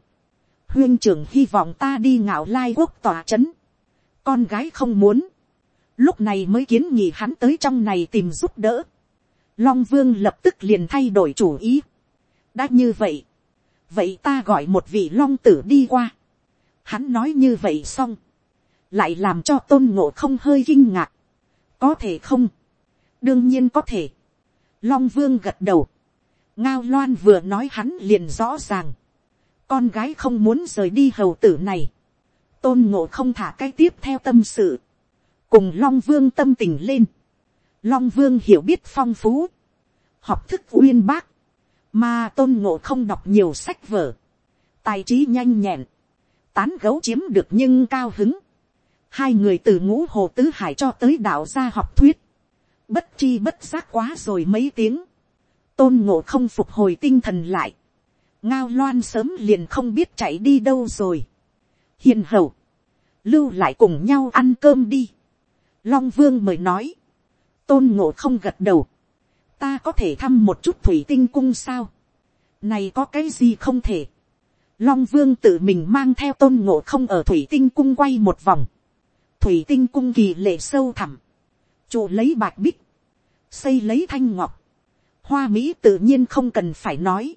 Huyên trưởng hy vọng ta đi ngạo lai quốc tòa chấn. Con gái không muốn. Lúc này mới kiến nghị hắn tới trong này tìm giúp đỡ Long Vương lập tức liền thay đổi chủ ý. Đã như vậy. Vậy ta gọi một vị Long tử đi qua. Hắn nói như vậy xong. Lại làm cho tôn ngộ không hơi kinh ngạc. Có thể không? Đương nhiên có thể. Long Vương gật đầu. Ngao Loan vừa nói hắn liền rõ ràng. Con gái không muốn rời đi hầu tử này. Tôn ngộ không thả cái tiếp theo tâm sự. Cùng Long Vương tâm tình lên Long Vương hiểu biết phong phú. Học thức uyên bác. Mà tôn ngộ không đọc nhiều sách vở. Tài trí nhanh nhẹn. Tán gấu chiếm được nhưng cao hứng. Hai người từ ngũ hồ tứ hải cho tới đạo gia học thuyết. Bất chi bất giác quá rồi mấy tiếng. Tôn ngộ không phục hồi tinh thần lại. Ngao loan sớm liền không biết chạy đi đâu rồi. Hiền hầu. Lưu lại cùng nhau ăn cơm đi. Long vương mời nói tôn ngộ không gật đầu, ta có thể thăm một chút thủy tinh cung sao, này có cái gì không thể, long vương tự mình mang theo tôn ngộ không ở thủy tinh cung quay một vòng, thủy tinh cung kỳ lệ sâu thẳm, trụ lấy bạc bích, xây lấy thanh ngọc, hoa mỹ tự nhiên không cần phải nói,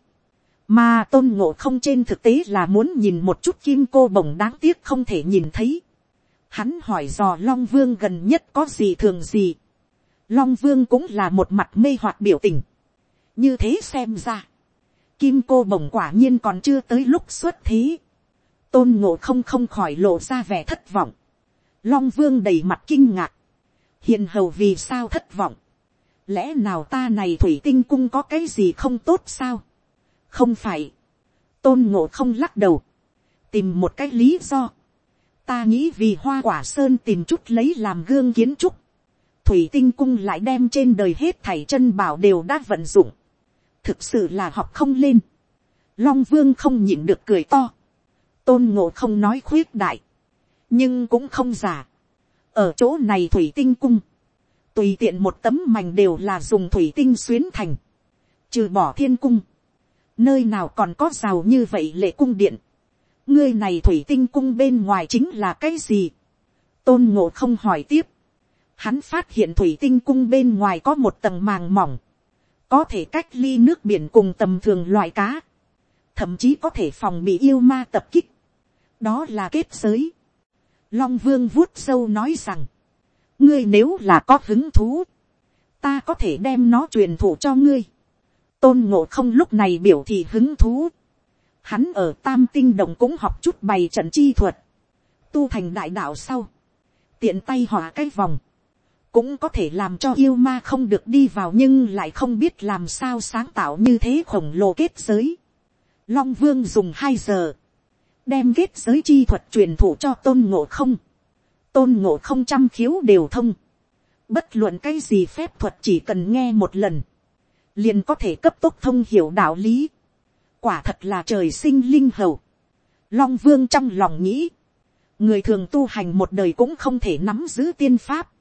mà tôn ngộ không trên thực tế là muốn nhìn một chút kim cô bồng đáng tiếc không thể nhìn thấy. Hắn hỏi dò long vương gần nhất có gì thường gì. Long Vương cũng là một mặt mê hoặc biểu tình. Như thế xem ra. Kim cô bồng quả nhiên còn chưa tới lúc xuất thế. Tôn ngộ không không khỏi lộ ra vẻ thất vọng. Long Vương đầy mặt kinh ngạc. Hiện hầu vì sao thất vọng. Lẽ nào ta này thủy tinh cung có cái gì không tốt sao? Không phải. Tôn ngộ không lắc đầu. Tìm một cái lý do. Ta nghĩ vì hoa quả sơn tìm chút lấy làm gương kiến trúc thủy tinh cung lại đem trên đời hết thảy chân bảo đều đã vận dụng, thực sự là học không lên, long vương không nhịn được cười to, tôn ngộ không nói khuyết đại, nhưng cũng không giả, ở chỗ này thủy tinh cung, tùy tiện một tấm mảnh đều là dùng thủy tinh xuyến thành, trừ bỏ thiên cung, nơi nào còn có rào như vậy lệ cung điện, ngươi này thủy tinh cung bên ngoài chính là cái gì, tôn ngộ không hỏi tiếp, hắn phát hiện thủy tinh cung bên ngoài có một tầng màng mỏng, có thể cách ly nước biển cùng tầm thường loại cá, thậm chí có thể phòng bị yêu ma tập kích, đó là kết giới. Long vương vuốt sâu nói rằng, ngươi nếu là có hứng thú, ta có thể đem nó truyền thụ cho ngươi. tôn ngộ không lúc này biểu thị hứng thú. hắn ở tam tinh đồng cũng học chút bày trận chi thuật, tu thành đại đạo sau, tiện tay hỏa cái vòng, cũng có thể làm cho yêu ma không được đi vào nhưng lại không biết làm sao sáng tạo như thế khổng lồ kết giới. Long vương dùng hai giờ, đem kết giới chi thuật truyền thụ cho tôn ngộ không tôn ngộ không trăm khiếu đều thông. Bất luận cái gì phép thuật chỉ cần nghe một lần. Liền có thể cấp tốc thông hiểu đạo lý. Quả thật là trời sinh linh hầu. Long vương trong lòng nghĩ. Người thường tu hành một đời cũng không thể nắm giữ tiên pháp.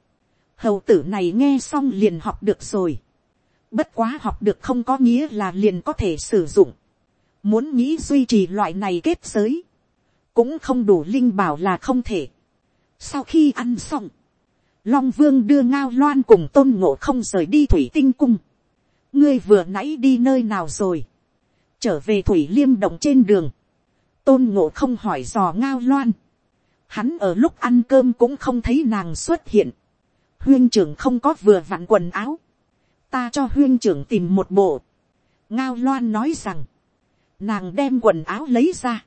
Hầu tử này nghe xong liền học được rồi. Bất quá học được không có nghĩa là liền có thể sử dụng. Muốn nghĩ duy trì loại này kết giới. Cũng không đủ linh bảo là không thể sau khi ăn xong, Long Vương đưa Ngao Loan cùng Tôn Ngộ không rời đi Thủy Tinh Cung. Ngươi vừa nãy đi nơi nào rồi? Trở về Thủy Liêm Động trên đường. Tôn Ngộ không hỏi dò Ngao Loan. Hắn ở lúc ăn cơm cũng không thấy nàng xuất hiện. Huyên trưởng không có vừa vặn quần áo. Ta cho huyên trưởng tìm một bộ. Ngao Loan nói rằng. Nàng đem quần áo lấy ra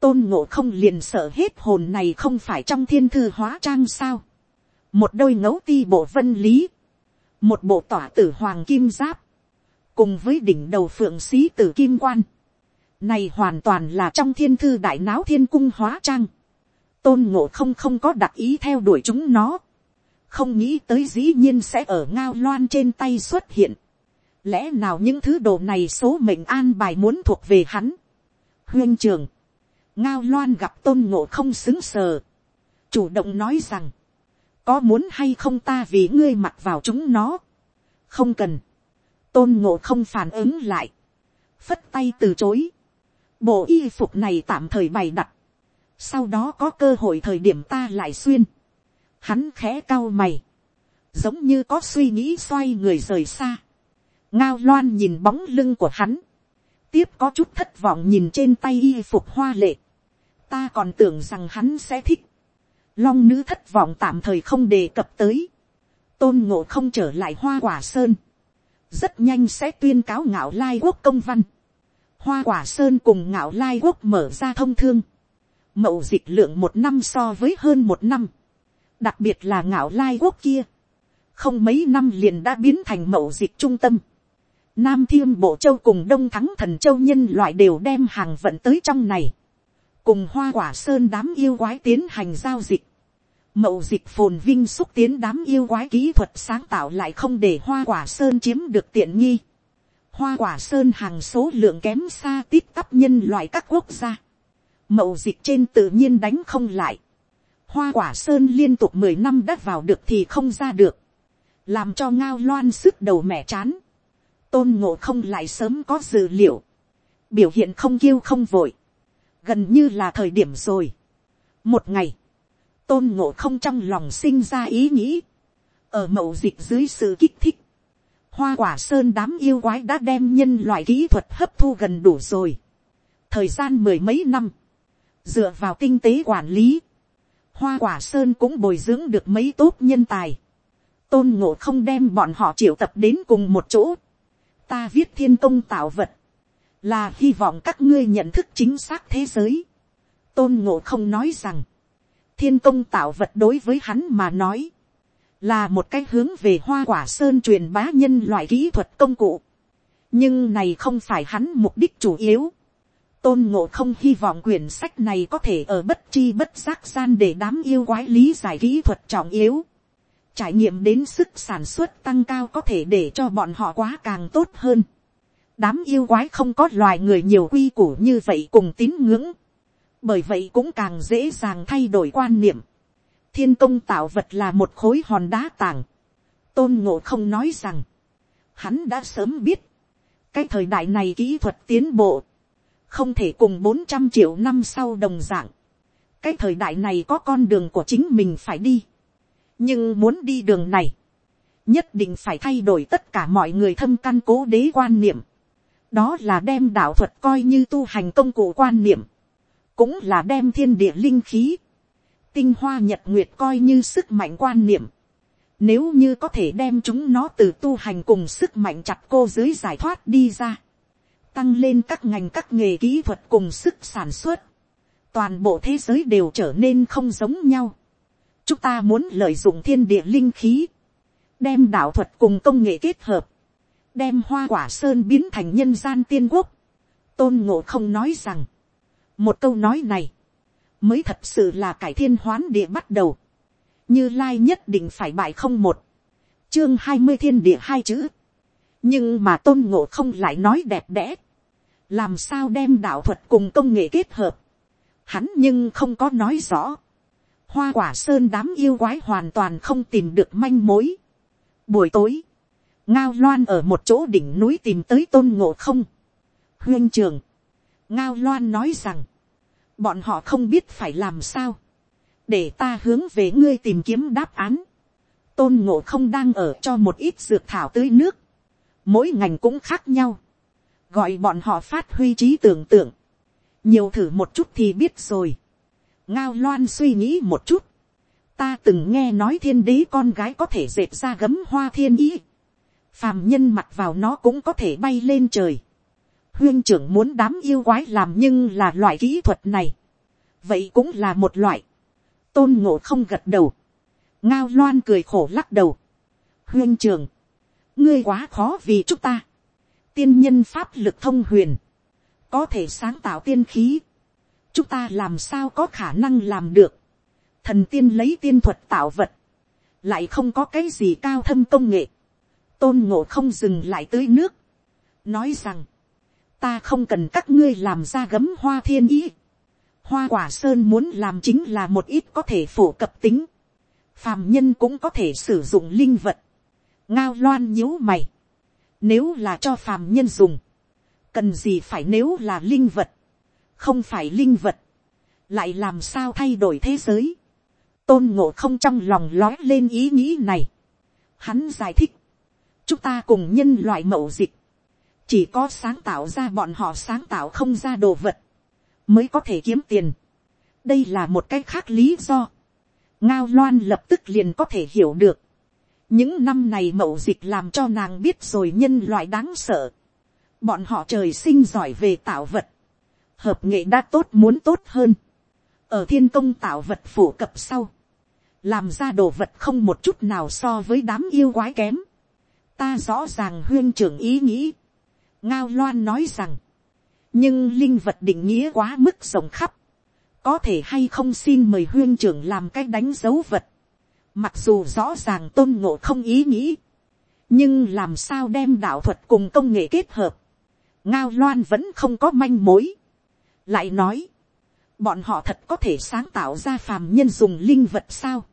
tôn ngộ không liền sợ hết hồn này không phải trong thiên thư hóa trang sao. một đôi ngấu ti bộ vân lý, một bộ tỏa tử hoàng kim giáp, cùng với đỉnh đầu phượng sĩ tử kim quan. này hoàn toàn là trong thiên thư đại náo thiên cung hóa trang. tôn ngộ không không có đặc ý theo đuổi chúng nó. không nghĩ tới dĩ nhiên sẽ ở ngao loan trên tay xuất hiện. lẽ nào những thứ đồ này số mệnh an bài muốn thuộc về hắn. huyên trường ngao loan gặp tôn ngộ không xứng sờ, chủ động nói rằng, có muốn hay không ta vì ngươi mặc vào chúng nó, không cần, tôn ngộ không phản ứng lại, phất tay từ chối, bộ y phục này tạm thời bày đặt, sau đó có cơ hội thời điểm ta lại xuyên, hắn khẽ cao mày, giống như có suy nghĩ xoay người rời xa, ngao loan nhìn bóng lưng của hắn, tiếp có chút thất vọng nhìn trên tay y phục hoa lệ, ta còn tưởng rằng hắn sẽ thích. long nữ thất vọng tạm thời không đề cập tới. tôn ngộ không trở lại hoa quả sơn. rất nhanh sẽ tuyên cáo ngạo lai quốc công văn. hoa quả sơn cùng ngạo lai quốc mở ra thông thương. mậu dịch lượng một năm so với hơn một năm. đặc biệt là ngạo lai quốc kia. không mấy năm liền đã biến thành mậu dịch trung tâm. Nam Thiên Bộ Châu cùng Đông Thắng Thần Châu nhân loại đều đem hàng vận tới trong này cùng hoa quả sơn đám yêu quái tiến hành giao dịch, mậu dịch phồn vinh xúc tiến đám yêu quái kỹ thuật sáng tạo lại không để hoa quả sơn chiếm được tiện nghi. Hoa quả sơn hàng số lượng kém xa tít tắp nhân loại các quốc gia. Mậu dịch trên tự nhiên đánh không lại. Hoa quả sơn liên tục mười năm đắt vào được thì không ra được. Làm cho ngao loan sức đầu mẹ chán. Tôn ngộ không lại sớm có dự liệu. Biểu hiện không kiêu không vội gần như là thời điểm rồi. một ngày, tôn ngộ không trong lòng sinh ra ý nghĩ, ở mậu dịch dưới sự kích thích, hoa quả sơn đám yêu quái đã đem nhân loại kỹ thuật hấp thu gần đủ rồi. thời gian mười mấy năm, dựa vào tinh tế quản lý, hoa quả sơn cũng bồi dưỡng được mấy tốt nhân tài. tôn ngộ không đem bọn họ triệu tập đến cùng một chỗ. ta viết thiên công tạo vật, là hy vọng các ngươi nhận thức chính xác thế giới. tôn ngộ không nói rằng, thiên công tạo vật đối với hắn mà nói, là một cái hướng về hoa quả sơn truyền bá nhân loại kỹ thuật công cụ. nhưng này không phải hắn mục đích chủ yếu. tôn ngộ không hy vọng quyển sách này có thể ở bất chi bất giác gian để đám yêu quái lý giải kỹ thuật trọng yếu. trải nghiệm đến sức sản xuất tăng cao có thể để cho bọn họ quá càng tốt hơn đám yêu quái không có loài người nhiều quy củ như vậy cùng tín ngưỡng, bởi vậy cũng càng dễ dàng thay đổi quan niệm. thiên công tạo vật là một khối hòn đá tàng, tôn ngộ không nói rằng, hắn đã sớm biết, cái thời đại này kỹ thuật tiến bộ, không thể cùng bốn trăm triệu năm sau đồng dạng. cái thời đại này có con đường của chính mình phải đi. nhưng muốn đi đường này, nhất định phải thay đổi tất cả mọi người thâm căn cố đế quan niệm đó là đem đạo thuật coi như tu hành công cụ quan niệm, cũng là đem thiên địa linh khí, tinh hoa nhật nguyệt coi như sức mạnh quan niệm. Nếu như có thể đem chúng nó từ tu hành cùng sức mạnh chặt cô dưới giải thoát đi ra. Tăng lên các ngành các nghề kỹ thuật cùng sức sản xuất, toàn bộ thế giới đều trở nên không giống nhau. chúng ta muốn lợi dụng thiên địa linh khí, đem đạo thuật cùng công nghệ kết hợp, đem hoa quả sơn biến thành nhân gian tiên quốc. tôn ngộ không nói rằng, một câu nói này, mới thật sự là cải thiên hoán địa bắt đầu, như lai nhất định phải bại không một, chương hai mươi thiên địa hai chữ, nhưng mà tôn ngộ không lại nói đẹp đẽ, làm sao đem đạo thuật cùng công nghệ kết hợp, hắn nhưng không có nói rõ, hoa quả sơn đám yêu quái hoàn toàn không tìm được manh mối. Buổi tối, ngao loan ở một chỗ đỉnh núi tìm tới tôn ngộ không. huyên trường, ngao loan nói rằng, bọn họ không biết phải làm sao, để ta hướng về ngươi tìm kiếm đáp án. tôn ngộ không đang ở cho một ít dược thảo tưới nước, mỗi ngành cũng khác nhau. Gọi bọn họ phát huy trí tưởng tượng, nhiều thử một chút thì biết rồi. ngao loan suy nghĩ một chút, ta từng nghe nói thiên đế con gái có thể dệt ra gấm hoa thiên ý, phàm nhân mặc vào nó cũng có thể bay lên trời. huyên trưởng muốn đám yêu quái làm nhưng là loại kỹ thuật này, vậy cũng là một loại, tôn ngộ không gật đầu, ngao loan cười khổ lắc đầu, huyên trưởng, ngươi quá khó vì chúng ta, tiên nhân pháp lực thông huyền, có thể sáng tạo tiên khí, chúng ta làm sao có khả năng làm được, thần tiên lấy tiên thuật tạo vật, lại không có cái gì cao thâm công nghệ, tôn ngộ không dừng lại tưới nước, nói rằng, ta không cần các ngươi làm ra gấm hoa thiên ý, hoa quả sơn muốn làm chính là một ít có thể phổ cập tính, phàm nhân cũng có thể sử dụng linh vật, ngao loan nhíu mày, nếu là cho phàm nhân dùng. Cần gì phải nếu là linh vật. Không phải linh vật. Lại làm sao thay đổi thế giới. Tôn ngộ không trong lòng lói lên ý nghĩ này. Hắn giải thích. Chúng ta cùng nhân loại mậu dịch. Chỉ có sáng tạo ra bọn họ sáng tạo không ra đồ vật. Mới có thể kiếm tiền. Đây là một cái khác lý do. Ngao loan lập tức liền có thể hiểu được những năm này mậu dịch làm cho nàng biết rồi nhân loại đáng sợ. bọn họ trời sinh giỏi về tạo vật. hợp nghệ đã tốt muốn tốt hơn. ở thiên công tạo vật phổ cập sau. làm ra đồ vật không một chút nào so với đám yêu quái kém ta rõ ràng huyên trưởng ý nghĩ. ngao loan nói rằng, nhưng linh vật định nghĩa quá mức rộng khắp. có thể hay không xin mời huyên trưởng làm cái đánh dấu vật Mặc dù rõ ràng tôn ngộ không ý nghĩ. Nhưng làm sao đem đạo thuật cùng công nghệ kết hợp. Ngao loan vẫn không có manh mối. Lại nói. Bọn họ thật có thể sáng tạo ra phàm nhân dùng linh vật sao.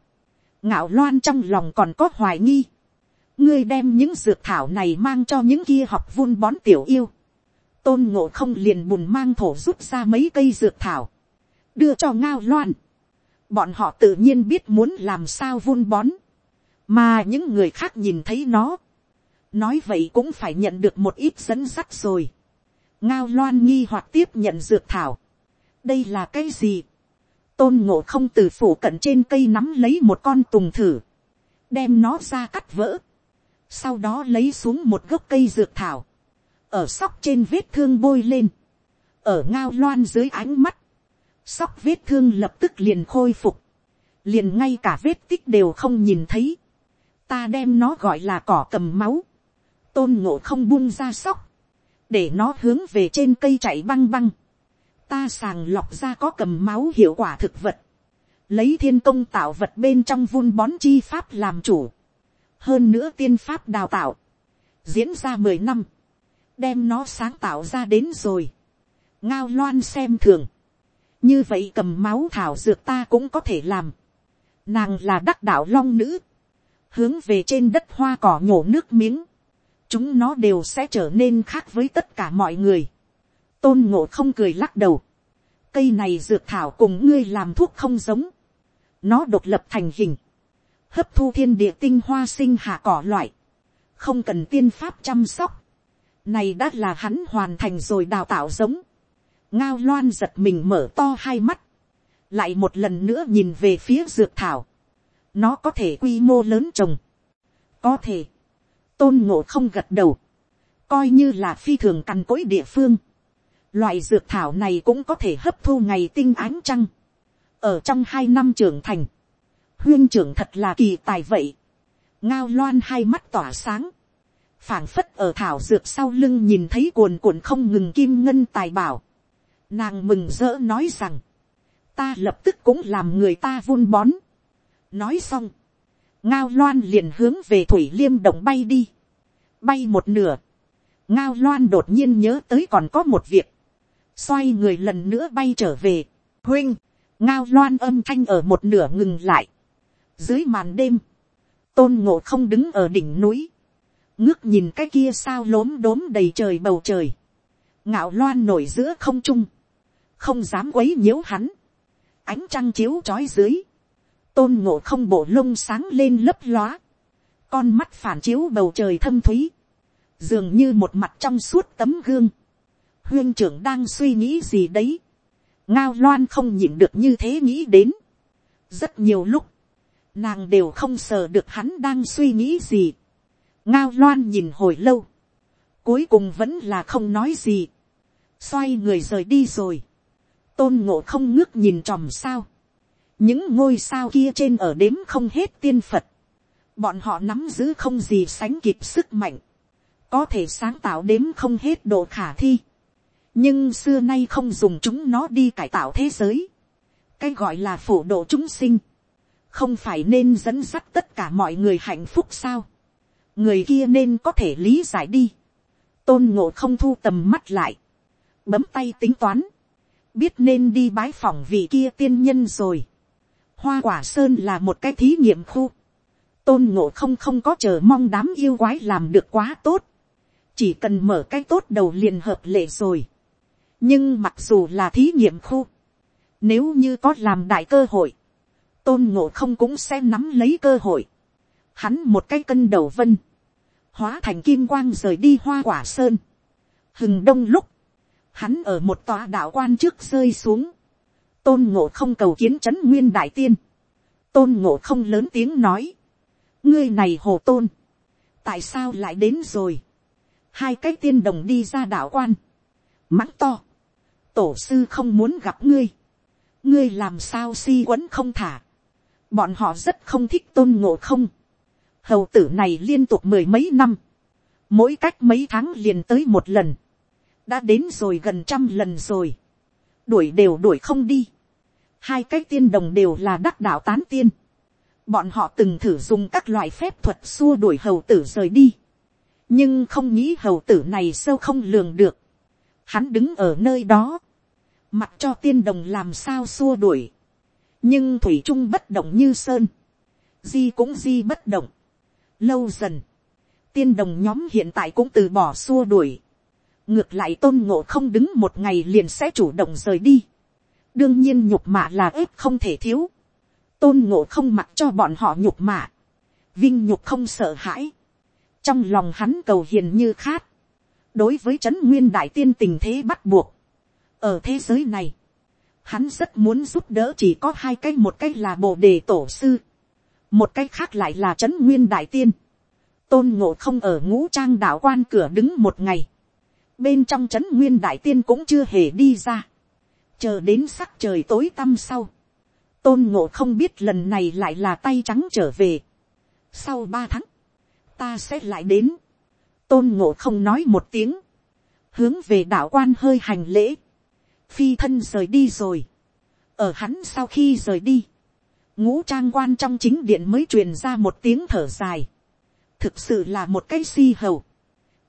Ngạo loan trong lòng còn có hoài nghi. Ngươi đem những dược thảo này mang cho những kia học vun bón tiểu yêu. Tôn ngộ không liền bùn mang thổ rút ra mấy cây dược thảo. Đưa cho ngao loan bọn họ tự nhiên biết muốn làm sao vun bón, mà những người khác nhìn thấy nó, nói vậy cũng phải nhận được một ít dẫn sắt rồi. ngao loan nghi hoặc tiếp nhận dược thảo. đây là cái gì. tôn ngộ không từ phủ cận trên cây nắm lấy một con tùng thử, đem nó ra cắt vỡ, sau đó lấy xuống một gốc cây dược thảo, ở sóc trên vết thương bôi lên, ở ngao loan dưới ánh mắt, sóc vết thương lập tức liền khôi phục, liền ngay cả vết tích đều không nhìn thấy, ta đem nó gọi là cỏ cầm máu, tôn ngộ không buông ra sóc, để nó hướng về trên cây chạy băng băng, ta sàng lọc ra có cầm máu hiệu quả thực vật, lấy thiên công tạo vật bên trong vun bón chi pháp làm chủ, hơn nữa tiên pháp đào tạo, diễn ra mười năm, đem nó sáng tạo ra đến rồi, ngao loan xem thường, như vậy cầm máu thảo dược ta cũng có thể làm, nàng là đắc đạo long nữ, hướng về trên đất hoa cỏ nhổ nước miếng, chúng nó đều sẽ trở nên khác với tất cả mọi người. tôn ngộ không cười lắc đầu, cây này dược thảo cùng ngươi làm thuốc không giống, nó độc lập thành hình, hấp thu thiên địa tinh hoa sinh hạ cỏ loại, không cần tiên pháp chăm sóc, này đã là hắn hoàn thành rồi đào tạo giống, ngao loan giật mình mở to hai mắt, lại một lần nữa nhìn về phía dược thảo, nó có thể quy mô lớn trồng, có thể, tôn ngộ không gật đầu, coi như là phi thường cằn cỗi địa phương, loại dược thảo này cũng có thể hấp thu ngày tinh ánh trăng, ở trong hai năm trưởng thành, huyên trưởng thật là kỳ tài vậy, ngao loan hai mắt tỏa sáng, phảng phất ở thảo dược sau lưng nhìn thấy cuồn cuộn không ngừng kim ngân tài bảo, nàng mừng rỡ nói rằng, ta lập tức cũng làm người ta vun bón, nói xong, ngao loan liền hướng về thủy liêm động bay đi, bay một nửa, ngao loan đột nhiên nhớ tới còn có một việc, xoay người lần nữa bay trở về, huynh, ngao loan âm thanh ở một nửa ngừng lại, dưới màn đêm, tôn ngộ không đứng ở đỉnh núi, ngước nhìn cái kia sao lốm đốm đầy trời bầu trời, ngạo loan nổi giữa không trung, không dám quấy nhiễu hắn, ánh trăng chiếu trói dưới, tôn ngộ không bộ lông sáng lên lấp lóa, con mắt phản chiếu bầu trời thâm thúy, dường như một mặt trong suốt tấm gương, huyên trưởng đang suy nghĩ gì đấy, ngao loan không nhịn được như thế nghĩ đến, rất nhiều lúc, nàng đều không sờ được hắn đang suy nghĩ gì, ngao loan nhìn hồi lâu, cuối cùng vẫn là không nói gì, xoay người rời đi rồi, tôn ngộ không ngước nhìn tròm sao, những ngôi sao kia trên ở đếm không hết tiên phật, bọn họ nắm giữ không gì sánh kịp sức mạnh, có thể sáng tạo đếm không hết độ khả thi, nhưng xưa nay không dùng chúng nó đi cải tạo thế giới, cái gọi là phổ độ chúng sinh, không phải nên dẫn dắt tất cả mọi người hạnh phúc sao, người kia nên có thể lý giải đi, tôn ngộ không thu tầm mắt lại, bấm tay tính toán, biết nên đi bái phỏng vị kia tiên nhân rồi. Hoa quả sơn là một cái thí nghiệm khu. Tôn ngộ không không có chờ mong đám yêu quái làm được quá tốt. Chỉ cần mở cái tốt đầu liền hợp lệ rồi. Nhưng mặc dù là thí nghiệm khu. Nếu như có làm đại cơ hội. Tôn ngộ không cũng sẽ nắm lấy cơ hội. Hắn một cái cân đầu vân. Hóa thành kim quang rời đi hoa quả sơn. Hừng đông lúc. Hắn ở một tòa đạo quan trước rơi xuống, tôn ngộ không cầu kiến Trấn nguyên đại tiên, tôn ngộ không lớn tiếng nói, ngươi này hồ tôn, tại sao lại đến rồi, hai cái tiên đồng đi ra đạo quan, mắng to, tổ sư không muốn gặp ngươi, ngươi làm sao si quấn không thả, bọn họ rất không thích tôn ngộ không, hầu tử này liên tục mười mấy năm, mỗi cách mấy tháng liền tới một lần, đã đến rồi gần trăm lần rồi, đuổi đều đuổi không đi, hai cái tiên đồng đều là đắc đạo tán tiên, bọn họ từng thử dùng các loại phép thuật xua đuổi hầu tử rời đi, nhưng không nghĩ hầu tử này sâu không lường được, hắn đứng ở nơi đó, mặc cho tiên đồng làm sao xua đuổi, nhưng thủy trung bất động như sơn, di cũng di bất động, lâu dần, tiên đồng nhóm hiện tại cũng từ bỏ xua đuổi, ngược lại tôn ngộ không đứng một ngày liền sẽ chủ động rời đi. đương nhiên nhục mạ là ếp không thể thiếu. tôn ngộ không mặc cho bọn họ nhục mạ. vinh nhục không sợ hãi. trong lòng hắn cầu hiền như khát. đối với trấn nguyên đại tiên tình thế bắt buộc. ở thế giới này, hắn rất muốn giúp đỡ chỉ có hai cái một cái là bồ đề tổ sư. một cái khác lại là trấn nguyên đại tiên. tôn ngộ không ở ngũ trang đạo quan cửa đứng một ngày bên trong trấn nguyên đại tiên cũng chưa hề đi ra, chờ đến sắc trời tối tăm sau, tôn ngộ không biết lần này lại là tay trắng trở về. sau ba tháng, ta sẽ lại đến, tôn ngộ không nói một tiếng, hướng về đạo quan hơi hành lễ, phi thân rời đi rồi, ở hắn sau khi rời đi, ngũ trang quan trong chính điện mới truyền ra một tiếng thở dài, thực sự là một cái si hầu,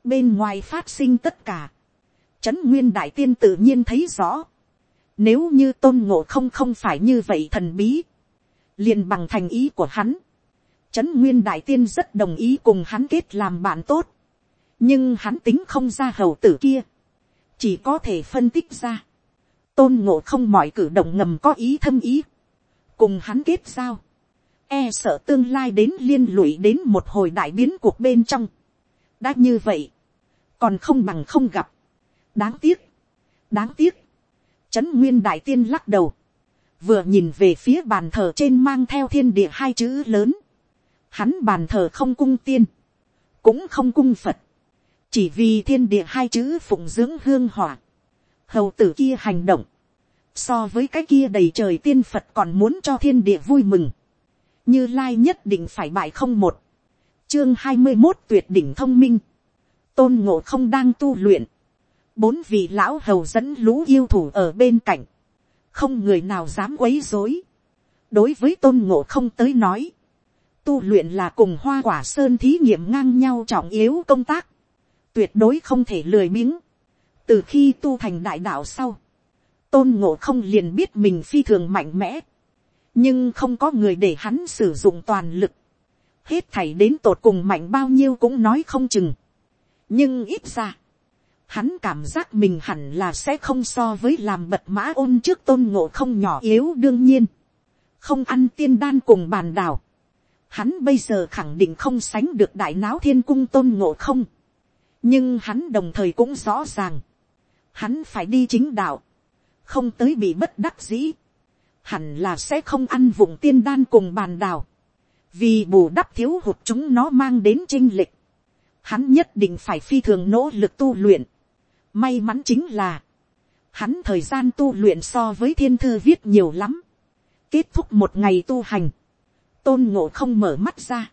bên ngoài phát sinh tất cả, trấn nguyên đại tiên tự nhiên thấy rõ, nếu như tôn ngộ không không phải như vậy thần bí, liền bằng thành ý của hắn, trấn nguyên đại tiên rất đồng ý cùng hắn kết làm bạn tốt, nhưng hắn tính không ra hầu tử kia, chỉ có thể phân tích ra, tôn ngộ không mọi cử động ngầm có ý thâm ý, cùng hắn kết giao, e sợ tương lai đến liên lụy đến một hồi đại biến cuộc bên trong. đã như vậy, còn không bằng không gặp. đáng tiếc, đáng tiếc, trấn nguyên đại tiên lắc đầu, vừa nhìn về phía bàn thờ trên mang theo thiên địa hai chữ lớn, hắn bàn thờ không cung tiên, cũng không cung phật, chỉ vì thiên địa hai chữ phụng dưỡng hương hỏa, hầu tử kia hành động, so với cái kia đầy trời tiên phật còn muốn cho thiên địa vui mừng, như lai nhất định phải bại không một, chương hai mươi một tuyệt đỉnh thông minh, tôn ngộ không đang tu luyện, bốn vị lão hầu dẫn lũ yêu thủ ở bên cạnh, không người nào dám quấy dối. đối với tôn ngộ không tới nói, tu luyện là cùng hoa quả sơn thí nghiệm ngang nhau trọng yếu công tác, tuyệt đối không thể lười miếng từ khi tu thành đại đạo sau, tôn ngộ không liền biết mình phi thường mạnh mẽ, nhưng không có người để hắn sử dụng toàn lực, hết thảy đến tột cùng mạnh bao nhiêu cũng nói không chừng, nhưng ít ra, hắn cảm giác mình hẳn là sẽ không so với làm bật mã ôn trước tôn ngộ không nhỏ yếu đương nhiên, không ăn tiên đan cùng bàn đào, hắn bây giờ khẳng định không sánh được đại náo thiên cung tôn ngộ không, nhưng hắn đồng thời cũng rõ ràng, hắn phải đi chính đạo, không tới bị bất đắc dĩ, hẳn là sẽ không ăn vùng tiên đan cùng bàn đào, vì bù đắp thiếu hụt chúng nó mang đến chinh lịch, hắn nhất định phải phi thường nỗ lực tu luyện. May mắn chính là, hắn thời gian tu luyện so với thiên thư viết nhiều lắm. Kết thúc một ngày tu hành, tôn ngộ không mở mắt ra.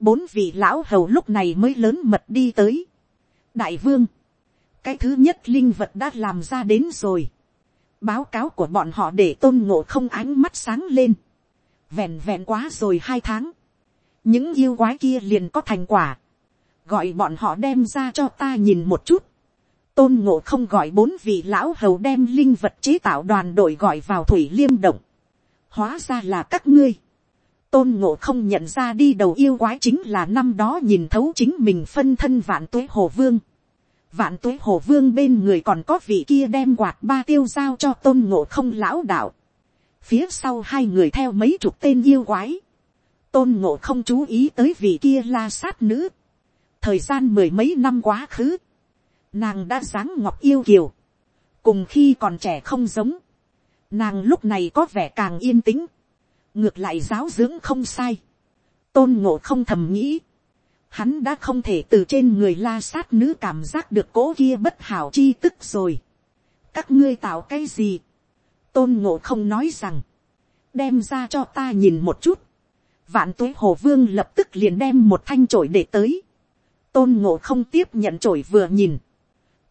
Bốn vị lão hầu lúc này mới lớn mật đi tới. Đại vương, cái thứ nhất linh vật đã làm ra đến rồi báo cáo của bọn họ để tôn ngộ không ánh mắt sáng lên. vẹn vẹn quá rồi hai tháng. những yêu quái kia liền có thành quả. gọi bọn họ đem ra cho ta nhìn một chút. tôn ngộ không gọi bốn vị lão hầu đem linh vật chế tạo đoàn đội gọi vào thủy liêm động. hóa ra là các ngươi. tôn ngộ không nhận ra đi đầu yêu quái chính là năm đó nhìn thấu chính mình phân thân vạn tuế hồ vương vạn tuế hồ vương bên người còn có vị kia đem quạt ba tiêu giao cho tôn ngộ không lão đạo. phía sau hai người theo mấy chục tên yêu quái. tôn ngộ không chú ý tới vị kia la sát nữ. thời gian mười mấy năm quá khứ. nàng đã dáng ngọc yêu kiều. cùng khi còn trẻ không giống. nàng lúc này có vẻ càng yên tĩnh. ngược lại giáo dưỡng không sai. tôn ngộ không thầm nghĩ hắn đã không thể từ trên người la sát nữ cảm giác được cố kia bất hảo chi tức rồi. các ngươi tạo cái gì. tôn ngộ không nói rằng, đem ra cho ta nhìn một chút. vạn tuế hồ vương lập tức liền đem một thanh trổi để tới. tôn ngộ không tiếp nhận trổi vừa nhìn.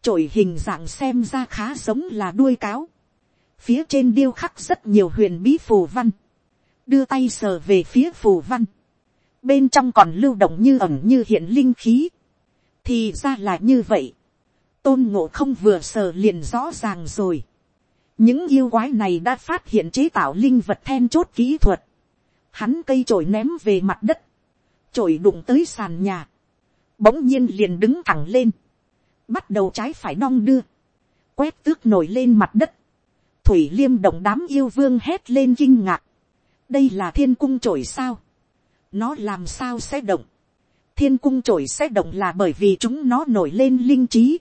trổi hình dạng xem ra khá giống là đuôi cáo. phía trên điêu khắc rất nhiều huyền bí phù văn. đưa tay sờ về phía phù văn bên trong còn lưu động như ẩm như hiện linh khí, thì ra là như vậy, tôn ngộ không vừa sờ liền rõ ràng rồi. những yêu quái này đã phát hiện chế tạo linh vật then chốt kỹ thuật, hắn cây trổi ném về mặt đất, trổi đụng tới sàn nhà, bỗng nhiên liền đứng thẳng lên, bắt đầu trái phải đong đưa, quét tước nổi lên mặt đất, thủy liêm động đám yêu vương hét lên kinh ngạc, đây là thiên cung trổi sao, nó làm sao sẽ động. thiên cung trổi sẽ động là bởi vì chúng nó nổi lên linh trí.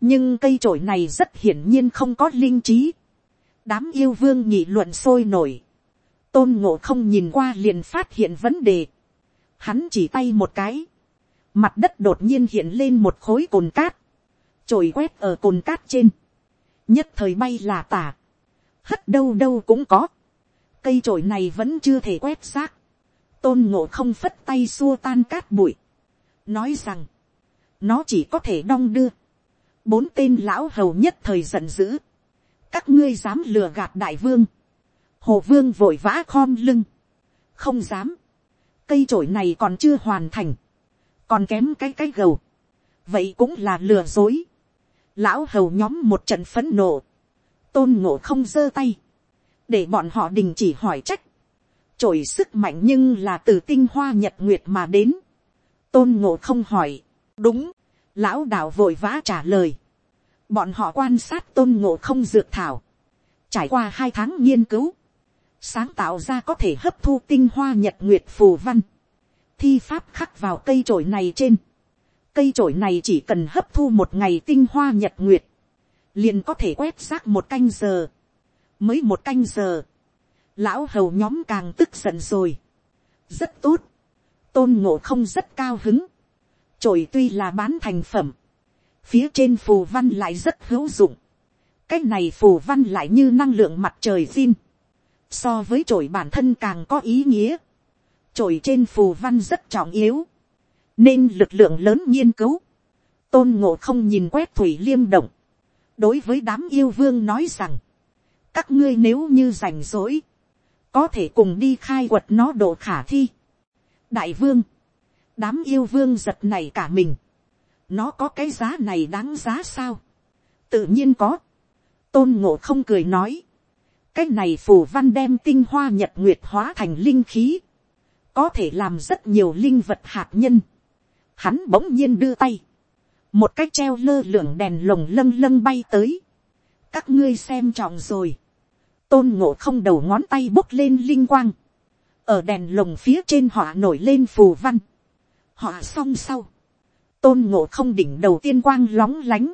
nhưng cây trổi này rất hiển nhiên không có linh trí. đám yêu vương nhị luận sôi nổi. tôn ngộ không nhìn qua liền phát hiện vấn đề. hắn chỉ tay một cái. mặt đất đột nhiên hiện lên một khối cồn cát. trồi quét ở cồn cát trên. nhất thời bay là tả. hất đâu đâu cũng có. cây trổi này vẫn chưa thể quét xác tôn ngộ không phất tay xua tan cát bụi, nói rằng, nó chỉ có thể đong đưa, bốn tên lão hầu nhất thời giận dữ, các ngươi dám lừa gạt đại vương, hồ vương vội vã khom lưng, không dám, cây trổi này còn chưa hoàn thành, còn kém cái cái gầu, vậy cũng là lừa dối, lão hầu nhóm một trận phấn nộ, tôn ngộ không giơ tay, để bọn họ đình chỉ hỏi trách, trội sức mạnh nhưng là từ tinh hoa nhật nguyệt mà đến, tôn ngộ không hỏi, đúng, lão đạo vội vã trả lời, bọn họ quan sát tôn ngộ không dược thảo, trải qua hai tháng nghiên cứu, sáng tạo ra có thể hấp thu tinh hoa nhật nguyệt phù văn, thi pháp khắc vào cây trổi này trên, cây trổi này chỉ cần hấp thu một ngày tinh hoa nhật nguyệt, liền có thể quét rác một canh giờ, mới một canh giờ, lão hầu nhóm càng tức giận rồi, rất tốt, tôn ngộ không rất cao hứng, trổi tuy là bán thành phẩm, phía trên phù văn lại rất hữu dụng, cái này phù văn lại như năng lượng mặt trời xin, so với trổi bản thân càng có ý nghĩa, trổi trên phù văn rất trọng yếu, nên lực lượng lớn nghiên cứu, tôn ngộ không nhìn quét thủy liêm động, đối với đám yêu vương nói rằng, các ngươi nếu như rảnh rỗi, có thể cùng đi khai quật nó độ khả thi. đại vương, đám yêu vương giật này cả mình, nó có cái giá này đáng giá sao, tự nhiên có, tôn ngộ không cười nói, cái này phù văn đem tinh hoa nhật nguyệt hóa thành linh khí, có thể làm rất nhiều linh vật hạt nhân. Hắn bỗng nhiên đưa tay, một cái treo lơ lửng đèn lồng lâng lâng bay tới. các ngươi xem trọng rồi, tôn ngộ không đầu ngón tay bốc lên linh quang, ở đèn lồng phía trên họ nổi lên phù văn, họ xong sau, tôn ngộ không đỉnh đầu tiên quang lóng lánh,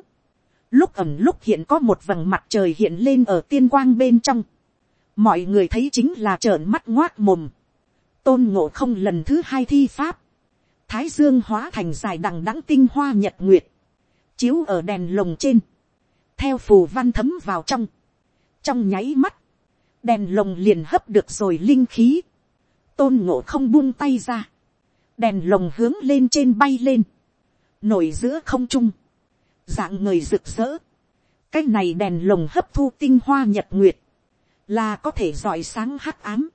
lúc ẩm lúc hiện có một vầng mặt trời hiện lên ở tiên quang bên trong, mọi người thấy chính là trợn mắt ngoác mồm, tôn ngộ không lần thứ hai thi pháp, thái dương hóa thành dài đằng đẵng tinh hoa nhật nguyệt, chiếu ở đèn lồng trên, theo phù văn thấm vào trong, trong nháy mắt, đèn lồng liền hấp được rồi linh khí, tôn ngộ không buông tay ra, đèn lồng hướng lên trên bay lên, nổi giữa không trung, dạng người rực rỡ, cái này đèn lồng hấp thu tinh hoa nhật nguyệt, là có thể giỏi sáng hắc ám,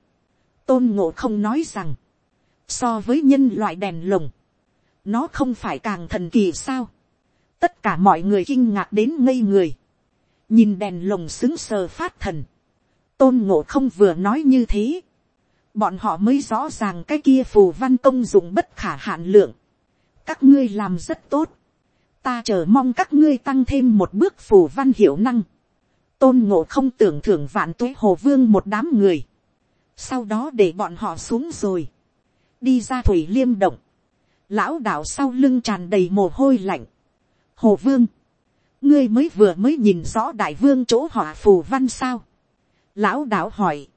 tôn ngộ không nói rằng, so với nhân loại đèn lồng, nó không phải càng thần kỳ sao, tất cả mọi người kinh ngạc đến ngây người, nhìn đèn lồng xứng sờ phát thần, tôn ngộ không vừa nói như thế, bọn họ mới rõ ràng cái kia phù văn công dụng bất khả hạn lượng, các ngươi làm rất tốt, ta chờ mong các ngươi tăng thêm một bước phù văn hiệu năng, tôn ngộ không tưởng thưởng vạn tuế hồ vương một đám người, sau đó để bọn họ xuống rồi, đi ra thủy liêm động, lão đạo sau lưng tràn đầy mồ hôi lạnh, hồ vương, ngươi mới vừa mới nhìn rõ đại vương chỗ họa phù văn sao, lão đạo hỏi,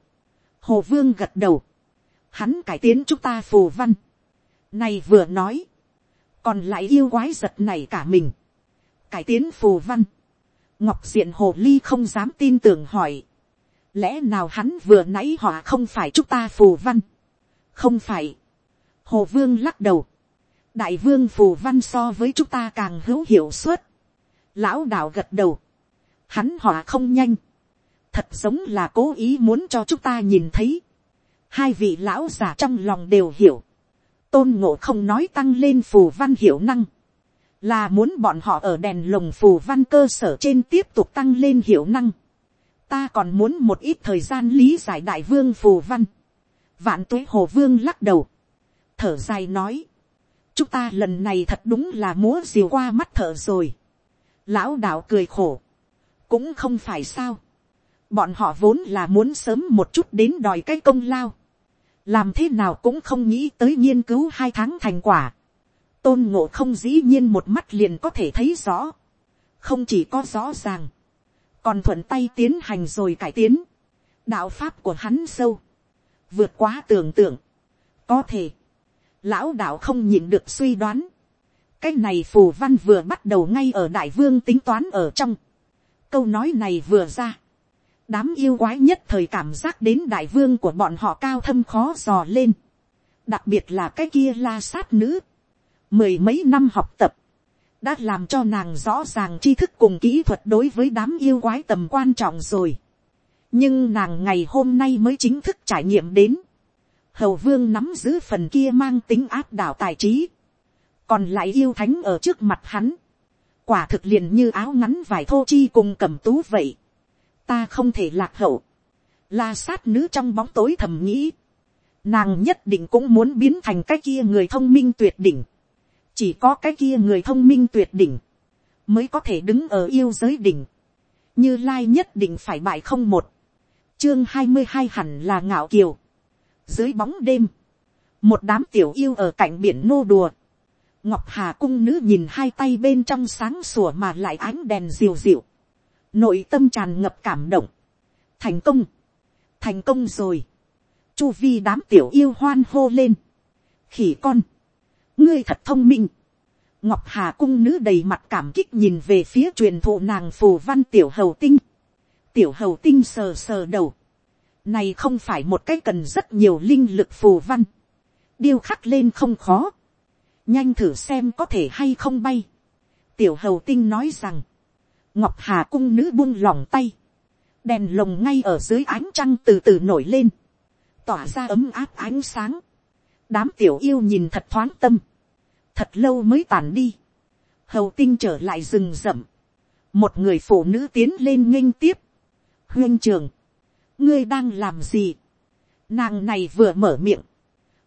hồ vương gật đầu, hắn cải tiến chúng ta phù văn, này vừa nói, còn lại yêu quái giật này cả mình, cải tiến phù văn, ngọc diện hồ ly không dám tin tưởng hỏi, lẽ nào hắn vừa nãy họ không phải chúng ta phù văn, không phải, hồ vương lắc đầu, đại vương phù văn so với chúng ta càng hữu hiệu suất, lão đạo gật đầu, hắn họ không nhanh, thật giống là cố ý muốn cho chúng ta nhìn thấy, hai vị lão già trong lòng đều hiểu, tôn ngộ không nói tăng lên phù văn hiệu năng, là muốn bọn họ ở đèn lồng phù văn cơ sở trên tiếp tục tăng lên hiệu năng. ta còn muốn một ít thời gian lý giải đại vương phù văn. vạn tuế hồ vương lắc đầu, thở dài nói, chúng ta lần này thật đúng là múa diều qua mắt thở rồi. lão đạo cười khổ, cũng không phải sao bọn họ vốn là muốn sớm một chút đến đòi cái công lao làm thế nào cũng không nghĩ tới nghiên cứu hai tháng thành quả. tôn ngộ không dĩ nhiên một mắt liền có thể thấy rõ. không chỉ có rõ ràng, còn thuận tay tiến hành rồi cải tiến. đạo pháp của hắn sâu, vượt quá tưởng tượng. có thể, lão đạo không nhịn được suy đoán. cái này phù văn vừa bắt đầu ngay ở đại vương tính toán ở trong. câu nói này vừa ra đám yêu quái nhất thời cảm giác đến đại vương của bọn họ cao thâm khó dò lên. đặc biệt là cái kia la sát nữ. mười mấy năm học tập, đã làm cho nàng rõ ràng tri thức cùng kỹ thuật đối với đám yêu quái tầm quan trọng rồi. nhưng nàng ngày hôm nay mới chính thức trải nghiệm đến. hầu vương nắm giữ phần kia mang tính áp đảo tài trí. còn lại yêu thánh ở trước mặt hắn, quả thực liền như áo ngắn vải thô chi cùng cầm tú vậy, ta không thể lạc hậu, la sát nữ trong bóng tối thầm nghĩ, nàng nhất định cũng muốn biến thành cái kia người thông minh tuyệt đỉnh, chỉ có cái kia người thông minh tuyệt đỉnh, mới có thể đứng ở yêu giới đỉnh, như lai nhất định phải bại không một, chương hai mươi hai hẳn là ngạo kiều, dưới bóng đêm, một đám tiểu yêu ở cạnh biển nô đùa, ngọc hà cung nữ nhìn hai tay bên trong sáng sủa mà lại ánh đèn diều diệu, nội tâm tràn ngập cảm động, thành công, thành công rồi, chu vi đám tiểu yêu hoan hô lên, khỉ con, ngươi thật thông minh, ngọc hà cung nữ đầy mặt cảm kích nhìn về phía truyền thụ nàng phù văn tiểu hầu tinh, tiểu hầu tinh sờ sờ đầu, này không phải một cái cần rất nhiều linh lực phù văn, điêu khắc lên không khó, nhanh thử xem có thể hay không bay. tiểu hầu tinh nói rằng, ngọc hà cung nữ buông lỏng tay, đèn lồng ngay ở dưới ánh trăng từ từ nổi lên, tỏa ra ấm áp ánh sáng, đám tiểu yêu nhìn thật thoáng tâm, thật lâu mới tàn đi, hầu tinh trở lại rừng rậm, một người phụ nữ tiến lên nghênh tiếp, huyên trường, ngươi đang làm gì, nàng này vừa mở miệng,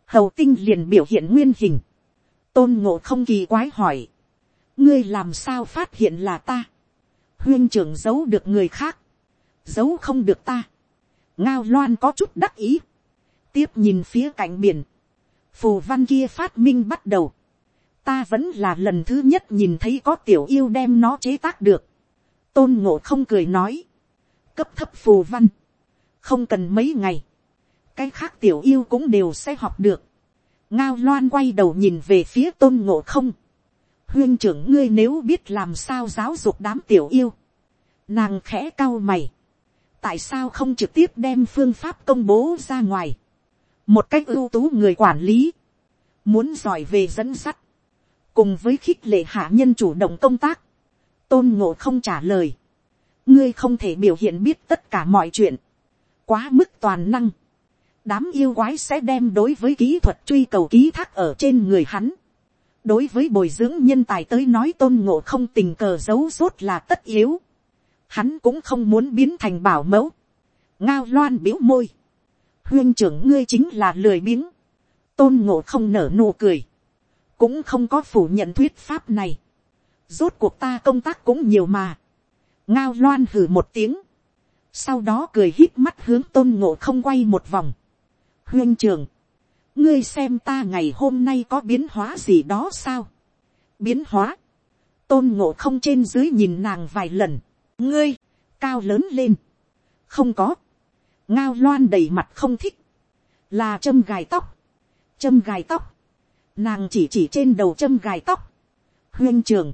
hầu tinh liền biểu hiện nguyên hình, tôn ngộ không kỳ quái hỏi, ngươi làm sao phát hiện là ta, huyên trưởng giấu được người khác, giấu không được ta, ngao loan có chút đắc ý, tiếp nhìn phía cạnh biển, phù văn kia phát minh bắt đầu, ta vẫn là lần thứ nhất nhìn thấy có tiểu yêu đem nó chế tác được, tôn ngộ không cười nói, cấp thấp phù văn, không cần mấy ngày, cái khác tiểu yêu cũng đều sẽ học được, ngao loan quay đầu nhìn về phía tôn ngộ không, huyên trưởng ngươi nếu biết làm sao giáo dục đám tiểu yêu, nàng khẽ cao mày, tại sao không trực tiếp đem phương pháp công bố ra ngoài, một cách ưu tú người quản lý, muốn giỏi về dẫn sắt, cùng với khích lệ hạ nhân chủ động công tác, tôn ngộ không trả lời, ngươi không thể biểu hiện biết tất cả mọi chuyện, quá mức toàn năng, đám yêu quái sẽ đem đối với kỹ thuật truy cầu ký thác ở trên người hắn đối với bồi dưỡng nhân tài tới nói tôn ngộ không tình cờ giấu rốt là tất yếu. hắn cũng không muốn biến thành bảo mẫu. ngao loan biếu môi. huyên trưởng ngươi chính là lười biếng. tôn ngộ không nở nụ cười. cũng không có phủ nhận thuyết pháp này. rốt cuộc ta công tác cũng nhiều mà. ngao loan hử một tiếng. sau đó cười hít mắt hướng tôn ngộ không quay một vòng huyên trưởng ngươi xem ta ngày hôm nay có biến hóa gì đó sao. biến hóa, tôn ngộ không trên dưới nhìn nàng vài lần, ngươi, cao lớn lên, không có, ngao loan đầy mặt không thích, là châm gài tóc, châm gài tóc, nàng chỉ chỉ trên đầu châm gài tóc, huyên trường,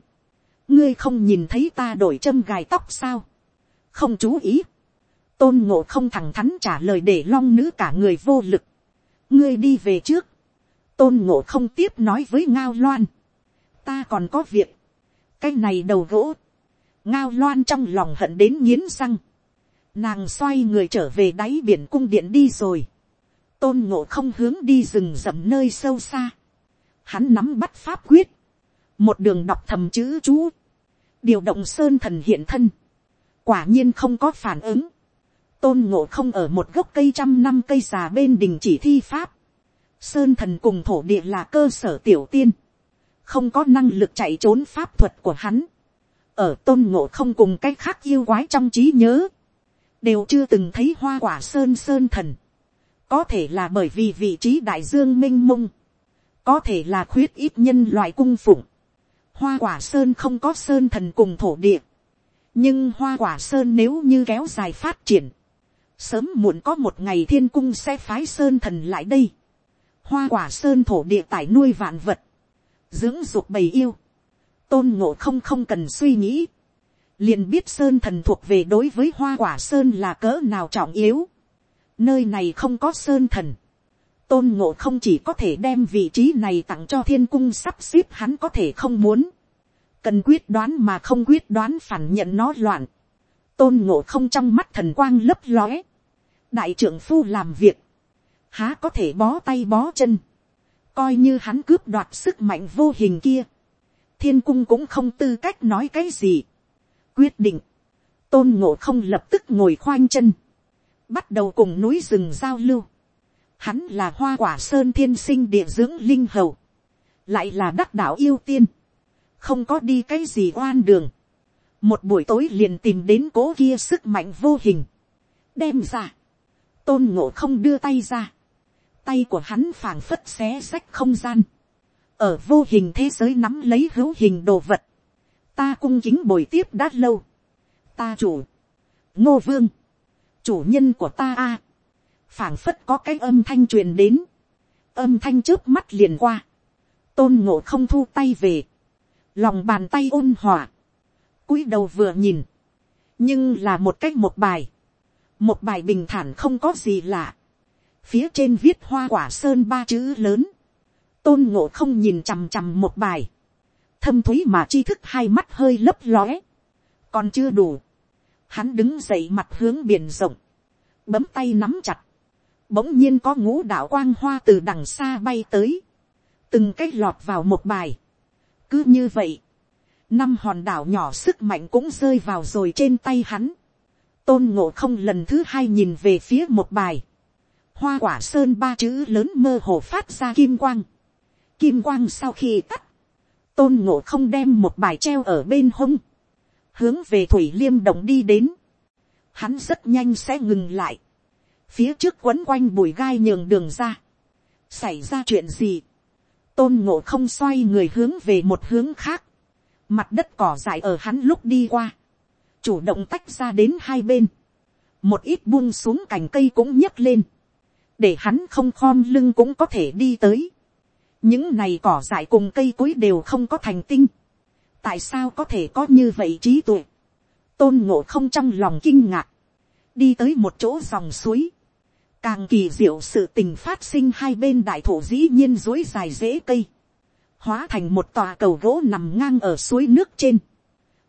ngươi không nhìn thấy ta đổi châm gài tóc sao, không chú ý, tôn ngộ không thẳng thắn trả lời để long nữ cả người vô lực ngươi đi về trước. tôn ngộ không tiếp nói với ngao loan. ta còn có việc. cái này đầu gỗ. ngao loan trong lòng hận đến nghiến răng. nàng xoay người trở về đáy biển cung điện đi rồi. tôn ngộ không hướng đi rừng rậm nơi sâu xa. hắn nắm bắt pháp quyết. một đường đọc thầm chữ chú. điều động sơn thần hiện thân. quả nhiên không có phản ứng tôn ngộ không ở một gốc cây trăm năm cây già bên đình chỉ thi pháp. Sơn thần cùng thổ địa là cơ sở tiểu tiên. Không có năng lực chạy trốn pháp thuật của hắn. Ở tôn ngộ không cùng cách khác yêu quái trong trí nhớ. Đều chưa từng thấy hoa quả sơn sơn thần. Có thể là bởi vì vị trí đại dương minh mông. Có thể là khuyết ít nhân loại cung phụng. Hoa quả sơn không có sơn thần cùng thổ địa. Nhưng hoa quả sơn nếu như kéo dài phát triển sớm muộn có một ngày thiên cung sẽ phái sơn thần lại đây, hoa quả sơn thổ địa tải nuôi vạn vật, dưỡng dục bầy yêu, tôn ngộ không không cần suy nghĩ, liền biết sơn thần thuộc về đối với hoa quả sơn là cỡ nào trọng yếu, nơi này không có sơn thần, tôn ngộ không chỉ có thể đem vị trí này tặng cho thiên cung sắp xếp hắn có thể không muốn, cần quyết đoán mà không quyết đoán phản nhận nó loạn, tôn ngộ không trong mắt thần quang lấp lóe, đại trưởng phu làm việc, há có thể bó tay bó chân, coi như hắn cướp đoạt sức mạnh vô hình kia, thiên cung cũng không tư cách nói cái gì. quyết định, tôn ngộ không lập tức ngồi khoanh chân, bắt đầu cùng núi rừng giao lưu. Hắn là hoa quả sơn thiên sinh địa dưỡng linh hầu, lại là đắc đạo yêu tiên, không có đi cái gì oan đường. một buổi tối liền tìm đến cố kia sức mạnh vô hình, đem ra, tôn ngộ không đưa tay ra, tay của hắn phảng phất xé sách không gian, ở vô hình thế giới nắm lấy hữu hình đồ vật, ta cung kính bồi tiếp đã lâu, ta chủ, ngô vương, chủ nhân của ta a, phảng phất có cái âm thanh truyền đến, âm thanh trước mắt liền qua, tôn ngộ không thu tay về, lòng bàn tay ôn hòa, cúi đầu vừa nhìn, nhưng là một cách một bài, một bài bình thản không có gì lạ, phía trên viết hoa quả sơn ba chữ lớn, tôn ngộ không nhìn chằm chằm một bài, thâm t h ú y mà tri thức hai mắt hơi lấp lóe, còn chưa đủ, hắn đứng dậy mặt hướng biển rộng, bấm tay nắm chặt, bỗng nhiên có ngũ đạo quang hoa từ đằng xa bay tới, từng cái lọt vào một bài, cứ như vậy, năm hòn đảo nhỏ sức mạnh cũng rơi vào rồi trên tay hắn, tôn ngộ không lần thứ hai nhìn về phía một bài, hoa quả sơn ba chữ lớn mơ hồ phát ra kim quang, Kim quang sau khi tắt. Tôn ngộ không đem một bài treo ở bên hông. Hướng về Thủy Liêm Động đi đến. Hắn rất nhanh sẽ ngừng lại. Phía trước quấn quanh bụi gai nhường đường ra. Xảy ra chuyện gì? Tôn ngộ không xoay người hướng về một hướng khác. Mặt đất cỏ dại ở hắn lúc đi qua. Chủ động tách ra đến hai bên. Một ít buông xuống cành cây cũng nhấc lên. Để hắn không khom lưng cũng có thể đi tới. Những này cỏ dại cùng cây cối đều không có thành tinh, tại sao có thể có như vậy trí tuệ, tôn ngộ không trong lòng kinh ngạc, đi tới một chỗ dòng suối, càng kỳ diệu sự tình phát sinh hai bên đại thổ dĩ nhiên dối dài dễ cây, hóa thành một tòa cầu gỗ nằm ngang ở suối nước trên,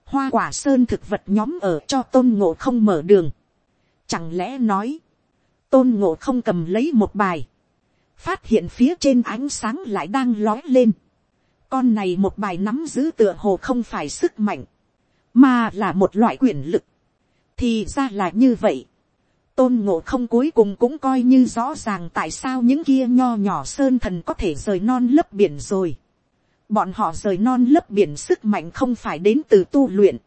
hoa quả sơn thực vật nhóm ở cho tôn ngộ không mở đường, chẳng lẽ nói, tôn ngộ không cầm lấy một bài, phát hiện phía trên ánh sáng lại đang lói lên. Con này một bài nắm giữ tựa hồ không phải sức mạnh, mà là một loại quyền lực. Thì ra là như vậy. Tôn ngộ không cuối cùng cũng coi như rõ ràng tại sao những kia nho nhỏ sơn thần có thể rời non lấp biển rồi. Bọn họ rời non lớp biển sức mạnh không phải đến từ tu luyện,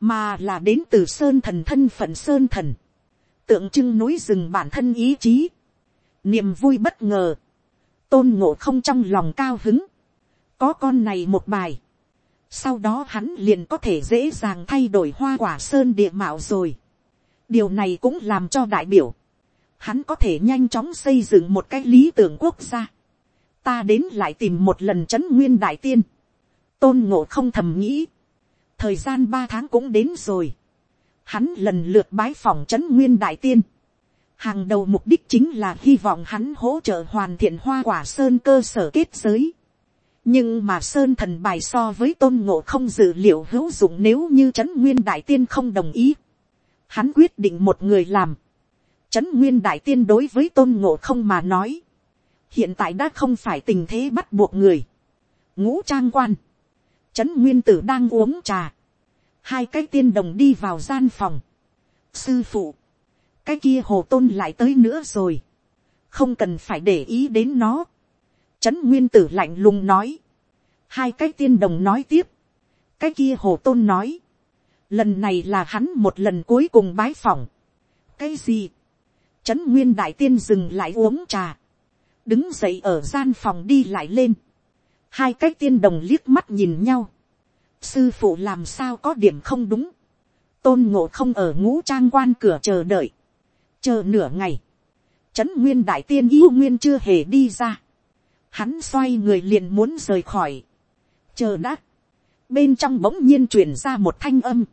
mà là đến từ sơn thần thân phận sơn thần. Tượng trưng núi rừng bản thân ý chí niềm vui bất ngờ, tôn ngộ không trong lòng cao hứng, có con này một bài, sau đó hắn liền có thể dễ dàng thay đổi hoa quả sơn địa mạo rồi. điều này cũng làm cho đại biểu, hắn có thể nhanh chóng xây dựng một cái lý tưởng quốc gia ta đến lại tìm một lần c h ấ n nguyên đại tiên, tôn ngộ không thầm nghĩ, thời gian ba tháng cũng đến rồi, hắn lần lượt bái phòng c h ấ n nguyên đại tiên, Hàng đầu mục đích chính là hy vọng hắn hỗ trợ hoàn thiện hoa quả sơn cơ sở kết giới. Nhưng mà sơn thần bài so với tôn ngộ không dự liệu hữu dụng nếu như trấn nguyên đại tiên không đồng ý. Hắn quyết định một người làm. Trấn nguyên đại tiên đối với tôn ngộ không mà nói. Hiện tại đã không phải tình thế bắt buộc người. Ngũ trang quan. Trấn nguyên tử đang uống trà. Hai cái tiên đồng đi vào gian phòng. Sư phụ cái kia hồ tôn lại tới nữa rồi, không cần phải để ý đến nó. Trấn nguyên tử lạnh lùng nói, hai cái tiên đồng nói tiếp, cái kia hồ tôn nói, lần này là hắn một lần cuối cùng bái phòng. cái gì, trấn nguyên đại tiên dừng lại uống trà, đứng dậy ở gian phòng đi lại lên, hai cái tiên đồng liếc mắt nhìn nhau, sư phụ làm sao có điểm không đúng, tôn ngộ không ở ngũ trang quan cửa chờ đợi, chờ nửa ngày, trấn nguyên đại tiên yêu nguyên chưa hề đi ra, hắn xoay người liền muốn rời khỏi, chờ đã, bên trong bỗng nhiên truyền ra một thanh âm,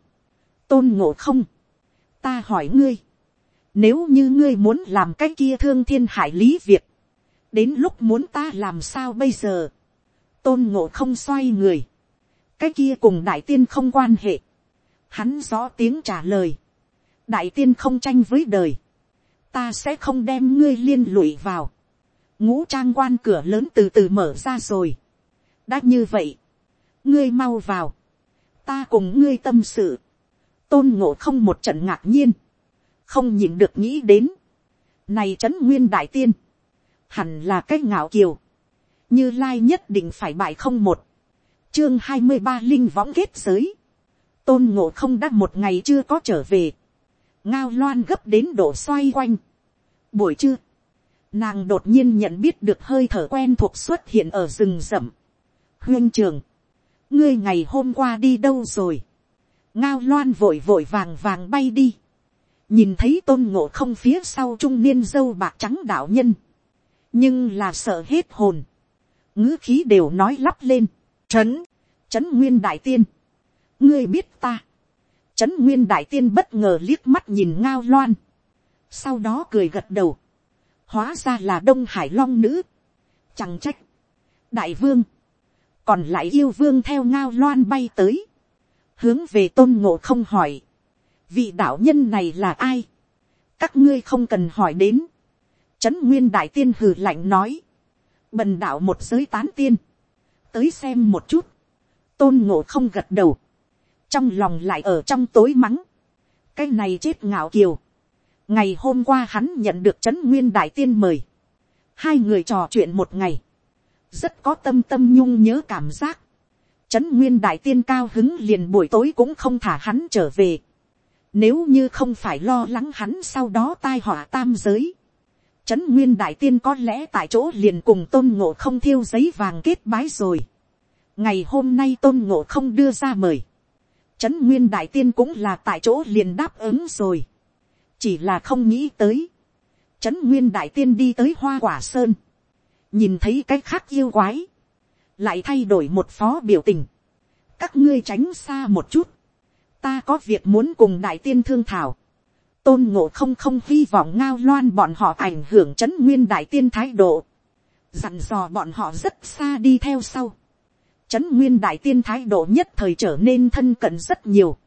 tôn ngộ không, ta hỏi ngươi, nếu như ngươi muốn làm cái kia thương thiên hải lý việc, đến lúc muốn ta làm sao bây giờ, tôn ngộ không xoay người, cái kia cùng đại tiên không quan hệ, hắn rõ tiếng trả lời, đại tiên không tranh với đời, ta sẽ không đem ngươi liên lụy vào. ngũ trang quan cửa lớn từ từ mở ra rồi. đã như vậy, ngươi mau vào, ta cùng ngươi tâm sự, tôn ngộ không một trận ngạc nhiên, không nhìn được nghĩ đến, này trấn nguyên đại tiên, hẳn là cái ngạo kiều, như lai nhất định phải bại không một, chương hai mươi ba linh võng kết giới, tôn ngộ không đã một ngày chưa có trở về, ngao loan gấp đến độ xoay quanh. buổi trưa, nàng đột nhiên nhận biết được hơi thở quen thuộc xuất hiện ở rừng rậm. huyên trường, ngươi ngày hôm qua đi đâu rồi, ngao loan vội vội vàng vàng bay đi, nhìn thấy tôn ngộ không phía sau trung niên dâu bạc trắng đạo nhân, nhưng là sợ hết hồn, ngữ khí đều nói lắp lên, trấn, trấn nguyên đại tiên, ngươi biết ta, trấn nguyên đại tiên bất ngờ liếc mắt nhìn ngao loan, sau đó cười gật đầu, hóa ra là đông hải long nữ, chẳng trách, đại vương, còn lại yêu vương theo ngao loan bay tới, hướng về tôn ngộ không hỏi, vị đạo nhân này là ai, các ngươi không cần hỏi đến, trấn nguyên đại tiên hừ lạnh nói, bần đạo một giới tán tiên, tới xem một chút, tôn ngộ không gật đầu, trong lòng lại ở trong tối mắng, cái này chết ngạo kiều, ngày hôm qua hắn nhận được trấn nguyên đại tiên mời, hai người trò chuyện một ngày, rất có tâm tâm nhung nhớ cảm giác, trấn nguyên đại tiên cao hứng liền buổi tối cũng không thả hắn trở về, nếu như không phải lo lắng hắn sau đó tai họa tam giới, trấn nguyên đại tiên có lẽ tại chỗ liền cùng tôn ngộ không thiêu giấy vàng kết bái rồi. ngày hôm nay tôn ngộ không đưa ra mời, trấn nguyên đại tiên cũng là tại chỗ liền đáp ứng rồi. chỉ là không nghĩ tới. trấn nguyên đại tiên đi tới hoa quả sơn. nhìn thấy cái khác yêu quái. lại thay đổi một phó biểu tình. các ngươi tránh xa một chút. ta có việc muốn cùng đại tiên thương thảo tôn ngộ không không hy vọng ngao loan bọn họ ảnh hưởng trấn nguyên đại tiên thái độ. dặn dò bọn họ rất xa đi theo sau Trấn nguyên đại tiên thái độ nhất thời trở nên thân cận rất nhiều.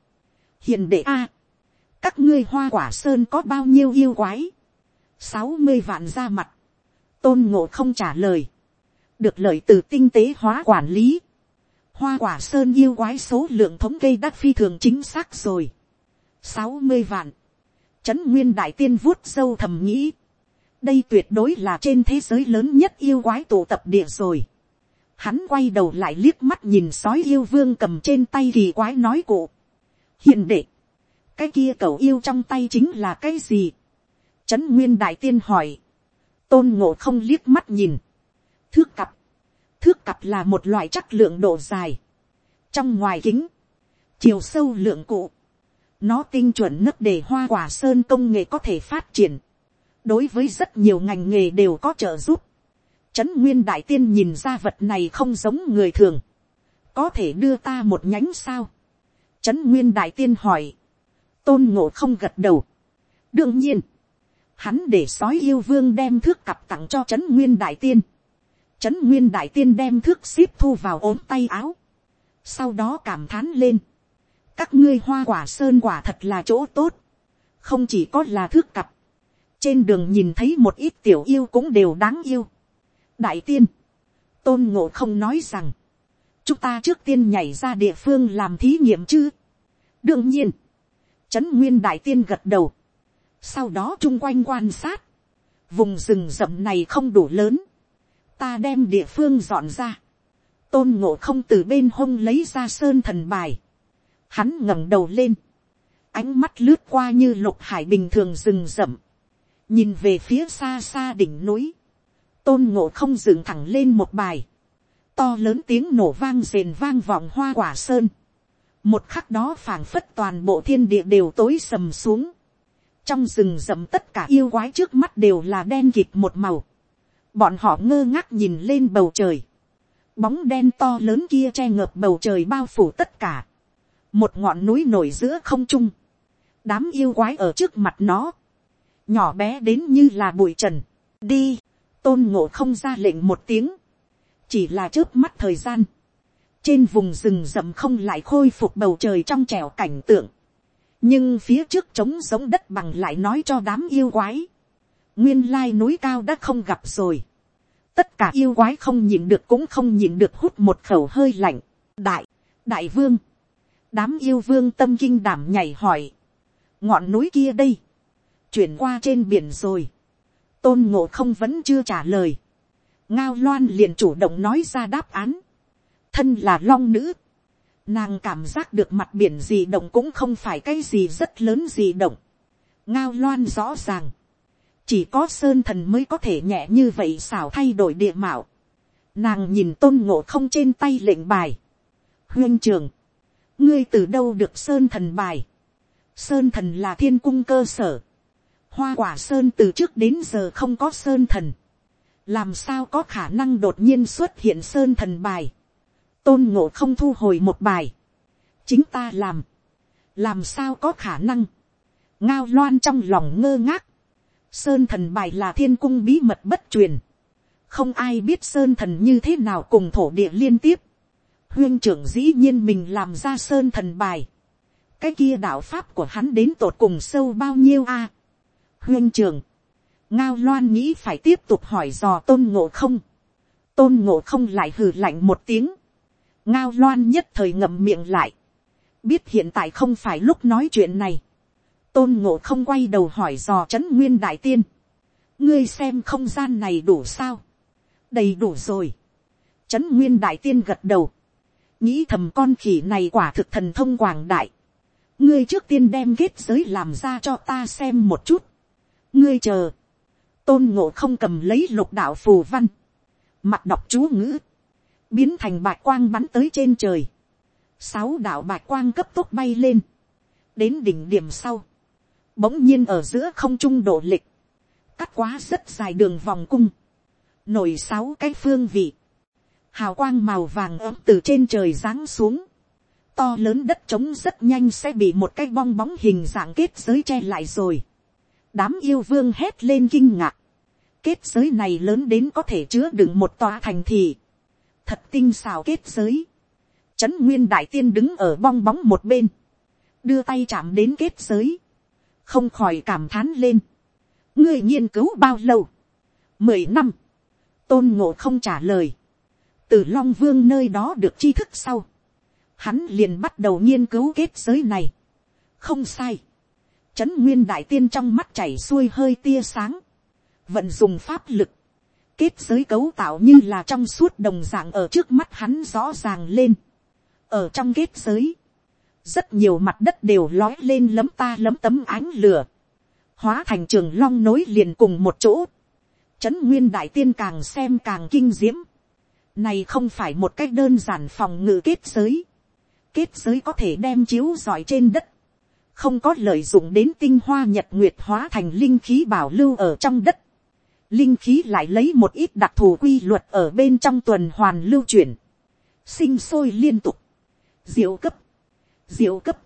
Hiền đệ A. các ngươi hoa quả sơn có bao nhiêu yêu quái? sáu mươi vạn ra mặt. Tôn ngộ không trả lời. Được lợi từ tinh tế hóa quản lý. Hoa quả sơn yêu quái số lượng thống kê đắt phi thường chính xác rồi. sáu mươi vạn. Trấn nguyên đại tiên vuốt sâu thầm nghĩ. Đây tuyệt đối là trên thế giới lớn nhất yêu quái tụ tập địa rồi Hắn quay đầu lại liếc mắt nhìn sói yêu vương cầm trên tay kỳ quái nói cụ. Hiện đệ. Cái kia cậu yêu trong tay chính là cái gì? Trấn Nguyên Đại Tiên hỏi. Tôn ngộ không liếc mắt nhìn. Thước cặp. Thước cặp là một loại chắc lượng độ dài. Trong ngoài kính. Chiều sâu lượng cụ. Nó tinh chuẩn nấc để hoa quả sơn công nghệ có thể phát triển. Đối với rất nhiều ngành nghề đều có trợ giúp Trấn Nguyên Đại Tiên nhìn ra vật này không giống người thường. Có thể đưa ta một nhánh sao? Trấn Nguyên Đại Tiên hỏi. Tôn Ngộ không gật đầu. Đương nhiên. Hắn để sói yêu vương đem thước cặp tặng cho Trấn Nguyên Đại Tiên. Trấn Nguyên Đại Tiên đem thước xếp thu vào ốm tay áo. Sau đó cảm thán lên. Các ngươi hoa quả sơn quả thật là chỗ tốt. Không chỉ có là thước cặp. Trên đường nhìn thấy một ít tiểu yêu cũng đều đáng yêu đại tiên, tôn ngộ không nói rằng, chúng ta trước tiên nhảy ra địa phương làm thí nghiệm chứ. đương nhiên, trấn nguyên đại tiên gật đầu, sau đó chung quanh quan sát, vùng rừng rậm này không đủ lớn, ta đem địa phương dọn ra, tôn ngộ không từ bên hông lấy ra sơn thần bài, hắn ngẩng đầu lên, ánh mắt lướt qua như lục hải bình thường rừng rậm, nhìn về phía xa xa đỉnh núi, tôn ngộ không dựng thẳng lên một bài, to lớn tiếng nổ vang rền vang vọng hoa quả sơn, một khắc đó phảng phất toàn bộ thiên địa đều tối sầm xuống, trong rừng rậm tất cả yêu quái trước mắt đều là đen kịt một màu, bọn họ ngơ ngác nhìn lên bầu trời, bóng đen to lớn kia che ngợp bầu trời bao phủ tất cả, một ngọn núi nổi giữa không trung, đám yêu quái ở trước mặt nó, nhỏ bé đến như là bụi trần, đi, tôn ngộ không ra lệnh một tiếng, chỉ là trước mắt thời gian, trên vùng rừng rậm không lại khôi phục bầu trời trong trẻo cảnh tượng, nhưng phía trước trống giống đất bằng lại nói cho đám yêu quái, nguyên lai núi cao đã không gặp rồi, tất cả yêu quái không nhìn được cũng không nhìn được hút một khẩu hơi lạnh. đại, đại vương, đám yêu vương tâm kinh đảm nhảy hỏi, ngọn núi kia đây, chuyển qua trên biển rồi, tôn ngộ không vẫn chưa trả lời, ngao loan liền chủ động nói ra đáp án, thân là long nữ, nàng cảm giác được mặt biển gì động cũng không phải cái gì rất lớn gì động, ngao loan rõ ràng, chỉ có sơn thần mới có thể nhẹ như vậy xảo thay đổi địa mạo, nàng nhìn tôn ngộ không trên tay lệnh bài, huyên trường, ngươi từ đâu được sơn thần bài, sơn thần là thiên cung cơ sở, hoa quả sơn từ trước đến giờ không có sơn thần, làm sao có khả năng đột nhiên xuất hiện sơn thần bài, tôn ngộ không thu hồi một bài, chính ta làm, làm sao có khả năng, ngao loan trong lòng ngơ ngác, sơn thần bài là thiên cung bí mật bất truyền, không ai biết sơn thần như thế nào cùng thổ địa liên tiếp, huyên trưởng dĩ nhiên mình làm ra sơn thần bài, cái kia đạo pháp của hắn đến tột cùng sâu bao nhiêu a, huyên trưởng, ngao loan nghĩ phải tiếp tục hỏi dò tôn ngộ không, tôn ngộ không lại hừ lạnh một tiếng, ngao loan nhất thời ngậm miệng lại, biết hiện tại không phải lúc nói chuyện này, tôn ngộ không quay đầu hỏi dò c h ấ n nguyên đại tiên, ngươi xem không gian này đủ sao, đầy đủ rồi, c h ấ n nguyên đại tiên gật đầu, nghĩ thầm con khỉ này quả thực thần thông quảng đại, ngươi trước tiên đem kết giới làm ra cho ta xem một chút, ngươi chờ, tôn ngộ không cầm lấy lục đạo phù văn, mặt đọc chú ngữ, biến thành bạc quang bắn tới trên trời, sáu đạo bạc quang cấp tốc bay lên, đến đỉnh điểm sau, bỗng nhiên ở giữa không trung độ lịch, cắt quá rất dài đường vòng cung, nổi sáu cái phương vị, hào quang màu vàng ấm từ trên trời giáng xuống, to lớn đất trống rất nhanh sẽ bị một cái bong bóng hình dạng kết giới che lại rồi. đám yêu vương hét lên kinh ngạc, kết giới này lớn đến có thể chứa đựng một tòa thành thị, thật tinh xào kết giới, trấn nguyên đại tiên đứng ở bong bóng một bên, đưa tay chạm đến kết giới, không khỏi cảm thán lên. ngươi nghiên cứu bao lâu, mười năm, tôn ngộ không trả lời, từ long vương nơi đó được tri thức sau, hắn liền bắt đầu nghiên cứu kết giới này, không sai, trấn nguyên đại tiên trong mắt chảy xuôi hơi tia sáng, vận dùng pháp lực, kết giới cấu tạo như là trong suốt đồng dạng ở trước mắt hắn rõ ràng lên, ở trong kết giới, rất nhiều mặt đất đều lói lên lấm ta lấm tấm ánh lửa, hóa thành trường long nối liền cùng một chỗ, trấn nguyên đại tiên càng xem càng kinh diễm, này không phải một cách đơn giản phòng ngự kết giới, kết giới có thể đem chiếu giỏi trên đất, không có lợi dụng đến tinh hoa nhật nguyệt hóa thành linh khí bảo lưu ở trong đất, linh khí lại lấy một ít đặc thù quy luật ở bên trong tuần hoàn lưu chuyển, sinh sôi liên tục, diệu cấp, diệu cấp,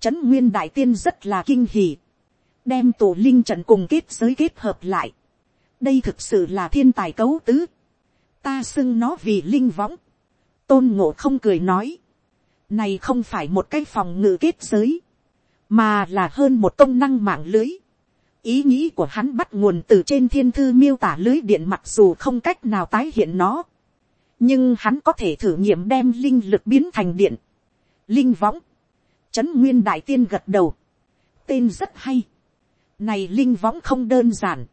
trấn nguyên đại tiên rất là kinh hỉ, đem tổ linh trận cùng kết giới kết hợp lại. đây thực sự là thiên tài cấu tứ, ta xưng nó vì linh võng, tôn ngộ không cười nói, này không phải một cái phòng ngự kết giới, mà là hơn một công năng mạng lưới. ý nghĩ của hắn bắt nguồn từ trên thiên thư miêu tả lưới điện mặc dù không cách nào tái hiện nó, nhưng hắn có thể thử nghiệm đem linh lực biến thành điện. linh võng, Trấn Nguyên Đại Tiên gật đầu. Tên rất hay. Này linh võng không đơn giản.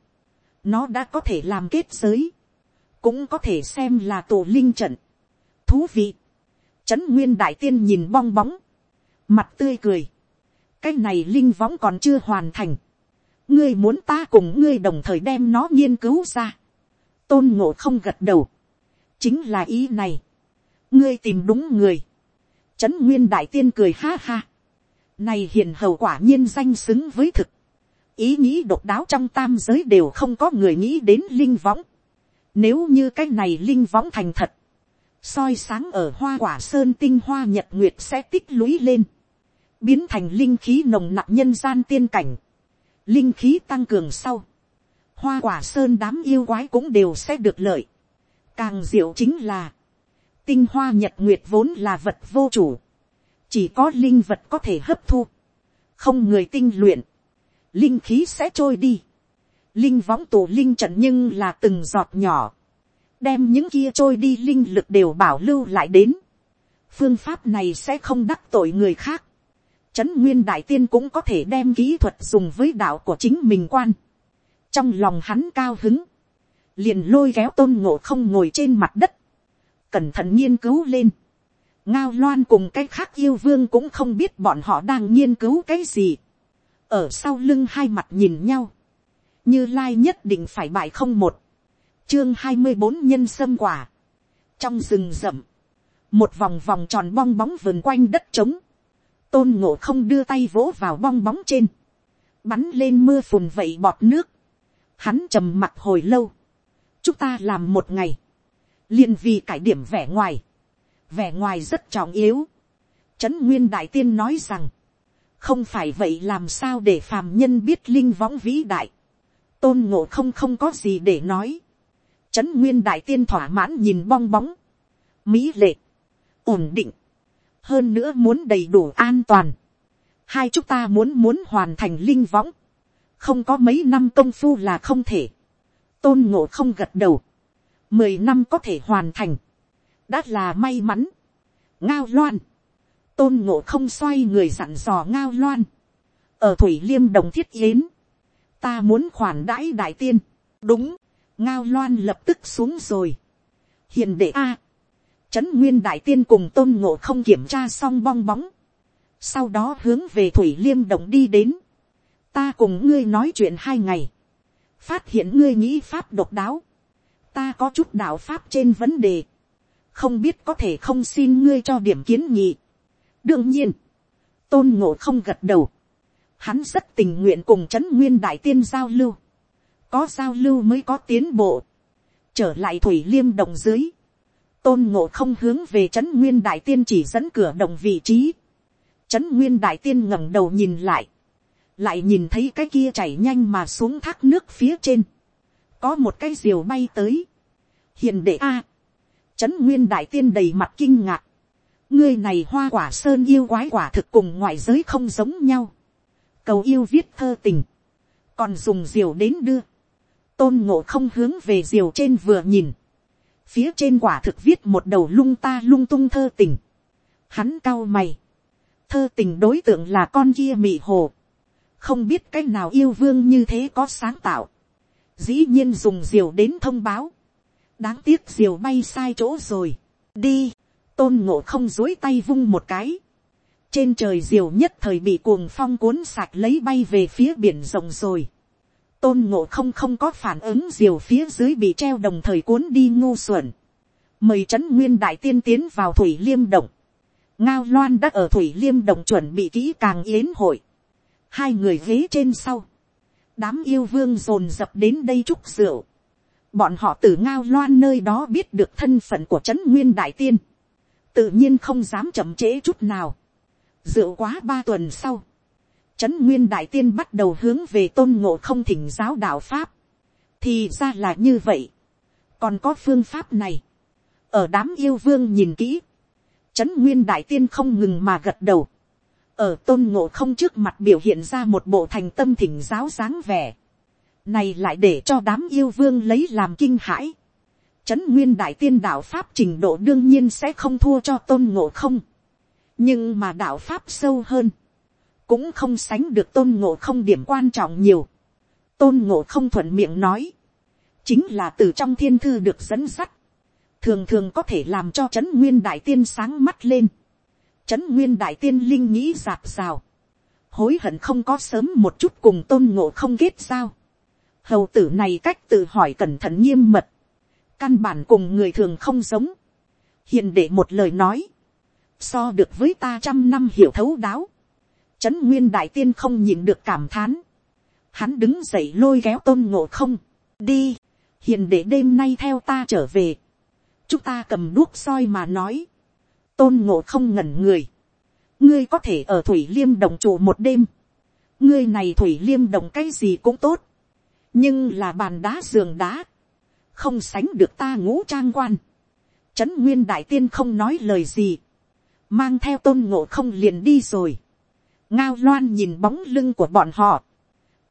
Nó đã có thể làm kết giới. Cũng có thể xem là tổ linh trận. Thú vị. Trấn Nguyên Đại Tiên nhìn bong bóng. Mặt tươi cười. Cái này linh võng còn chưa hoàn thành. Ngươi muốn ta cùng ngươi đồng thời đem nó nghiên cứu ra. Tôn ngộ không gật đầu. Chính là ý này. Ngươi tìm đúng người Trấn Nguyên Đại Tiên cười ha ha. Này hiền hầu quả nhiên danh xứng với thực. Ý nghĩ độc đáo trong tam giới đều không có người nghĩ đến linh võng. Nếu như cái này linh võng thành thật. soi sáng ở hoa quả sơn tinh hoa nhật nguyệt sẽ tích lũy lên. Biến thành linh khí nồng nặng nhân gian tiên cảnh. Linh khí tăng cường sau. Hoa quả sơn đám yêu quái cũng đều sẽ được lợi. Càng diệu chính là tinh hoa nhật nguyệt vốn là vật vô chủ, chỉ có linh vật có thể hấp thu, không người tinh luyện, linh khí sẽ trôi đi, linh võng tù linh trận nhưng là từng giọt nhỏ, đem những kia trôi đi linh lực đều bảo lưu lại đến. phương pháp này sẽ không đắc tội người khác. trấn nguyên đại tiên cũng có thể đem kỹ thuật dùng với đạo của chính mình quan. trong lòng hắn cao hứng, liền lôi kéo tôn ngộ không ngồi trên mặt đất, cẩn thận nghiên cứu lên. ngao loan cùng cái khác yêu vương cũng không biết bọn họ đang nghiên cứu cái gì. ở sau lưng hai mặt nhìn nhau, như lai nhất định phải bại không một. Chương hai mươi bốn nhân sâm quả. trong rừng rậm, một vòng vòng tròn bong bóng vườn quanh đất trống, tôn ngộ không đưa tay vỗ vào bong bóng trên, bắn lên mưa phùn vậy bọt nước, hắn trầm mặt hồi lâu, chúng ta làm một ngày, liền vì cải điểm vẻ ngoài, vẻ ngoài rất trọng yếu, trấn nguyên đại tiên nói rằng, không phải vậy làm sao để phàm nhân biết linh võng vĩ đại, tôn ngộ không không có gì để nói, Trấn nguyên đại tiên thỏa mãn nhìn bong bóng. Mỹ lệ. Ổn định. Hơn nữa muốn đầy đủ an toàn. Hai chúng ta muốn muốn hoàn thành linh võng. Không có mấy năm công phu là không thể. Tôn ngộ không gật đầu. Mười năm có thể hoàn thành. Đã là may mắn. Ngao loan. Tôn ngộ không xoay người dặn dò ngao loan. Ở Thủy Liêm Đồng Thiết Yến. Ta muốn khoản đãi đại tiên. Đúng ngao loan lập tức xuống rồi. hiền đệ a, trấn nguyên đại tiên cùng tôn ngộ không kiểm tra xong bong bóng, sau đó hướng về thủy liêm động đi đến, ta cùng ngươi nói chuyện hai ngày, phát hiện ngươi nghĩ pháp độc đáo, ta có chút đạo pháp trên vấn đề, không biết có thể không xin ngươi cho điểm kiến nghị. đương nhiên, tôn ngộ không gật đầu, hắn rất tình nguyện cùng trấn nguyên đại tiên giao lưu, có giao lưu mới có tiến bộ. trở lại thủy liêm đồng dưới, tôn ngộ không hướng về trấn nguyên đại tiên chỉ dẫn cửa đồng vị trí. trấn nguyên đại tiên ngẩng đầu nhìn lại, lại nhìn thấy cái kia chảy nhanh mà xuống thác nước phía trên, có một cái diều bay tới, hiền đệ a, trấn nguyên đại tiên đầy mặt kinh ngạc, ngươi này hoa quả sơn yêu quái quả thực cùng ngoại giới không giống nhau, cầu yêu viết thơ tình, còn dùng diều đến đưa, tôn ngộ không hướng về diều trên vừa nhìn, phía trên quả thực viết một đầu lung ta lung tung thơ tình, hắn cao mày, thơ tình đối tượng là con kia mị hồ, không biết cái nào yêu vương như thế có sáng tạo, dĩ nhiên dùng diều đến thông báo, đáng tiếc diều bay sai chỗ rồi, đi, tôn ngộ không dối tay vung một cái, trên trời diều nhất thời bị cuồng phong cuốn sạch lấy bay về phía biển rộng rồi tôn ngộ không không có phản ứng, diều phía dưới bị treo đồng thời cuốn đi ngu xuẩn. mời trấn nguyên đại tiên tiến vào thủy liêm động. ngao loan đã ở thủy liêm động chuẩn bị kỹ càng yến hội. hai người ghế trên sau. đám yêu vương dồn dập đến đây chúc rượu. bọn họ từ ngao loan nơi đó biết được thân phận của trấn nguyên đại tiên. tự nhiên không dám chậm trễ chút nào rượu quá ba tuần sau, Trấn Nguyên Đại Tiên bắt đầu hướng về tôn ngộ không thỉnh giáo đạo Pháp. Thì ra là như vậy. Còn có phương pháp này. Ở đám yêu vương nhìn kỹ. Trấn Nguyên Đại Tiên không ngừng mà gật đầu. Ở tôn ngộ không trước mặt biểu hiện ra một bộ thành tâm thỉnh giáo dáng vẻ. Này lại để cho đám yêu vương lấy làm kinh hãi. Trấn Nguyên Đại Tiên đạo Pháp trình độ đương nhiên sẽ không thua cho tôn ngộ không. Nhưng mà đạo Pháp sâu hơn. Cũng không sánh được tôn ngộ không điểm quan trọng nhiều. tôn ngộ không thuận miệng nói, chính là từ trong thiên thư được dẫn sắt, thường thường có thể làm cho trấn nguyên đại tiên sáng mắt lên, trấn nguyên đại tiên linh nghĩ giạt rào, hối hận không có sớm một chút cùng tôn ngộ không kết giao, hầu tử này cách tự hỏi cẩn thận nghiêm mật, căn bản cùng người thường không giống, hiền để một lời nói, so được với ta trăm năm hiểu thấu đáo, Trấn nguyên đại tiên không nhìn được cảm thán. Hắn đứng dậy lôi kéo tôn ngộ không. Đi. Hiền để đêm nay theo ta trở về. Chúng ta cầm đuốc soi mà nói. Tôn ngộ không ngẩn người. Ngươi có thể ở Thủy Liêm đồng trụ một đêm. Ngươi này Thủy Liêm đồng cái gì cũng tốt. Nhưng là bàn đá giường đá. Không sánh được ta ngũ trang quan. Trấn Nguyên Đại Tiên không nói lời gì. Mang theo tôn ngộ không liền đi rồi. ngao loan nhìn bóng lưng của bọn họ,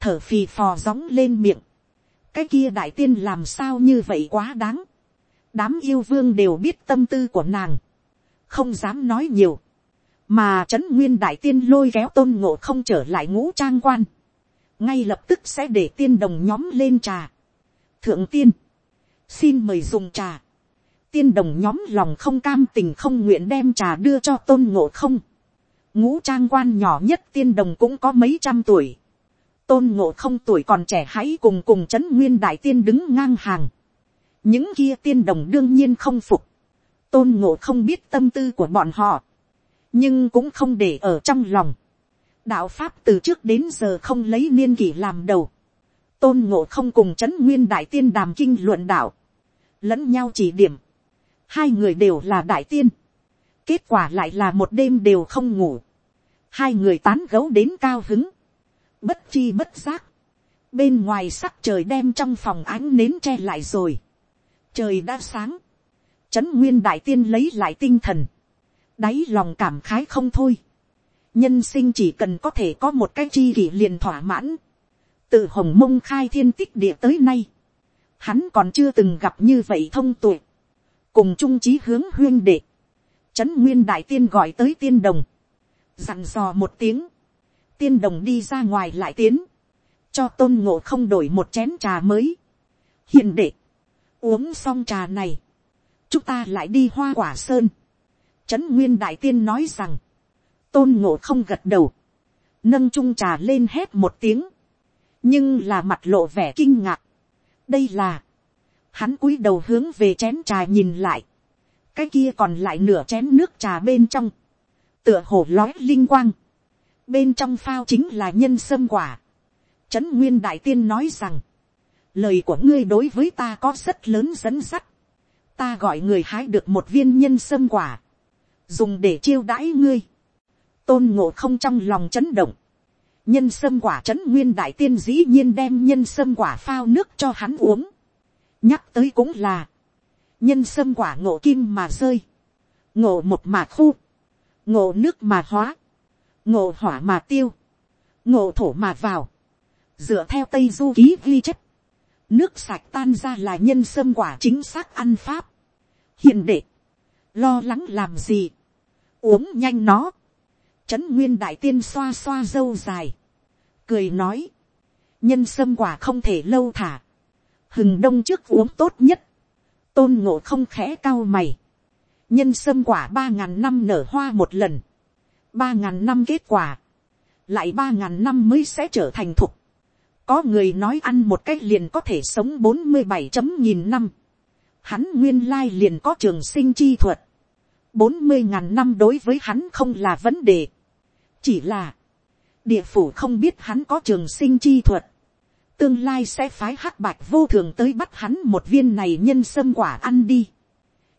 thở phì phò gióng lên miệng, cái kia đại tiên làm sao như vậy quá đáng, đám yêu vương đều biết tâm tư của nàng, không dám nói nhiều, mà trấn nguyên đại tiên lôi kéo tôn ngộ không trở lại ngũ trang quan, ngay lập tức sẽ để tiên đồng nhóm lên trà. thượng tiên, xin mời dùng trà tiên đồng nhóm lòng không cam tình không nguyện đem trà đưa cho tôn ngộ không. ngũ trang quan nhỏ nhất tiên đồng cũng có mấy trăm tuổi. tôn ngộ không tuổi còn trẻ hãy cùng cùng c nguyên đại tiên đứng ngang hàng. những kia tiên đồng đương nhiên không phục. tôn ngộ không biết tâm tư của bọn họ. nhưng cũng không để ở trong lòng đạo pháp từ trước đến giờ không lấy niên kỷ làm đầu, tôn ngộ không cùng c nguyên đại tiên đàm kinh luận đạo, lẫn nhau chỉ điểm, hai người đều là đại tiên, kết quả lại là một đêm đều không ngủ, hai người tán gấu đến cao hứng, bất chi bất giác, bên ngoài sắc trời đem trong phòng ánh nến che lại rồi, trời đã sáng, trấn nguyên đại tiên lấy lại tinh thần, đáy lòng cảm khái không thôi, nhân sinh chỉ cần có thể có một cái chi kỷ liền thỏa mãn, từ hồng mông khai thiên tích địa tới nay, hắn còn chưa từng gặp như vậy thông tuệ, cùng trung trí hướng huyên đệ, trấn nguyên đại tiên gọi tới tiên đồng, dặn dò một tiếng, tiên đồng đi ra ngoài lại tiến, cho tôn ngộ không đổi một chén trà mới, hiền đệ, uống xong trà này, chúng ta lại đi hoa quả sơn, trấn nguyên đại tiên nói rằng, tôn ngộ không gật đầu, nâng trung trà lên hét một tiếng, nhưng là mặt lộ vẻ kinh ngạc. đây là, hắn cúi đầu hướng về chén trà nhìn lại, cái kia còn lại nửa chén nước trà bên trong, tựa hồ lói linh quang, bên trong phao chính là nhân sâm quả. Trấn nguyên đại tiên nói rằng, lời của ngươi đối với ta có rất lớn dẫn sắt, ta gọi người hái được một viên nhân sâm quả, dùng để chiêu đãi ngươi, tôn ngộ không trong lòng chấn động, nhân sâm quả chấn nguyên đại tiên dĩ nhiên đem nhân sâm quả phao nước cho hắn uống nhắc tới cũng là, nhân sâm quả ngộ kim mà rơi, ngộ một mà khu, ngộ nước mà hóa, ngộ hỏa mà tiêu, ngộ thổ mà vào, dựa theo tây du ký ghi chép, nước sạch tan ra là nhân sâm quả chính xác ăn pháp. hiện đệ, lo lắng làm gì, uống nhanh nó, Trấn nguyên đại tiên xoa xoa dâu dài. Cười nói. Nhân sâm quả không thể lâu thả. Hừng đông trước uống tốt nhất. Tôn ngộ không khẽ cao mày. Nhân sâm quả ba ngàn năm nở hoa một lần. Ba ngàn năm kết quả. Lại ba ngàn năm mới sẽ trở thành thục. Có người nói ăn một cách liền có thể sống bốn mươi bảy chấm nghìn năm. Hắn nguyên lai liền có trường sinh chi thuật bốn mươi ngàn năm đối với hắn không là vấn đề. Chỉ là, địa phủ không biết hắn có trường sinh chi thuật. Tương lai sẽ phái hắc bạch vô thường tới bắt hắn một viên này nhân sâm quả ăn đi.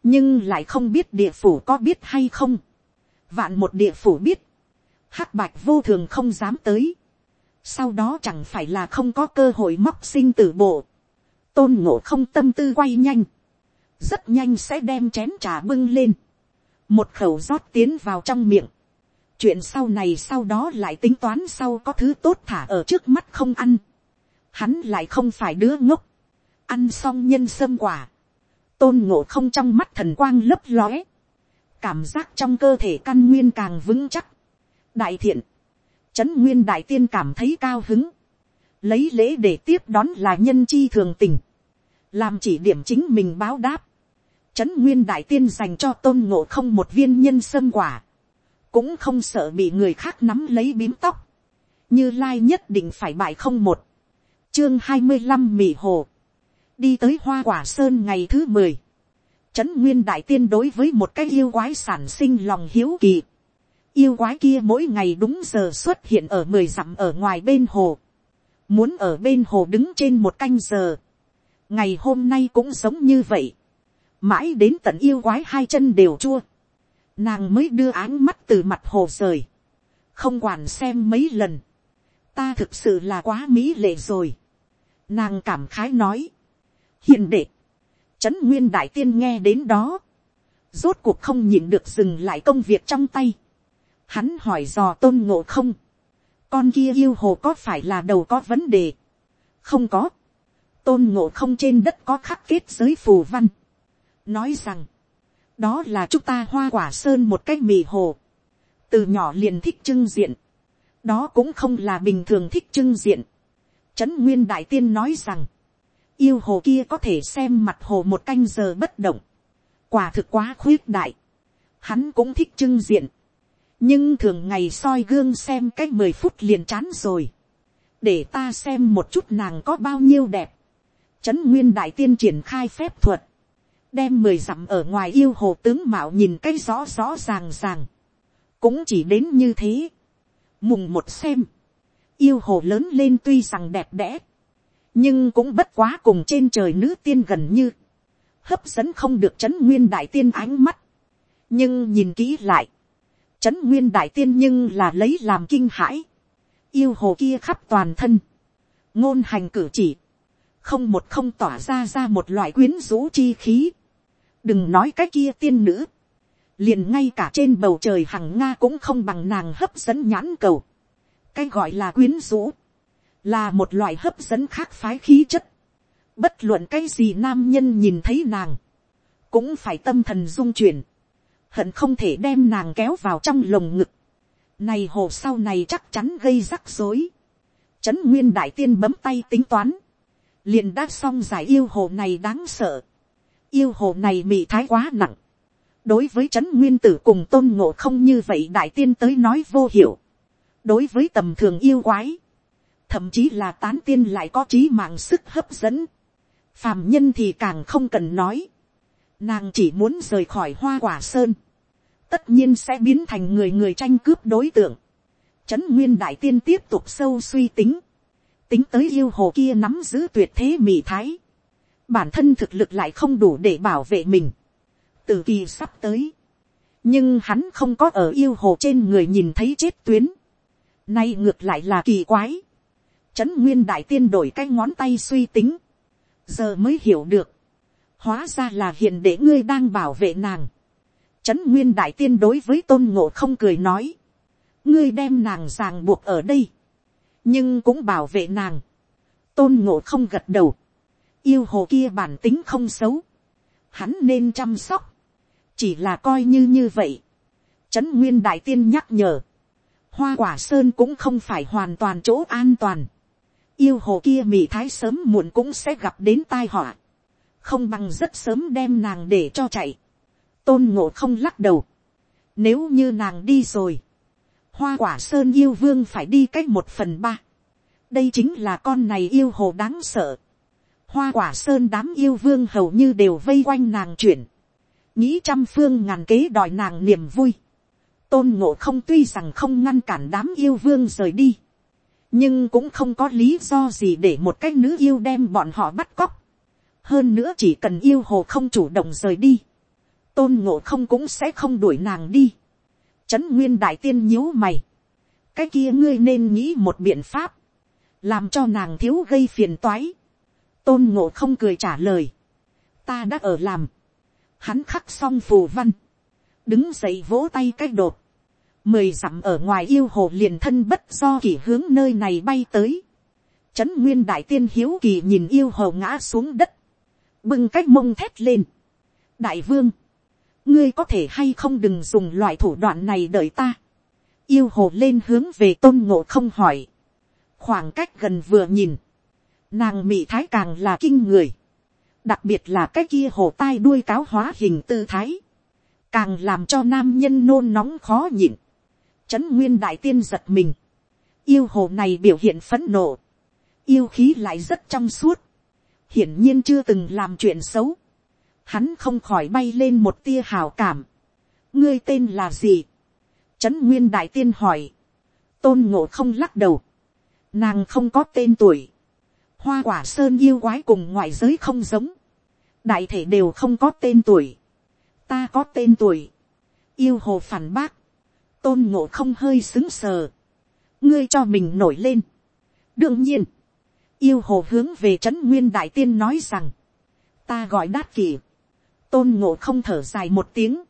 Nhưng lại không biết địa phủ có biết hay không. Vạn một địa phủ biết. hắc bạch vô thường không dám tới. Sau đó chẳng phải là không có cơ hội móc sinh tử bộ. Tôn ngộ không tâm tư quay nhanh. Rất nhanh sẽ đem chén trà bưng lên. Một khẩu rót tiến vào trong miệng chuyện sau này sau đó lại tính toán sau có thứ tốt thả ở trước mắt không ăn. Hắn lại không phải đứa ngốc. Ăn xong nhân sâm quả. Tôn ngộ không trong mắt thần quang lấp lóe. Cảm giác trong cơ thể căn nguyên càng vững chắc. Đại thiện. Trấn nguyên đại tiên cảm thấy cao hứng. Lấy lễ để tiếp đón là nhân chi thường tình. Làm chỉ điểm chính mình báo đáp. Trấn nguyên đại tiên dành cho tôn ngộ không một viên nhân sâm quả cũng không sợ bị người khác nắm lấy bím tóc, như lai nhất định phải bại không một, chương hai mươi năm mì hồ, đi tới hoa quả sơn ngày thứ mười, trấn nguyên đại tiên đối với một cái yêu quái sản sinh lòng hiếu kỳ, yêu quái kia mỗi ngày đúng giờ xuất hiện ở mười dặm ở ngoài bên hồ, muốn ở bên hồ đứng trên một canh giờ, ngày hôm nay cũng giống như vậy, mãi đến tận yêu quái hai chân đều chua, nàng mới đưa áng mắt từ mặt hồ rời, không quản xem mấy lần, ta thực sự là quá mỹ lệ rồi, nàng cảm khái nói, hiền đệ, trấn nguyên đại tiên nghe đến đó, rốt cuộc không nhìn được dừng lại công việc trong tay, hắn hỏi dò tôn ngộ không, con kia yêu hồ có phải là đầu có vấn đề, không có, tôn ngộ không trên đất có khắc kết giới phù văn, nói rằng, đó là chúng ta hoa quả sơn một cái mì hồ, từ nhỏ liền thích trưng diện, đó cũng không là bình thường thích trưng diện. Trấn nguyên đại tiên nói rằng, yêu hồ kia có thể xem mặt hồ một canh giờ bất động, quả thực quá khuyết đại, hắn cũng thích trưng diện, nhưng thường ngày soi gương xem cách mười phút liền chán rồi, để ta xem một chút nàng có bao nhiêu đẹp, trấn nguyên đại tiên triển khai phép thuật, đem mười dặm ở ngoài yêu hồ tướng mạo nhìn cái rõ rõ ràng ràng, cũng chỉ đến như thế, mùng một xem, yêu hồ lớn lên tuy rằng đẹp đẽ, nhưng cũng bất quá cùng trên trời nữ tiên gần như, hấp dẫn không được trấn nguyên đại tiên ánh mắt, nhưng nhìn kỹ lại, trấn nguyên đại tiên nhưng là lấy làm kinh hãi, yêu hồ kia khắp toàn thân, ngôn hành cử chỉ, không một không tỏa ra ra một loại quyến rũ chi khí, đừng nói cái kia tiên nữ, liền ngay cả trên bầu trời hằng nga cũng không bằng nàng hấp dẫn nhãn cầu, cái gọi là quyến rũ, là một loại hấp dẫn khác phái khí chất, bất luận cái gì nam nhân nhìn thấy nàng, cũng phải tâm thần dung chuyển, hận không thể đem nàng kéo vào trong lồng ngực, này hồ sau này chắc chắn gây rắc rối, trấn nguyên đại tiên bấm tay tính toán, liền đã xong giải yêu hồ này đáng sợ, yêu hồ này mị thái quá nặng, đối với trấn nguyên tử cùng tôn ngộ không như vậy đại tiên tới nói vô hiệu, đối với tầm thường yêu quái, thậm chí là tán tiên lại có trí mạng sức hấp dẫn, phàm nhân thì càng không cần nói, nàng chỉ muốn rời khỏi hoa quả sơn, tất nhiên sẽ biến thành người người tranh cướp đối tượng, trấn nguyên đại tiên tiếp tục sâu suy tính, tính tới yêu hồ kia nắm giữ tuyệt thế mỹ thái, bản thân thực lực lại không đủ để bảo vệ mình, từ kỳ sắp tới, nhưng hắn không có ở yêu hồ trên người nhìn thấy chết tuyến, nay ngược lại là kỳ quái, trấn nguyên đại tiên đổi cái ngón tay suy tính, giờ mới hiểu được, hóa ra là hiện để ngươi đang bảo vệ nàng, trấn nguyên đại tiên đối với tôn ngộ không cười nói, ngươi đem nàng ràng buộc ở đây, nhưng cũng bảo vệ nàng, tôn ngộ không gật đầu, yêu hồ kia bản tính không xấu, hắn nên chăm sóc, chỉ là coi như như vậy, trấn nguyên đại tiên nhắc nhở, hoa quả sơn cũng không phải hoàn toàn chỗ an toàn, yêu hồ kia mị thái sớm muộn cũng sẽ gặp đến tai họa, không bằng rất sớm đem nàng để cho chạy, tôn ngộ không lắc đầu, nếu như nàng đi rồi, hoa quả sơn yêu vương phải đi cách một phần ba, đây chính là con này yêu hồ đáng sợ, hoa quả sơn đám yêu vương hầu như đều vây quanh nàng chuyển, nghĩ trăm phương ngàn kế đòi nàng niềm vui, tôn ngộ không tuy rằng không ngăn cản đám yêu vương rời đi, nhưng cũng không có lý do gì để một cái nữ yêu đem bọn họ bắt cóc. hơn nữa chỉ cần yêu hồ không chủ động rời đi, tôn ngộ không cũng sẽ không đuổi nàng đi. trấn nguyên đại tiên nhíu mày, cái kia ngươi nên nghĩ một biện pháp, làm cho nàng thiếu gây phiền toái. tôn ngộ không cười trả lời, ta đã ở làm, hắn khắc xong phù văn, đứng dậy vỗ tay cái đột, mười dặm ở ngoài yêu hồ liền thân bất do kỳ hướng nơi này bay tới. Trấn nguyên đại tiên hiếu kỳ nhìn yêu hồ ngã xuống đất, bưng cách mông thét lên. đại vương, ngươi có thể hay không đừng dùng loại thủ đoạn này đợi ta. yêu hồ lên hướng về tôn ngộ không hỏi. khoảng cách gần vừa nhìn, nàng mị thái càng là kinh người. đặc biệt là cái kia hồ tai đuôi cáo hóa hình tư thái. càng làm cho nam nhân nôn nóng khó nhịn Trấn nguyên đại tiên giật mình. Yêu hồ này biểu hiện phấn nộ. Yêu khí lại rất trong suốt. Hiển nhiên chưa từng làm chuyện xấu. Hắn không khỏi bay lên một tia hào cảm. Ngươi tên là gì? Trấn nguyên đại tiên hỏi. Tôn ngộ không lắc đầu. Nàng không có tên tuổi. Hoa quả sơn yêu quái cùng ngoại giới không giống. Đại thể đều không có tên tuổi. Ta có tên tuổi. Yêu hồ phản bác tôn ngộ không hơi xứng sờ, ngươi cho mình nổi lên. đương nhiên, yêu hồ hướng về trấn nguyên đại tiên nói rằng, ta gọi đát kỳ, tôn ngộ không thở dài một tiếng,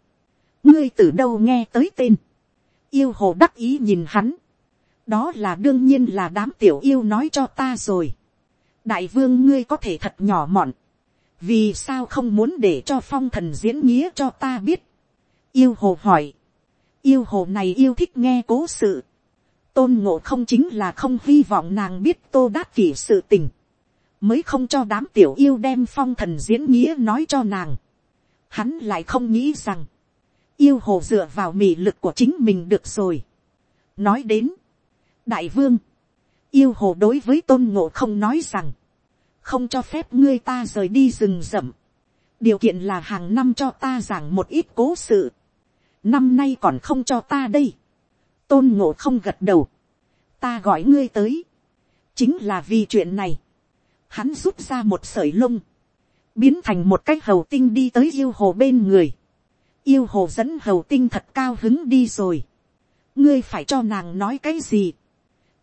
ngươi từ đâu nghe tới tên, yêu hồ đắc ý nhìn hắn, đó là đương nhiên là đám tiểu yêu nói cho ta rồi, đại vương ngươi có thể thật nhỏ mọn, vì sao không muốn để cho phong thần diễn nghĩa cho ta biết, yêu hồ hỏi, yêu hồ này yêu thích nghe cố sự, tôn ngộ không chính là không hy vọng nàng biết tô đát kỷ sự tình, mới không cho đám tiểu yêu đem phong thần diễn nghĩa nói cho nàng. Hắn lại không nghĩ rằng, yêu hồ dựa vào mị lực của chính mình được rồi. nói đến, đại vương, yêu hồ đối với tôn ngộ không nói rằng, không cho phép ngươi ta rời đi rừng rậm. điều kiện là hàng năm cho ta giảng một ít cố sự năm nay còn không cho ta đây. tôn ngộ không gật đầu. ta gọi ngươi tới. chính là vì chuyện này. hắn rút ra một sợi lông. biến thành một cái hầu tinh đi tới yêu hồ bên người. yêu hồ dẫn hầu tinh thật cao hứng đi rồi. ngươi phải cho nàng nói cái gì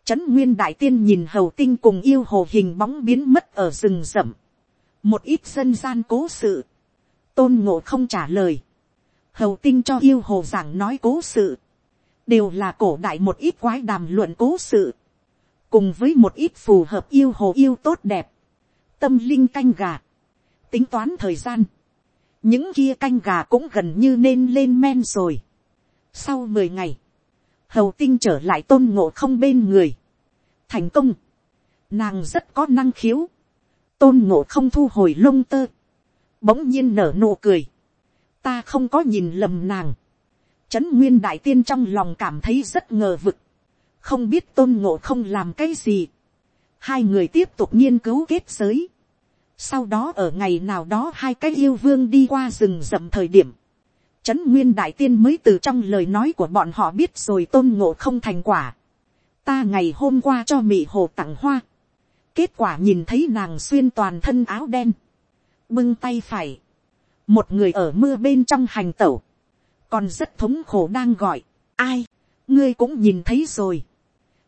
Trấn Nguyên Đại Tiên nhìn hầu tinh cùng yêu hồ hình bóng biến mất ở rừng rậm. Một ít dân gian cố sự. Tôn ngộ không trả lời. Hầu tinh cho yêu hồ giảng nói cố sự. Đều là cổ đại một ít quái đàm luận cố sự. Cùng với một ít phù hợp yêu hồ yêu tốt đẹp. Tâm linh canh gà. Tính toán thời gian. Những kia canh gà cũng gần như nên lên men rồi. Sau mười ngày hầu tinh trở lại tôn ngộ không bên người. thành công, nàng rất có năng khiếu, tôn ngộ không thu hồi lông tơ, bỗng nhiên nở nụ cười, ta không có nhìn lầm nàng, trấn nguyên đại tiên trong lòng cảm thấy rất ngờ vực, không biết tôn ngộ không làm cái gì, hai người tiếp tục nghiên cứu kết giới, sau đó ở ngày nào đó hai cái yêu vương đi qua rừng rậm thời điểm, Trấn Nguyên Đại Tiên mới từ trong lời nói của bọn họ biết rồi tôn ngộ không thành quả. Ta ngày hôm qua cho mị hồ tặng hoa. Kết quả nhìn thấy nàng xuyên toàn thân áo đen. Bưng tay phải. Một người ở mưa bên trong hành tẩu. Còn rất thống khổ đang gọi. Ai? Ngươi cũng nhìn thấy rồi.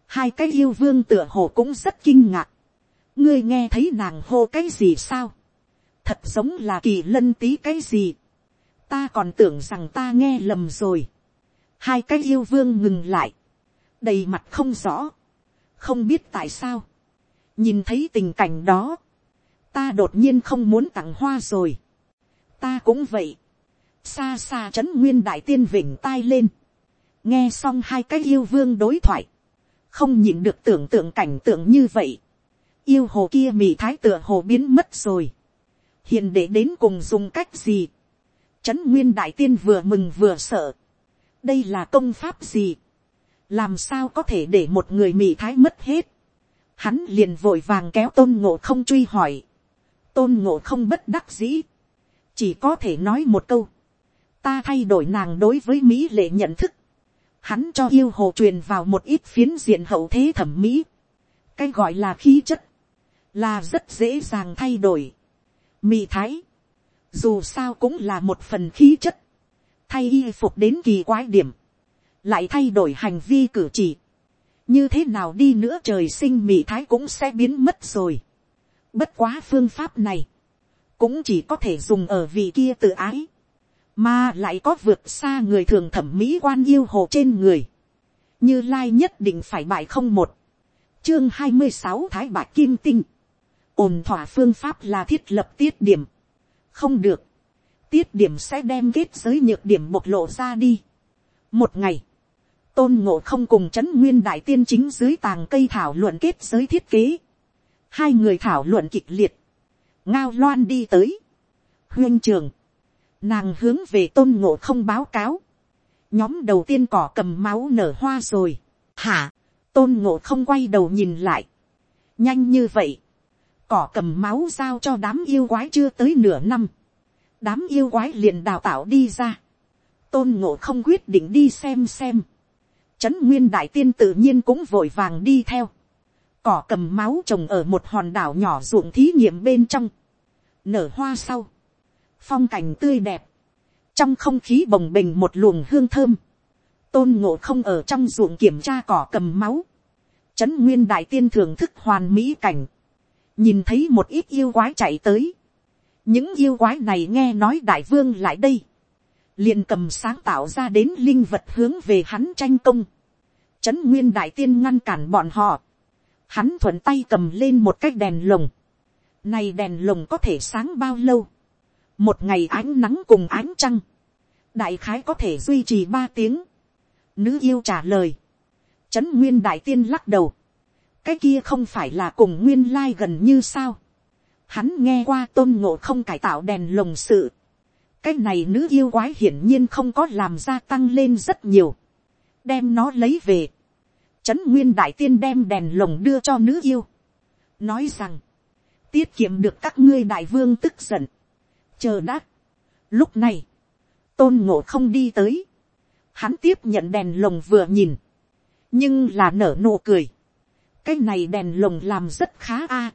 Hai cái yêu vương tựa hồ cũng rất kinh ngạc. Ngươi nghe thấy nàng hô cái gì sao? Thật giống là kỳ lân tí cái gì ta còn tưởng rằng ta nghe lầm rồi. hai cái yêu vương ngừng lại, đầy mặt không rõ, không biết tại sao. nhìn thấy tình cảnh đó, ta đột nhiên không muốn tặng hoa rồi ta cũng vậy. xa xa trấn nguyên đại tiên vỉnh tai lên. nghe xong hai cái yêu vương đối thoại, không nhìn được tưởng tượng cảnh tượng như vậy. yêu hồ kia mì thái tựa hồ biến mất rồi. hiện để đến cùng dùng cách gì Trấn Nguyên Đại Tiên vừa mừng vừa sợ. Đây là công pháp gì? Làm sao có thể để một người mì thái mất hết? Hắn liền vội vàng kéo tôn ngộ không truy hỏi. Tôn ngộ không bất đắc dĩ. Chỉ có thể nói một câu. Ta thay đổi nàng đối với Mỹ lệ nhận thức. Hắn cho yêu hồ truyền vào một ít phiến diện hậu thế thẩm mỹ. Cái gọi là khí chất. Là rất dễ dàng thay đổi. Mị thái dù sao cũng là một phần khí chất, thay y phục đến kỳ quái điểm, lại thay đổi hành vi cử chỉ, như thế nào đi nữa trời sinh mị thái cũng sẽ biến mất rồi. Bất quá phương pháp này, cũng chỉ có thể dùng ở vị kia tự ái, mà lại có vượt xa người thường thẩm mỹ quan yêu hồ trên người, như lai nhất định phải bại không một, chương hai mươi sáu thái bạc kim tinh, ổn thỏa phương pháp là thiết lập tiết điểm, không được, tiết điểm sẽ đem kết giới nhược điểm bộc lộ ra đi. một ngày, tôn ngộ không cùng c h ấ n nguyên đại tiên chính dưới tàng cây thảo luận kết giới thiết kế. hai người thảo luận kịch liệt, ngao loan đi tới, huyên trường, nàng hướng về tôn ngộ không báo cáo, nhóm đầu tiên cỏ cầm máu nở hoa rồi, hả, tôn ngộ không quay đầu nhìn lại, nhanh như vậy, cỏ cầm máu giao cho đám yêu quái chưa tới nửa năm, đám yêu quái liền đào tạo đi ra, tôn ngộ không quyết định đi xem xem, trấn nguyên đại tiên tự nhiên cũng vội vàng đi theo, cỏ cầm máu trồng ở một hòn đảo nhỏ ruộng thí nghiệm bên trong, nở hoa sau, phong cảnh tươi đẹp, trong không khí bồng bềnh một luồng hương thơm, tôn ngộ không ở trong ruộng kiểm tra cỏ cầm máu, trấn nguyên đại tiên thưởng thức hoàn mỹ cảnh, nhìn thấy một ít yêu quái chạy tới, những yêu quái này nghe nói đại vương lại đây, liền cầm sáng tạo ra đến linh vật hướng về hắn tranh công, trấn nguyên đại tiên ngăn cản bọn họ, hắn thuận tay cầm lên một cái đèn lồng, Này đèn lồng có thể sáng bao lâu? Một ngày ánh nắng cùng ánh trăng. Đại khái có thể duy trì ba tiếng. Nữ yêu trả lời. Trấn Nguyên Đại Tiên lắc đầu. Cái kia không phải là cùng Nguyên Lai gần như sao. Hắn nghe qua tôn ngộ không cải tạo đèn lồng sự. Cái này nữ yêu quái hiển nhiên không có làm gia tăng lên rất nhiều. Đem nó lấy về. Trấn Nguyên Đại Tiên đem đèn lồng đưa cho nữ yêu. Nói rằng. Tiết kiệm được các ngươi đại vương tức giận. Chờ đã. Lúc này. Tôn ngộ không đi tới. Hắn tiếp nhận đèn lồng vừa nhìn. Nhưng là nở nụ cười. Cái này đèn lồng làm rất khá a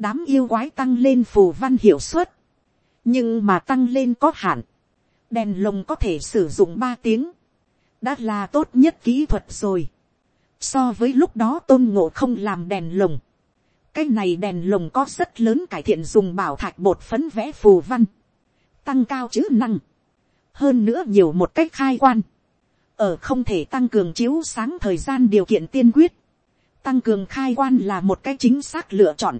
đám yêu quái tăng lên phù văn hiệu suất, nhưng mà tăng lên có hạn, đèn lồng có thể sử dụng ba tiếng, đã là tốt nhất kỹ thuật rồi. So với lúc đó tôn ngộ không làm đèn lồng, cái này đèn lồng có rất lớn cải thiện dùng bảo thạch bột phấn vẽ phù văn, tăng cao chữ năng, hơn nữa nhiều một cách khai quan, ở không thể tăng cường chiếu sáng thời gian điều kiện tiên quyết, tăng cường khai quan là một cái chính xác lựa chọn,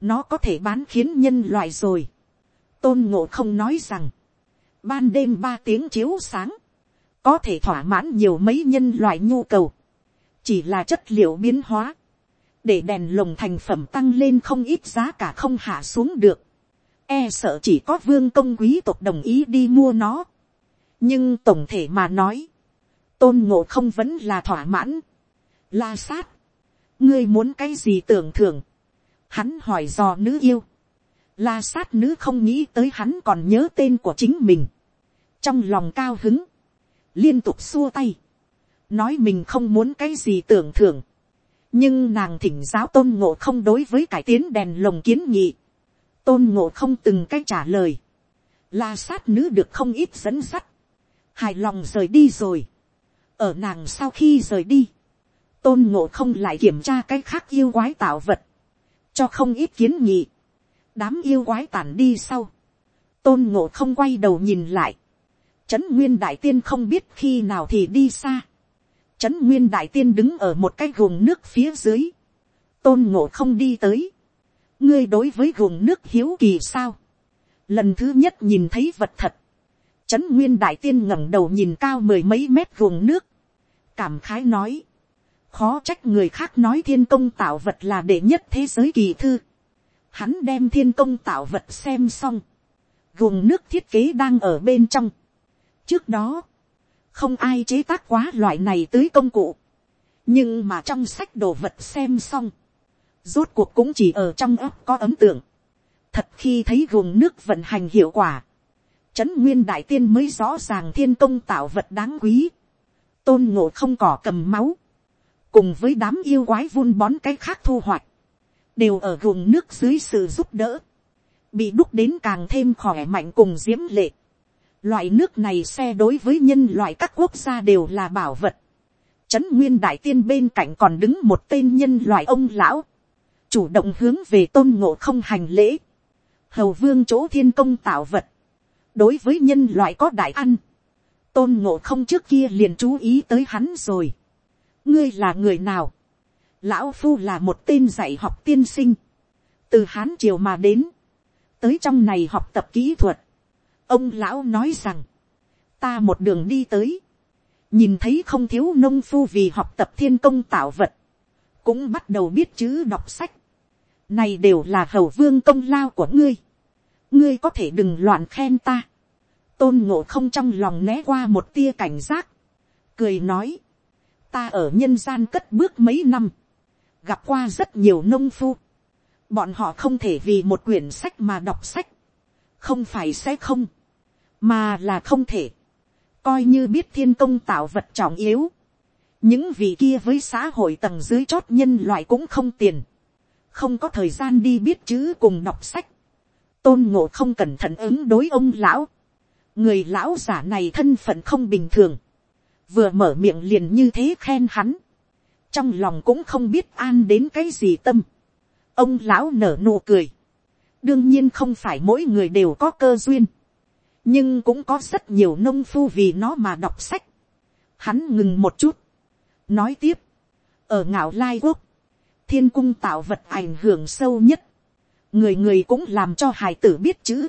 nó có thể bán khiến nhân loại rồi. tôn ngộ không nói rằng, ban đêm ba tiếng chiếu sáng, có thể thỏa mãn nhiều mấy nhân loại nhu cầu, chỉ là chất liệu biến hóa, để đèn lồng thành phẩm tăng lên không ít giá cả không hạ xuống được, e sợ chỉ có vương công quý tộc đồng ý đi mua nó, nhưng tổng thể mà nói, tôn ngộ không vẫn là thỏa mãn, la sát, ngươi muốn cái gì tưởng thưởng, Hắn hỏi dò nữ yêu. La sát nữ không nghĩ tới hắn còn nhớ tên của chính mình. Trong lòng cao hứng. Liên tục xua tay. Nói mình không muốn cái gì tưởng thưởng. Nhưng nàng thỉnh giáo tôn ngộ không đối với cải tiến đèn lồng kiến nghị. Tôn ngộ không từng cái trả lời. La sát nữ được không ít dẫn sắt. Hài lòng rời đi rồi. Ở nàng sau khi rời đi. Tôn ngộ không lại kiểm tra cái khác yêu quái tạo vật cho không ít kiến nghị, đám yêu quái tản đi sau, tôn ngộ không quay đầu nhìn lại, trấn nguyên đại tiên không biết khi nào thì đi xa, trấn nguyên đại tiên đứng ở một cái guồng nước phía dưới, tôn ngộ không đi tới, ngươi đối với guồng nước hiếu kỳ sao, lần thứ nhất nhìn thấy vật thật, trấn nguyên đại tiên ngẩng đầu nhìn cao mười mấy mét guồng nước, cảm khái nói, khó trách người khác nói thiên công tạo vật là đệ nhất thế giới kỳ thư. Hắn đem thiên công tạo vật xem xong. Gùng nước thiết kế đang ở bên trong. Trước đó, không ai chế tác quá loại này tới công cụ. Nhưng mà trong sách đồ vật xem xong. Rốt cuộc cũng chỉ ở trong ấp có ấn tượng. Thật khi thấy gùng nước vận hành hiệu quả. Trấn Nguyên Đại Tiên mới rõ ràng thiên công tạo vật đáng quý. Tôn ngộ không cỏ cầm máu cùng với đám yêu quái vun bón cái khác thu hoạch, đều ở ruộng nước dưới sự giúp đỡ, bị đúc đến càng thêm khỏe mạnh cùng diễm lệ. Loại nước này xe đối với nhân loại các quốc gia đều là bảo vật. Trấn Nguyên Đại Tiên bên cạnh còn đứng một tên nhân loại ông lão. Chủ động hướng về tôn ngộ không hành lễ. Hầu vương chỗ thiên công tạo vật. Đối với nhân loại có đại ăn. Tôn ngộ không trước kia liền chú ý tới hắn rồi ngươi là người nào, lão phu là một tên dạy học tiên sinh, từ hán triều mà đến, tới trong này học tập kỹ thuật, ông lão nói rằng, ta một đường đi tới, nhìn thấy không thiếu nông phu vì học tập thiên công tạo vật, cũng bắt đầu biết chữ đọc sách, này đều là hầu vương công lao của ngươi, ngươi có thể đừng loạn khen ta, tôn ngộ không trong lòng né qua một tia cảnh giác, cười nói, ta ở nhân gian cất bước mấy năm, gặp qua rất nhiều nông phu, bọn họ không thể vì một quyển sách mà đọc sách, không phải sẽ không, mà là không thể, coi như biết thiên công tạo vật trọng yếu, những vị kia với xã hội tầng dưới chót nhân loại cũng không tiền, không có thời gian đi biết chữ cùng đọc sách, tôn ngộ không cẩn thận ứng đối ông lão, người lão giả này thân phận không bình thường, vừa mở miệng liền như thế khen hắn, trong lòng cũng không biết an đến cái gì tâm, ông lão nở nụ cười, đương nhiên không phải mỗi người đều có cơ duyên, nhưng cũng có rất nhiều nông phu vì nó mà đọc sách, hắn ngừng một chút, nói tiếp, ở ngạo lai quốc, thiên cung tạo vật ảnh hưởng sâu nhất, người người cũng làm cho hải tử biết chữ,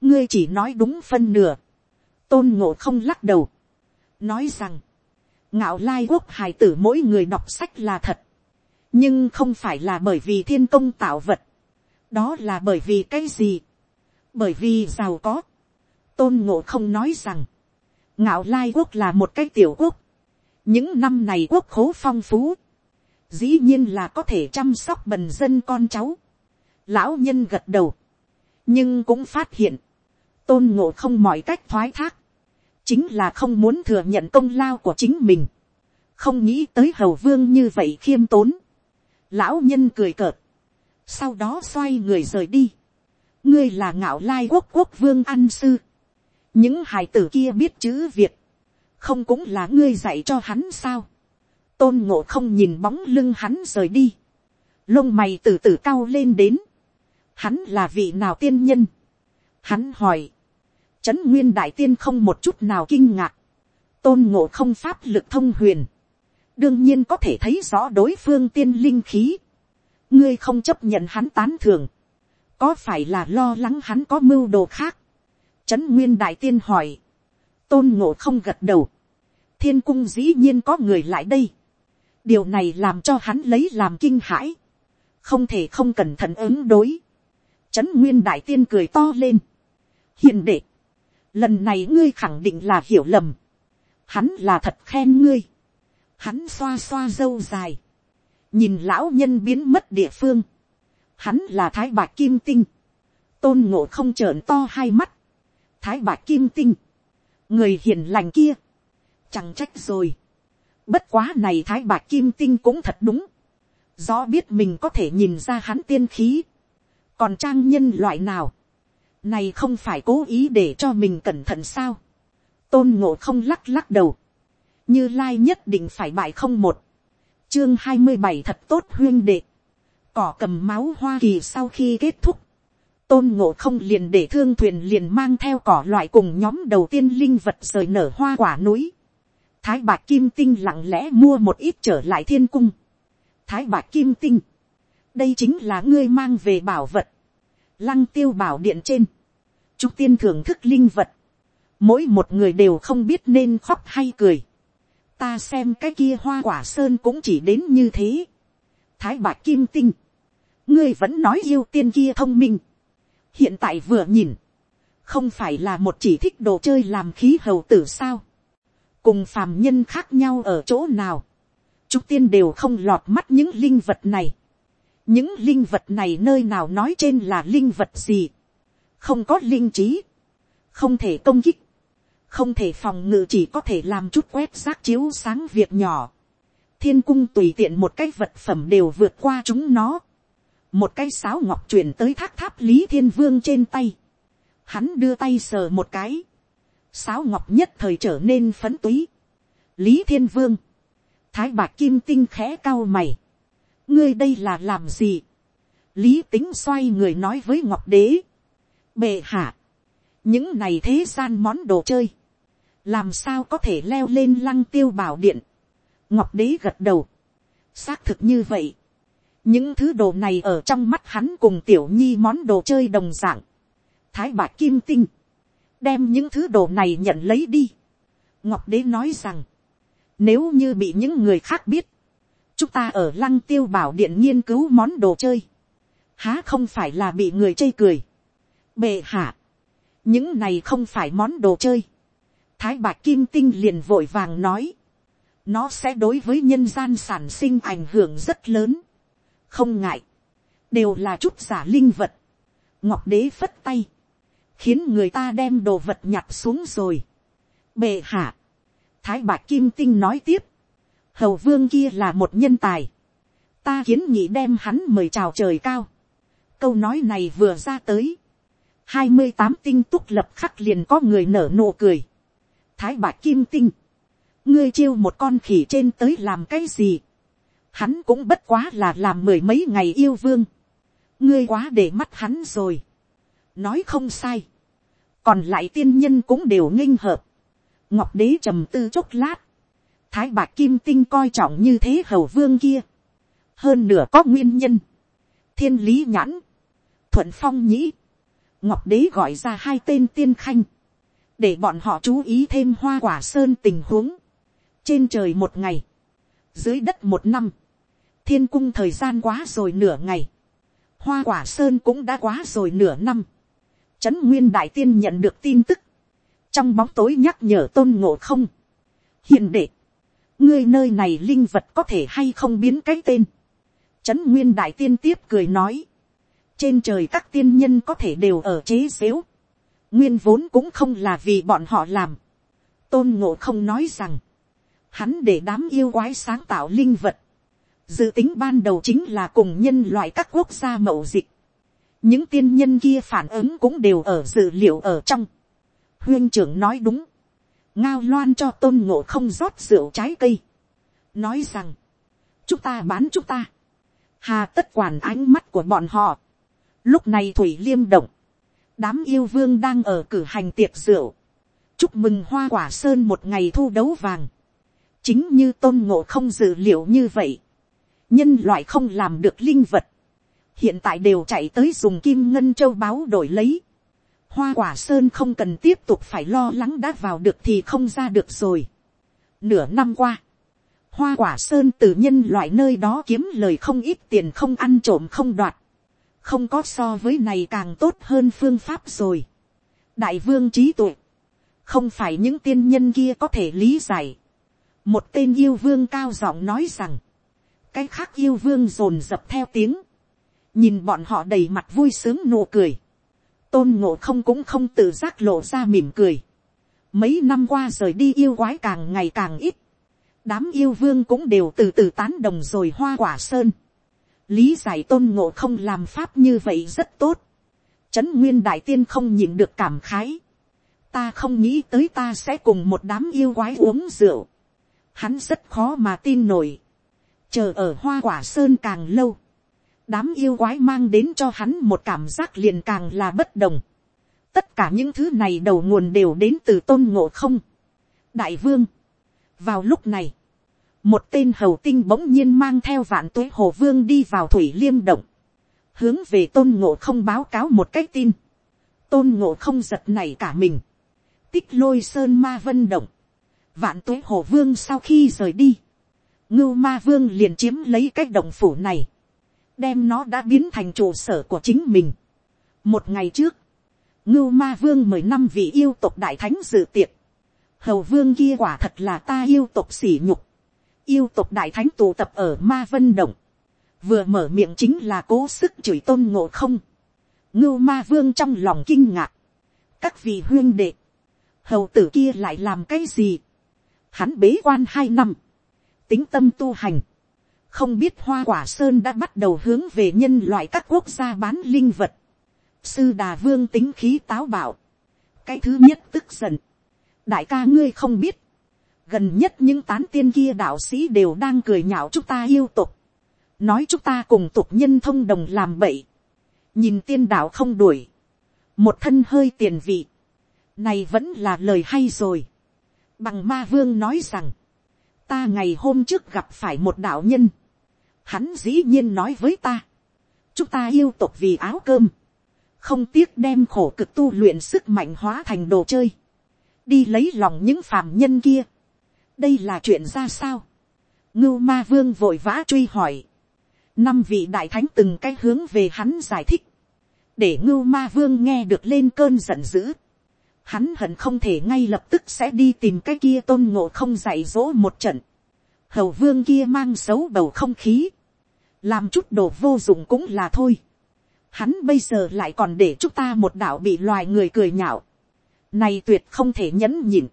ngươi chỉ nói đúng phân nửa, tôn ngộ không lắc đầu, nói rằng, ngạo lai quốc hải tử mỗi người đọc sách là thật, nhưng không phải là bởi vì thiên công tạo vật, đó là bởi vì cái gì, bởi vì giàu có, tôn ngộ không nói rằng, ngạo lai quốc là một cái tiểu quốc, những năm này quốc khố phong phú, dĩ nhiên là có thể chăm sóc bần dân con cháu. Lão nhân gật đầu, nhưng cũng phát hiện, tôn ngộ không mọi cách thoái thác, chính là không muốn thừa nhận công lao của chính mình, không nghĩ tới hầu vương như vậy khiêm tốn. Lão nhân cười cợt, sau đó xoay người rời đi. ngươi là ngạo lai quốc quốc vương an sư, những hài tử kia biết chữ việt, không cũng là ngươi dạy cho hắn sao. tôn ngộ không nhìn bóng lưng hắn rời đi, lông mày từ từ cao lên đến, hắn là vị nào tiên nhân, hắn hỏi, trấn nguyên đại tiên không một chút nào kinh ngạc, tôn ngộ không pháp lực thông huyền, đương nhiên có thể thấy rõ đối phương tiên linh khí, ngươi không chấp nhận hắn tán thường, có phải là lo lắng hắn có mưu đồ khác, trấn nguyên đại tiên hỏi, tôn ngộ không gật đầu, thiên cung dĩ nhiên có người lại đây, điều này làm cho hắn lấy làm kinh hãi, không thể không cẩn thận ứng đối, trấn nguyên đại tiên cười to lên, hiện đệ, lần này ngươi khẳng định là hiểu lầm, hắn là thật khen ngươi, hắn xoa xoa dâu dài, nhìn lão nhân biến mất địa phương, hắn là thái bạc kim tinh, tôn ngộ không trợn to hai mắt, thái bạc kim tinh, người hiền lành kia, chẳng trách rồi, bất quá này thái bạc kim tinh cũng thật đúng, do biết mình có thể nhìn ra hắn tiên khí, còn trang nhân loại nào, này không phải cố ý để cho mình cẩn thận sao, tôn ngộ không lắc lắc đầu, như lai nhất định phải bại không một, chương hai mươi bảy thật tốt huyên đệ, cỏ cầm máu hoa kỳ sau khi kết thúc, tôn ngộ không liền để thương thuyền liền mang theo cỏ loại cùng nhóm đầu tiên linh vật rời nở hoa quả núi. Thái bạc kim tinh lặng lẽ mua một ít trở lại thiên cung. Thái bạc kim tinh. Đây chính là ngươi mang về bảo vật. Lăng tiêu bảo điện trên. Trúc tiên thưởng thức linh vật. Mỗi một người đều không biết nên khóc hay cười. Ta xem cái kia hoa quả sơn cũng chỉ đến như thế. Thái bạc kim tinh. Ngươi vẫn nói yêu tiên kia thông minh hiện tại vừa nhìn, không phải là một chỉ thích đồ chơi làm khí hầu tử sao, cùng phàm nhân khác nhau ở chỗ nào, chúng tiên đều không lọt mắt những linh vật này, những linh vật này nơi nào nói trên là linh vật gì, không có linh trí, không thể công kích, không thể phòng ngự chỉ có thể làm chút quét rác chiếu sáng việc nhỏ, thiên cung tùy tiện một cái vật phẩm đều vượt qua chúng nó, một cái sáo ngọc truyền tới thác tháp lý thiên vương trên tay, hắn đưa tay sờ một cái, sáo ngọc nhất thời trở nên phấn túy, lý thiên vương, thái bạc kim tinh khẽ cao mày, ngươi đây là làm gì, lý tính xoay người nói với ngọc đế, bệ hạ, những này thế gian món đồ chơi, làm sao có thể leo lên lăng tiêu bảo điện, ngọc đế gật đầu, xác thực như vậy, những thứ đồ này ở trong mắt hắn cùng tiểu nhi món đồ chơi đồng dạng, thái bạc kim tinh, đem những thứ đồ này nhận lấy đi. ngọc đế nói rằng, nếu như bị những người khác biết, chúng ta ở lăng tiêu bảo điện nghiên cứu món đồ chơi, há không phải là bị người chê cười. bệ hạ, những này không phải món đồ chơi. thái bạc kim tinh liền vội vàng nói, nó sẽ đối với nhân gian sản sinh ảnh hưởng rất lớn không ngại, đều là chút giả linh vật. ngọc đế phất tay, khiến người ta đem đồ vật nhặt xuống rồi. bệ hạ, thái bạc kim tinh nói tiếp, hầu vương kia là một nhân tài, ta kiến nghị đem hắn mời chào trời cao. câu nói này vừa ra tới, hai mươi tám tinh túc lập khắc liền có người nở nụ cười. thái bạc kim tinh, ngươi chiêu một con khỉ trên tới làm cái gì hắn cũng bất quá là làm mười mấy ngày yêu vương, ngươi quá để mắt hắn rồi, nói không sai, còn lại tiên nhân cũng đều nghinh hợp, ngọc đế trầm tư chốc lát, thái bạc kim tinh coi trọng như thế hầu vương kia, hơn nửa có nguyên nhân, thiên lý nhãn, thuận phong nhĩ, ngọc đế gọi ra hai tên tiên khanh, để bọn họ chú ý thêm hoa quả sơn tình huống, trên trời một ngày, dưới đất một năm, thiên cung thời gian quá rồi nửa ngày, hoa quả sơn cũng đã quá rồi nửa năm, trấn nguyên đại tiên nhận được tin tức, trong bóng tối nhắc nhở tôn ngộ không, hiền đệ, ngươi nơi này linh vật có thể hay không biến cái tên, trấn nguyên đại tiên tiếp cười nói, trên trời các tiên nhân có thể đều ở chế xếu, nguyên vốn cũng không là vì bọn họ làm, tôn ngộ không nói rằng, hắn để đám yêu quái sáng tạo linh vật, dự tính ban đầu chính là cùng nhân loại các quốc gia mậu dịch, những tiên nhân kia phản ứng cũng đều ở dự liệu ở trong. huyên trưởng nói đúng, ngao loan cho tôn ngộ không rót rượu trái cây, nói rằng, chúng ta bán chúng ta, hà tất quản ánh mắt của bọn họ. lúc này thủy liêm động, đám yêu vương đang ở cử hành tiệc rượu, chúc mừng hoa quả sơn một ngày thu đấu vàng, chính như tôn ngộ không dự liệu như vậy, nhân loại không làm được linh vật, hiện tại đều chạy tới dùng kim ngân châu báu đổi lấy. Hoa quả sơn không cần tiếp tục phải lo lắng đã vào được thì không ra được rồi. Nửa năm qua, hoa quả sơn từ nhân loại nơi đó kiếm lời không ít tiền không ăn trộm không đoạt. Không có so với này càng tốt hơn phương pháp rồi. Đại vương trí tuệ. Không phải những tiên nhân kia có thể lý giải. Một tên yêu vương cao giọng nói rằng. Cái khác yêu vương rồn dập theo tiếng nhìn bọn họ đầy mặt vui sướng nụ cười, tôn ngộ không cũng không tự giác lộ ra mỉm cười. mấy năm qua rời đi yêu quái càng ngày càng ít, đám yêu vương cũng đều từ từ tán đồng rồi hoa quả sơn. lý giải tôn ngộ không làm pháp như vậy rất tốt. trấn nguyên đại tiên không nhìn được cảm khái. ta không nghĩ tới ta sẽ cùng một đám yêu quái uống rượu. hắn rất khó mà tin nổi chờ ở hoa quả sơn càng lâu đám yêu quái mang đến cho hắn một cảm giác liền càng là bất đồng. tất cả những thứ này đầu nguồn đều đến từ tôn ngộ không. đại vương, vào lúc này, một tên hầu tinh bỗng nhiên mang theo vạn tuế hồ vương đi vào thủy liêm động, hướng về tôn ngộ không báo cáo một cách tin. tôn ngộ không giật này cả mình, tích lôi sơn ma vân động, vạn tuế hồ vương sau khi rời đi, ngưu ma vương liền chiếm lấy cái động phủ này, đem nó đã biến thành trụ sở của chính mình. một ngày trước, ngưu ma vương mời năm vị yêu tộc đại thánh dự tiệc, hầu vương kia quả thật là ta yêu tộc sỉ nhục, yêu tộc đại thánh tụ tập ở ma vân động, vừa mở miệng chính là cố sức chửi tôn ngộ không, ngưu ma vương trong lòng kinh ngạc, các vị huyên đệ, hầu tử kia lại làm cái gì, hắn bế quan hai năm, tính tâm tu hành, không biết hoa quả sơn đã bắt đầu hướng về nhân loại các quốc gia bán linh vật. sư đà vương tính khí táo bạo. cái thứ nhất tức giận. đại ca ngươi không biết. gần nhất những tán tiên kia đạo sĩ đều đang cười nhạo chúng ta yêu tục. nói chúng ta cùng tục nhân thông đồng làm bậy. nhìn tiên đạo không đuổi. một thân hơi tiền vị. này vẫn là lời hay rồi. bằng ma vương nói rằng, ta ngày hôm trước gặp phải một đạo nhân Hắn dĩ nhiên nói với ta. Chúng ta yêu tục vì áo cơm. Không tiếc đem khổ cực tu luyện sức mạnh hóa thành đồ chơi. Đi lấy lòng những phàm nhân kia. Đây là chuyện ra sao? Ngưu ma vương vội vã truy hỏi. Năm vị đại thánh từng cái hướng về hắn giải thích. Để ngưu ma vương nghe được lên cơn giận dữ. Hắn hận không thể ngay lập tức sẽ đi tìm cái kia tôn ngộ không dạy dỗ một trận hầu vương kia mang xấu bầu không khí, làm chút đồ vô dụng cũng là thôi. Hắn bây giờ lại còn để chúng ta một đạo bị loài người cười nhạo. Này tuyệt không thể nhẫn nhịn.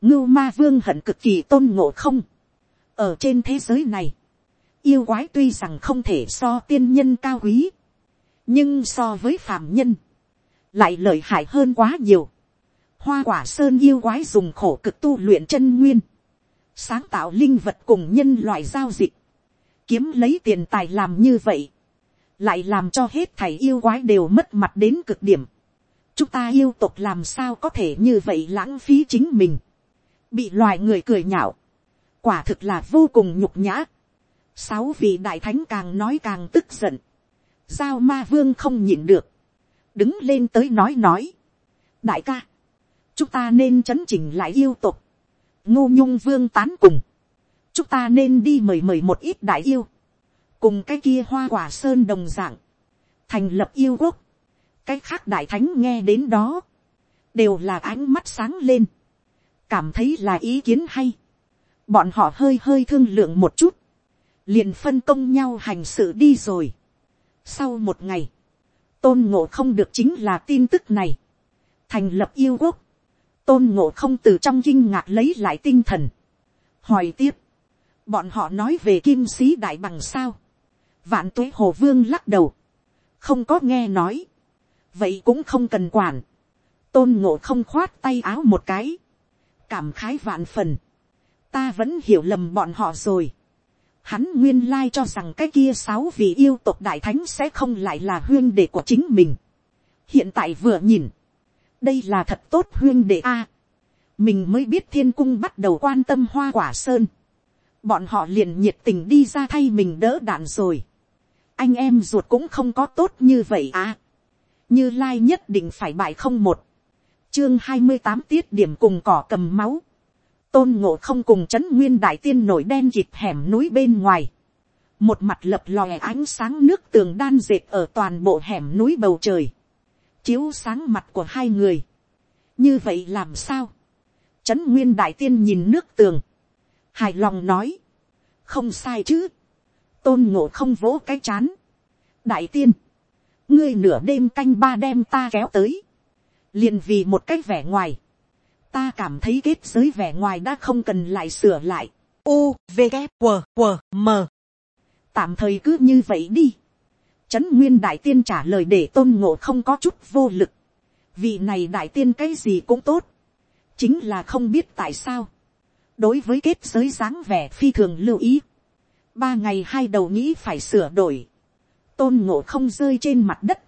Ngưu ma vương hận cực kỳ tôn ngộ không. Ở trên thế giới này, yêu quái tuy rằng không thể so tiên nhân cao quý. Nhưng so với phàm nhân, lại lợi hại hơn quá nhiều. Hoa quả sơn yêu quái dùng khổ cực tu luyện chân nguyên sáng tạo linh vật cùng nhân loại giao dịch, kiếm lấy tiền tài làm như vậy, lại làm cho hết thầy yêu quái đều mất mặt đến cực điểm. chúng ta yêu tục làm sao có thể như vậy lãng phí chính mình, bị loài người cười nhạo, quả thực là vô cùng nhục nhã. sáu vị đại thánh càng nói càng tức giận, giao ma vương không nhịn được, đứng lên tới nói nói, đại ca, chúng ta nên chấn chỉnh lại yêu tục, ngô nhung vương tán cùng, chúng ta nên đi mời mời một ít đại yêu, cùng cái kia hoa quả sơn đồng dạng, thành lập yêu quốc, cái khác đại thánh nghe đến đó, đều là ánh mắt sáng lên, cảm thấy là ý kiến hay, bọn họ hơi hơi thương lượng một chút, liền phân công nhau hành sự đi rồi. Sau một ngày, tôn ngộ không được chính là tin tức này, thành lập yêu quốc, tôn ngộ không từ trong kinh ngạc lấy lại tinh thần, hỏi tiếp, bọn họ nói về kim sĩ đại bằng sao, vạn tuế hồ vương lắc đầu, không có nghe nói, vậy cũng không cần quản, tôn ngộ không khoát tay áo một cái, cảm khái vạn phần, ta vẫn hiểu lầm bọn họ rồi, hắn nguyên lai cho rằng cái kia sáu vị yêu tộc đại thánh sẽ không lại là huyên đệ của chính mình. hiện tại vừa nhìn, đây là thật tốt huyên đệ a. mình mới biết thiên cung bắt đầu quan tâm hoa quả sơn. bọn họ liền nhiệt tình đi ra thay mình đỡ đạn rồi. anh em ruột cũng không có tốt như vậy à. như lai nhất định phải bại không một. chương hai mươi tám tiết điểm cùng cỏ cầm máu tôn ngộ không cùng c nguyên đại tiên nổi đen dịp hẻm núi bên ngoài. một mặt lập lòe ánh sáng nước tường đan dệt ở toàn bộ hẻm núi bầu trời chiếu sáng mặt của hai người. như vậy làm sao. Trấn nguyên đại tiên nhìn nước tường. hài lòng nói. không sai chứ. tôn ngộ không vỗ cái chán. đại tiên. ngươi nửa đêm canh ba đem ta kéo tới. liền vì một cái vẻ ngoài ta cảm thấy kết giới vẻ ngoài đã không cần lại sửa lại. U, V, K, q W, M. Tạm thời cứ như vậy đi. Trấn Nguyên Đại Tiên trả lời để tôn ngộ không có chút vô lực. Vị này Đại Tiên cái gì cũng tốt. Chính là không biết tại sao. Đối với kết giới dáng vẻ phi thường lưu ý. Ba ngày hai đầu nghĩ phải sửa đổi. Tôn ngộ không rơi trên mặt đất.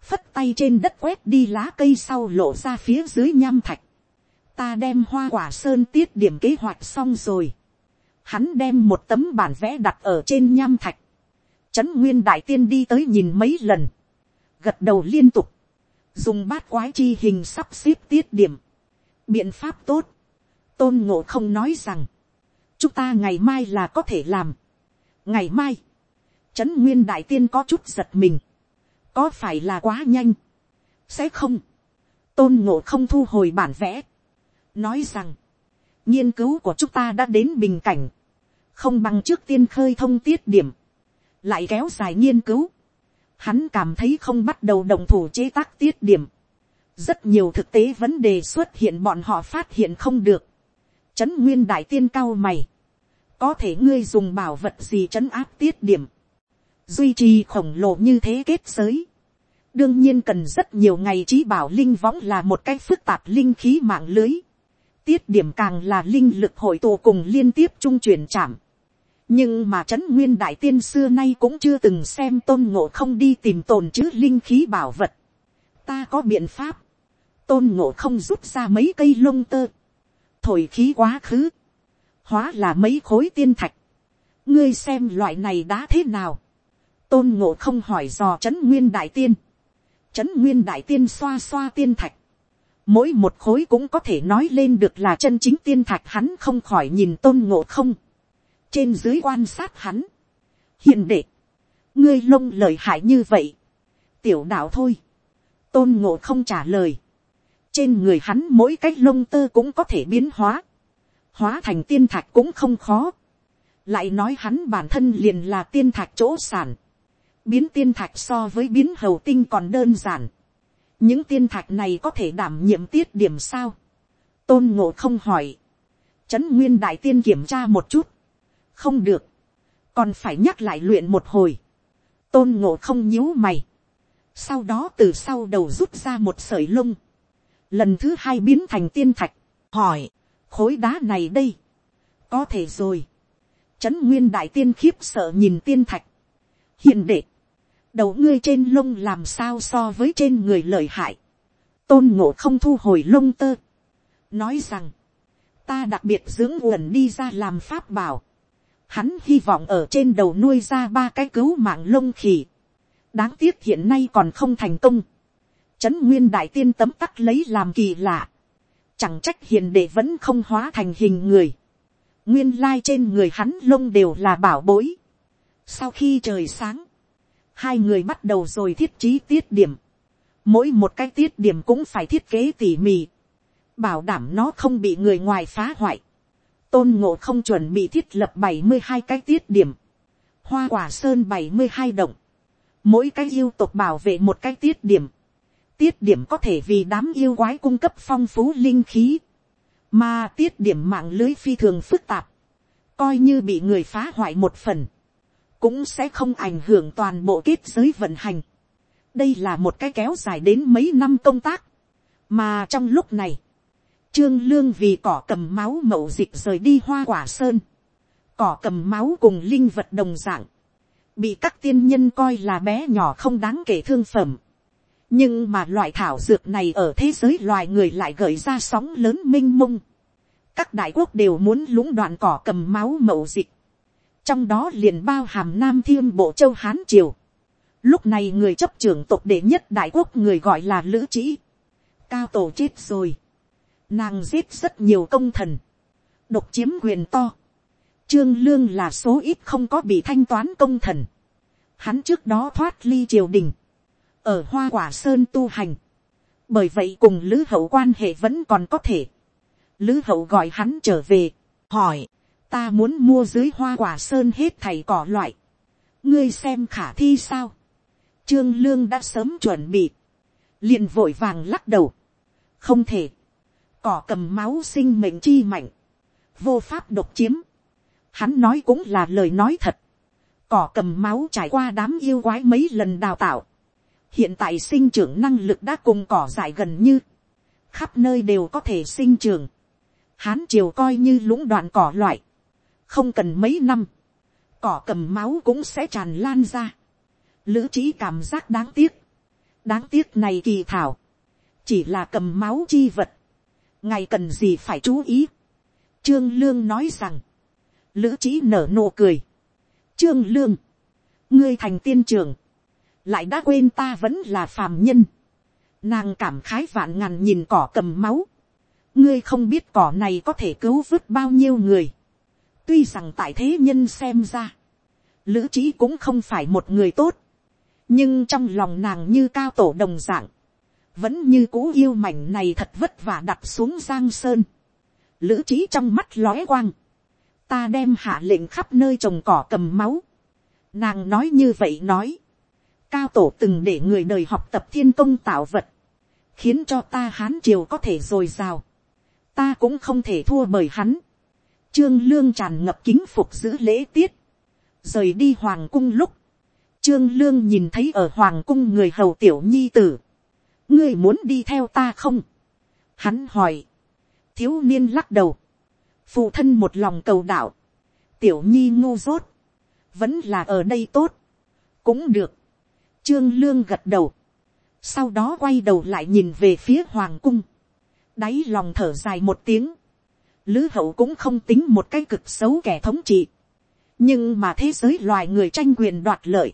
Phất tay trên đất quét đi lá cây sau lộ ra phía dưới nham thạch ta đem hoa quả sơn tiết điểm kế hoạch xong rồi. Hắn đem một tấm bản vẽ đặt ở trên nham thạch. Trấn Nguyên Đại Tiên đi tới nhìn mấy lần. Gật đầu liên tục. Dùng bát quái chi hình sắp xếp tiết điểm. Biện pháp tốt. Tôn Ngộ không nói rằng. Chúng ta ngày mai là có thể làm. Ngày mai. Trấn Nguyên Đại Tiên có chút giật mình. Có phải là quá nhanh? Sẽ không. Tôn Ngộ không thu hồi bản vẽ nói rằng, nghiên cứu của chúng ta đã đến bình cảnh, không bằng trước tiên khơi thông tiết điểm, lại kéo dài nghiên cứu, hắn cảm thấy không bắt đầu đồng thủ chế tác tiết điểm, rất nhiều thực tế vấn đề xuất hiện bọn họ phát hiện không được, trấn nguyên đại tiên cao mày, có thể ngươi dùng bảo vật gì trấn áp tiết điểm, duy trì khổng lồ như thế kết giới, đương nhiên cần rất nhiều ngày trí bảo linh võng là một cái phức tạp linh khí mạng lưới, tiết điểm càng là linh lực hội tụ cùng liên tiếp trung chuyển chạm nhưng mà trấn nguyên đại tiên xưa nay cũng chưa từng xem tôn ngộ không đi tìm tồn chứ linh khí bảo vật. ta có biện pháp. tôn ngộ không rút ra mấy cây lông tơ. thổi khí quá khứ. hóa là mấy khối tiên thạch. ngươi xem loại này đã thế nào. tôn ngộ không hỏi dò trấn nguyên đại tiên. trấn nguyên đại tiên xoa xoa tiên thạch mỗi một khối cũng có thể nói lên được là chân chính tiên thạch hắn không khỏi nhìn tôn ngộ không, trên dưới quan sát hắn, hiền đệ, ngươi lông lời hại như vậy, tiểu đạo thôi, tôn ngộ không trả lời, trên người hắn mỗi cái lông tơ cũng có thể biến hóa, hóa thành tiên thạch cũng không khó, lại nói hắn bản thân liền là tiên thạch chỗ sản, biến tiên thạch so với biến hầu tinh còn đơn giản, những tiên thạch này có thể đảm nhiệm tiết điểm sao, tôn ngộ không hỏi, trấn nguyên đại tiên kiểm tra một chút, không được, còn phải nhắc lại luyện một hồi, tôn ngộ không nhíu mày, sau đó từ sau đầu rút ra một sợi lông, lần thứ hai biến thành tiên thạch, hỏi, khối đá này đây, có thể rồi, trấn nguyên đại tiên khiếp sợ nhìn tiên thạch, hiền đệ, đầu ngươi trên lông làm sao so với trên người lợi hại. tôn ngộ không thu hồi lông tơ. nói rằng, ta đặc biệt dưỡng uẩn đi ra làm pháp bảo hắn hy vọng ở trên đầu nuôi ra ba cái cứu mạng lông khỉ. đáng tiếc hiện nay còn không thành công, trấn nguyên đại tiên tấm tắc lấy làm kỳ lạ, chẳng trách hiền đệ vẫn không hóa thành hình người, nguyên lai trên người hắn lông đều là bảo bối. sau khi trời sáng, hai người bắt đầu rồi thiết trí tiết điểm, mỗi một cái tiết điểm cũng phải thiết kế tỉ mỉ, bảo đảm nó không bị người ngoài phá hoại, tôn ngộ không chuẩn bị thiết lập bảy mươi hai cái tiết điểm, hoa quả sơn bảy mươi hai động, mỗi cái yêu tộc bảo vệ một cái tiết điểm, tiết điểm có thể vì đám yêu quái cung cấp phong phú linh khí, mà tiết điểm mạng lưới phi thường phức tạp, coi như bị người phá hoại một phần, cũng sẽ không ảnh hưởng toàn bộ kết giới vận hành. đây là một cái kéo dài đến mấy năm công tác, mà trong lúc này, trương lương vì cỏ cầm máu mậu dịch rời đi hoa quả sơn, cỏ cầm máu cùng linh vật đồng dạng, bị các tiên nhân coi là bé nhỏ không đáng kể thương phẩm. nhưng mà loại thảo dược này ở thế giới loài người lại gợi ra sóng lớn minh mông. các đại quốc đều muốn lũng đoạn cỏ cầm máu mậu dịch. trong đó liền bao hàm nam thiên bộ châu hán triều. lúc này người chấp trưởng tộc đệ nhất đại quốc người gọi là lữ trĩ. cao tổ chết rồi nàng giết rất nhiều công thần. độc chiếm quyền to Trương Lương là số ít không có bị thanh toán công thần. Hắn trước đó thoát ly triều đình. Ở Hoa Quả Sơn tu hành. Bởi vậy cùng Lữ Hậu quan hệ vẫn còn có thể. Lữ Hậu gọi hắn trở về. Hỏi. Ta muốn mua dưới Hoa Quả Sơn hết thầy cỏ loại. Ngươi xem khả thi sao. Trương Lương đã sớm chuẩn bị. liền vội vàng lắc đầu. Không thể. Cỏ cầm máu sinh mệnh chi mạnh. Vô pháp độc chiếm Hắn nói cũng là lời nói thật. Cỏ cầm máu trải qua đám yêu quái mấy lần đào tạo. Hiện tại sinh trưởng năng lực đã cùng cỏ dại gần như. Khắp nơi đều có thể sinh trưởng. Hán triều coi như lũng đoạn cỏ loại. Không cần mấy năm. Cỏ cầm máu cũng sẽ tràn lan ra. Lữ trí cảm giác đáng tiếc. Đáng tiếc này kỳ thảo. Chỉ là cầm máu chi vật. Ngày cần gì phải chú ý. Trương Lương nói rằng lữ trí nở nụ cười. trương lương, ngươi thành tiên trường, lại đã quên ta vẫn là phàm nhân. nàng cảm khái vạn ngàn nhìn cỏ cầm máu. ngươi không biết cỏ này có thể cứu vớt bao nhiêu người. tuy rằng tại thế nhân xem ra, lữ trí cũng không phải một người tốt. nhưng trong lòng nàng như cao tổ đồng dạng, vẫn như cũ yêu mảnh này thật vất vả đặt xuống giang sơn. lữ trí trong mắt lóe quang ta đem hạ lệnh khắp nơi trồng cỏ cầm máu. Nàng nói như vậy nói. Cao tổ từng để người đời học tập thiên công tạo vật. Khiến cho ta hán triều có thể dồi dào. Ta cũng không thể thua bởi hắn. Trương Lương tràn ngập kính phục giữ lễ tiết. Rời đi Hoàng cung lúc. Trương Lương nhìn thấy ở Hoàng cung người hầu tiểu nhi tử. Ngươi muốn đi theo ta không? Hắn hỏi. Thiếu niên lắc đầu. Phụ thân một lòng cầu đạo, tiểu nhi ngu dốt, vẫn là ở đây tốt, cũng được, trương lương gật đầu, sau đó quay đầu lại nhìn về phía hoàng cung, đáy lòng thở dài một tiếng, lữ hậu cũng không tính một cái cực xấu kẻ thống trị, nhưng mà thế giới loài người tranh quyền đoạt lợi,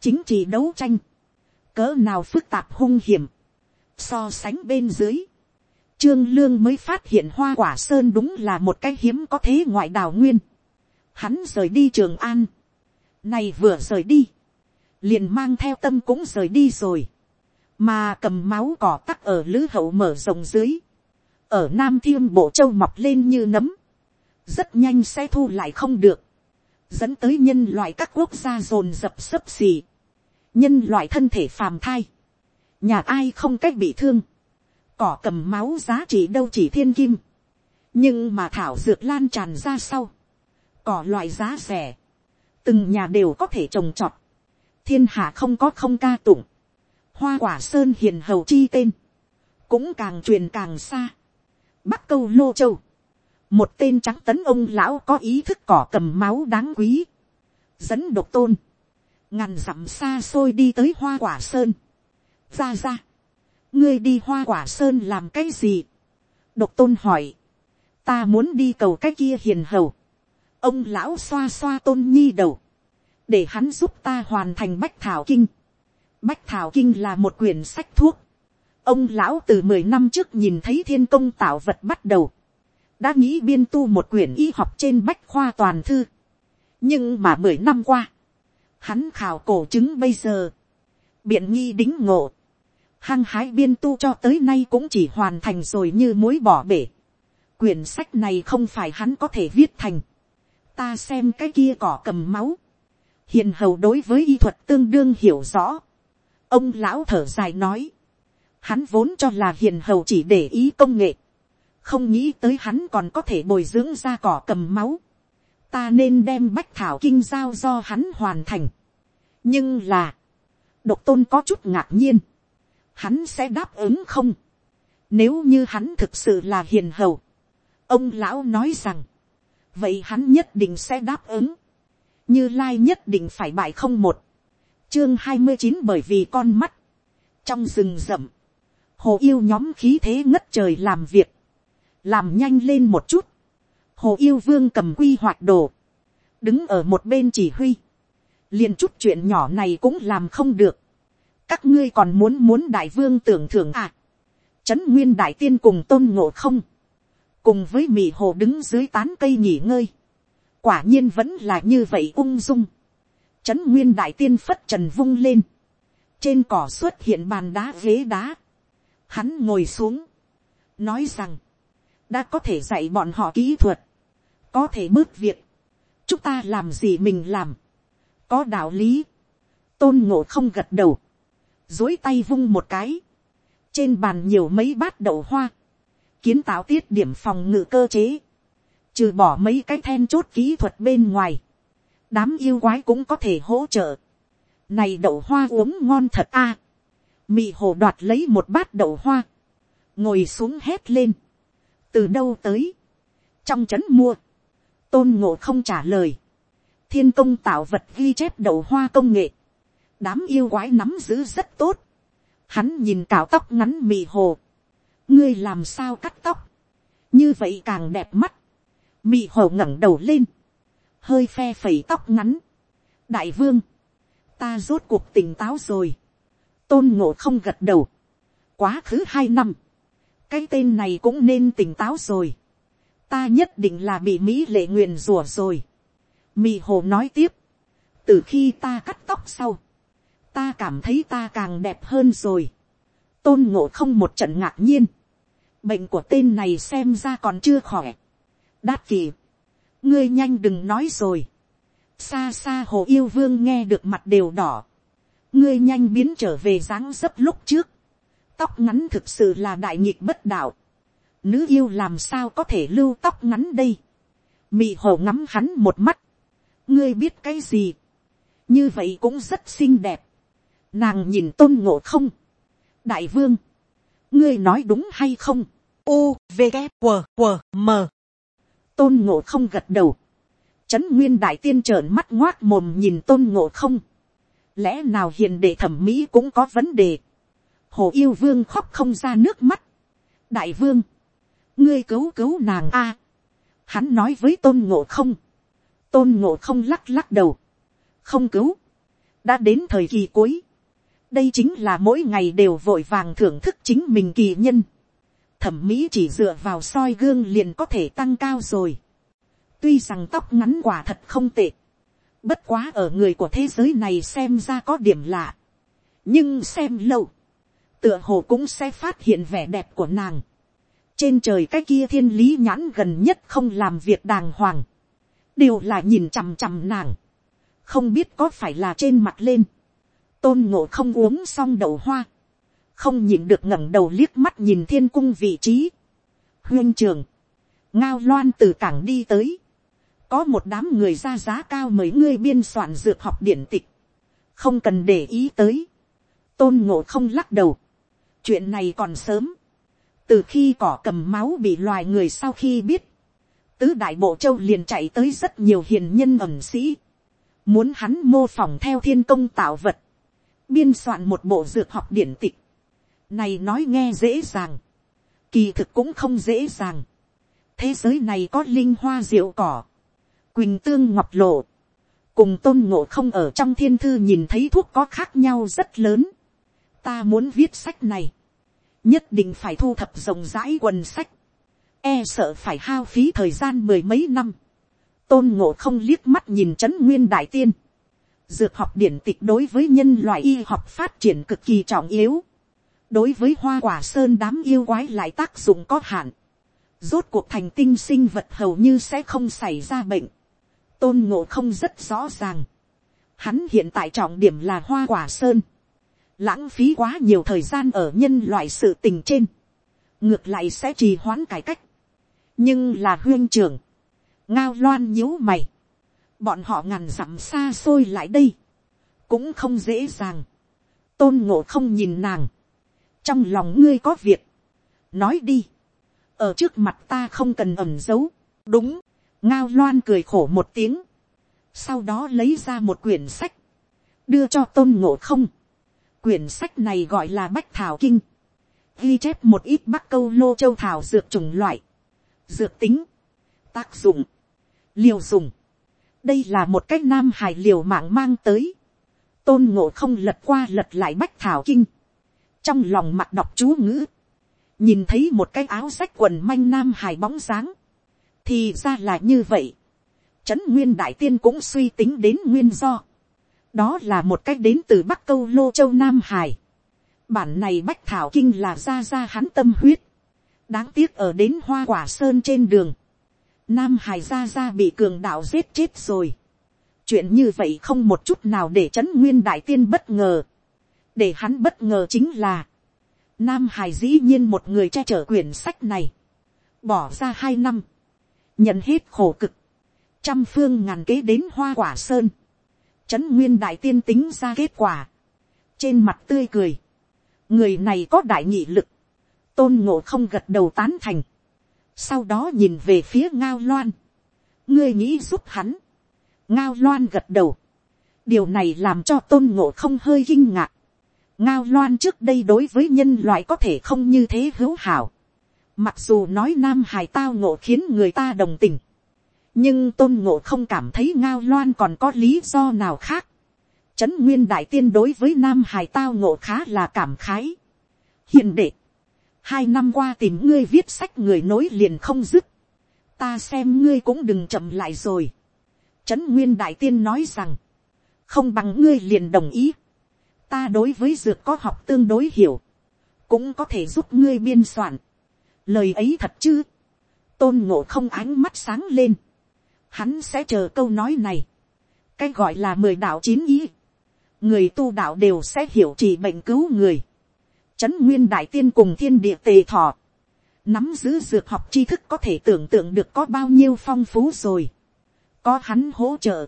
chính trị đấu tranh, cỡ nào phức tạp hung hiểm, so sánh bên dưới, Trương Lương mới phát hiện hoa quả sơn đúng là một cái hiếm có thế ngoại đào nguyên. Hắn rời đi Trường An. Này vừa rời đi. Liền mang theo tâm cũng rời đi rồi. Mà cầm máu cỏ tắc ở lứ hậu mở rộng dưới. Ở Nam Thiêm Bộ Châu mọc lên như nấm. Rất nhanh sẽ thu lại không được. Dẫn tới nhân loại các quốc gia dồn dập sấp xì. Nhân loại thân thể phàm thai. Nhà ai không cách bị thương. Cỏ cầm máu giá trị đâu chỉ thiên kim, nhưng mà thảo dược lan tràn ra sau, cỏ loại giá rẻ, từng nhà đều có thể trồng trọt, thiên hạ không có không ca tụng, hoa quả sơn hiền hầu chi tên, cũng càng truyền càng xa, bắc câu lô châu, một tên trắng tấn ông lão có ý thức cỏ cầm máu đáng quý, dẫn độc tôn, ngàn dặm xa xôi đi tới hoa quả sơn, ra ra, ngươi đi hoa quả sơn làm cái gì. độc tôn hỏi, ta muốn đi cầu cái kia hiền hầu. ông lão xoa xoa tôn nhi đầu, để hắn giúp ta hoàn thành bách thảo kinh. Bách Thảo Kinh là một quyển sách thuốc. Ông lão từ mười năm trước nhìn thấy thiên công tạo vật bắt đầu. Đã nghĩ biên tu một quyển y học trên bách khoa toàn thư. Nhưng mà mười năm qua. Hắn khảo cổ chứng bây giờ. Biện nghi đính ngộ. Hăng hái biên tu cho tới nay cũng chỉ hoàn thành rồi như mối bỏ bể. Quyển sách này không phải hắn có thể viết thành. Ta xem cái kia cỏ cầm máu. Hiền hầu đối với y thuật tương đương hiểu rõ ông lão thở dài nói, hắn vốn cho là hiền hầu chỉ để ý công nghệ, không nghĩ tới hắn còn có thể bồi dưỡng ra cỏ cầm máu, ta nên đem bách thảo kinh giao do hắn hoàn thành. nhưng là, độc tôn có chút ngạc nhiên, hắn sẽ đáp ứng không, nếu như hắn thực sự là hiền hầu, ông lão nói rằng, vậy hắn nhất định sẽ đáp ứng, như lai nhất định phải bại không một, chương hai mươi chín bởi vì con mắt, trong rừng rậm, hồ yêu nhóm khí thế ngất trời làm việc, làm nhanh lên một chút, hồ yêu vương cầm quy hoạch đồ, đứng ở một bên chỉ huy, liền chút chuyện nhỏ này cũng làm không được, các ngươi còn muốn muốn đại vương tưởng thưởng à, trấn nguyên đại tiên cùng tôn ngộ không, cùng với mì hồ đứng dưới tán cây nghỉ ngơi, quả nhiên vẫn là như vậy ung dung, Trấn nguyên đại tiên phất trần vung lên. Trên cỏ xuất hiện bàn đá ghế đá. Hắn ngồi xuống. Nói rằng. Đã có thể dạy bọn họ kỹ thuật. Có thể bước việc. Chúng ta làm gì mình làm. Có đạo lý. Tôn ngộ không gật đầu. Dối tay vung một cái. Trên bàn nhiều mấy bát đậu hoa. Kiến tạo tiết điểm phòng ngự cơ chế. Trừ bỏ mấy cái then chốt kỹ thuật bên ngoài đám yêu quái cũng có thể hỗ trợ. này đậu hoa uống ngon thật a. mị hồ đoạt lấy một bát đậu hoa, ngồi xuống hét lên. từ đâu tới, trong trấn mua, tôn ngộ không trả lời, thiên công tạo vật ghi chép đậu hoa công nghệ, đám yêu quái nắm giữ rất tốt, hắn nhìn cào tóc ngắn mì hồ, ngươi làm sao cắt tóc, như vậy càng đẹp mắt, Mì hồ ngẩng đầu lên, hơi phe phẩy tóc ngắn. đại vương, ta rốt cuộc tỉnh táo rồi. tôn ngộ không gật đầu. quá khứ hai năm, cái tên này cũng nên tỉnh táo rồi ta nhất định là bị mỹ lệ nguyền rủa rồi. mì hồ nói tiếp, từ khi ta cắt tóc sau, ta cảm thấy ta càng đẹp hơn rồi. tôn ngộ không một trận ngạc nhiên. bệnh của tên này xem ra còn chưa khỏi. đát kỳ ngươi nhanh đừng nói rồi. xa xa hồ yêu vương nghe được mặt đều đỏ. ngươi nhanh biến trở về dáng dấp lúc trước. tóc ngắn thực sự là đại nhịp bất đạo nữ yêu làm sao có thể lưu tóc ngắn đây. mị hồ ngắm hắn một mắt. ngươi biết cái gì. như vậy cũng rất xinh đẹp. nàng nhìn tôn ngộ không. đại vương. ngươi nói đúng hay không. u v g q q m tôn ngộ không gật đầu, trấn nguyên đại tiên trợn mắt ngoác mồm nhìn tôn ngộ không, lẽ nào hiền đệ thẩm mỹ cũng có vấn đề, hồ yêu vương khóc không ra nước mắt, đại vương, ngươi cứu cứu nàng a, hắn nói với tôn ngộ không, tôn ngộ không lắc lắc đầu, không cứu, đã đến thời kỳ cuối, đây chính là mỗi ngày đều vội vàng thưởng thức chính mình kỳ nhân, thẩm mỹ chỉ dựa vào soi gương liền có thể tăng cao rồi. tuy rằng tóc ngắn quả thật không tệ. bất quá ở người của thế giới này xem ra có điểm lạ. nhưng xem lâu, tựa hồ cũng sẽ phát hiện vẻ đẹp của nàng trên trời cái kia thiên lý nhãn gần nhất không làm việc đàng hoàng. đều là nhìn chằm chằm nàng. không biết có phải là trên mặt lên. tôn ngộ không uống xong đậu hoa không nhìn được ngẩng đầu liếc mắt nhìn thiên cung vị trí. huyên trường, ngao loan từ cảng đi tới, có một đám người ra giá cao mấy ngươi biên soạn dược học điển tịch, không cần để ý tới, tôn ngộ không lắc đầu, chuyện này còn sớm, từ khi cỏ cầm máu bị loài người sau khi biết, tứ đại bộ châu liền chạy tới rất nhiều hiền nhân ẩm sĩ, muốn hắn mô phỏng theo thiên công tạo vật, biên soạn một bộ dược học điển tịch, này nói nghe dễ dàng. Kỳ thực cũng không dễ dàng. Thế giới này có linh hoa diệu cỏ. Quỳnh tương ngọc lộ. cùng tôn ngộ không ở trong thiên thư nhìn thấy thuốc có khác nhau rất lớn. ta muốn viết sách này, nhất định phải thu thập rộng rãi quần sách, e sợ phải hao phí thời gian mười mấy năm. tôn ngộ không liếc mắt nhìn trấn nguyên đại tiên. dược học điển tịch đối với nhân loại y học phát triển cực kỳ trọng yếu. đối với hoa quả sơn đám yêu quái lại tác dụng có hạn. rốt cuộc thành tinh sinh vật hầu như sẽ không xảy ra bệnh tôn ngộ không rất rõ ràng. Hắn hiện tại trọng điểm là hoa quả sơn. Lãng phí quá nhiều thời gian ở nhân loại sự tình trên. Ngược lại sẽ trì hoãn cải cách. Nhưng là huyên trưởng. Ngao loan nhíu mày. Bọn họ ngàn dặm xa xôi lại đây. Cũng không dễ dàng. Tôn ngộ không nhìn nàng. Trong lòng ngươi có việc. Nói đi. Ở trước mặt ta không cần ẩm giấu. Đúng ngao loan cười khổ một tiếng, sau đó lấy ra một quyển sách, đưa cho tôn ngộ không quyển sách này gọi là bách thảo kinh, ghi chép một ít bắc câu lô châu thảo dược chủng loại, dược tính, tác dụng, liều dùng. đây là một cách nam hải liều mạng mang tới, tôn ngộ không lật qua lật lại bách thảo kinh, trong lòng mặt đọc chú ngữ, nhìn thấy một cái áo sách quần manh nam hải bóng dáng, thì ra là như vậy. Trấn nguyên đại tiên cũng suy tính đến nguyên do đó là một cách đến từ bắc câu lô châu nam hải. bản này bách thảo kinh là ra ra hắn tâm huyết. đáng tiếc ở đến hoa quả sơn trên đường. nam hải ra ra bị cường đạo giết chết rồi. chuyện như vậy không một chút nào để trấn nguyên đại tiên bất ngờ. để hắn bất ngờ chính là, nam hải dĩ nhiên một người che chở quyển sách này. bỏ ra hai năm nhận hết khổ cực, trăm phương ngàn kế đến hoa quả sơn, trấn nguyên đại tiên tính ra kết quả, trên mặt tươi cười, người này có đại nhị lực, tôn ngộ không gật đầu tán thành, sau đó nhìn về phía ngao loan, ngươi nghĩ giúp hắn, ngao loan gật đầu, điều này làm cho tôn ngộ không hơi kinh ngạc, ngao loan trước đây đối với nhân loại có thể không như thế hữu hảo, Mặc dù nói nam hải tao ngộ khiến người ta đồng tình. Nhưng tôn ngộ không cảm thấy ngao loan còn có lý do nào khác. Trấn nguyên đại tiên đối với nam hải tao ngộ khá là cảm khái. hiền đệ. Hai năm qua tìm ngươi viết sách người nối liền không dứt. Ta xem ngươi cũng đừng chậm lại rồi. Trấn nguyên đại tiên nói rằng. Không bằng ngươi liền đồng ý. Ta đối với dược có học tương đối hiểu. Cũng có thể giúp ngươi biên soạn lời ấy thật chứ, tôn ngộ không ánh mắt sáng lên, hắn sẽ chờ câu nói này, cái gọi là mười đạo chín ý, người tu đạo đều sẽ hiểu chỉ bệnh cứu người, trấn nguyên đại tiên cùng thiên địa tề thọ, nắm giữ dược học tri thức có thể tưởng tượng được có bao nhiêu phong phú rồi, có hắn hỗ trợ,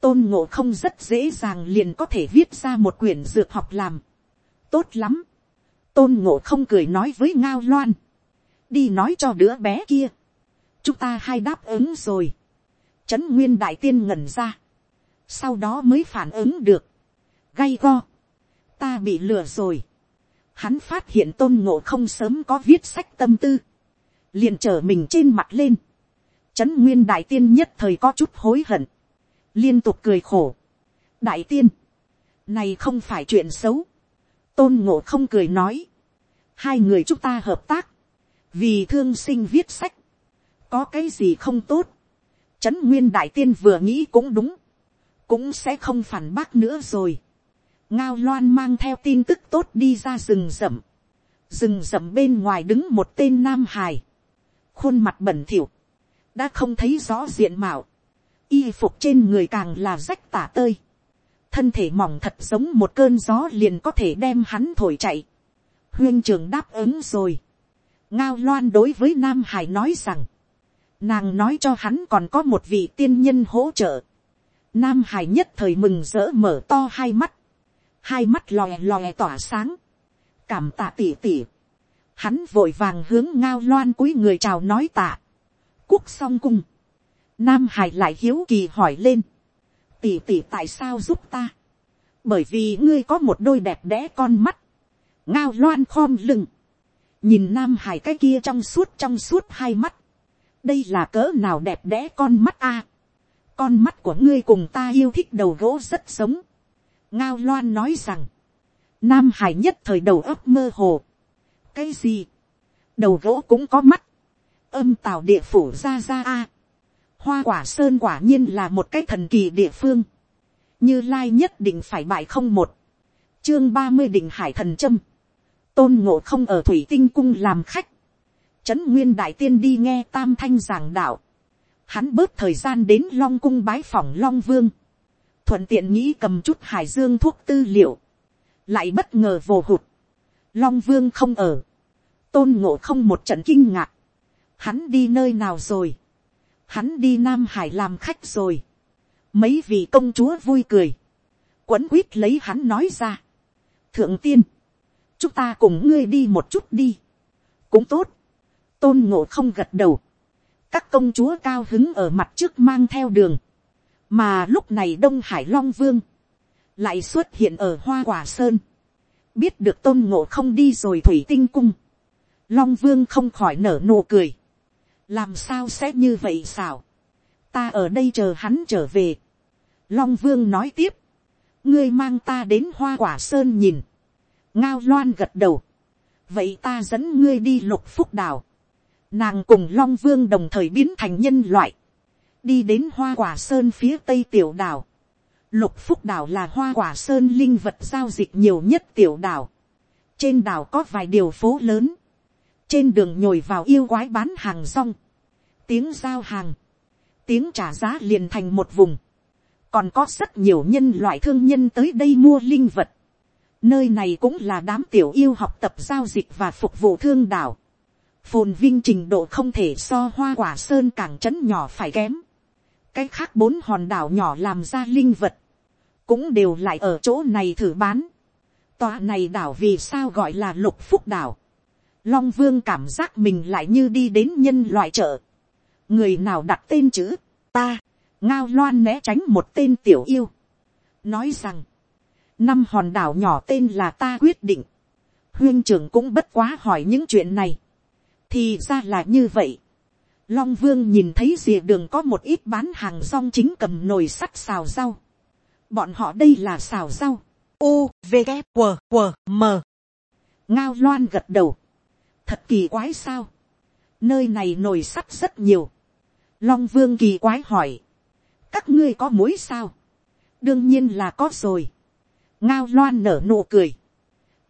tôn ngộ không rất dễ dàng liền có thể viết ra một quyển dược học làm, tốt lắm, tôn ngộ không cười nói với ngao loan, đi nói cho đứa bé kia. chúng ta hai đáp ứng rồi trấn nguyên đại tiên ngẩn ra. sau đó mới phản ứng được. gay go. ta bị lừa rồi. hắn phát hiện tôn ngộ không sớm có viết sách tâm tư. liền trở mình trên mặt lên. trấn nguyên đại tiên nhất thời có chút hối hận. liên tục cười khổ. đại tiên. này không phải chuyện xấu. tôn ngộ không cười nói. hai người chúng ta hợp tác vì thương sinh viết sách, có cái gì không tốt, trấn nguyên đại tiên vừa nghĩ cũng đúng, cũng sẽ không phản bác nữa rồi. ngao loan mang theo tin tức tốt đi ra rừng rậm, rừng rậm bên ngoài đứng một tên nam hài, khuôn mặt bẩn thỉu, đã không thấy rõ diện mạo, y phục trên người càng là rách tả tơi, thân thể mỏng thật giống một cơn gió liền có thể đem hắn thổi chạy, huyên trường đáp ứng rồi, ngao loan đối với nam hải nói rằng, nàng nói cho hắn còn có một vị tiên nhân hỗ trợ. nam hải nhất thời mừng rỡ mở to hai mắt, hai mắt lòe lòe tỏa sáng, cảm tạ tỉ tỉ. hắn vội vàng hướng ngao loan cúi người chào nói tạ. quốc song cung. nam hải lại hiếu kỳ hỏi lên. tỉ tỉ tại sao giúp ta. bởi vì ngươi có một đôi đẹp đẽ con mắt. ngao loan khom lưng nhìn nam hải cái kia trong suốt trong suốt hai mắt, đây là cỡ nào đẹp đẽ con mắt a, con mắt của ngươi cùng ta yêu thích đầu gỗ rất sống ngao loan nói rằng, nam hải nhất thời đầu ấp mơ hồ. cái gì, đầu gỗ cũng có mắt, âm tào địa phủ ra ra a. hoa quả sơn quả nhiên là một cái thần kỳ địa phương, như lai nhất định phải bại không một, chương ba mươi định hải thần trâm, tôn ngộ không ở thủy tinh cung làm khách, trấn nguyên đại tiên đi nghe tam thanh giảng đạo, hắn bớt thời gian đến long cung bái phòng long vương, thuận tiện nghĩ cầm chút hải dương thuốc tư liệu, lại bất ngờ vồ hụt, long vương không ở, tôn ngộ không một trận kinh ngạc, hắn đi nơi nào rồi, hắn đi nam hải làm khách rồi, mấy vị công chúa vui cười, quấn quýt lấy hắn nói ra, thượng tiên, chúng ta cùng ngươi đi một chút đi, cũng tốt, tôn ngộ không gật đầu, các công chúa cao hứng ở mặt trước mang theo đường, mà lúc này đông hải long vương lại xuất hiện ở hoa quả sơn, biết được tôn ngộ không đi rồi thủy tinh cung, long vương không khỏi nở nụ cười, làm sao sẽ như vậy xảo, ta ở đây chờ hắn trở về, long vương nói tiếp, ngươi mang ta đến hoa quả sơn nhìn, ngao loan gật đầu, vậy ta dẫn ngươi đi lục phúc đào, nàng cùng long vương đồng thời biến thành nhân loại, đi đến hoa quả sơn phía tây tiểu đảo. Lục phúc đảo là hoa quả sơn linh vật giao dịch nhiều nhất tiểu đảo. trên đảo có vài điều phố lớn, trên đường nhồi vào yêu quái bán hàng rong, tiếng giao hàng, tiếng trả giá liền thành một vùng, còn có rất nhiều nhân loại thương nhân tới đây mua linh vật. Nơi này cũng là đám tiểu yêu học tập giao dịch và phục vụ thương đảo phồn vinh trình độ không thể so hoa quả sơn cảng trấn nhỏ phải kém. cái khác bốn hòn đảo nhỏ làm ra linh vật, cũng đều lại ở chỗ này thử bán. tòa này đảo vì sao gọi là lục phúc đảo. long vương cảm giác mình lại như đi đến nhân loại chợ. người nào đặt tên chữ, ta, ngao loan né tránh một tên tiểu yêu. nói rằng, năm hòn đảo nhỏ tên là ta quyết định. huyên trưởng cũng bất quá hỏi những chuyện này thì ra là như vậy. Long vương nhìn thấy rìa đường có một ít bán hàng rong chính cầm nồi sắt xào rau. Bọn họ đây là xào rau. U, V, K, W, W, M. Ngao loan gật đầu. Thật kỳ quái sao. Nơi này nồi sắt rất nhiều. Long vương kỳ quái hỏi. Các ngươi có muối sao? Đương nhiên là có rồi. Ngao loan nở nụ cười.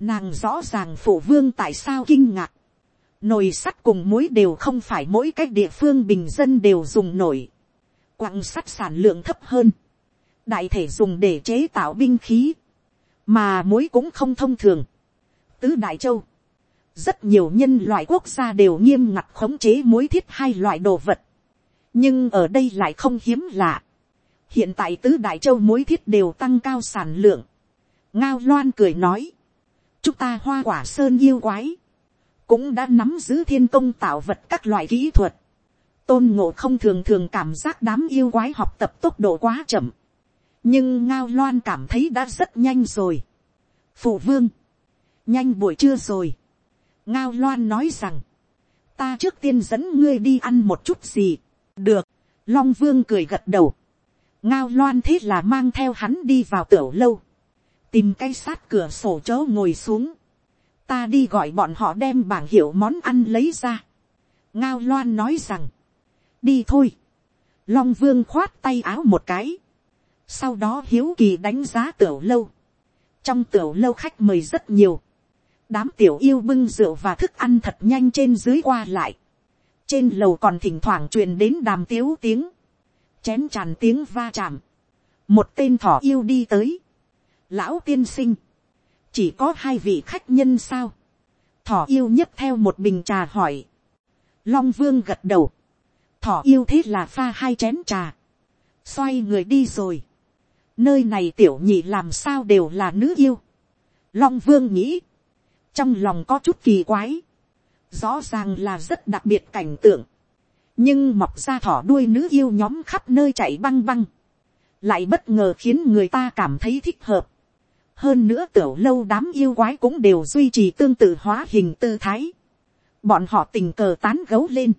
Nàng rõ ràng phụ vương tại sao kinh ngạc nồi sắt cùng muối đều không phải mỗi cái địa phương bình dân đều dùng nổi. quặng sắt sản lượng thấp hơn. đại thể dùng để chế tạo binh khí. mà muối cũng không thông thường. tứ đại châu. rất nhiều nhân loại quốc gia đều nghiêm ngặt khống chế muối thiết hai loại đồ vật. nhưng ở đây lại không hiếm lạ. hiện tại tứ đại châu muối thiết đều tăng cao sản lượng. ngao loan cười nói. chúng ta hoa quả sơn yêu quái cũng đã nắm giữ thiên công tạo vật các loại kỹ thuật. tôn ngộ không thường thường cảm giác đám yêu quái học tập tốc độ quá chậm. nhưng ngao loan cảm thấy đã rất nhanh rồi. phụ vương, nhanh buổi trưa rồi. ngao loan nói rằng, ta trước tiên dẫn ngươi đi ăn một chút gì. được, long vương cười gật đầu. ngao loan thế là mang theo hắn đi vào tiểu lâu. tìm cái sát cửa sổ chỗ ngồi xuống ta đi gọi bọn họ đem bảng hiệu món ăn lấy ra. ngao loan nói rằng, đi thôi. long vương khoát tay áo một cái. sau đó hiếu kỳ đánh giá tiểu lâu. trong tiểu lâu khách mời rất nhiều. đám tiểu yêu bưng rượu và thức ăn thật nhanh trên dưới qua lại. trên lầu còn thỉnh thoảng truyền đến đàm tiếu tiếng. chén tràn tiếng va chạm. một tên thỏ yêu đi tới. lão tiên sinh chỉ có hai vị khách nhân sao, thỏ yêu nhất theo một bình trà hỏi, long vương gật đầu, thỏ yêu thế là pha hai chén trà, xoay người đi rồi, nơi này tiểu nhị làm sao đều là nữ yêu, long vương nghĩ, trong lòng có chút kỳ quái, rõ ràng là rất đặc biệt cảnh tượng, nhưng mọc ra thỏ đuôi nữ yêu nhóm khắp nơi chạy băng băng, lại bất ngờ khiến người ta cảm thấy thích hợp hơn nữa tiểu lâu đám yêu quái cũng đều duy trì tương tự hóa hình tư thái. bọn họ tình cờ tán gấu lên,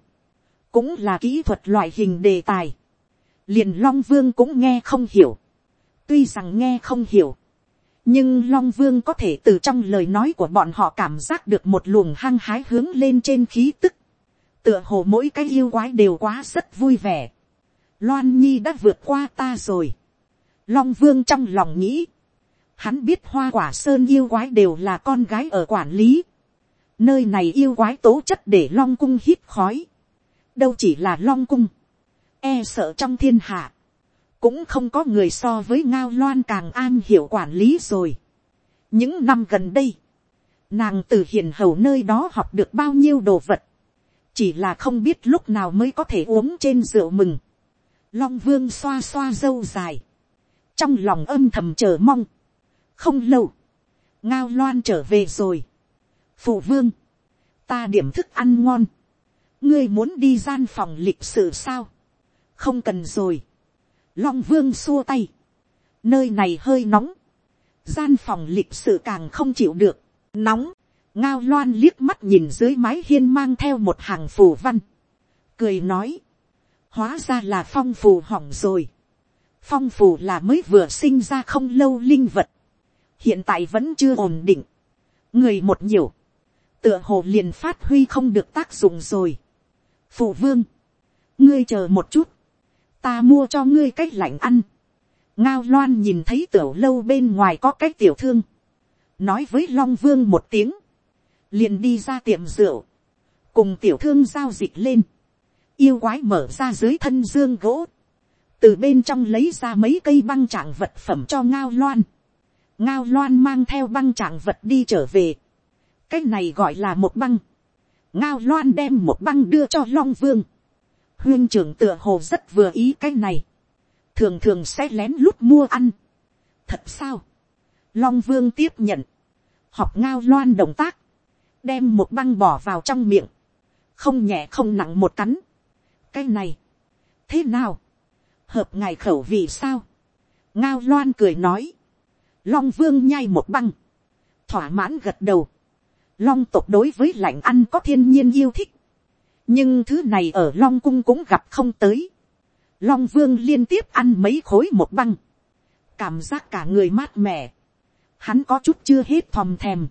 cũng là kỹ thuật loại hình đề tài. liền long vương cũng nghe không hiểu, tuy rằng nghe không hiểu, nhưng long vương có thể từ trong lời nói của bọn họ cảm giác được một luồng hăng hái hướng lên trên khí tức, tựa hồ mỗi cái yêu quái đều quá rất vui vẻ, loan nhi đã vượt qua ta rồi, long vương trong lòng nghĩ, hắn biết hoa quả sơn yêu quái đều là con gái ở quản lý, nơi này yêu quái tố chất để long cung hít khói, đâu chỉ là long cung, e sợ trong thiên hạ, cũng không có người so với ngao loan càng an hiểu quản lý rồi. những năm gần đây, nàng từ hiền hầu nơi đó học được bao nhiêu đồ vật, chỉ là không biết lúc nào mới có thể uống trên rượu mừng. long vương xoa xoa dâu dài, trong lòng âm thầm chờ mong không lâu, ngao loan trở về rồi. phụ vương, ta điểm thức ăn ngon, ngươi muốn đi gian phòng lịch sử sao, không cần rồi. Long vương xua tay. Nơi này hơi nóng. Gian phòng lịch sử càng không chịu được. Nóng. Ngao loan liếc mắt nhìn dưới mái hiên mang theo một hàng phù văn. Cười nói. Hóa ra là phong phù hỏng rồi. Phong phù là mới vừa sinh ra không lâu linh vật. Hiện tại vẫn chưa ổn định. Người một nhiều. Tựa hồ liền phát huy không được tác dụng rồi. Phụ vương. Ngươi chờ một chút ta mua cho ngươi cách lạnh ăn. ngao loan nhìn thấy tiểu lâu bên ngoài có cái tiểu thương, nói với long vương một tiếng, liền đi ra tiệm rượu, cùng tiểu thương giao dịch lên, yêu quái mở ra dưới thân dương gỗ, từ bên trong lấy ra mấy cây băng trạng vật phẩm cho ngao loan, ngao loan mang theo băng trạng vật đi trở về, cái này gọi là một băng, ngao loan đem một băng đưa cho long vương, huyên trưởng tựa hồ rất vừa ý cái này, thường thường sẽ lén lút mua ăn. thật sao, long vương tiếp nhận, học ngao loan động tác, đem một băng bỏ vào trong miệng, không nhẹ không nặng một cắn. cái này, thế nào, hợp ngài khẩu vị sao, ngao loan cười nói, long vương nhai một băng, thỏa mãn gật đầu, long tộc đối với lạnh ăn có thiên nhiên yêu thích, nhưng thứ này ở long cung cũng gặp không tới. long vương liên tiếp ăn mấy khối một băng, cảm giác cả người mát mẻ. hắn có chút chưa hết thòm thèm.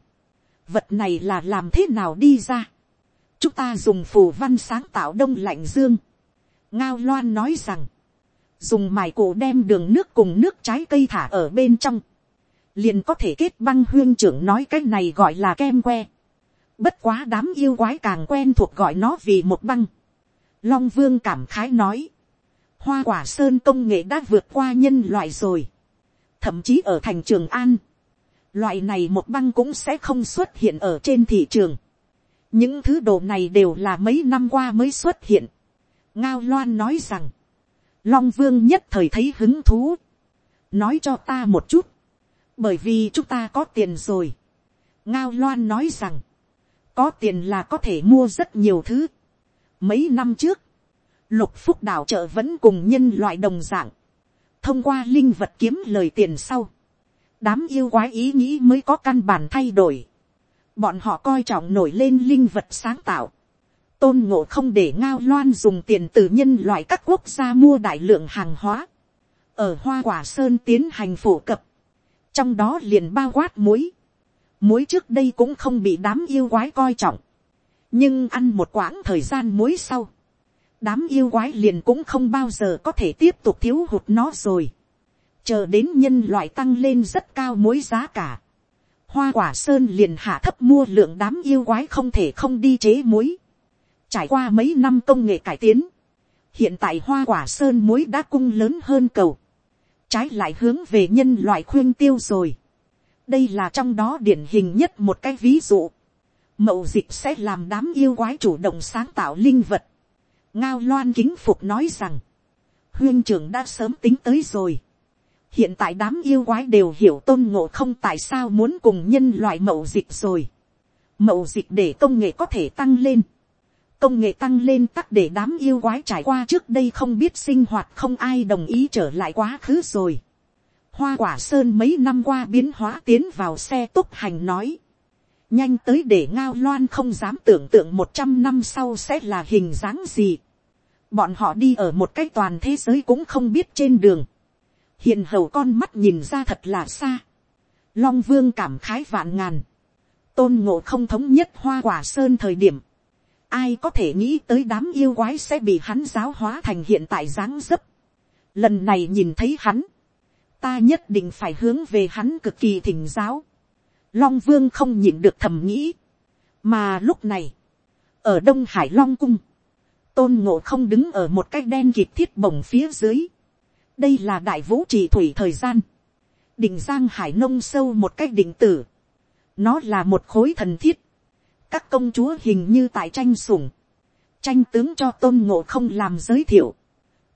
vật này là làm thế nào đi ra. chúng ta dùng phù văn sáng tạo đông lạnh dương. ngao loan nói rằng, dùng mài cổ đem đường nước cùng nước trái cây thả ở bên trong, liền có thể kết băng huyên trưởng nói cái này gọi là kem que. Bất quá đám yêu quái càng quen thuộc gọi nó vì một băng. Long vương cảm khái nói. Hoa quả sơn công nghệ đã vượt qua nhân loại rồi. Thậm chí ở thành trường An. Loại này một băng cũng sẽ không xuất hiện ở trên thị trường. Những thứ đồ này đều là mấy năm qua mới xuất hiện. Ngao Loan nói rằng. Long vương nhất thời thấy hứng thú. Nói cho ta một chút. Bởi vì chúng ta có tiền rồi. Ngao Loan nói rằng có tiền là có thể mua rất nhiều thứ. Mấy năm trước, lục phúc đảo chợ vẫn cùng nhân loại đồng dạng, thông qua linh vật kiếm lời tiền sau, đám yêu quái ý nghĩ mới có căn bản thay đổi. Bọn họ coi trọng nổi lên linh vật sáng tạo. Tôn ngộ không để ngao loan dùng tiền từ nhân loại các quốc gia mua đại lượng hàng hóa. Ở Hoa Quả Sơn tiến hành phổ cập. Trong đó liền bao quát muối. Muối trước đây cũng không bị đám yêu quái coi trọng, nhưng ăn một quãng thời gian muối sau, đám yêu quái liền cũng không bao giờ có thể tiếp tục thiếu hụt nó rồi, chờ đến nhân loại tăng lên rất cao muối giá cả, hoa quả sơn liền hạ thấp mua lượng đám yêu quái không thể không đi chế muối, trải qua mấy năm công nghệ cải tiến, hiện tại hoa quả sơn muối đã cung lớn hơn cầu, trái lại hướng về nhân loại khuyên tiêu rồi đây là trong đó điển hình nhất một cái ví dụ. mậu dịch sẽ làm đám yêu quái chủ động sáng tạo linh vật. ngao loan kính phục nói rằng, huyên trưởng đã sớm tính tới rồi. hiện tại đám yêu quái đều hiểu tôn ngộ không tại sao muốn cùng nhân loại mậu dịch rồi. mậu dịch để công nghệ có thể tăng lên công nghệ tăng lên tắc để đám yêu quái trải qua trước đây không biết sinh hoạt không ai đồng ý trở lại quá khứ rồi. Hoa quả sơn mấy năm qua biến hóa tiến vào xe túc hành nói. nhanh tới để ngao loan không dám tưởng tượng một trăm năm sau sẽ là hình dáng gì. bọn họ đi ở một cái toàn thế giới cũng không biết trên đường, hiện hầu con mắt nhìn ra thật là xa, long vương cảm khái vạn ngàn, tôn ngộ không thống nhất hoa quả sơn thời điểm, ai có thể nghĩ tới đám yêu quái sẽ bị hắn giáo hóa thành hiện tại dáng dấp. Lần này nhìn thấy hắn, ta nhất định phải hướng về hắn cực kỳ thỉnh giáo. Long vương không nhìn được thầm nghĩ. Mà lúc này, ở Đông Hải Long Cung, tôn ngộ không đứng ở một cái đen kịp thiết bổng phía dưới. Đây là đại vũ trị thủy thời gian. Đỉnh Giang Hải nông sâu một cái đỉnh tử. Nó là một khối thần thiết. Các công chúa hình như tại tranh sủng. Tranh tướng cho tôn ngộ không làm giới thiệu.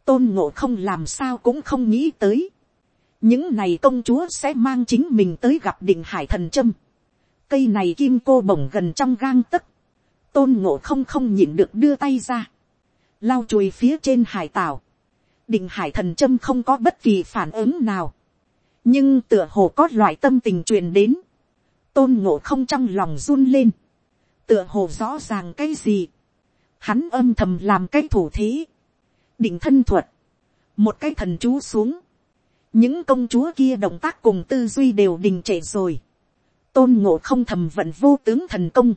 Tôn ngộ không làm sao cũng không nghĩ tới những này công chúa sẽ mang chính mình tới gặp định hải thần trâm. cây này kim cô bổng gần trong gang tấc. tôn ngộ không không nhịn được đưa tay ra. lau chùi phía trên hải tảo. định hải thần trâm không có bất kỳ phản ứng nào. nhưng tựa hồ có loại tâm tình truyền đến. tôn ngộ không trong lòng run lên tựa hồ rõ ràng cái gì. hắn âm thầm làm cái thủ thế. định thân thuật. một cái thần chú xuống những công chúa kia động tác cùng tư duy đều đình trệ rồi. tôn ngộ không thầm vận vô tướng thần công,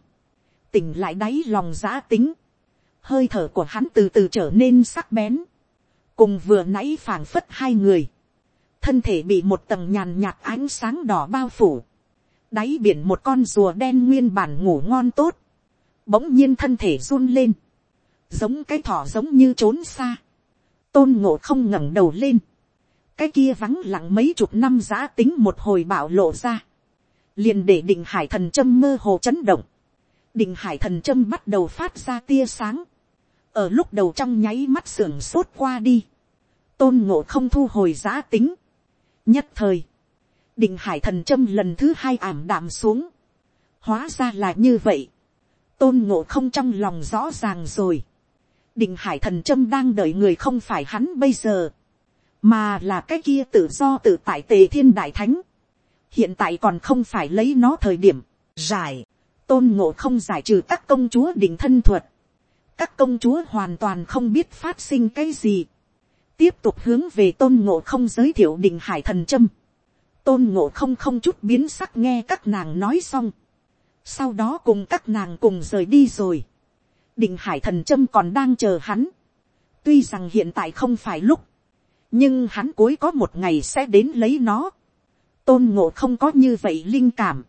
tỉnh lại đáy lòng giã tính, hơi thở của hắn từ từ trở nên sắc bén, cùng vừa nãy phảng phất hai người, thân thể bị một tầng nhàn nhạt ánh sáng đỏ bao phủ, đáy biển một con rùa đen nguyên bản ngủ ngon tốt, bỗng nhiên thân thể run lên, giống cái thỏ giống như trốn xa, tôn ngộ không ngẩng đầu lên, cái kia vắng lặng mấy chục năm giã tính một hồi bạo lộ ra, liền để định hải thần châm mơ hồ chấn động, định hải thần châm bắt đầu phát ra tia sáng, ở lúc đầu trong nháy mắt sưởng sốt qua đi, tôn ngộ không thu hồi giã tính, nhất thời, định hải thần châm lần thứ hai ảm đạm xuống, hóa ra là như vậy, tôn ngộ không trong lòng rõ ràng rồi, định hải thần châm đang đợi người không phải hắn bây giờ, mà là cái kia tự do tự tại tề thiên đại thánh, hiện tại còn không phải lấy nó thời điểm, giải, tôn ngộ không giải trừ các công chúa định thân thuật, các công chúa hoàn toàn không biết phát sinh cái gì, tiếp tục hướng về tôn ngộ không giới thiệu định hải thần trâm, tôn ngộ không không chút biến sắc nghe các nàng nói xong, sau đó cùng các nàng cùng rời đi rồi, định hải thần trâm còn đang chờ hắn, tuy rằng hiện tại không phải lúc, nhưng hắn cuối có một ngày sẽ đến lấy nó. tôn ngộ không có như vậy linh cảm.